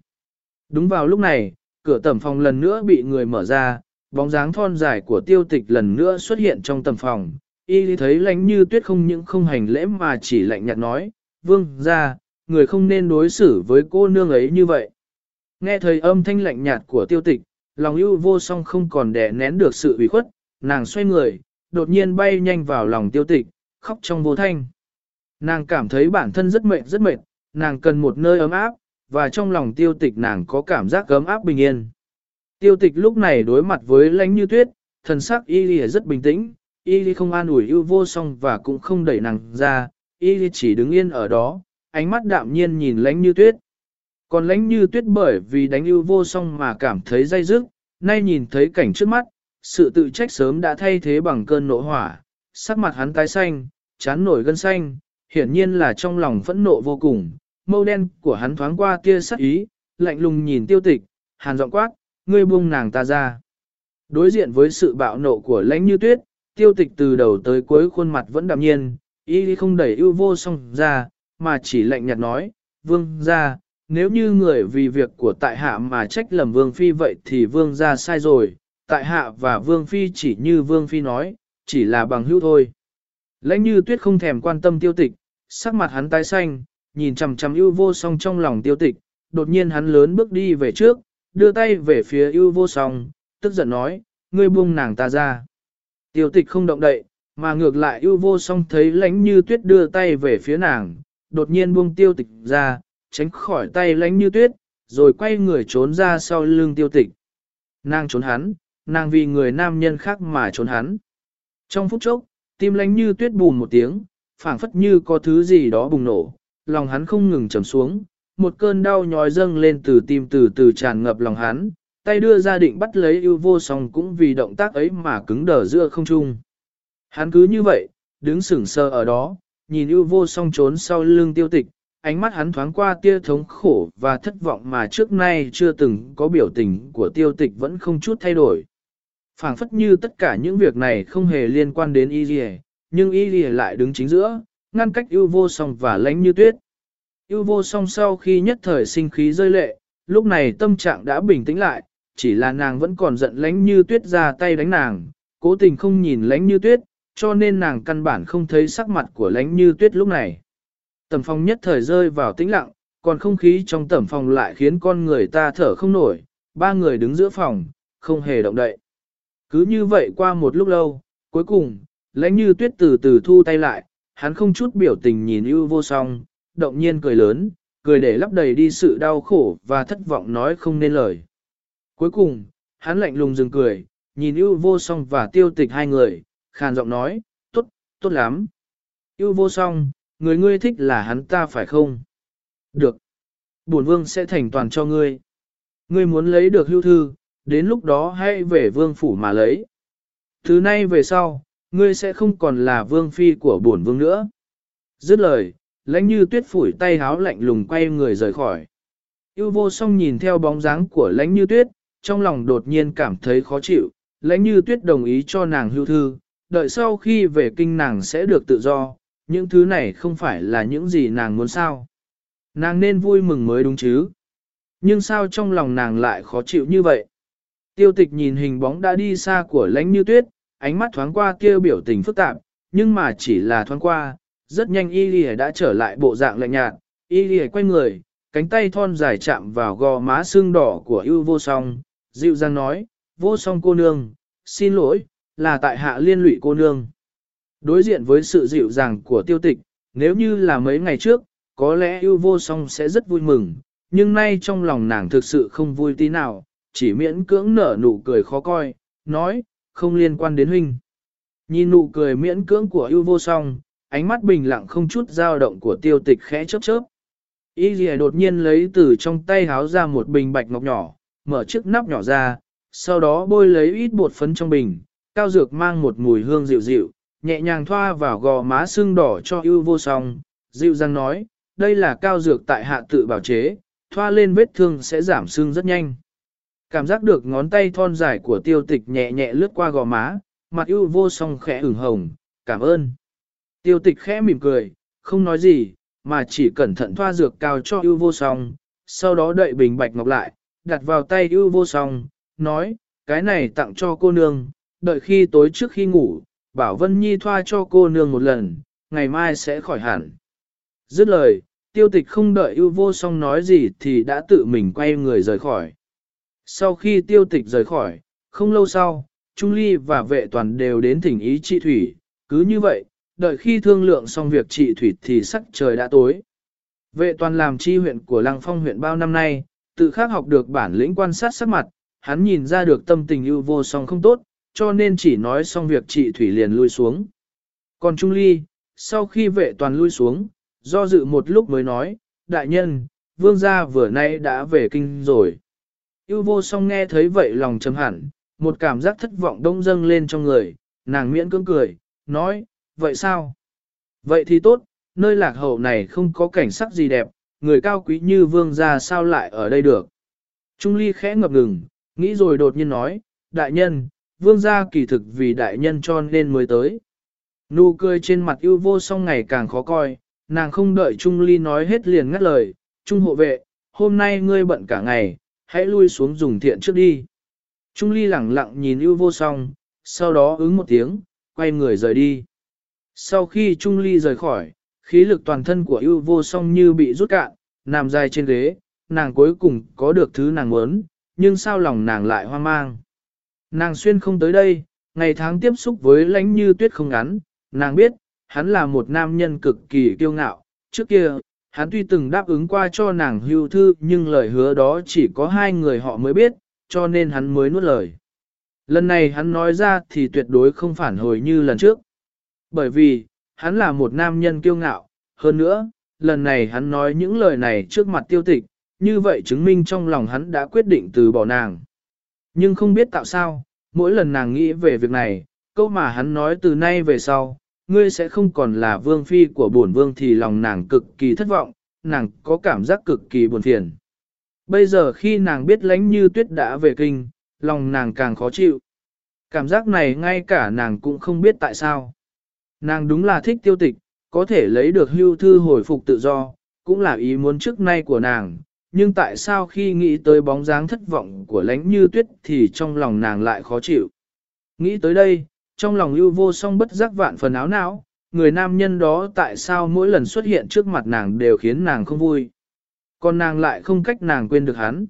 Đúng vào lúc này, cửa tẩm phòng lần nữa bị người mở ra, bóng dáng thon dài của tiêu tịch lần nữa xuất hiện trong tầm phòng. Y thấy lánh như tuyết không những không hành lễ mà chỉ lạnh nhạt nói, vương ra, người không nên đối xử với cô nương ấy như vậy. Nghe thời âm thanh lạnh nhạt của tiêu tịch, lòng ưu vô song không còn đè nén được sự ủy khuất, nàng xoay người, đột nhiên bay nhanh vào lòng tiêu tịch, khóc trong vô thanh. Nàng cảm thấy bản thân rất mệt rất mệt, nàng cần một nơi ấm áp, và trong lòng tiêu tịch nàng có cảm giác ấm áp bình yên. Tiêu tịch lúc này đối mặt với lãnh như tuyết, thần sắc y lì rất bình tĩnh, y lì không an ủi ưu vô song và cũng không đẩy nàng ra, y lì chỉ đứng yên ở đó, ánh mắt đạm nhiên nhìn lánh như tuyết. Còn lánh như tuyết bởi vì đánh ưu vô song mà cảm thấy dây dứt, nay nhìn thấy cảnh trước mắt, sự tự trách sớm đã thay thế bằng cơn nộ hỏa, sắc mặt hắn tái xanh, chán nổi gân xanh, hiển nhiên là trong lòng phẫn nộ vô cùng, mâu đen của hắn thoáng qua tia sắc ý, lạnh lùng nhìn tiêu tịch, hàn giọng quát, ngươi buông nàng ta ra. Đối diện với sự bạo nộ của lãnh như tuyết, tiêu tịch từ đầu tới cuối khuôn mặt vẫn đạm nhiên, y không đẩy ưu vô song ra, mà chỉ lạnh nhạt nói, vương ra, nếu như người vì việc của tại hạ mà trách lầm vương phi vậy thì vương ra sai rồi, tại hạ và vương phi chỉ như vương phi nói, chỉ là bằng hữu thôi. Lãnh như tuyết không thèm quan tâm tiêu tịch, sắc mặt hắn tái xanh, nhìn chằm chằm ưu vô song trong lòng tiêu tịch, đột nhiên hắn lớn bước đi về trước, đưa tay về phía ưu vô song, tức giận nói, ngươi buông nàng ta ra. Tiêu tịch không động đậy, mà ngược lại ưu vô song thấy lánh như tuyết đưa tay về phía nàng, đột nhiên buông tiêu tịch ra, tránh khỏi tay lánh như tuyết, rồi quay người trốn ra sau lưng tiêu tịch. Nàng trốn hắn, nàng vì người nam nhân khác mà trốn hắn. Trong phút chốc, tim lánh như tuyết bùn một tiếng, phảng phất như có thứ gì đó bùng nổ, lòng hắn không ngừng trầm xuống, một cơn đau nhói dâng lên từ tim từ từ tràn ngập lòng hắn, tay đưa ra định bắt lấy ưu vô song cũng vì động tác ấy mà cứng đờ giữa không trung. Hắn cứ như vậy, đứng sững sờ ở đó, nhìn ưu vô song trốn sau lưng tiêu tịch, ánh mắt hắn thoáng qua tia thống khổ và thất vọng mà trước nay chưa từng có biểu tình của tiêu tịch vẫn không chút thay đổi. phảng phất như tất cả những việc này không hề liên quan đến y nhưng y lại đứng chính giữa, ngăn cách ưu vô song và lánh như tuyết. Ưu vô song sau khi nhất thời sinh khí rơi lệ, lúc này tâm trạng đã bình tĩnh lại, chỉ là nàng vẫn còn giận lánh như tuyết ra tay đánh nàng, cố tình không nhìn lánh như tuyết, cho nên nàng căn bản không thấy sắc mặt của lánh như tuyết lúc này. Tầm phòng nhất thời rơi vào tĩnh lặng, còn không khí trong tầm phòng lại khiến con người ta thở không nổi, ba người đứng giữa phòng, không hề động đậy. Cứ như vậy qua một lúc lâu, cuối cùng, lãnh như tuyết từ từ thu tay lại, hắn không chút biểu tình nhìn ưu vô song, động nhiên cười lớn, cười để lấp đầy đi sự đau khổ và thất vọng nói không nên lời. Cuối cùng, hắn lạnh lùng dừng cười, nhìn ưu vô song và tiêu tịch hai người, khàn giọng nói, tốt, tốt lắm. ưu vô song, người ngươi thích là hắn ta phải không? Được. Bổn vương sẽ thành toàn cho ngươi. Ngươi muốn lấy được hưu thư, đến lúc đó hãy về vương phủ mà lấy. Thứ nay về sau, ngươi sẽ không còn là vương phi của bổn vương nữa. Dứt lời, lãnh như tuyết phủi tay háo lạnh lùng quay người rời khỏi. Yêu vô song nhìn theo bóng dáng của lãnh như tuyết, trong lòng đột nhiên cảm thấy khó chịu, lãnh như tuyết đồng ý cho nàng hưu thư, đợi sau khi về kinh nàng sẽ được tự do, những thứ này không phải là những gì nàng muốn sao. Nàng nên vui mừng mới đúng chứ. Nhưng sao trong lòng nàng lại khó chịu như vậy? Tiêu tịch nhìn hình bóng đã đi xa của lãnh như tuyết, ánh mắt thoáng qua kia biểu tình phức tạp, nhưng mà chỉ là thoáng qua, rất nhanh y Lìa đã trở lại bộ dạng lạnh nhạt, y Lìa quay người, cánh tay thon dài chạm vào gò má xương đỏ của ưu vô song, dịu dàng nói, vô song cô nương, xin lỗi, là tại hạ liên lụy cô nương. Đối diện với sự dịu dàng của tiêu tịch, nếu như là mấy ngày trước, có lẽ ưu vô song sẽ rất vui mừng, nhưng nay trong lòng nàng thực sự không vui tí nào, chỉ miễn cưỡng nở nụ cười khó coi, nói, không liên quan đến huynh. Nhìn nụ cười miễn cưỡng của ưu vô song, ánh mắt bình lặng không chút dao động của tiêu tịch khẽ chớp chớp. Y lìa đột nhiên lấy từ trong tay háo ra một bình bạch ngọc nhỏ, mở chiếc nắp nhỏ ra, sau đó bôi lấy ít bột phấn trong bình, cao dược mang một mùi hương dịu dịu, nhẹ nhàng thoa vào gò má sưng đỏ cho ưu vô song, dịu dàng nói, đây là cao dược tại hạ tự bảo chế, thoa lên vết thương sẽ giảm sưng rất nhanh. Cảm giác được ngón tay thon dài của tiêu tịch nhẹ nhẹ lướt qua gò má, mặt ưu vô song khẽ ửng hồng, cảm ơn. Tiêu tịch khẽ mỉm cười, không nói gì, mà chỉ cẩn thận thoa dược cao cho ưu vô song, sau đó đậy bình bạch ngọc lại, đặt vào tay ưu vô song, nói, cái này tặng cho cô nương, đợi khi tối trước khi ngủ, bảo Vân Nhi thoa cho cô nương một lần, ngày mai sẽ khỏi hẳn. Dứt lời, tiêu tịch không đợi ưu vô song nói gì thì đã tự mình quay người rời khỏi. Sau khi tiêu tịch rời khỏi, không lâu sau, Trung Ly và vệ toàn đều đến thỉnh ý trị thủy, cứ như vậy, đợi khi thương lượng xong việc trị thủy thì sắc trời đã tối. Vệ toàn làm chi huyện của Lăng Phong huyện bao năm nay, tự khác học được bản lĩnh quan sát sắc mặt, hắn nhìn ra được tâm tình ưu vô song không tốt, cho nên chỉ nói xong việc trị thủy liền lui xuống. Còn Trung Ly, sau khi vệ toàn lui xuống, do dự một lúc mới nói, đại nhân, vương gia vừa nay đã về kinh rồi. Yêu vô song nghe thấy vậy lòng chấm hẳn, một cảm giác thất vọng đông dâng lên trong người, nàng miễn cưỡng cười, nói, vậy sao? Vậy thì tốt, nơi lạc hậu này không có cảnh sắc gì đẹp, người cao quý như vương gia sao lại ở đây được. Trung ly khẽ ngập ngừng, nghĩ rồi đột nhiên nói, đại nhân, vương gia kỳ thực vì đại nhân cho nên mới tới. Nụ cười trên mặt yêu vô song ngày càng khó coi, nàng không đợi Trung ly nói hết liền ngắt lời, Trung hộ vệ, hôm nay ngươi bận cả ngày, hãy lui xuống dùng thiện trước đi. Trung ly lẳng lặng nhìn yêu vô song, sau đó ứng một tiếng, quay người rời đi. Sau khi Trung ly rời khỏi, khí lực toàn thân của ưu vô song như bị rút cạn, nằm dài trên ghế, nàng cuối cùng có được thứ nàng muốn, nhưng sao lòng nàng lại hoang mang. Nàng xuyên không tới đây, ngày tháng tiếp xúc với lãnh như tuyết không ngắn, nàng biết, hắn là một nam nhân cực kỳ kiêu ngạo, trước kia, hắn tuy từng đáp ứng qua cho nàng hưu thư nhưng lời hứa đó chỉ có hai người họ mới biết, cho nên hắn mới nuốt lời. Lần này hắn nói ra thì tuyệt đối không phản hồi như lần trước. Bởi vì, hắn là một nam nhân kiêu ngạo, hơn nữa, lần này hắn nói những lời này trước mặt tiêu tịch, như vậy chứng minh trong lòng hắn đã quyết định từ bỏ nàng. Nhưng không biết tạo sao, mỗi lần nàng nghĩ về việc này, câu mà hắn nói từ nay về sau, ngươi sẽ không còn là vương phi của bổn vương thì lòng nàng cực kỳ thất vọng, nàng có cảm giác cực kỳ buồn phiền. Bây giờ khi nàng biết lánh như tuyết đã về kinh, lòng nàng càng khó chịu. Cảm giác này ngay cả nàng cũng không biết tại sao. Nàng đúng là thích tiêu tịch, có thể lấy được hưu thư hồi phục tự do, cũng là ý muốn trước nay của nàng. Nhưng tại sao khi nghĩ tới bóng dáng thất vọng của lánh như tuyết thì trong lòng nàng lại khó chịu. Nghĩ tới đây, trong lòng ưu vô song bất giác vạn phần áo não, người nam nhân đó tại sao mỗi lần xuất hiện trước mặt nàng đều khiến nàng không vui. Còn nàng lại không cách nàng quên được hắn.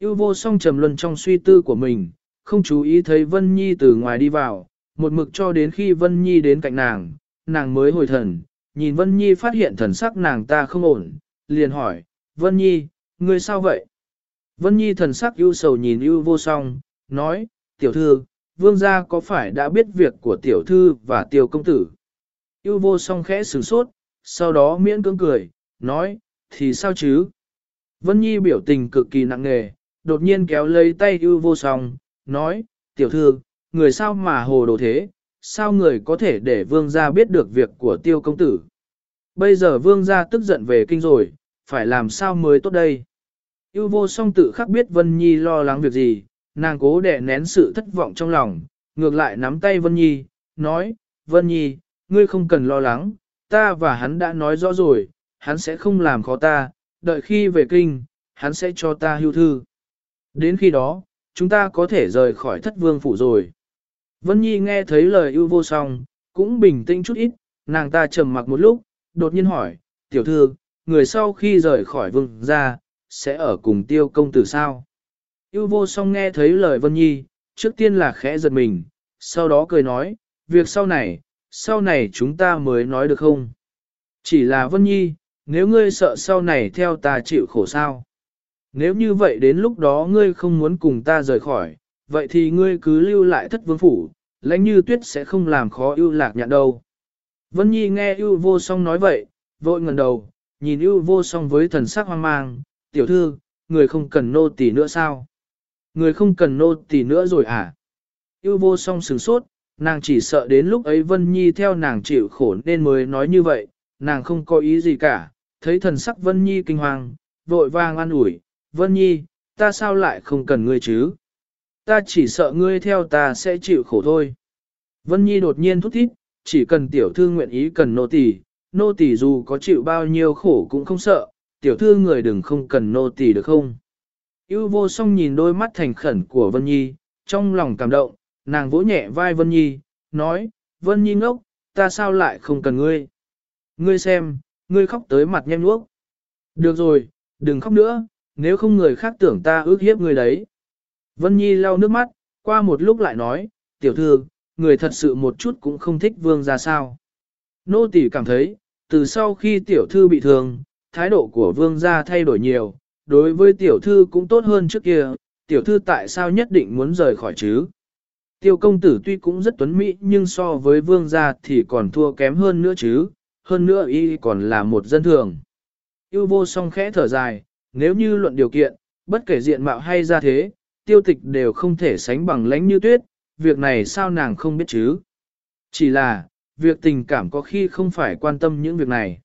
Ưu vô song trầm luân trong suy tư của mình, không chú ý thấy Vân Nhi từ ngoài đi vào, một mực cho đến khi Vân Nhi đến cạnh nàng, nàng mới hồi thần, nhìn Vân Nhi phát hiện thần sắc nàng ta không ổn, liền hỏi, Vân Nhi, ngươi sao vậy? Vân Nhi thần sắc ưu sầu nhìn ưu vô song, nói, tiểu thư, vương gia có phải đã biết việc của tiểu thư và tiểu công tử? Ưu vô song khẽ sửng sốt, sau đó miễn cưỡng cười, nói, thì sao chứ? Vân Nhi biểu tình cực kỳ nặng nề, đột nhiên kéo lấy tay ưu vô song, nói, tiểu thư, người sao mà hồ đồ thế, sao người có thể để vương gia biết được việc của tiêu công tử? Bây giờ vương gia tức giận về kinh rồi, phải làm sao mới tốt đây? Yêu vô song tự khắc biết Vân Nhi lo lắng việc gì, nàng cố đè nén sự thất vọng trong lòng, ngược lại nắm tay Vân Nhi, nói, Vân Nhi, ngươi không cần lo lắng, ta và hắn đã nói rõ rồi, hắn sẽ không làm khó ta, đợi khi về kinh, hắn sẽ cho ta hưu thư. Đến khi đó, chúng ta có thể rời khỏi thất vương phủ rồi. Vân Nhi nghe thấy lời ưu vô song, cũng bình tĩnh chút ít, nàng ta trầm mặc một lúc, đột nhiên hỏi, tiểu thư, người sau khi rời khỏi vương ra, sẽ ở cùng tiêu công tử sao? Ưu vô song nghe thấy lời Vân Nhi, trước tiên là khẽ giật mình, sau đó cười nói, việc sau này, sau này chúng ta mới nói được không? Chỉ là Vân Nhi, nếu ngươi sợ sau này theo ta chịu khổ sao? Nếu như vậy đến lúc đó ngươi không muốn cùng ta rời khỏi, vậy thì ngươi cứ lưu lại thất vương phủ, lãnh như tuyết sẽ không làm khó ưu lạc nhạn đâu. Vân Nhi nghe ưu vô song nói vậy, vội ngẩng đầu, nhìn ưu vô song với thần sắc hoang mang, tiểu thư, người không cần nô tỳ nữa sao? Người không cần nô tỳ nữa rồi à? Ưu vô song sửng sốt, nàng chỉ sợ đến lúc ấy Vân Nhi theo nàng chịu khổ nên mới nói như vậy, nàng không có ý gì cả, thấy thần sắc Vân Nhi kinh hoàng, vội vàng an ủi, Vân Nhi, ta sao lại không cần ngươi chứ? Ta chỉ sợ ngươi theo ta sẽ chịu khổ thôi. Vân Nhi đột nhiên thút thít, chỉ cần tiểu thư nguyện ý cần nô tỳ, nô tỳ dù có chịu bao nhiêu khổ cũng không sợ, tiểu thư người đừng không cần nô tỳ được không? Yêu vô song nhìn đôi mắt thành khẩn của Vân Nhi, trong lòng cảm động, nàng vỗ nhẹ vai Vân Nhi, nói, Vân Nhi ngốc, ta sao lại không cần ngươi? Ngươi xem, ngươi khóc tới mặt nhem nuốc. Được rồi, đừng khóc nữa, nếu không người khác tưởng ta ước hiếp ngươi đấy. Vân Nhi lau nước mắt, qua một lúc lại nói, tiểu thư, người thật sự một chút cũng không thích vương ra sao. Nô tỷ cảm thấy, từ sau khi tiểu thư bị thương, thái độ của vương gia thay đổi nhiều, đối với tiểu thư cũng tốt hơn trước kia, tiểu thư tại sao nhất định muốn rời khỏi chứ? Tiêu công tử tuy cũng rất tuấn mỹ nhưng so với vương gia thì còn thua kém hơn nữa chứ, hơn nữa y còn là một dân thường. Yêu vô song khẽ thở dài, nếu như luận điều kiện, bất kể diện mạo hay ra thế, tiêu tịch đều không thể sánh bằng lãnh như tuyết, việc này sao nàng không biết chứ? Chỉ là, việc tình cảm có khi không phải quan tâm những việc này.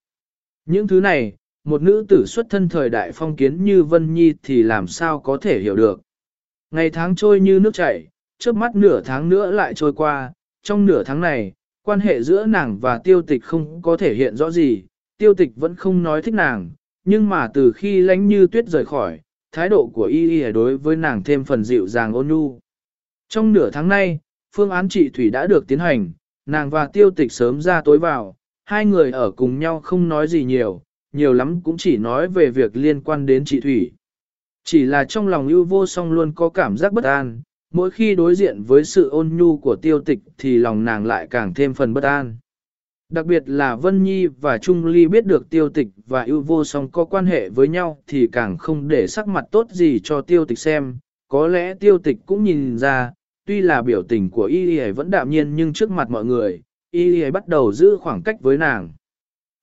Những thứ này, một nữ tử xuất thân thời đại phong kiến như Vân Nhi thì làm sao có thể hiểu được. Ngày tháng trôi như nước chảy, trước mắt nửa tháng nữa lại trôi qua, trong nửa tháng này, quan hệ giữa nàng và tiêu tịch không có thể hiện rõ gì, tiêu tịch vẫn không nói thích nàng, nhưng mà từ khi lánh như tuyết rời khỏi, thái độ của y y đối với nàng thêm phần dịu dàng ôn nhu. Trong nửa tháng nay, phương án trị thủy đã được tiến hành, nàng và tiêu tịch sớm ra tối vào, hai người ở cùng nhau không nói gì nhiều, nhiều lắm cũng chỉ nói về việc liên quan đến trị thủy. Chỉ là trong lòng ưu vô song luôn có cảm giác bất an, mỗi khi đối diện với sự ôn nhu của tiêu tịch thì lòng nàng lại càng thêm phần bất an. Đặc biệt là Vân Nhi và Trung Ly biết được tiêu tịch và ưu vô song có quan hệ với nhau thì càng không để sắc mặt tốt gì cho tiêu tịch xem. Có lẽ tiêu tịch cũng nhìn ra, tuy là biểu tình của y y vẫn đạm nhiên nhưng trước mặt mọi người, y y bắt đầu giữ khoảng cách với nàng.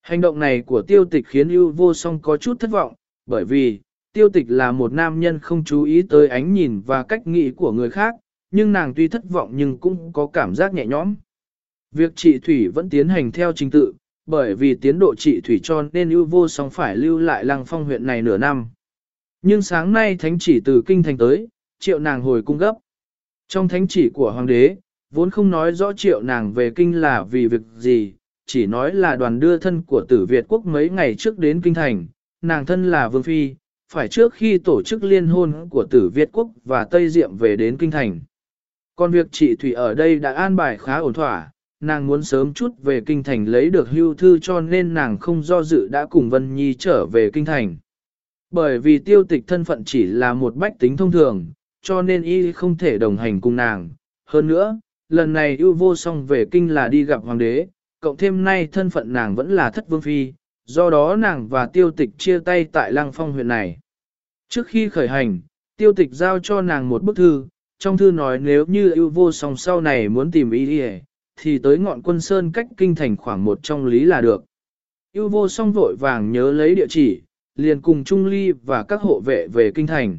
Hành động này của tiêu tịch khiến ưu vô song có chút thất vọng, bởi vì, tiêu tịch là một nam nhân không chú ý tới ánh nhìn và cách nghĩ của người khác, nhưng nàng tuy thất vọng nhưng cũng có cảm giác nhẹ nhõm. Việc trị thủy vẫn tiến hành theo trình tự, bởi vì tiến độ trị thủy cho nên ưu vô song phải lưu lại lăng phong huyện này nửa năm. Nhưng sáng nay thánh chỉ từ kinh thành tới, triệu nàng hồi cung gấp. Trong thánh chỉ của hoàng đế, vốn không nói rõ triệu nàng về kinh là vì việc gì, chỉ nói là đoàn đưa thân của tử Việt quốc mấy ngày trước đến kinh thành, nàng thân là vương phi, phải trước khi tổ chức liên hôn của tử Việt quốc và Tây Diệm về đến kinh thành. Còn việc trị thủy ở đây đã an bài khá ổn thỏa, nàng muốn sớm chút về kinh thành lấy được hưu thư cho nên nàng không do dự đã cùng Vân Nhi trở về kinh thành. Bởi vì tiêu tịch thân phận chỉ là một bách tính thông thường, cho nên y không thể đồng hành cùng nàng. Hơn nữa, lần này ưu vô song về kinh là đi gặp hoàng đế, cộng thêm nay thân phận nàng vẫn là thất vương phi, do đó nàng và tiêu tịch chia tay tại lăng phong huyện này. Trước khi khởi hành, tiêu tịch giao cho nàng một bức thư, trong thư nói nếu như ưu vô song sau này muốn tìm ý đi thì tới ngọn quân sơn cách kinh thành khoảng một trong lý là được. Yêu vô song vội vàng nhớ lấy địa chỉ, liền cùng Trung Ly và các hộ vệ về kinh thành.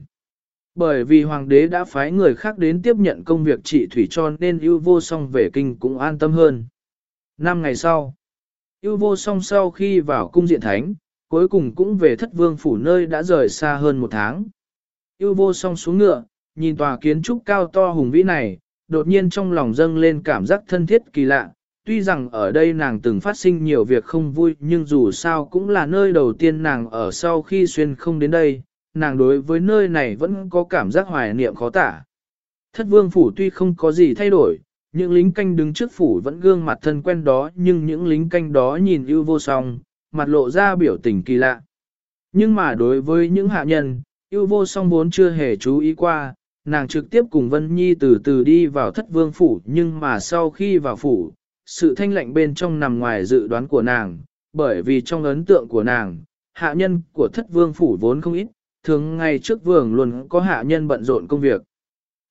Bởi vì hoàng đế đã phái người khác đến tiếp nhận công việc trị thủy cho nên yêu vô song về kinh cũng an tâm hơn. Năm ngày sau, yêu vô song sau khi vào cung diện thánh, cuối cùng cũng về thất vương phủ nơi đã rời xa hơn một tháng. Yêu vô song xuống ngựa, nhìn tòa kiến trúc cao to hùng vĩ này, đột nhiên trong lòng dâng lên cảm giác thân thiết kỳ lạ. Tuy rằng ở đây nàng từng phát sinh nhiều việc không vui nhưng dù sao cũng là nơi đầu tiên nàng ở sau khi xuyên không đến đây, nàng đối với nơi này vẫn có cảm giác hoài niệm khó tả. Thất vương phủ tuy không có gì thay đổi, những lính canh đứng trước phủ vẫn gương mặt thân quen đó nhưng những lính canh đó nhìn ưu vô song, mặt lộ ra biểu tình kỳ lạ. Nhưng mà đối với những hạ nhân, ưu vô song vốn chưa hề chú ý qua, nàng trực tiếp cùng Vân Nhi từ từ đi vào thất vương phủ nhưng mà sau khi vào phủ, sự thanh lạnh bên trong nằm ngoài dự đoán của nàng, bởi vì trong ấn tượng của nàng, hạ nhân của thất vương phủ vốn không ít, thường ngày trước vương luôn có hạ nhân bận rộn công việc.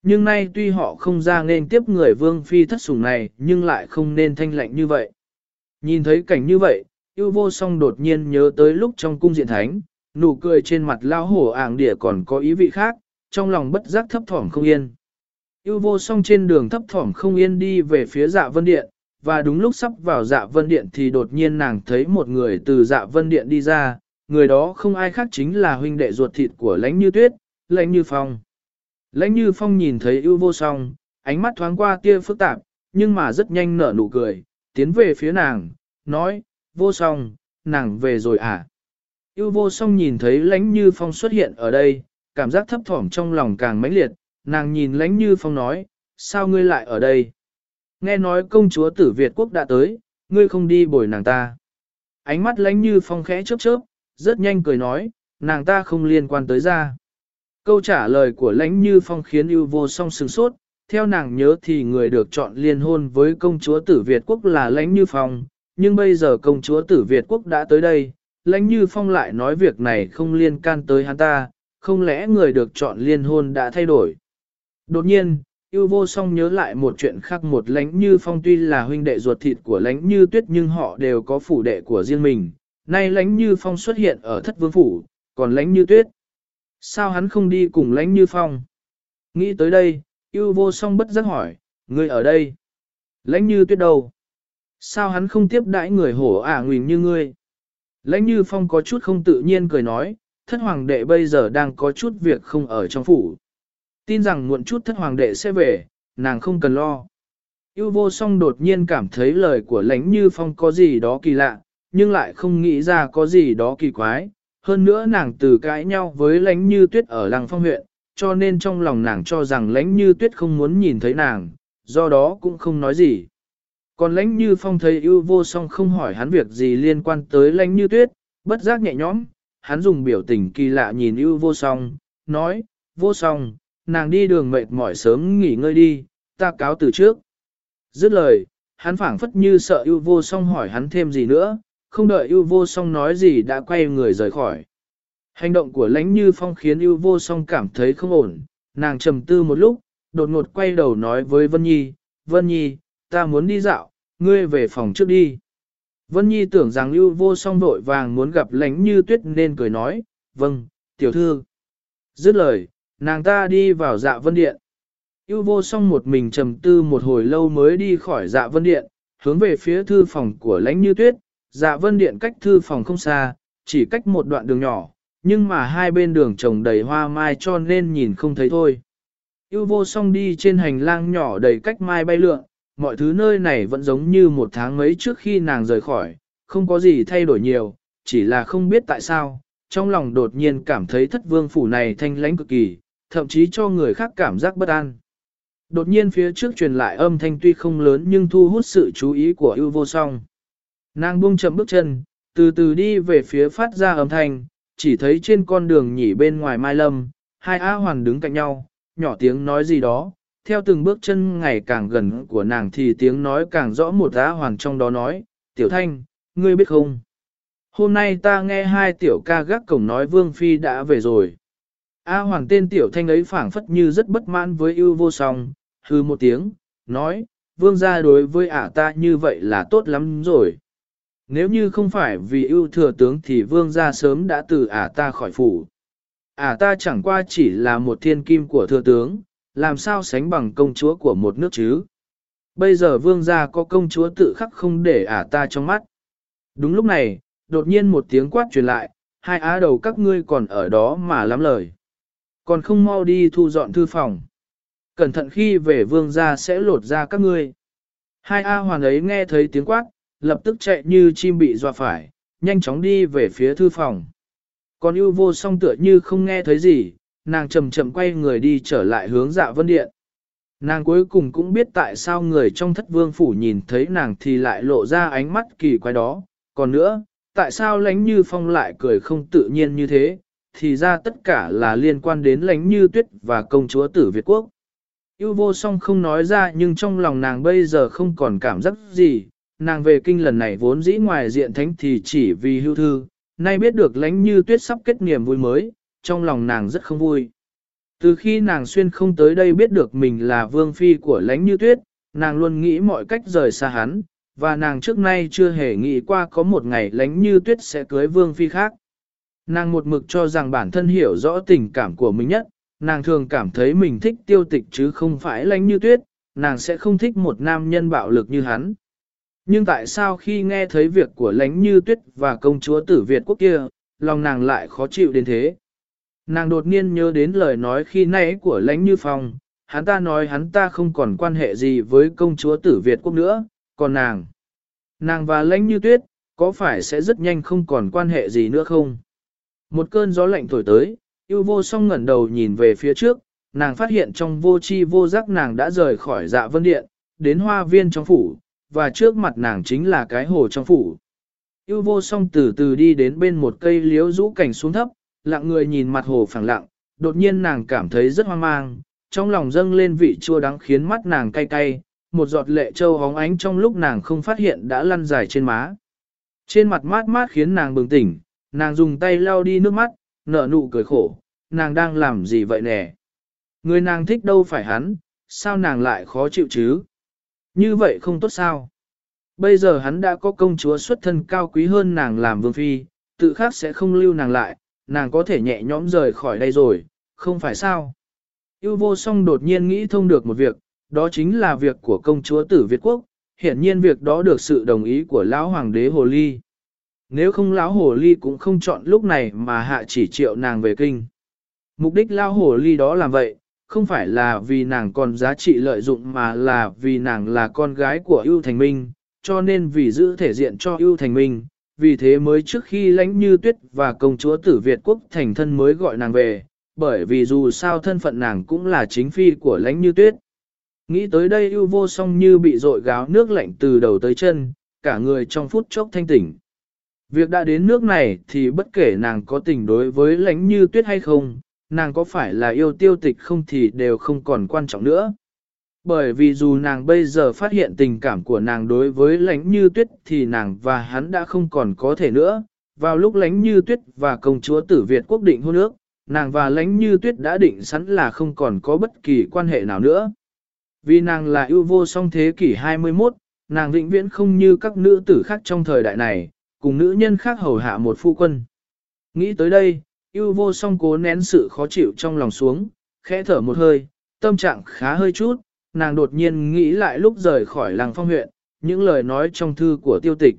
Nhưng nay tuy họ không ra nên tiếp người vương phi thất sủng này nhưng lại không nên thanh lạnh như vậy. Nhìn thấy cảnh như vậy, yêu vô song đột nhiên nhớ tới lúc trong cung diện thánh, nụ cười trên mặt lao hổ ảng địa còn có ý vị khác, trong lòng bất giác thấp thỏm không yên. Yêu vô song trên đường thấp thỏm không yên đi về phía dạ vân điện, và đúng lúc sắp vào dạ vân điện thì đột nhiên nàng thấy một người từ dạ vân điện đi ra, người đó không ai khác chính là huynh đệ ruột thịt của lãnh như tuyết, lãnh như phong. Lãnh như phong nhìn thấy yêu vô song, ánh mắt thoáng qua tia phức tạp, nhưng mà rất nhanh nở nụ cười, tiến về phía nàng, nói, vô song, nàng về rồi à? Yêu vô song nhìn thấy lãnh như phong xuất hiện ở đây, cảm giác thấp thỏm trong lòng càng mãnh liệt, nàng nhìn lãnh như phong nói, sao ngươi lại ở đây? Nghe nói công chúa tử Việt quốc đã tới, ngươi không đi bồi nàng ta. Ánh mắt lãnh như phong khẽ chớp chớp, rất nhanh cười nói, nàng ta không liên quan tới ra. Câu trả lời của lãnh như phong khiến ưu vô song sừng sốt, theo nàng nhớ thì người được chọn liên hôn với công chúa tử Việt quốc là lãnh như phong, nhưng bây giờ công chúa tử Việt quốc đã tới đây, lãnh như phong lại nói việc này không liên can tới hắn ta, không lẽ người được chọn liên hôn đã thay đổi. Đột nhiên, yêu vô song nhớ lại một chuyện khác một lánh như phong tuy là huynh đệ ruột thịt của lánh như tuyết nhưng họ đều có phủ đệ của riêng mình. Nay lánh như phong xuất hiện ở thất vương phủ, còn lánh như tuyết. Sao hắn không đi cùng lánh như phong? Nghĩ tới đây, yêu vô song bất giác hỏi, người ở đây? Lánh như tuyết đâu? Sao hắn không tiếp đãi người hổ ả à nguyện như ngươi? Lãnh như phong có chút không tự nhiên cười nói, thất hoàng đệ bây giờ đang có chút việc không ở trong phủ. Tin rằng muộn chút thất hoàng đệ sẽ về, nàng không cần lo. Yêu vô song đột nhiên cảm thấy lời của lãnh như phong có gì đó kỳ lạ, nhưng lại không nghĩ ra có gì đó kỳ quái. Hơn nữa nàng từ cãi nhau với lãnh như tuyết ở làng phong huyện, cho nên trong lòng nàng cho rằng lãnh như tuyết không muốn nhìn thấy nàng, do đó cũng không nói gì. Còn lãnh như phong thấy ưu vô song không hỏi hắn việc gì liên quan tới lãnh như tuyết, bất giác nhẹ nhõm, hắn dùng biểu tình kỳ lạ nhìn ưu vô song, nói, vô song, nàng đi đường mệt mỏi sớm nghỉ ngơi đi, ta cáo từ trước. Dứt lời, hắn phảng phất như sợ ưu vô song hỏi hắn thêm gì nữa, không đợi ưu vô song nói gì đã quay người rời khỏi. Hành động của lãnh như phong khiến ưu vô song cảm thấy không ổn, nàng trầm tư một lúc, đột ngột quay đầu nói với Vân Nhi, Vân Nhi, ta muốn đi dạo, ngươi về phòng trước đi. Vân Nhi tưởng rằng Lưu vô song vội vàng muốn gặp lãnh như tuyết nên cười nói, vâng, tiểu thư. Dứt lời, nàng ta đi vào dạ vân điện. Lưu vô song một mình trầm tư một hồi lâu mới đi khỏi dạ vân điện, hướng về phía thư phòng của lãnh như tuyết. Dạ vân điện cách thư phòng không xa, chỉ cách một đoạn đường nhỏ, nhưng mà hai bên đường trồng đầy hoa mai cho nên nhìn không thấy thôi. Ưu vô song đi trên hành lang nhỏ đầy cách mai bay lượn, mọi thứ nơi này vẫn giống như một tháng mấy trước khi nàng rời khỏi, không có gì thay đổi nhiều, chỉ là không biết tại sao, trong lòng đột nhiên cảm thấy thất vương phủ này thanh lãnh cực kỳ, thậm chí cho người khác cảm giác bất an. Đột nhiên phía trước truyền lại âm thanh tuy không lớn nhưng thu hút sự chú ý của ưu vô song. Nàng buông chậm bước chân, từ từ đi về phía phát ra âm thanh, chỉ thấy trên con đường nhỉ bên ngoài Mai Lâm, hai A Hoàn đứng cạnh nhau, nhỏ tiếng nói gì đó, theo từng bước chân ngày càng gần của nàng thì tiếng nói càng rõ một giá Hoàn trong đó nói, Tiểu Thanh, ngươi biết không? Hôm nay ta nghe hai tiểu ca gác cổng nói Vương Phi đã về rồi. A Hoàng tên Tiểu Thanh ấy phảng phất như rất bất mãn với ưu vô song, hư một tiếng, nói, Vương gia đối với ả ta như vậy là tốt lắm rồi. Nếu như không phải vì ưu thừa tướng thì vương gia sớm đã từ ả ta khỏi phủ. Ả ta chẳng qua chỉ là một thiên kim của thừa tướng, làm sao sánh bằng công chúa của một nước chứ. Bây giờ vương gia có công chúa tự khắc không để ả ta trong mắt. Đúng lúc này, đột nhiên một tiếng quát truyền lại, hai á đầu các ngươi còn ở đó mà lắm lời. Còn không mau đi thu dọn thư phòng. Cẩn thận khi về vương gia sẽ lột ra các ngươi. Hai A hoàn ấy nghe thấy tiếng quát, lập tức chạy như chim bị dọa phải, nhanh chóng đi về phía thư phòng. Còn ưu vô song tựa như không nghe thấy gì, nàng chậm chậm quay người đi trở lại hướng dạ vân điện. Nàng cuối cùng cũng biết tại sao người trong thất vương phủ nhìn thấy nàng thì lại lộ ra ánh mắt kỳ quái đó. Còn nữa, tại sao lánh như phong lại cười không tự nhiên như thế, thì ra tất cả là liên quan đến lánh như tuyết và công chúa tử Việt Quốc. Yêu vô song không nói ra nhưng trong lòng nàng bây giờ không còn cảm giác gì, nàng về kinh lần này vốn dĩ ngoài diện thánh thì chỉ vì hưu thư, nay biết được lánh như tuyết sắp kết niềm vui mới, trong lòng nàng rất không vui. Từ khi nàng xuyên không tới đây biết được mình là vương phi của lánh như tuyết, nàng luôn nghĩ mọi cách rời xa hắn, và nàng trước nay chưa hề nghĩ qua có một ngày lánh như tuyết sẽ cưới vương phi khác. Nàng một mực cho rằng bản thân hiểu rõ tình cảm của mình nhất, nàng thường cảm thấy mình thích tiêu tịch chứ không phải lánh như tuyết, nàng sẽ không thích một nam nhân bạo lực như hắn. Nhưng tại sao khi nghe thấy việc của lánh như tuyết và công chúa tử Việt quốc kia, lòng nàng lại khó chịu đến thế? Nàng đột nhiên nhớ đến lời nói khi nãy của lãnh như phong, hắn ta nói hắn ta không còn quan hệ gì với công chúa tử Việt quốc nữa, còn nàng. Nàng và lãnh như tuyết, có phải sẽ rất nhanh không còn quan hệ gì nữa không? Một cơn gió lạnh thổi tới, yêu vô song ngẩn đầu nhìn về phía trước, nàng phát hiện trong vô chi vô giác nàng đã rời khỏi dạ vân điện, đến hoa viên trong phủ, và trước mặt nàng chính là cái hồ trong phủ. Yêu vô song từ từ đi đến bên một cây liễu rũ cảnh xuống thấp, lặng người nhìn mặt hồ phẳng lặng, đột nhiên nàng cảm thấy rất hoang mang, trong lòng dâng lên vị chua đắng khiến mắt nàng cay cay, một giọt lệ trâu hóng ánh trong lúc nàng không phát hiện đã lăn dài trên má. Trên mặt mát mát khiến nàng bừng tỉnh, nàng dùng tay lau đi nước mắt, nở nụ cười khổ, nàng đang làm gì vậy nè? Người nàng thích đâu phải hắn, sao nàng lại khó chịu chứ? Như vậy không tốt sao? Bây giờ hắn đã có công chúa xuất thân cao quý hơn nàng làm vương phi, tự khác sẽ không lưu nàng lại, nàng có thể nhẹ nhõm rời khỏi đây rồi, không phải sao? Yêu vô song đột nhiên nghĩ thông được một việc, đó chính là việc của công chúa tử Việt Quốc, hiển nhiên việc đó được sự đồng ý của lão hoàng đế Hồ Ly. Nếu không lão Hồ Ly cũng không chọn lúc này mà hạ chỉ triệu nàng về kinh. Mục đích lão Hồ Ly đó làm vậy, không phải là vì nàng còn giá trị lợi dụng mà là vì nàng là con gái của ưu thành minh, cho nên vì giữ thể diện cho ưu thành minh, vì thế mới trước khi lãnh như tuyết và công chúa tử Việt quốc thành thân mới gọi nàng về, bởi vì dù sao thân phận nàng cũng là chính phi của lãnh như tuyết. Nghĩ tới đây ưu vô song như bị dội gáo nước lạnh từ đầu tới chân, cả người trong phút chốc thanh tỉnh. Việc đã đến nước này thì bất kể nàng có tình đối với lãnh như tuyết hay không, nàng có phải là yêu tiêu tịch không thì đều không còn quan trọng nữa. Bởi vì dù nàng bây giờ phát hiện tình cảm của nàng đối với lãnh như tuyết thì nàng và hắn đã không còn có thể nữa. Vào lúc lãnh như tuyết và công chúa tử Việt quốc định hôn ước, nàng và lãnh như tuyết đã định sẵn là không còn có bất kỳ quan hệ nào nữa. Vì nàng là ưu vô song thế kỷ 21, nàng vĩnh viễn không như các nữ tử khác trong thời đại này, cùng nữ nhân khác hầu hạ một phu quân. Nghĩ tới đây, ưu vô song cố nén sự khó chịu trong lòng xuống, khẽ thở một hơi, tâm trạng khá hơi chút, nàng đột nhiên nghĩ lại lúc rời khỏi làng phong huyện, những lời nói trong thư của tiêu tịch.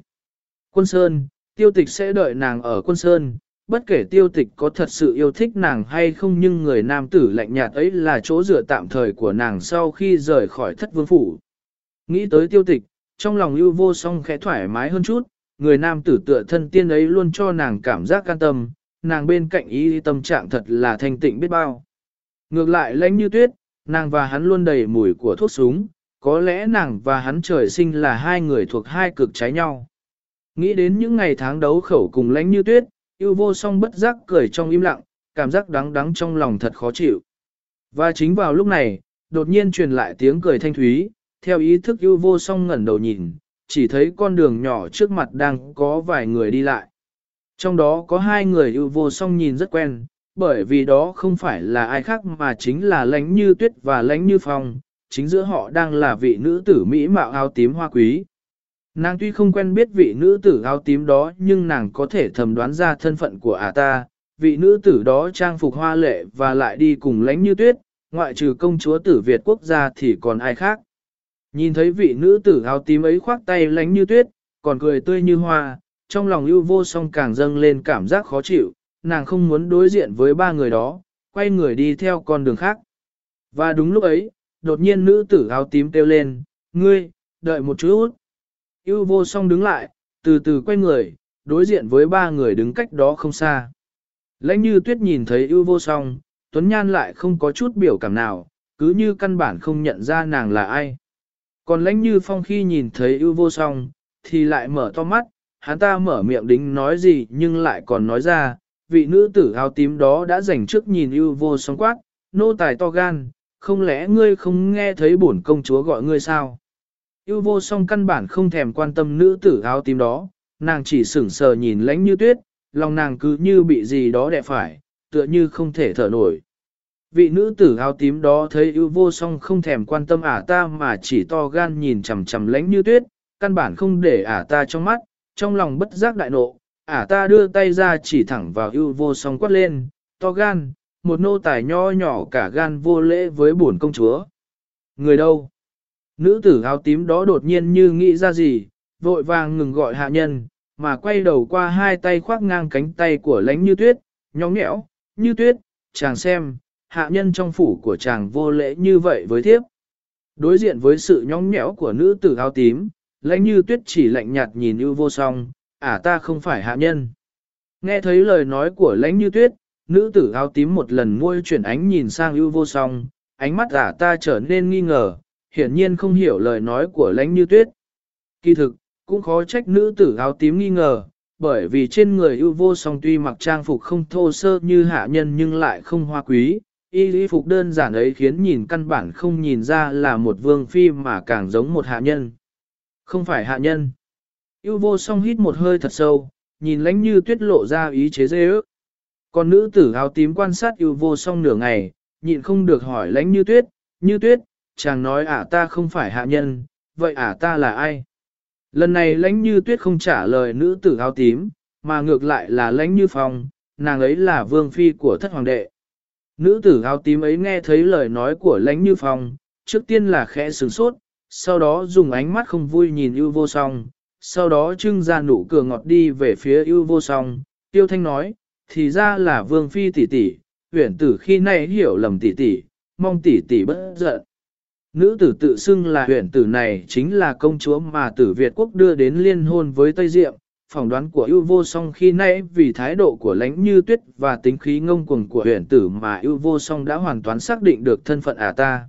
Quân Sơn, tiêu tịch sẽ đợi nàng ở quân Sơn, bất kể tiêu tịch có thật sự yêu thích nàng hay không nhưng người nam tử lạnh nhạt ấy là chỗ dựa tạm thời của nàng sau khi rời khỏi thất vương phủ. Nghĩ tới tiêu tịch, trong lòng ưu vô song khẽ thoải mái hơn chút, người nam tử tựa thân tiên ấy luôn cho nàng cảm giác an tâm, nàng bên cạnh ý tâm trạng thật là thanh tịnh biết bao. Ngược lại lãnh như tuyết, nàng và hắn luôn đầy mùi của thuốc súng, có lẽ nàng và hắn trời sinh là hai người thuộc hai cực trái nhau. Nghĩ đến những ngày tháng đấu khẩu cùng lánh như tuyết, yêu vô song bất giác cười trong im lặng, cảm giác đắng đắng trong lòng thật khó chịu. Và chính vào lúc này, đột nhiên truyền lại tiếng cười thanh thúy, theo ý thức yêu vô song ngẩn đầu nhìn, chỉ thấy con đường nhỏ trước mặt đang có vài người đi lại. Trong đó có hai người yêu vô song nhìn rất quen, bởi vì đó không phải là ai khác mà chính là lánh như tuyết và lánh như phong, chính giữa họ đang là vị nữ tử Mỹ mạo áo tím hoa quý. Nàng tuy không quen biết vị nữ tử áo tím đó nhưng nàng có thể thầm đoán ra thân phận của ả ta, vị nữ tử đó trang phục hoa lệ và lại đi cùng lánh như tuyết, ngoại trừ công chúa tử Việt quốc gia thì còn ai khác. Nhìn thấy vị nữ tử áo tím ấy khoác tay lánh như tuyết, còn cười tươi như hoa, trong lòng ưu vô song càng dâng lên cảm giác khó chịu, nàng không muốn đối diện với ba người đó, quay người đi theo con đường khác. Và đúng lúc ấy, đột nhiên nữ tử áo tím kêu lên, ngươi, đợi một chút. yêu vô song đứng lại, từ từ quay người, đối diện với ba người đứng cách đó không xa. Lãnh như tuyết nhìn thấy yêu vô song, Tuấn Nhan lại không có chút biểu cảm nào, cứ như căn bản không nhận ra nàng là ai. Còn lãnh như phong khi nhìn thấy yêu vô song, thì lại mở to mắt, hắn ta mở miệng đính nói gì nhưng lại còn nói ra, vị nữ tử áo tím đó đã dành trước nhìn ưu vô song quát, nô tài to gan, không lẽ ngươi không nghe thấy bổn công chúa gọi ngươi sao? Ưu vô song căn bản không thèm quan tâm nữ tử áo tím đó, nàng chỉ sững sờ nhìn lánh như tuyết, lòng nàng cứ như bị gì đó đè phải, tựa như không thể thở nổi. Vị nữ tử áo tím đó thấy ưu vô song không thèm quan tâm ả ta mà chỉ to gan nhìn chằm chằm lánh như tuyết, căn bản không để ả ta trong mắt, trong lòng bất giác đại nộ, ả ta đưa tay ra chỉ thẳng vào ưu vô song quát lên, to gan, một nô tài nho nhỏ cả gan vô lễ với bổn công chúa. Người đâu? Nữ tử áo tím đó đột nhiên như nghĩ ra gì, vội vàng ngừng gọi hạ nhân, mà quay đầu qua hai tay khoác ngang cánh tay của lánh như tuyết, nhóng nhẽo, như tuyết, chàng xem, hạ nhân trong phủ của chàng vô lễ như vậy với thiếp. Đối diện với sự nhóng nhẽo của nữ tử áo tím, lãnh như tuyết chỉ lạnh nhạt nhìn ưu vô song, à ta không phải hạ nhân. Nghe thấy lời nói của lãnh như tuyết, nữ tử áo tím một lần môi chuyển ánh nhìn sang ưu vô song, ánh mắt ả ta trở nên nghi ngờ, hiển nhiên không hiểu lời nói của lãnh như tuyết. Kỳ thực, cũng khó trách nữ tử áo tím nghi ngờ, bởi vì trên người ưu vô song tuy mặc trang phục không thô sơ như hạ nhân nhưng lại không hoa quý, y lý phục đơn giản ấy khiến nhìn căn bản không nhìn ra là một vương phi mà càng giống một hạ nhân. Không phải hạ nhân. Yêu vô song hít một hơi thật sâu, nhìn lánh như tuyết lộ ra ý chế dê ước. Còn nữ tử áo tím quan sát yêu vô song nửa ngày, nhịn không được hỏi lánh như tuyết, như tuyết, chàng nói ả ta không phải hạ nhân, vậy ả ta là ai? Lần này lãnh như tuyết không trả lời nữ tử áo tím, mà ngược lại là lãnh như phong, nàng ấy là vương phi của thất hoàng đệ. Nữ tử áo tím ấy nghe thấy lời nói của lãnh như phong, trước tiên là khẽ sửng sốt, sau đó dùng ánh mắt không vui nhìn ưu vô song, sau đó trưng ra nụ cười ngọt đi về phía ưu vô song, tiêu thanh nói, thì ra là vương phi tỷ tỷ, huyển tử khi nay hiểu lầm tỷ tỷ, mong tỷ tỷ bất giận. Nữ tử tự xưng là huyện tử này chính là công chúa mà tử Việt quốc đưa đến liên hôn với Tây Diệm, phỏng đoán của ưu vô song khi nãy vì thái độ của lãnh như tuyết và tính khí ngông cuồng của huyện tử mà ưu vô song đã hoàn toàn xác định được thân phận ả ta.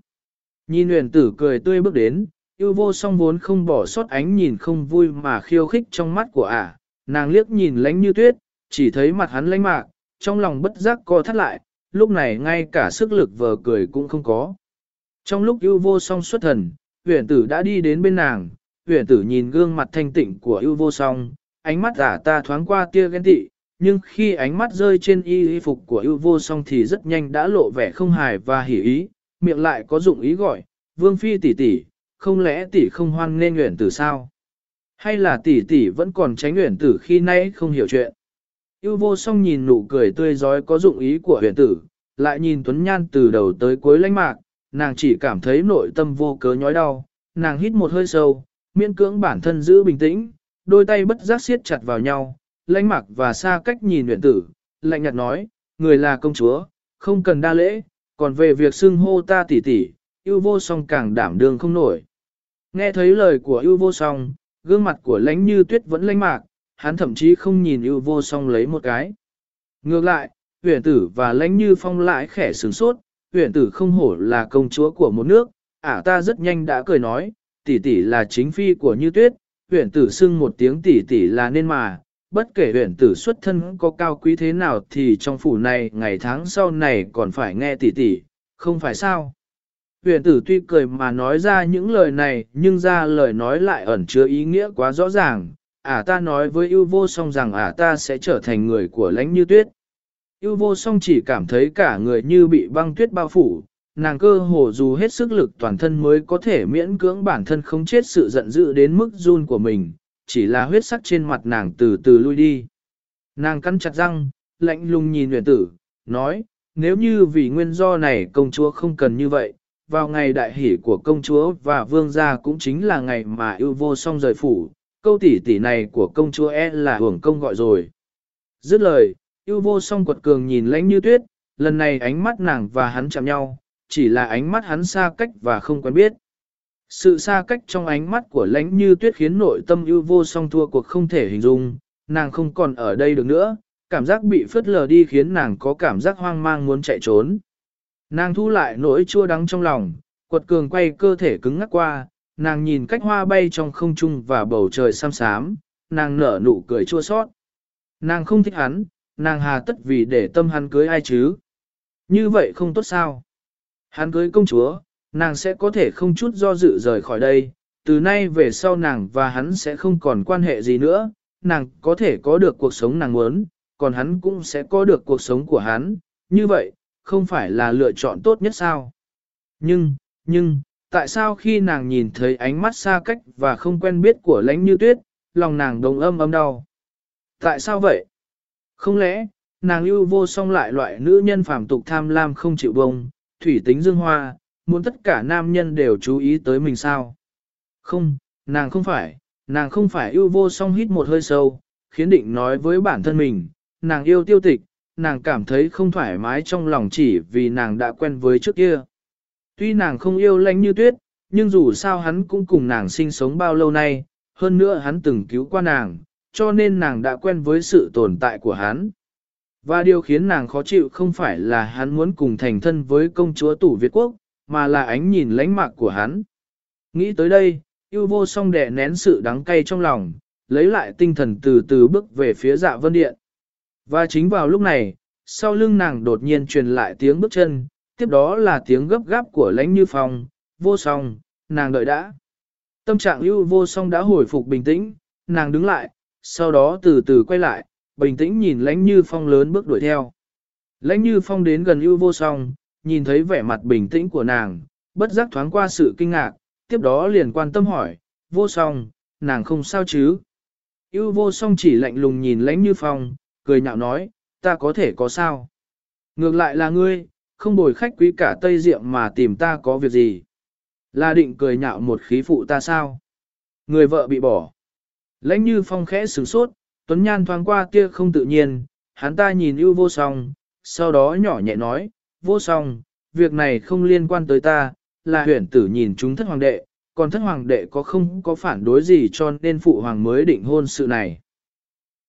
Nhìn huyện tử cười tươi bước đến, Yêu vô song vốn không bỏ sót ánh nhìn không vui mà khiêu khích trong mắt của ả, nàng liếc nhìn lãnh như tuyết, chỉ thấy mặt hắn lãnh mạc, trong lòng bất giác co thắt lại, lúc này ngay cả sức lực vờ cười cũng không có. Trong lúc yêu vô song xuất thần, huyền tử đã đi đến bên nàng, huyền tử nhìn gương mặt thanh tịnh của yêu vô song, ánh mắt giả ta thoáng qua tia ghen tị, nhưng khi ánh mắt rơi trên y y phục của yêu vô song thì rất nhanh đã lộ vẻ không hài và hỉ ý, miệng lại có dụng ý gọi, vương phi tỷ tỷ, không lẽ tỷ không hoan nên nguyện tử sao? Hay là tỷ tỷ vẫn còn tránh nguyện tử khi nay không hiểu chuyện? yêu vô song nhìn nụ cười tươi giói có dụng ý của huyền tử, lại nhìn Tuấn Nhan từ đầu tới cuối lãnh mạc, nàng chỉ cảm thấy nội tâm vô cớ nhói đau, nàng hít một hơi sâu, miễn cưỡng bản thân giữ bình tĩnh, đôi tay bất giác siết chặt vào nhau, lãnh mặc và xa cách nhìn nguyện tử, lạnh nhạt nói, người là công chúa, không cần đa lễ, còn về việc xưng hô ta tỷ tỷ, yêu vô song càng đảm đương không nổi. Nghe thấy lời của yêu vô song, gương mặt của lãnh như tuyết vẫn lãnh mạc, hắn thậm chí không nhìn yêu vô song lấy một cái. Ngược lại, huyền tử và lãnh như phong lại khẽ sướng sốt, huyền tử không hổ là công chúa của một nước, ả ta rất nhanh đã cười nói, tỷ tỷ là chính phi của như tuyết, huyền tử xưng một tiếng tỷ tỷ là nên mà, bất kể huyện tử xuất thân có cao quý thế nào thì trong phủ này ngày tháng sau này còn phải nghe tỷ tỷ, không phải sao. Huyền tử tuy cười mà nói ra những lời này nhưng ra lời nói lại ẩn chứa ý nghĩa quá rõ ràng. Ả ta nói với ưu vô song rằng ả ta sẽ trở thành người của lãnh như tuyết. Yêu vô song chỉ cảm thấy cả người như bị băng tuyết bao phủ, nàng cơ hồ dù hết sức lực toàn thân mới có thể miễn cưỡng bản thân không chết sự giận dữ đến mức run của mình, chỉ là huyết sắc trên mặt nàng từ từ lui đi. Nàng cắn chặt răng, lạnh lùng nhìn huyền tử, nói, nếu như vì nguyên do này công chúa không cần như vậy, vào ngày đại hỷ của công chúa và vương gia cũng chính là ngày mà yêu vô song rời phủ, câu tỷ tỷ này của công chúa e là hưởng công gọi rồi. Dứt lời, Yêu vô song quật cường nhìn lãnh như tuyết, lần này ánh mắt nàng và hắn chạm nhau, chỉ là ánh mắt hắn xa cách và không quen biết. Sự xa cách trong ánh mắt của lãnh như tuyết khiến nội tâm yêu vô song thua cuộc không thể hình dung, nàng không còn ở đây được nữa, cảm giác bị phớt lờ đi khiến nàng có cảm giác hoang mang muốn chạy trốn. Nàng thu lại nỗi chua đắng trong lòng, quật cường quay cơ thể cứng ngắc qua, nàng nhìn cách hoa bay trong không trung và bầu trời xám xám, nàng nở nụ cười chua sót. Nàng không thích hắn, nàng hà tất vì để tâm hắn cưới ai chứ? Như vậy không tốt sao? Hắn cưới công chúa, nàng sẽ có thể không chút do dự rời khỏi đây, từ nay về sau nàng và hắn sẽ không còn quan hệ gì nữa, nàng có thể có được cuộc sống nàng muốn, còn hắn cũng sẽ có được cuộc sống của hắn, như vậy, không phải là lựa chọn tốt nhất sao? Nhưng, nhưng, tại sao khi nàng nhìn thấy ánh mắt xa cách và không quen biết của lãnh như tuyết, lòng nàng đồng âm âm đau? Tại sao vậy? Không lẽ, nàng yêu vô song lại loại nữ nhân phàm tục tham lam không chịu bông, thủy tính dương hoa, muốn tất cả nam nhân đều chú ý tới mình sao? Không, nàng không phải, nàng không phải yêu vô song hít một hơi sâu, khiến định nói với bản thân mình, nàng yêu tiêu tịch, nàng cảm thấy không thoải mái trong lòng chỉ vì nàng đã quen với trước kia. Tuy nàng không yêu lãnh như tuyết, nhưng dù sao hắn cũng cùng nàng sinh sống bao lâu nay, hơn nữa hắn từng cứu qua nàng, cho nên nàng đã quen với sự tồn tại của hắn. Và điều khiến nàng khó chịu không phải là hắn muốn cùng thành thân với công chúa tủ Việt Quốc, mà là ánh nhìn lánh mạc của hắn. Nghĩ tới đây, yêu vô song đẻ nén sự đắng cay trong lòng, lấy lại tinh thần từ từ bước về phía dạ vân điện. Và chính vào lúc này, sau lưng nàng đột nhiên truyền lại tiếng bước chân, tiếp đó là tiếng gấp gáp của lãnh như phong, vô song, nàng đợi đã. Tâm trạng yêu vô song đã hồi phục bình tĩnh, nàng đứng lại, sau đó từ từ quay lại, bình tĩnh nhìn lãnh như phong lớn bước đuổi theo. Lãnh như phong đến gần ưu vô song, nhìn thấy vẻ mặt bình tĩnh của nàng, bất giác thoáng qua sự kinh ngạc, tiếp đó liền quan tâm hỏi, vô song, nàng không sao chứ? Yêu vô song chỉ lạnh lùng nhìn lãnh như phong, cười nhạo nói, ta có thể có sao? Ngược lại là ngươi, không bồi khách quý cả Tây Diệm mà tìm ta có việc gì? Là định cười nhạo một khí phụ ta sao? Người vợ bị bỏ. Lãnh như phong khẽ sửng sốt, Tuấn Nhan thoáng qua kia không tự nhiên, hắn ta nhìn ưu vô song, sau đó nhỏ nhẹ nói, vô song, việc này không liên quan tới ta, là huyển tử nhìn chúng thất hoàng đệ, còn thất hoàng đệ có không có phản đối gì cho nên phụ hoàng mới định hôn sự này.